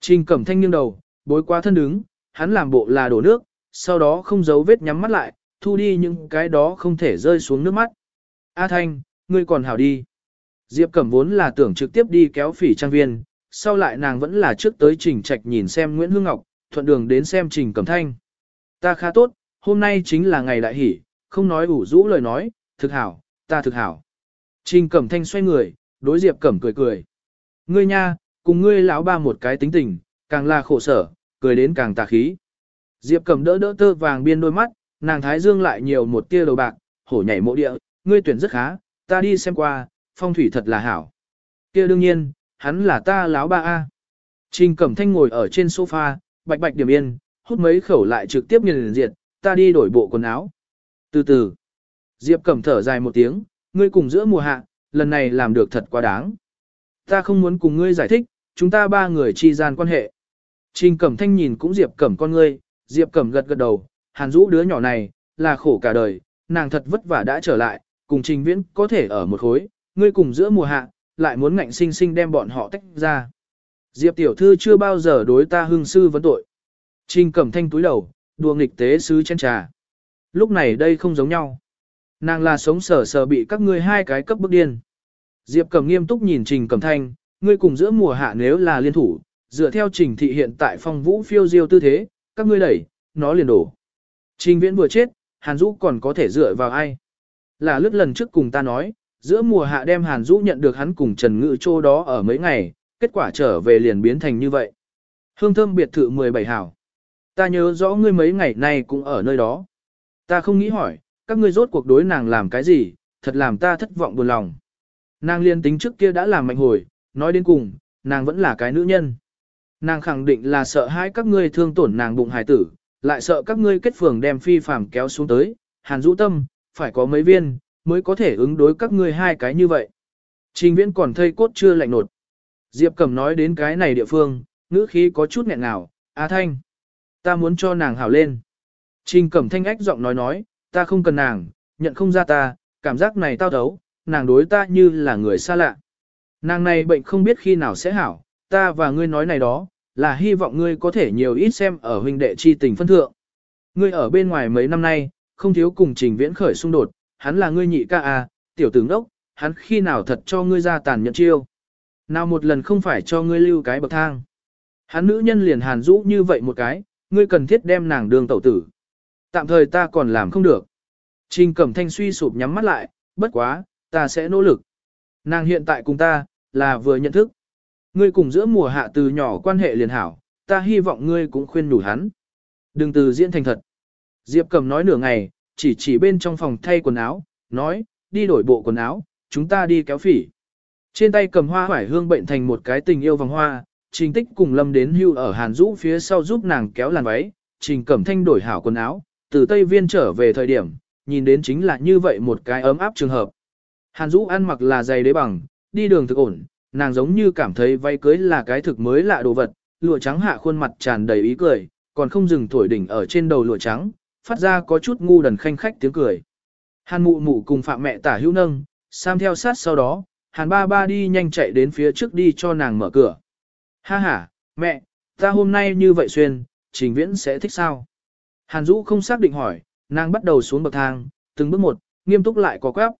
A: Trình cẩm thanh nghiêng đầu, bối qua thân đứng, hắn làm bộ là đổ nước, sau đó không giấu vết nhắm mắt lại, thu đi những cái đó không thể rơi xuống nước mắt. A Thanh, ngươi còn hảo đi. Diệp Cẩm vốn là tưởng trực tiếp đi kéo phỉ trang viên, sau lại nàng vẫn là trước tới Trình Trạch nhìn xem Nguyễn Hương Ngọc, thuận đường đến xem Trình Cẩm Thanh. Ta khá tốt, hôm nay chính là ngày đại hỷ, không nói ủ rũ lời nói, thực hảo, ta thực hảo. Trình Cẩm Thanh xoay người, đối Diệp Cẩm cười cười. Ngươi nha, cùng ngươi lão ba một cái tính tình, càng là khổ sở, cười đến càng tà khí. Diệp Cẩm đỡ đỡ tơ vàng biên đôi mắt, nàng thái dương lại nhiều một tia đầu bạc, hổ nhảy mộ địa, ngươi tuyển rất khá, ta đi xem qua, phong thủy thật là hảo. Kia đương nhiên, hắn là ta láo ba A. Trình Cẩm Thanh ngồi ở trên sofa, bạch bạch điểm yên, hút mấy khẩu lại trực tiếp nghiền diệt, ta đi đổi bộ quần áo. Từ từ, Diệp Cẩm thở dài một tiếng, ngươi cùng giữa mùa hạ, lần này làm được thật quá đáng. Ta không muốn cùng ngươi giải thích, chúng ta ba người chi gian quan hệ. Trình Cẩm Thanh nhìn cũng Diệp Cẩm con ngươi, Diệp Cẩm gật gật đầu, Hàn Dũ đứa nhỏ này, là khổ cả đời, nàng thật vất vả đã trở lại, cùng Trình Viễn có thể ở một khối, ngươi cùng giữa mùa hạ, lại muốn ngạnh sinh sinh đem bọn họ tách ra. Diệp tiểu thư chưa bao giờ đối ta hưng sư vấn tội. Trình Cẩm Thanh túi đầu, đùa nghịch tế sứ chén trà. Lúc này đây không giống nhau. Nàng là sống sờ sờ bị các ngươi hai cái cấp bức điên. Diệp Cẩm nghiêm túc nhìn Trình Cẩm Thanh, ngươi cùng giữa mùa hạ nếu là liên thủ, dựa theo Trình thị hiện tại phong vũ phiêu diêu tư thế, các ngươi đẩy, nó liền đổ. Trình viễn vừa chết, Hàn Dũ còn có thể dựa vào ai? Là lướt lần trước cùng ta nói, giữa mùa hạ đem Hàn Dũ nhận được hắn cùng Trần Ngự Châu đó ở mấy ngày, kết quả trở về liền biến thành như vậy. Hương thơm biệt thự 17 hảo. Ta nhớ rõ ngươi mấy ngày nay cũng ở nơi đó. Ta không nghĩ hỏi, các ngươi rốt cuộc đối nàng làm cái gì, thật làm ta thất vọng buồn lòng. Nàng liên tính trước kia đã làm mạnh hồi, nói đến cùng, nàng vẫn là cái nữ nhân. Nàng khẳng định là sợ hãi các ngươi thương tổn nàng bụng hài tử, lại sợ các ngươi kết phường đem phi phàm kéo xuống tới, hàn rũ tâm, phải có mấy viên, mới có thể ứng đối các ngươi hai cái như vậy. Trình viễn còn thây cốt chưa lạnh nột. Diệp Cẩm nói đến cái này địa phương, ngữ khí có chút nghẹn ngào, A Thanh. Ta muốn cho nàng hảo lên. Trình cẩm thanh ách giọng nói nói, ta không cần nàng, nhận không ra ta, cảm giác này tao thấu, nàng đối ta như là người xa lạ. Nàng này bệnh không biết khi nào sẽ hảo, ta và ngươi nói này đó, là hy vọng ngươi có thể nhiều ít xem ở huynh đệ chi tình phân thượng. Ngươi ở bên ngoài mấy năm nay, không thiếu cùng trình viễn khởi xung đột, hắn là ngươi nhị ca à, tiểu tướng đốc, hắn khi nào thật cho ngươi ra tàn nhận chiêu. Nào một lần không phải cho ngươi lưu cái bậc thang. Hắn nữ nhân liền hàn rũ như vậy một cái, ngươi cần thiết đem nàng đường tẩu tử. Tạm thời ta còn làm không được. Trình cẩm thanh suy sụp nhắm mắt lại, bất quá, ta sẽ nỗ lực. Nàng hiện tại cùng ta, là vừa nhận thức. Ngươi cùng giữa mùa hạ từ nhỏ quan hệ liền hảo, ta hy vọng ngươi cũng khuyên đủ hắn. Đừng từ diễn thành thật. Diệp cầm nói nửa ngày, chỉ chỉ bên trong phòng thay quần áo, nói, đi đổi bộ quần áo, chúng ta đi kéo phỉ. Trên tay cầm hoa hoải hương bệnh thành một cái tình yêu vòng hoa, trình tích cùng lâm đến hưu ở hàn Dũ phía sau giúp nàng kéo làn váy, trình cẩm thanh đổi hảo quần áo, từ Tây Viên trở về thời điểm, nhìn đến chính là như vậy một cái ấm áp trường hợp. Hàn Dũ ăn mặc là giày đế bằng, đi đường thực ổn, nàng giống như cảm thấy váy cưới là cái thực mới lạ đồ vật, lụa trắng hạ khuôn mặt tràn đầy ý cười, còn không dừng thổi đỉnh ở trên đầu lụa trắng, phát ra có chút ngu đần khanh khách tiếng cười. Hàn mụ mụ cùng phạm mẹ tả hữu nâng, Sam theo sát sau đó, hàn ba ba đi nhanh chạy đến phía trước đi cho nàng mở cửa. Ha ha, mẹ, ta hôm nay như vậy xuyên, trình viễn sẽ thích sao? Hàn Dũ không xác định hỏi, nàng bắt đầu xuống bậc thang, từng bước một, nghiêm túc lại có quáp.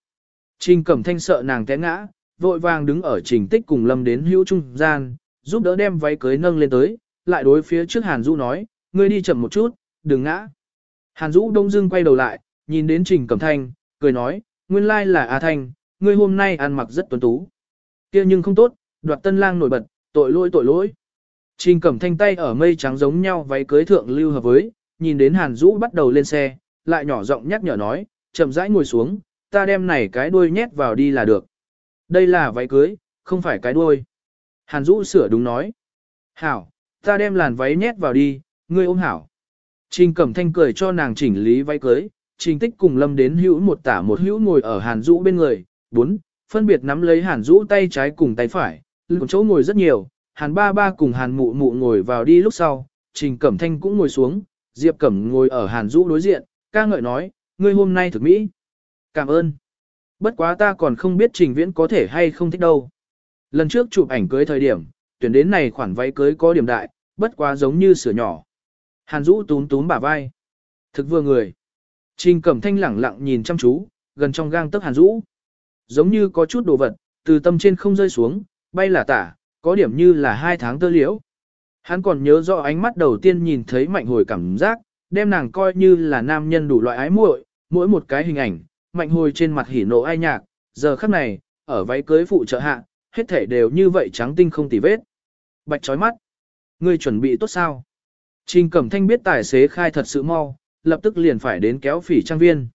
A: Trình Cẩm Thanh sợ nàng té ngã, vội vàng đứng ở trình tích cùng lâm đến hữu trung gian, giúp đỡ đem váy cưới nâng lên tới, lại đối phía trước Hàn Dũ nói, ngươi đi chậm một chút, đừng ngã. Hàn Dũ đông dưng quay đầu lại, nhìn đến Trình Cẩm Thanh, cười nói, nguyên lai là A Thanh, ngươi hôm nay ăn mặc rất tuấn tú. kia nhưng không tốt, đoạt tân lang nổi bật, tội lỗi tội lỗi. Trình Cẩm Thanh tay ở mây trắng giống nhau váy cưới thượng lưu hợp với, nhìn đến Hàn Dũ bắt đầu lên xe, lại nhỏ giọng nhắc nhở nói, chậm rãi ngồi xuống, ta đem này cái đuôi nhét vào đi là được. Đây là váy cưới, không phải cái đuôi. Hàn Dũ sửa đúng nói. Hảo, ta đem làn váy nhét vào đi, ngươi ôm hảo. Trình Cẩm Thanh cười cho nàng chỉnh lý váy cưới, Trình Tích cùng Lâm đến hữu một tả một hữu ngồi ở Hàn Dũ bên người, bốn, phân biệt nắm lấy Hàn Dũ tay trái cùng tay phải, lưng chỗ ngồi rất nhiều, Hàn ba ba cùng Hàn mụ mụ ngồi vào đi lúc sau, Trình Cẩm Thanh cũng ngồi xuống, Diệp Cẩm ngồi ở Hàn Dũ đối diện, ca ngợi nói, ngươi hôm nay thực mỹ. Cảm ơn. Bất quá ta còn không biết Trình Viễn có thể hay không thích đâu. Lần trước chụp ảnh cưới thời điểm, tuyển đến này khoản váy cưới có điểm đại, bất quá giống như sửa nhỏ. Hàn Dũ túm túm bả vai. Thực vừa người. Trình Cẩm Thanh lẳng lặng nhìn chăm chú, gần trong gang tấc Hàn Dũ. Giống như có chút đồ vật, từ tâm trên không rơi xuống, bay là tả, có điểm như là hai tháng tơ liễu. Hắn còn nhớ rõ ánh mắt đầu tiên nhìn thấy mạnh hồi cảm giác, đem nàng coi như là nam nhân đủ loại ái muội, mỗi một cái hình ảnh, mạnh hồi trên mặt hỉ nộ ai nhạc, giờ khắc này, ở váy cưới phụ trợ hạ, hết thể đều như vậy trắng tinh không tì vết. Bạch chói mắt. Ngươi chuẩn bị tốt sao? Trình Cẩm Thanh biết tài xế khai thật sự mau, lập tức liền phải đến kéo phỉ trang viên.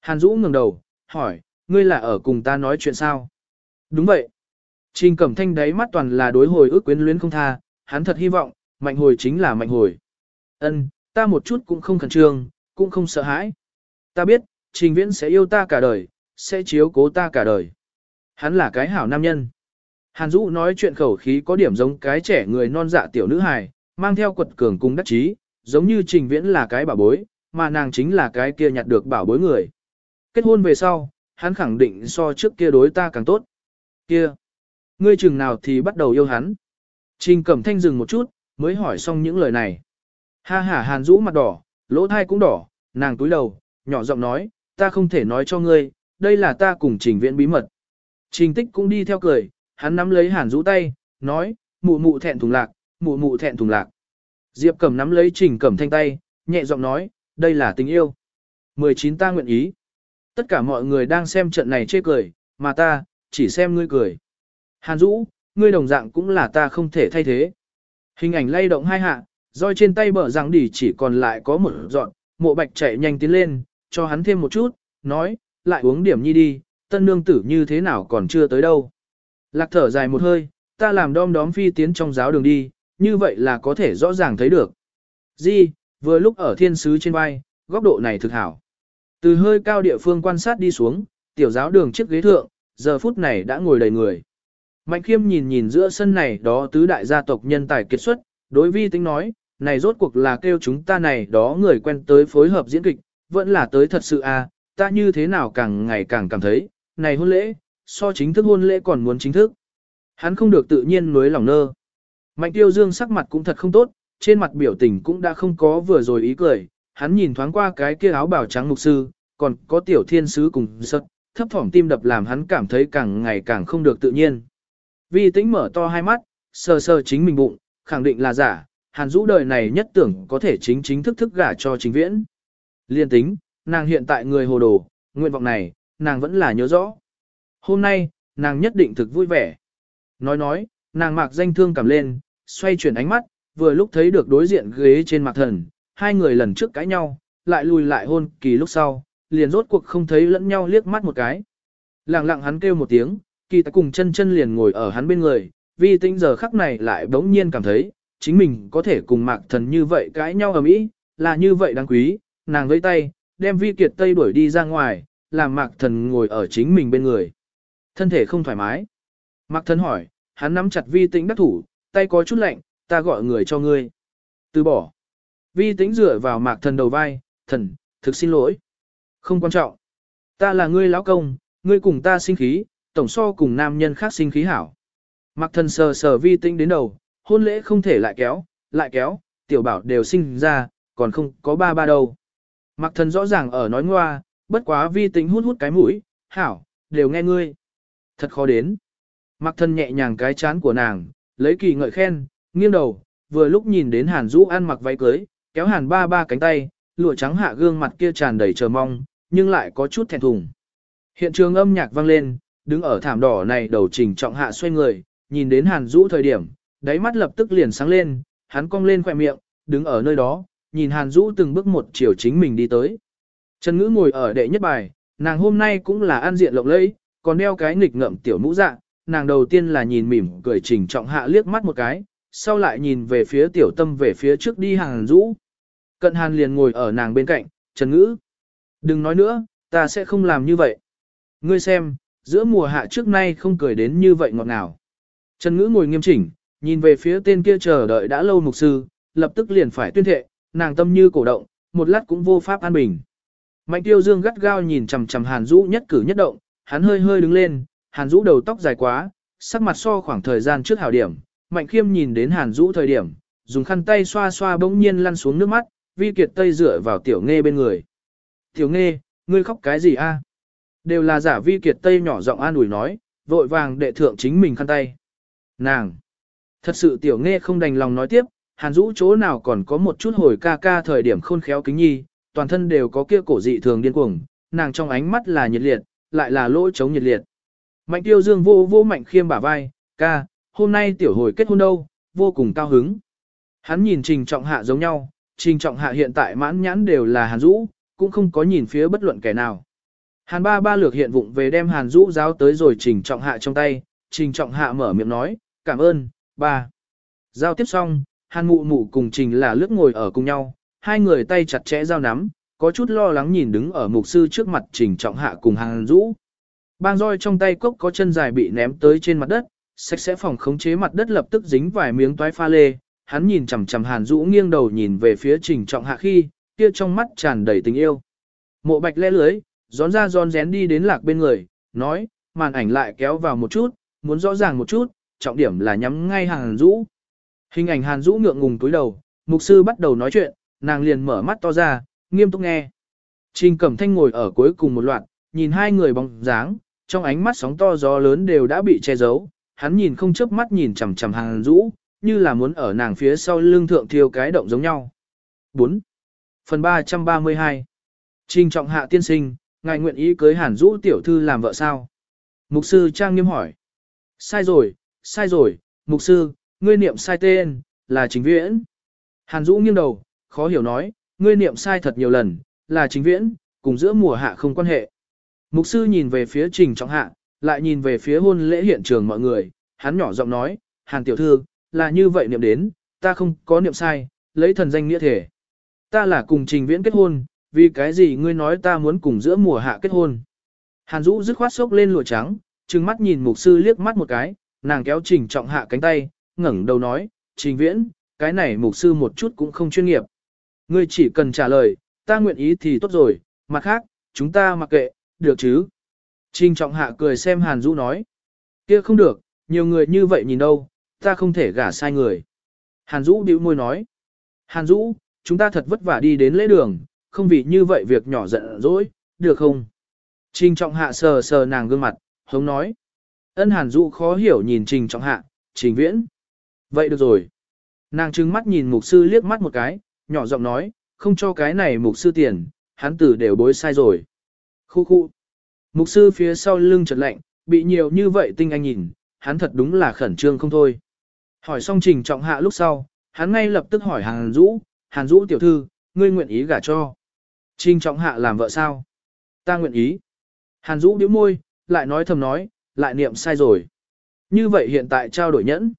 A: Hàn Dũ ngẩng đầu, hỏi, ngươi là ở cùng ta nói chuyện sao? Đúng vậy. Trình Cẩm Thanh đáy mắt toàn là đối hồi ước quyến luyến không tha, hắn thật hy vọng, mạnh hồi chính là mạnh hồi. Ân, ta một chút cũng không khẩn trương, cũng không sợ hãi. Ta biết, trình viễn sẽ yêu ta cả đời, sẽ chiếu cố ta cả đời. Hắn là cái hảo nam nhân. Hàn Dũ nói chuyện khẩu khí có điểm giống cái trẻ người non dạ tiểu nữ hài, mang theo quật cường cung đắc chí, giống như trình viễn là cái bảo bối, mà nàng chính là cái kia nhặt được bảo bối người. Kết hôn về sau, hắn khẳng định so trước kia đối ta càng tốt. Kia, ngươi chừng nào thì bắt đầu yêu hắn. Trình Cẩm Thanh dừng một chút, mới hỏi xong những lời này. Ha ha Hàn Dũ mặt đỏ, lỗ thai cũng đỏ, nàng túi đầu, nhỏ giọng nói, ta không thể nói cho ngươi, đây là ta cùng trình viễn bí mật. Trình tích cũng đi theo cười, hắn nắm lấy Hàn Dũ tay, nói, mụ mụ thẹn thùng lạc, mụ mụ thẹn thùng lạc. Diệp Cẩm nắm lấy Trình Cẩm Thanh tay, nhẹ giọng nói, đây là tình yêu. 19 ta nguyện ý. Tất cả mọi người đang xem trận này chê cười, mà ta, chỉ xem ngươi cười. Hàn Dũ, ngươi đồng dạng cũng là ta không thể thay thế. Hình ảnh lay động hai hạ, roi trên tay bở rằng đỉ chỉ còn lại có một dọn, mộ bạch chạy nhanh tiến lên, cho hắn thêm một chút, nói, lại uống điểm nhi đi, tân nương tử như thế nào còn chưa tới đâu. Lạc thở dài một hơi, ta làm đom đóm phi tiến trong giáo đường đi, như vậy là có thể rõ ràng thấy được. Di, vừa lúc ở thiên sứ trên vai, góc độ này thực hảo. Từ hơi cao địa phương quan sát đi xuống, tiểu giáo đường chiếc ghế thượng, giờ phút này đã ngồi đầy người. Mạnh khiêm nhìn nhìn giữa sân này đó tứ đại gia tộc nhân tài kiệt xuất, đối vi tính nói, này rốt cuộc là kêu chúng ta này đó người quen tới phối hợp diễn kịch, vẫn là tới thật sự à, ta như thế nào càng ngày càng cảm thấy, này hôn lễ, so chính thức hôn lễ còn muốn chính thức. Hắn không được tự nhiên nuối lòng nơ. Mạnh tiêu dương sắc mặt cũng thật không tốt, trên mặt biểu tình cũng đã không có vừa rồi ý cười, hắn nhìn thoáng qua cái kia áo bào trắng mục sư, còn có tiểu thiên sứ cùng sật, thấp thỏm tim đập làm hắn cảm thấy càng ngày càng không được tự nhiên. Vi tĩnh mở to hai mắt, sờ sờ chính mình bụng, khẳng định là giả, hàn rũ đời này nhất tưởng có thể chính chính thức thức gả cho chính viễn. Liên tính, nàng hiện tại người hồ đồ, nguyện vọng này, nàng vẫn là nhớ rõ. Hôm nay, nàng nhất định thực vui vẻ. Nói nói, nàng mạc danh thương cảm lên, xoay chuyển ánh mắt, vừa lúc thấy được đối diện ghế trên mặt thần, hai người lần trước cãi nhau, lại lùi lại hôn kỳ lúc sau, liền rốt cuộc không thấy lẫn nhau liếc mắt một cái. Lặng lặng hắn kêu một tiếng, kỳ ta cùng chân chân liền ngồi ở hắn bên người, vì tinh giờ khắc này lại bỗng nhiên cảm thấy, chính mình có thể cùng mạc thần như vậy cãi nhau ở mỹ, là như vậy đáng quý, nàng vẫy tay, đem vi kiệt tây đuổi đi ra ngoài, làm mạc thần ngồi ở chính mình bên người. Thân thể không thoải mái. Mạc thần hỏi, hắn nắm chặt vi tĩnh đắc thủ, tay có chút lạnh, ta gọi người cho ngươi. Từ bỏ. Vi tĩnh dựa vào mạc thần đầu vai, thần, thực xin lỗi. Không quan trọng. Ta là ngươi lão công, ngươi cùng ta sinh khí, tổng so cùng nam nhân khác sinh khí hảo. Mạc thần sờ sờ vi tĩnh đến đầu, hôn lễ không thể lại kéo, lại kéo, tiểu bảo đều sinh ra, còn không có ba ba đâu. Mạc thần rõ ràng ở nói ngoa, bất quá vi tĩnh hút hút cái mũi, hảo, đều nghe ngươi. Thật khó đến. Mạc thần nhẹ nhàng cái chán của nàng, lấy kỳ ngợi khen, nghiêng đầu, vừa lúc nhìn đến Hàn Dũ ăn mặc váy cưới, kéo Hàn ba ba cánh tay, lụa trắng hạ gương mặt kia tràn đầy chờ mong, nhưng lại có chút thẹn thùng. Hiện trường âm nhạc vang lên, đứng ở thảm đỏ này đầu trình trọng hạ xoay người, nhìn đến Hàn Dũ thời điểm, đáy mắt lập tức liền sáng lên, hắn cong lên khỏe miệng, đứng ở nơi đó, nhìn Hàn Dũ từng bước một chiều chính mình đi tới. Trần Ngữ ngồi ở đệ nhất bài, nàng hôm nay cũng là an diện lộng lẫy, còn đeo cái nghịch ngậm tiểu mũ dạ, nàng đầu tiên là nhìn mỉm cười trình trọng hạ liếc mắt một cái, sau lại nhìn về phía tiểu tâm về phía trước đi Hàn Dũ, Cận hàn liền ngồi ở nàng bên cạnh, Trần Ngữ. Đừng nói nữa, ta sẽ không làm như vậy. Ngươi xem, giữa mùa hạ trước nay không cười đến như vậy ngọt ngào. Trần Ngữ ngồi nghiêm chỉnh, nhìn về phía tên kia chờ đợi đã lâu mục sư, lập tức liền phải tuyên thệ, nàng tâm như cổ động, một lát cũng vô pháp an bình. Mạnh tiêu dương gắt gao nhìn chằm chằm hàn rũ nhất cử nhất động, hắn hơi hơi đứng lên, hàn rũ đầu tóc dài quá, sắc mặt so khoảng thời gian trước hảo điểm, mạnh khiêm nhìn đến hàn rũ thời điểm, dùng khăn tay xoa xoa bỗng nhiên lăn xuống nước mắt, vi kiệt tây dựa vào tiểu nghe bên người. Tiểu nghe, ngươi khóc cái gì a? Đều là giả vi kiệt tây nhỏ giọng an ủi nói, vội vàng đệ thượng chính mình khăn tay. Nàng! Thật sự tiểu nghe không đành lòng nói tiếp, hàn Dũ chỗ nào còn có một chút hồi ca ca thời điểm khôn khéo kính nhi, toàn thân đều có kia cổ dị thường điên cuồng, nàng trong ánh mắt là nhiệt liệt, lại là lỗ chống nhiệt liệt. Mạnh tiêu dương vô vô mạnh khiêm bả vai, ca, hôm nay tiểu hồi kết hôn đâu, vô cùng cao hứng. Hắn nhìn trình trọng hạ giống nhau, trình trọng hạ hiện tại mãn nhãn đều là hàn Dũ, cũng không có nhìn phía bất luận kẻ nào. Hàn ba ba lược hiện vụng về đem hàn Dũ giáo tới rồi trình trọng hạ trong tay, trình trọng hạ mở miệng nói, cảm ơn, ba. Giao tiếp xong, hàn mụ mụ cùng trình là lướt ngồi ở cùng nhau, hai người tay chặt chẽ giao nắm, có chút lo lắng nhìn đứng ở mục sư trước mặt trình trọng hạ cùng hàn rũ. Bang roi trong tay cốc có chân dài bị ném tới trên mặt đất, sạch sẽ phòng khống chế mặt đất lập tức dính vài miếng toái pha lê. Hắn nhìn chằm chằm Hàn Dũ nghiêng đầu nhìn về phía Trình Trọng Hạ khi, kia trong mắt tràn đầy tình yêu. Mộ Bạch lẽ lưới, gión ra gión rén đi đến lạc bên người, nói, màn ảnh lại kéo vào một chút, muốn rõ ràng một chút, trọng điểm là nhắm ngay Hàn Dũ. Hình ảnh Hàn Dũ ngượng ngùng túi đầu, mục sư bắt đầu nói chuyện, nàng liền mở mắt to ra, nghiêm túc nghe. Trình Cẩm Thanh ngồi ở cuối cùng một loạt, nhìn hai người bóng dáng, trong ánh mắt sóng to gió lớn đều đã bị che giấu, hắn nhìn không chớp mắt nhìn chằm chằm Hàn Dũ, như là muốn ở nàng phía sau lưng thượng thiêu cái động giống nhau. 4. Phần 332 Trình trọng hạ tiên sinh, ngài nguyện ý cưới hàn Dũ tiểu thư làm vợ sao? Mục sư trang nghiêm hỏi. Sai rồi, sai rồi, mục sư, ngươi niệm sai tên, là chính viễn. Hàn Dũ nghiêng đầu, khó hiểu nói, ngươi niệm sai thật nhiều lần, là chính viễn, cùng giữa mùa hạ không quan hệ. Mục sư nhìn về phía trình trọng hạ, lại nhìn về phía hôn lễ hiện trường mọi người, hắn nhỏ giọng nói, hàn tiểu thư, là như vậy niệm đến, ta không có niệm sai, lấy thần danh nghĩa thể. Ta là cùng trình viễn kết hôn, vì cái gì ngươi nói ta muốn cùng giữa mùa hạ kết hôn. Hàn Dũ dứt khoát sốc lên lụa trắng, trừng mắt nhìn mục sư liếc mắt một cái, nàng kéo trình trọng hạ cánh tay, ngẩng đầu nói, trình viễn, cái này mục sư một chút cũng không chuyên nghiệp. Ngươi chỉ cần trả lời, ta nguyện ý thì tốt rồi, mặt khác, chúng ta mặc kệ, được chứ. Trình trọng hạ cười xem Hàn Dũ nói. kia không được, nhiều người như vậy nhìn đâu, ta không thể gả sai người. Hàn Dũ bĩu môi nói. Hàn Dũ, chúng ta thật vất vả đi đến lễ đường, không vì như vậy việc nhỏ giận dỗi, được không? Trình trọng hạ sờ sờ nàng gương mặt, hống nói. Ân Hàn Dũ khó hiểu nhìn trình trọng hạ, trình viễn. Vậy được rồi. Nàng trừng mắt nhìn mục sư liếc mắt một cái, nhỏ giọng nói, không cho cái này mục sư tiền, hắn tử đều bối sai rồi. Khu khu. Mục sư phía sau lưng chợt lạnh, bị nhiều như vậy tinh anh nhìn, hắn thật đúng là khẩn trương không thôi. Hỏi xong trình trọng hạ lúc sau, hắn ngay lập tức hỏi Hàn Dũ, Hàn Dũ tiểu thư, ngươi nguyện ý gả cho. Trình trọng hạ làm vợ sao? Ta nguyện ý. Hàn Dũ điếu môi, lại nói thầm nói, lại niệm sai rồi. Như vậy hiện tại trao đổi nhẫn.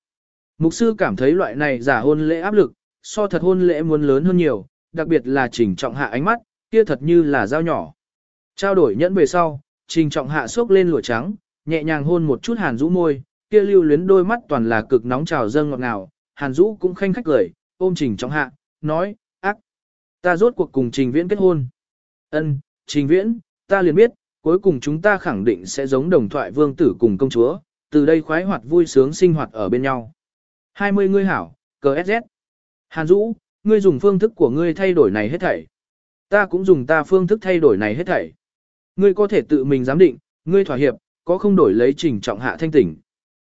A: Mục sư cảm thấy loại này giả hôn lễ áp lực, so thật hôn lễ muốn lớn hơn nhiều, đặc biệt là trình trọng hạ ánh mắt, kia thật như là dao nhỏ. Trao đổi nhẫn về sau, trình trọng hạ xốc lên lụa trắng, nhẹ nhàng hôn một chút hàn rũ môi, kia lưu luyến đôi mắt toàn là cực nóng trào dâng ngọt ngào, hàn rũ cũng khanh khách cười, ôm trình trọng hạ, nói, ác, ta rốt cuộc cùng trình viễn kết hôn. ân trình viễn, ta liền biết, cuối cùng chúng ta khẳng định sẽ giống đồng thoại vương tử cùng công chúa, từ đây khoái hoạt vui sướng sinh hoạt ở bên nhau. 20 ngươi hảo, cờ SZ. Hàn Dũ, ngươi dùng phương thức của ngươi thay đổi này hết thảy. Ta cũng dùng ta phương thức thay đổi này hết thảy. Ngươi có thể tự mình giám định, ngươi thỏa hiệp, có không đổi lấy trình trọng hạ thanh tỉnh.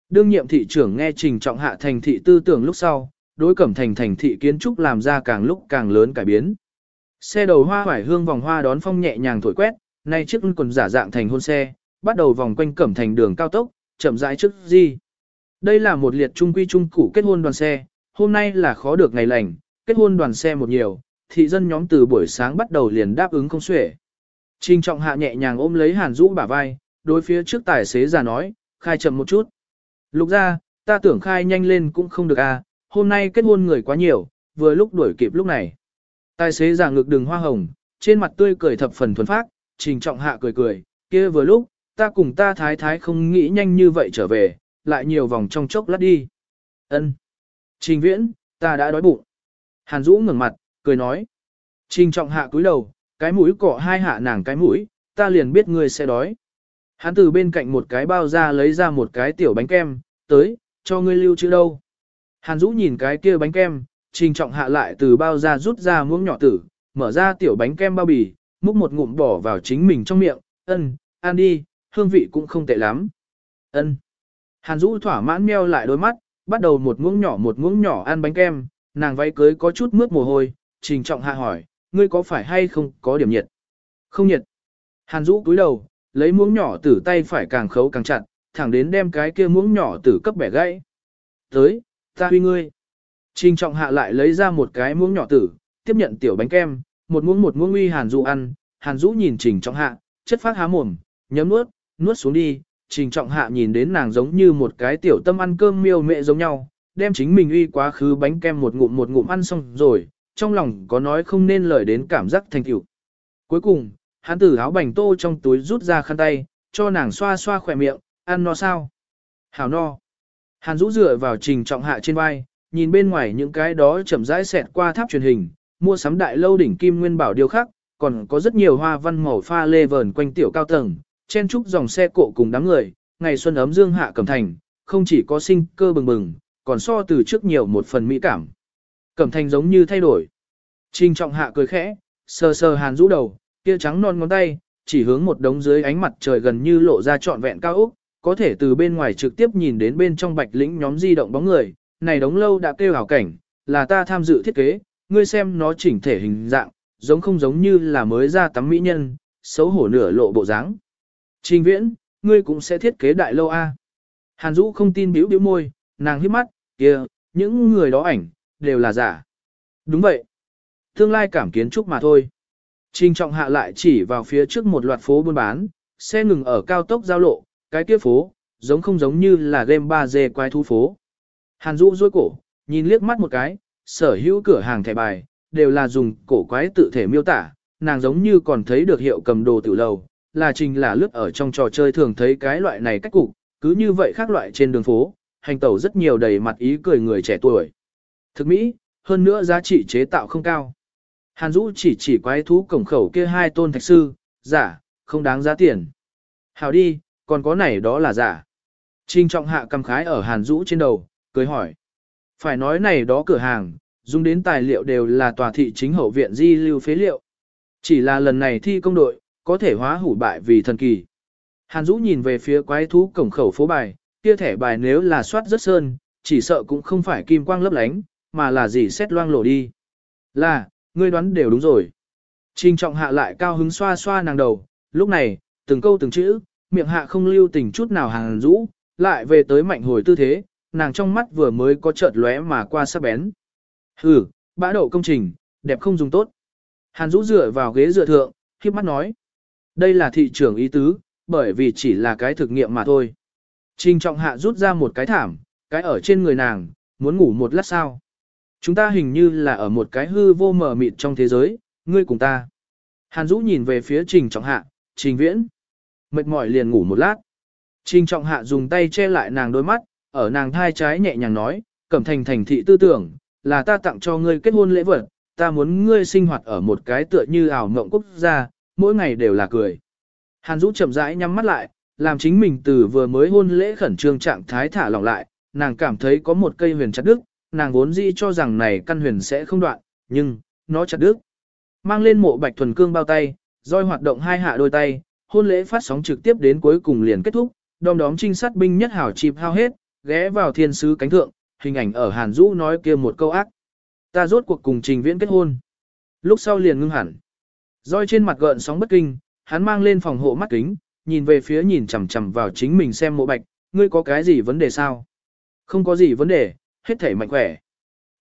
A: Đương nhiệm thị trưởng nghe trình trọng hạ thành thị tư tưởng lúc sau, đối cẩm thành thành thị kiến trúc làm ra càng lúc càng lớn cải biến. Xe đầu hoa hoải hương vòng hoa đón phong nhẹ nhàng thổi quét, nay chiếc quần giả dạng thành hôn xe, bắt đầu vòng quanh cẩm thành đường cao tốc, chậm rãi trước di. Đây là một liệt trung quy trung củ kết hôn đoàn xe, hôm nay là khó được ngày lành, kết hôn đoàn xe một nhiều, thị dân nhóm từ buổi sáng bắt đầu liền đáp ứng không xuể. Trình trọng hạ nhẹ nhàng ôm lấy hàn rũ bả vai, đối phía trước tài xế già nói, khai chậm một chút. Lục ra, ta tưởng khai nhanh lên cũng không được à, hôm nay kết hôn người quá nhiều, vừa lúc đuổi kịp lúc này. Tài xế già ngực đường hoa hồng, trên mặt tươi cười thập phần thuần phát, trình trọng hạ cười cười, kia vừa lúc, ta cùng ta thái thái không nghĩ nhanh như vậy trở về, lại nhiều vòng trong chốc lát đi. Ân. Trình viễn, ta đã đói bụng. Hàn Dũ ngẩng mặt, cười nói. Trình trọng hạ cúi đầu, cái mũi cọ hai hạ nàng cái mũi, ta liền biết ngươi sẽ đói. Hắn từ bên cạnh một cái bao ra lấy ra một cái tiểu bánh kem, tới, cho ngươi lưu chữ đâu. Hàn Dũ nhìn cái kia bánh kem, trình trọng hạ lại từ bao ra rút ra muỗng nhỏ tử, mở ra tiểu bánh kem bao bì, múc một ngụm bỏ vào chính mình trong miệng, ân, ăn đi, hương vị cũng không tệ lắm. ân. Hàn Dũ thỏa mãn meo lại đôi mắt, bắt đầu một muỗng nhỏ một muỗng nhỏ ăn bánh kem, nàng váy cưới có chút mướt mồ hôi, trình trọng hạ hỏi, ngươi có phải hay không có điểm nhiệt? Không nhiệt. Hàn Dũ cúi đầu, lấy muỗng nhỏ tử tay phải càng khấu càng chặt, thẳng đến đem cái kia muỗng nhỏ tử cấp bẻ gãy. Tới, ta huy ngươi. Trình trọng hạ lại lấy ra một cái muỗng nhỏ tử, tiếp nhận tiểu bánh kem, một muỗng một muỗng uy Hàn Dũ ăn, Hàn Dũ nhìn trình trọng hạ, chất phát há mồm, nhấm nuốt, nuốt xuống đi, trình trọng hạ nhìn đến nàng giống như một cái tiểu tâm ăn cơm miêu mẹ giống nhau, đem chính mình uy quá khứ bánh kem một ngụm một ngụm ăn xong rồi, trong lòng có nói không nên lời đến cảm giác thành tựu. Cuối cùng, hắn từ áo bành tô trong túi rút ra khăn tay, cho nàng xoa xoa khỏe miệng, ăn no sao? Hảo no. Hàn rũ dựa vào trình trọng hạ trên vai, nhìn bên ngoài những cái đó chậm rãi xẹt qua tháp truyền hình, mua sắm đại lâu đỉnh kim nguyên bảo điều khác, còn có rất nhiều hoa văn màu pha lê vờn quanh tiểu cao tầng, chen trúc dòng xe cộ cùng đám người, ngày xuân ấm dương hạ cẩm thành, không chỉ có sinh cơ bừng bừng, còn so từ trước nhiều một phần mỹ cảm. Cẩm thành giống như thay đổi. Trình trọng hạ cười khẽ, sờ sờ hàn rũ đầu, kia trắng non ngón tay, chỉ hướng một đống dưới ánh mặt trời gần như lộ ra trọn vẹn cao ốc, có thể từ bên ngoài trực tiếp nhìn đến bên trong bạch lĩnh nhóm di động bóng người, này đống lâu đã kêu hảo cảnh, là ta tham dự thiết kế, ngươi xem nó chỉnh thể hình dạng, giống không giống như là mới ra tắm mỹ nhân, xấu hổ nửa lộ bộ dáng. Trình viễn, ngươi cũng sẽ thiết kế đại lâu A. Hàn Dũ không tin biểu biểu môi, nàng hít mắt, kia, những người đó ảnh, đều là giả. Đúng vậy. Tương lai cảm kiến trúc mà thôi. Trình trọng hạ lại chỉ vào phía trước một loạt phố buôn bán, xe ngừng ở cao tốc giao lộ, cái kia phố, giống không giống như là game 3D quái thú phố. Hàn Dũ dối cổ, nhìn liếc mắt một cái, sở hữu cửa hàng thẻ bài, đều là dùng cổ quái tự thể miêu tả, nàng giống như còn thấy được hiệu cầm đồ tiểu lầu, là trình là lướt ở trong trò chơi thường thấy cái loại này cách cục, cứ như vậy khác loại trên đường phố, hành tẩu rất nhiều đầy mặt ý cười người trẻ tuổi. Thực mỹ, hơn nữa giá trị chế tạo không cao. Hàn Dũ chỉ chỉ quái thú cổng khẩu kia hai tôn thạch sư, giả, không đáng giá tiền. Hào đi, còn có này đó là giả. Trình trọng hạ cầm khái ở Hàn Dũ trên đầu, cười hỏi. Phải nói này đó cửa hàng, dùng đến tài liệu đều là tòa thị chính hậu viện di lưu phế liệu. Chỉ là lần này thi công đội, có thể hóa hủ bại vì thần kỳ. Hàn Dũ nhìn về phía quái thú cổng khẩu phố bài, kia thẻ bài nếu là soát rất sơn, chỉ sợ cũng không phải kim quang lấp lánh, mà là gì xét loang lổ đi. Là, ngươi đoán đều đúng rồi. Trình trọng hạ lại cao hứng xoa xoa nàng đầu, lúc này, từng câu từng chữ, miệng hạ không lưu tình chút nào hàng rũ, lại về tới mạnh hồi tư thế, nàng trong mắt vừa mới có chợt lóe mà qua sắc bén. Hừ, bã đậu công trình, đẹp không dùng tốt. Hàn rũ dựa vào ghế dựa thượng, khiếp mắt nói. Đây là thị trường ý tứ, bởi vì chỉ là cái thực nghiệm mà thôi. Trình trọng hạ rút ra một cái thảm, cái ở trên người nàng, muốn ngủ một lát sao. Chúng ta hình như là ở một cái hư vô mờ mịt trong thế giới, ngươi cùng ta. Hàn Dũ nhìn về phía Trình Trọng Hạ, Trình Viễn. Mệt mỏi liền ngủ một lát. Trình Trọng Hạ dùng tay che lại nàng đôi mắt, ở nàng thai trái nhẹ nhàng nói, cẩm thành thành thị tư tưởng, là ta tặng cho ngươi kết hôn lễ vật, ta muốn ngươi sinh hoạt ở một cái tựa như ảo mộng quốc gia, mỗi ngày đều là cười. Hàn Dũ chậm rãi nhắm mắt lại, làm chính mình từ vừa mới hôn lễ khẩn trương trạng thái thả lỏng lại, nàng cảm thấy có một cây huyền chặt đứt. nàng vốn dĩ cho rằng này căn huyền sẽ không đoạn, nhưng, nó chặt đứt. Mang lên mộ bạch thuần cương bao tay, roi hoạt động hai hạ đôi tay, hôn lễ phát sóng trực tiếp đến cuối cùng liền kết thúc, đom đóm trinh sát binh nhất hảo chịp hao hết, ghé vào thiên sứ cánh thượng, hình ảnh ở Hàn Dũ nói kia một câu ác. Ta rốt cuộc cùng trình viễn kết hôn. Lúc sau liền ngưng hẳn. Roi trên mặt gợn sóng bất kinh, hắn mang lên phòng hộ mắt kính, nhìn về phía nhìn chằm chằm vào chính mình xem mộ bạch, ngươi có cái gì vấn đề sao? Không có gì vấn đề, hết thể mạnh khỏe.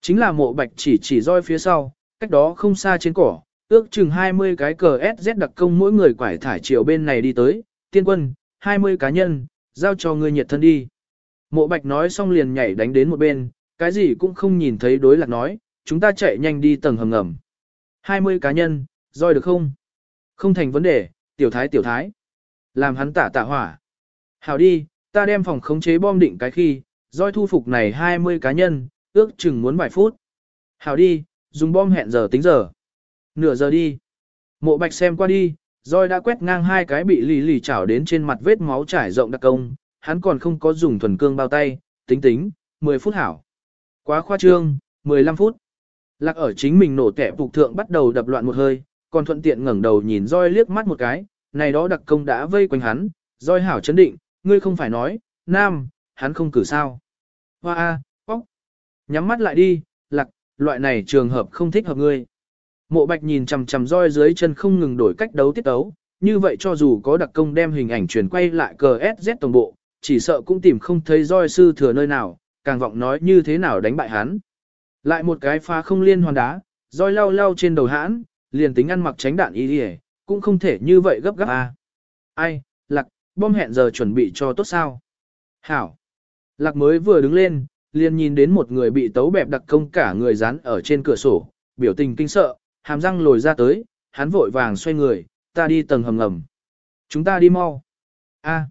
A: Chính là mộ bạch chỉ chỉ roi phía sau, cách đó không xa trên cỏ, ước chừng 20 cái cờ SZ đặc công mỗi người quải thải chiều bên này đi tới, tiên quân, 20 cá nhân, giao cho ngươi nhiệt thân đi. Mộ bạch nói xong liền nhảy đánh đến một bên, cái gì cũng không nhìn thấy đối lạc nói, chúng ta chạy nhanh đi tầng hầm ngầm. 20 cá nhân, roi được không? Không thành vấn đề, tiểu thái tiểu thái. Làm hắn tả tả hỏa. Hảo đi, ta đem phòng khống chế bom định cái khi, roi thu phục này 20 cá nhân, ước chừng muốn vài phút. Hảo đi, dùng bom hẹn giờ tính giờ. Nửa giờ đi. Mộ bạch xem qua đi, roi đã quét ngang hai cái bị lì lì chảo đến trên mặt vết máu trải rộng đặc công, hắn còn không có dùng thuần cương bao tay, tính tính, 10 phút hảo. Quá khoa trương, 15 phút. Lạc ở chính mình nổ tẻ phục thượng bắt đầu đập loạn một hơi, còn thuận tiện ngẩng đầu nhìn roi liếc mắt một cái, này đó đặc công đã vây quanh hắn, roi hảo chấn định, ngươi không phải nói, nam, hắn không cử sao. Hoa a, óc. Nhắm mắt lại đi, lạc, loại này trường hợp không thích hợp ngươi. Mộ bạch nhìn chằm chằm roi dưới chân không ngừng đổi cách đấu tiết đấu, như vậy cho dù có đặc công đem hình ảnh truyền quay lại cờ SZ tổng bộ, chỉ sợ cũng tìm không thấy roi sư thừa nơi nào, càng vọng nói như thế nào đánh bại hắn. Lại một cái phá không liên hoàn đá, roi lau lau trên đầu hãn, liền tính ăn mặc tránh đạn ý đi cũng không thể như vậy gấp gáp a. Ai, lạc, bom hẹn giờ chuẩn bị cho tốt sao? Hảo. Lạc mới vừa đứng lên, liền nhìn đến một người bị tấu bẹp đặc công cả người dán ở trên cửa sổ, biểu tình kinh sợ, hàm răng lồi ra tới, hắn vội vàng xoay người, ta đi tầng hầm ngầm. Chúng ta đi mau. A.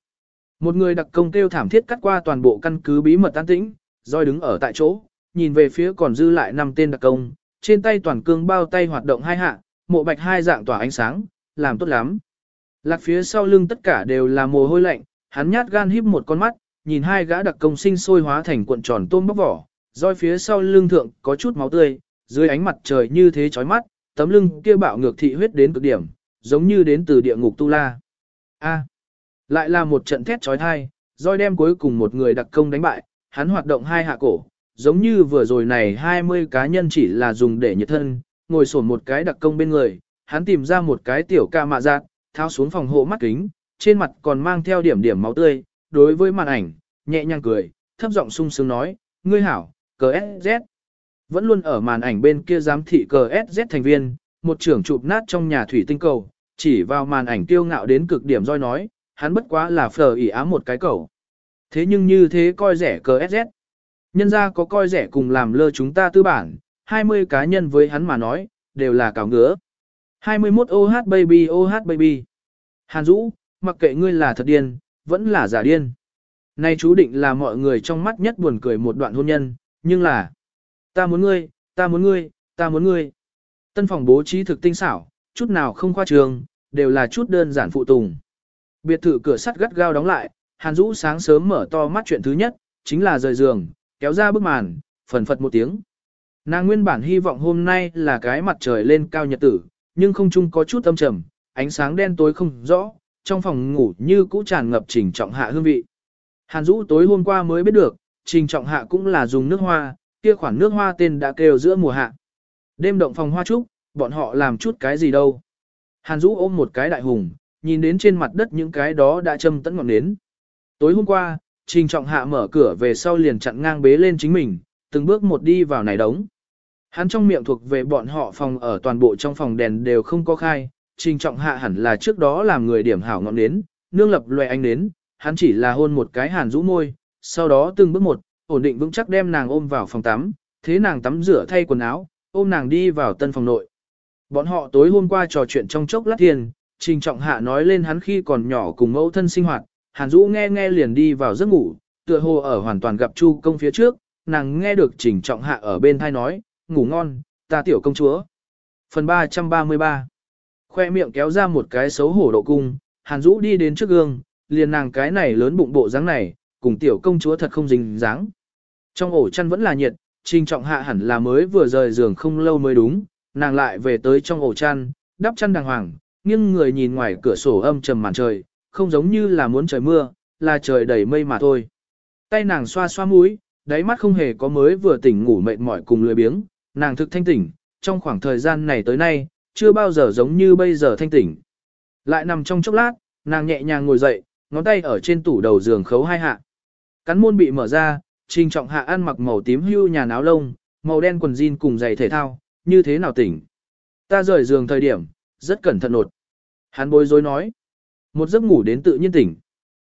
A: Một người đặc công kêu thảm thiết cắt qua toàn bộ căn cứ bí mật an tĩnh, roi đứng ở tại chỗ, nhìn về phía còn dư lại năm tên đặc công, trên tay toàn cương bao tay hoạt động hai hạ, mộ bạch hai dạng tỏa ánh sáng, làm tốt lắm. Lạc phía sau lưng tất cả đều là mồ hôi lạnh, hắn nhát gan híp một con mắt, nhìn hai gã đặc công sinh sôi hóa thành cuộn tròn tôm bóc vỏ, roi phía sau lưng thượng có chút máu tươi, dưới ánh mặt trời như thế chói mắt, tấm lưng kia bạo ngược thị huyết đến cực điểm, giống như đến từ địa ngục tu la. A, lại là một trận thét chói tai, roi đem cuối cùng một người đặc công đánh bại, hắn hoạt động hai hạ cổ, giống như vừa rồi này 20 cá nhân chỉ là dùng để nhiệt thân, ngồi sổn một cái đặc công bên người, hắn tìm ra một cái tiểu ca mạ giác, tháo xuống phòng hộ mắt kính, trên mặt còn mang theo điểm điểm máu tươi, đối với màn ảnh, nhẹ nhàng cười, thấp giọng sung sướng nói, ngươi hảo, cờ SZ. Vẫn luôn ở màn ảnh bên kia giám thị cờ SZ thành viên, một trưởng chụp nát trong nhà thủy tinh cầu, chỉ vào màn ảnh tiêu ngạo đến cực điểm roi nói, hắn bất quá là phờ ỉ ám một cái cầu. Thế nhưng như thế coi rẻ cờ SZ. Nhân ra có coi rẻ cùng làm lơ chúng ta tư bản, 20 cá nhân với hắn mà nói, đều là cào ngứa. 21 OH baby OH baby. Hàn Dũ, mặc kệ ngươi là thật điên, vẫn là giả điên. Nay chú định là mọi người trong mắt nhất buồn cười một đoạn hôn nhân, nhưng là Ta muốn ngươi, ta muốn ngươi, ta muốn ngươi. Tân phòng bố trí thực tinh xảo, chút nào không khoa trường, đều là chút đơn giản phụ tùng. Biệt thự cửa sắt gắt gao đóng lại, Hàn Dũ sáng sớm mở to mắt chuyện thứ nhất, chính là rời giường, kéo ra bức màn, phần phật một tiếng. Nàng nguyên bản hy vọng hôm nay là cái mặt trời lên cao nhật tử, nhưng không chung có chút âm trầm, ánh sáng đen tối không rõ, trong phòng ngủ như cũ tràn ngập trình trọng hạ hương vị. Hàn Dũ tối hôm qua mới biết được, trình trọng hạ cũng là dùng nước hoa, kia khoản nước hoa tên đã kêu giữa mùa hạ. Đêm động phòng hoa trúc, bọn họ làm chút cái gì đâu. Hàn Dũ ôm một cái đại hùng, nhìn đến trên mặt đất những cái đó đã châm tẫn ngọn nến. Tối hôm qua, Trình Trọng Hạ mở cửa về sau liền chặn ngang bế lên chính mình, từng bước một đi vào này đống. Hắn trong miệng thuộc về bọn họ phòng ở toàn bộ trong phòng đèn đều không có khai, Trình Trọng Hạ hẳn là trước đó làm người điểm hảo ngọn nến, nương lập loè anh nến, hắn chỉ là hôn một cái hàn rũ môi, sau đó từng bước một, ổn định vững chắc đem nàng ôm vào phòng tắm, thế nàng tắm rửa thay quần áo, ôm nàng đi vào tân phòng nội. Bọn họ tối hôm qua trò chuyện trong chốc lát tiền, Trình Trọng Hạ nói lên hắn khi còn nhỏ cùng mẫu thân sinh hoạt, Hàn rũ nghe nghe liền đi vào giấc ngủ, tựa hồ ở hoàn toàn gặp Chu công phía trước, nàng nghe được Trình Trọng Hạ ở bên thai nói, ngủ ngon, ta tiểu công chúa. Phần 333 Khoe miệng kéo ra một cái xấu hổ độ cung, Hàn Dũ đi đến trước gương, liền nàng cái này lớn bụng bộ dáng này, cùng tiểu công chúa thật không dính dáng. Trong ổ chăn vẫn là nhiệt, Trình Trọng Hạ hẳn là mới vừa rời giường không lâu mới đúng, nàng lại về tới trong ổ chăn, đắp chăn đàng hoàng, nhưng người nhìn ngoài cửa sổ âm trầm màn trời, không giống như là muốn trời mưa, là trời đầy mây mà thôi. Tay nàng xoa xoa mũi, đáy mắt không hề có mới vừa tỉnh ngủ mệt mỏi cùng lười biếng, nàng thực thanh tỉnh, trong khoảng thời gian này tới nay, chưa bao giờ giống như bây giờ thanh tỉnh. Lại nằm trong chốc lát, nàng nhẹ nhàng ngồi dậy, ngón tay ở trên tủ đầu giường khấu hai hạ. Cắn môn bị mở ra, trình trọng hạ ăn mặc màu tím hưu nhà áo lông, màu đen quần jean cùng giày thể thao, như thế nào tỉnh. Ta rời giường thời điểm, rất cẩn thận nột. Hắn bối rối nói. Một giấc ngủ đến tự nhiên tỉnh.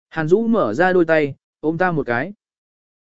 A: Hàn Dũ mở ra đôi tay, ôm ta một cái.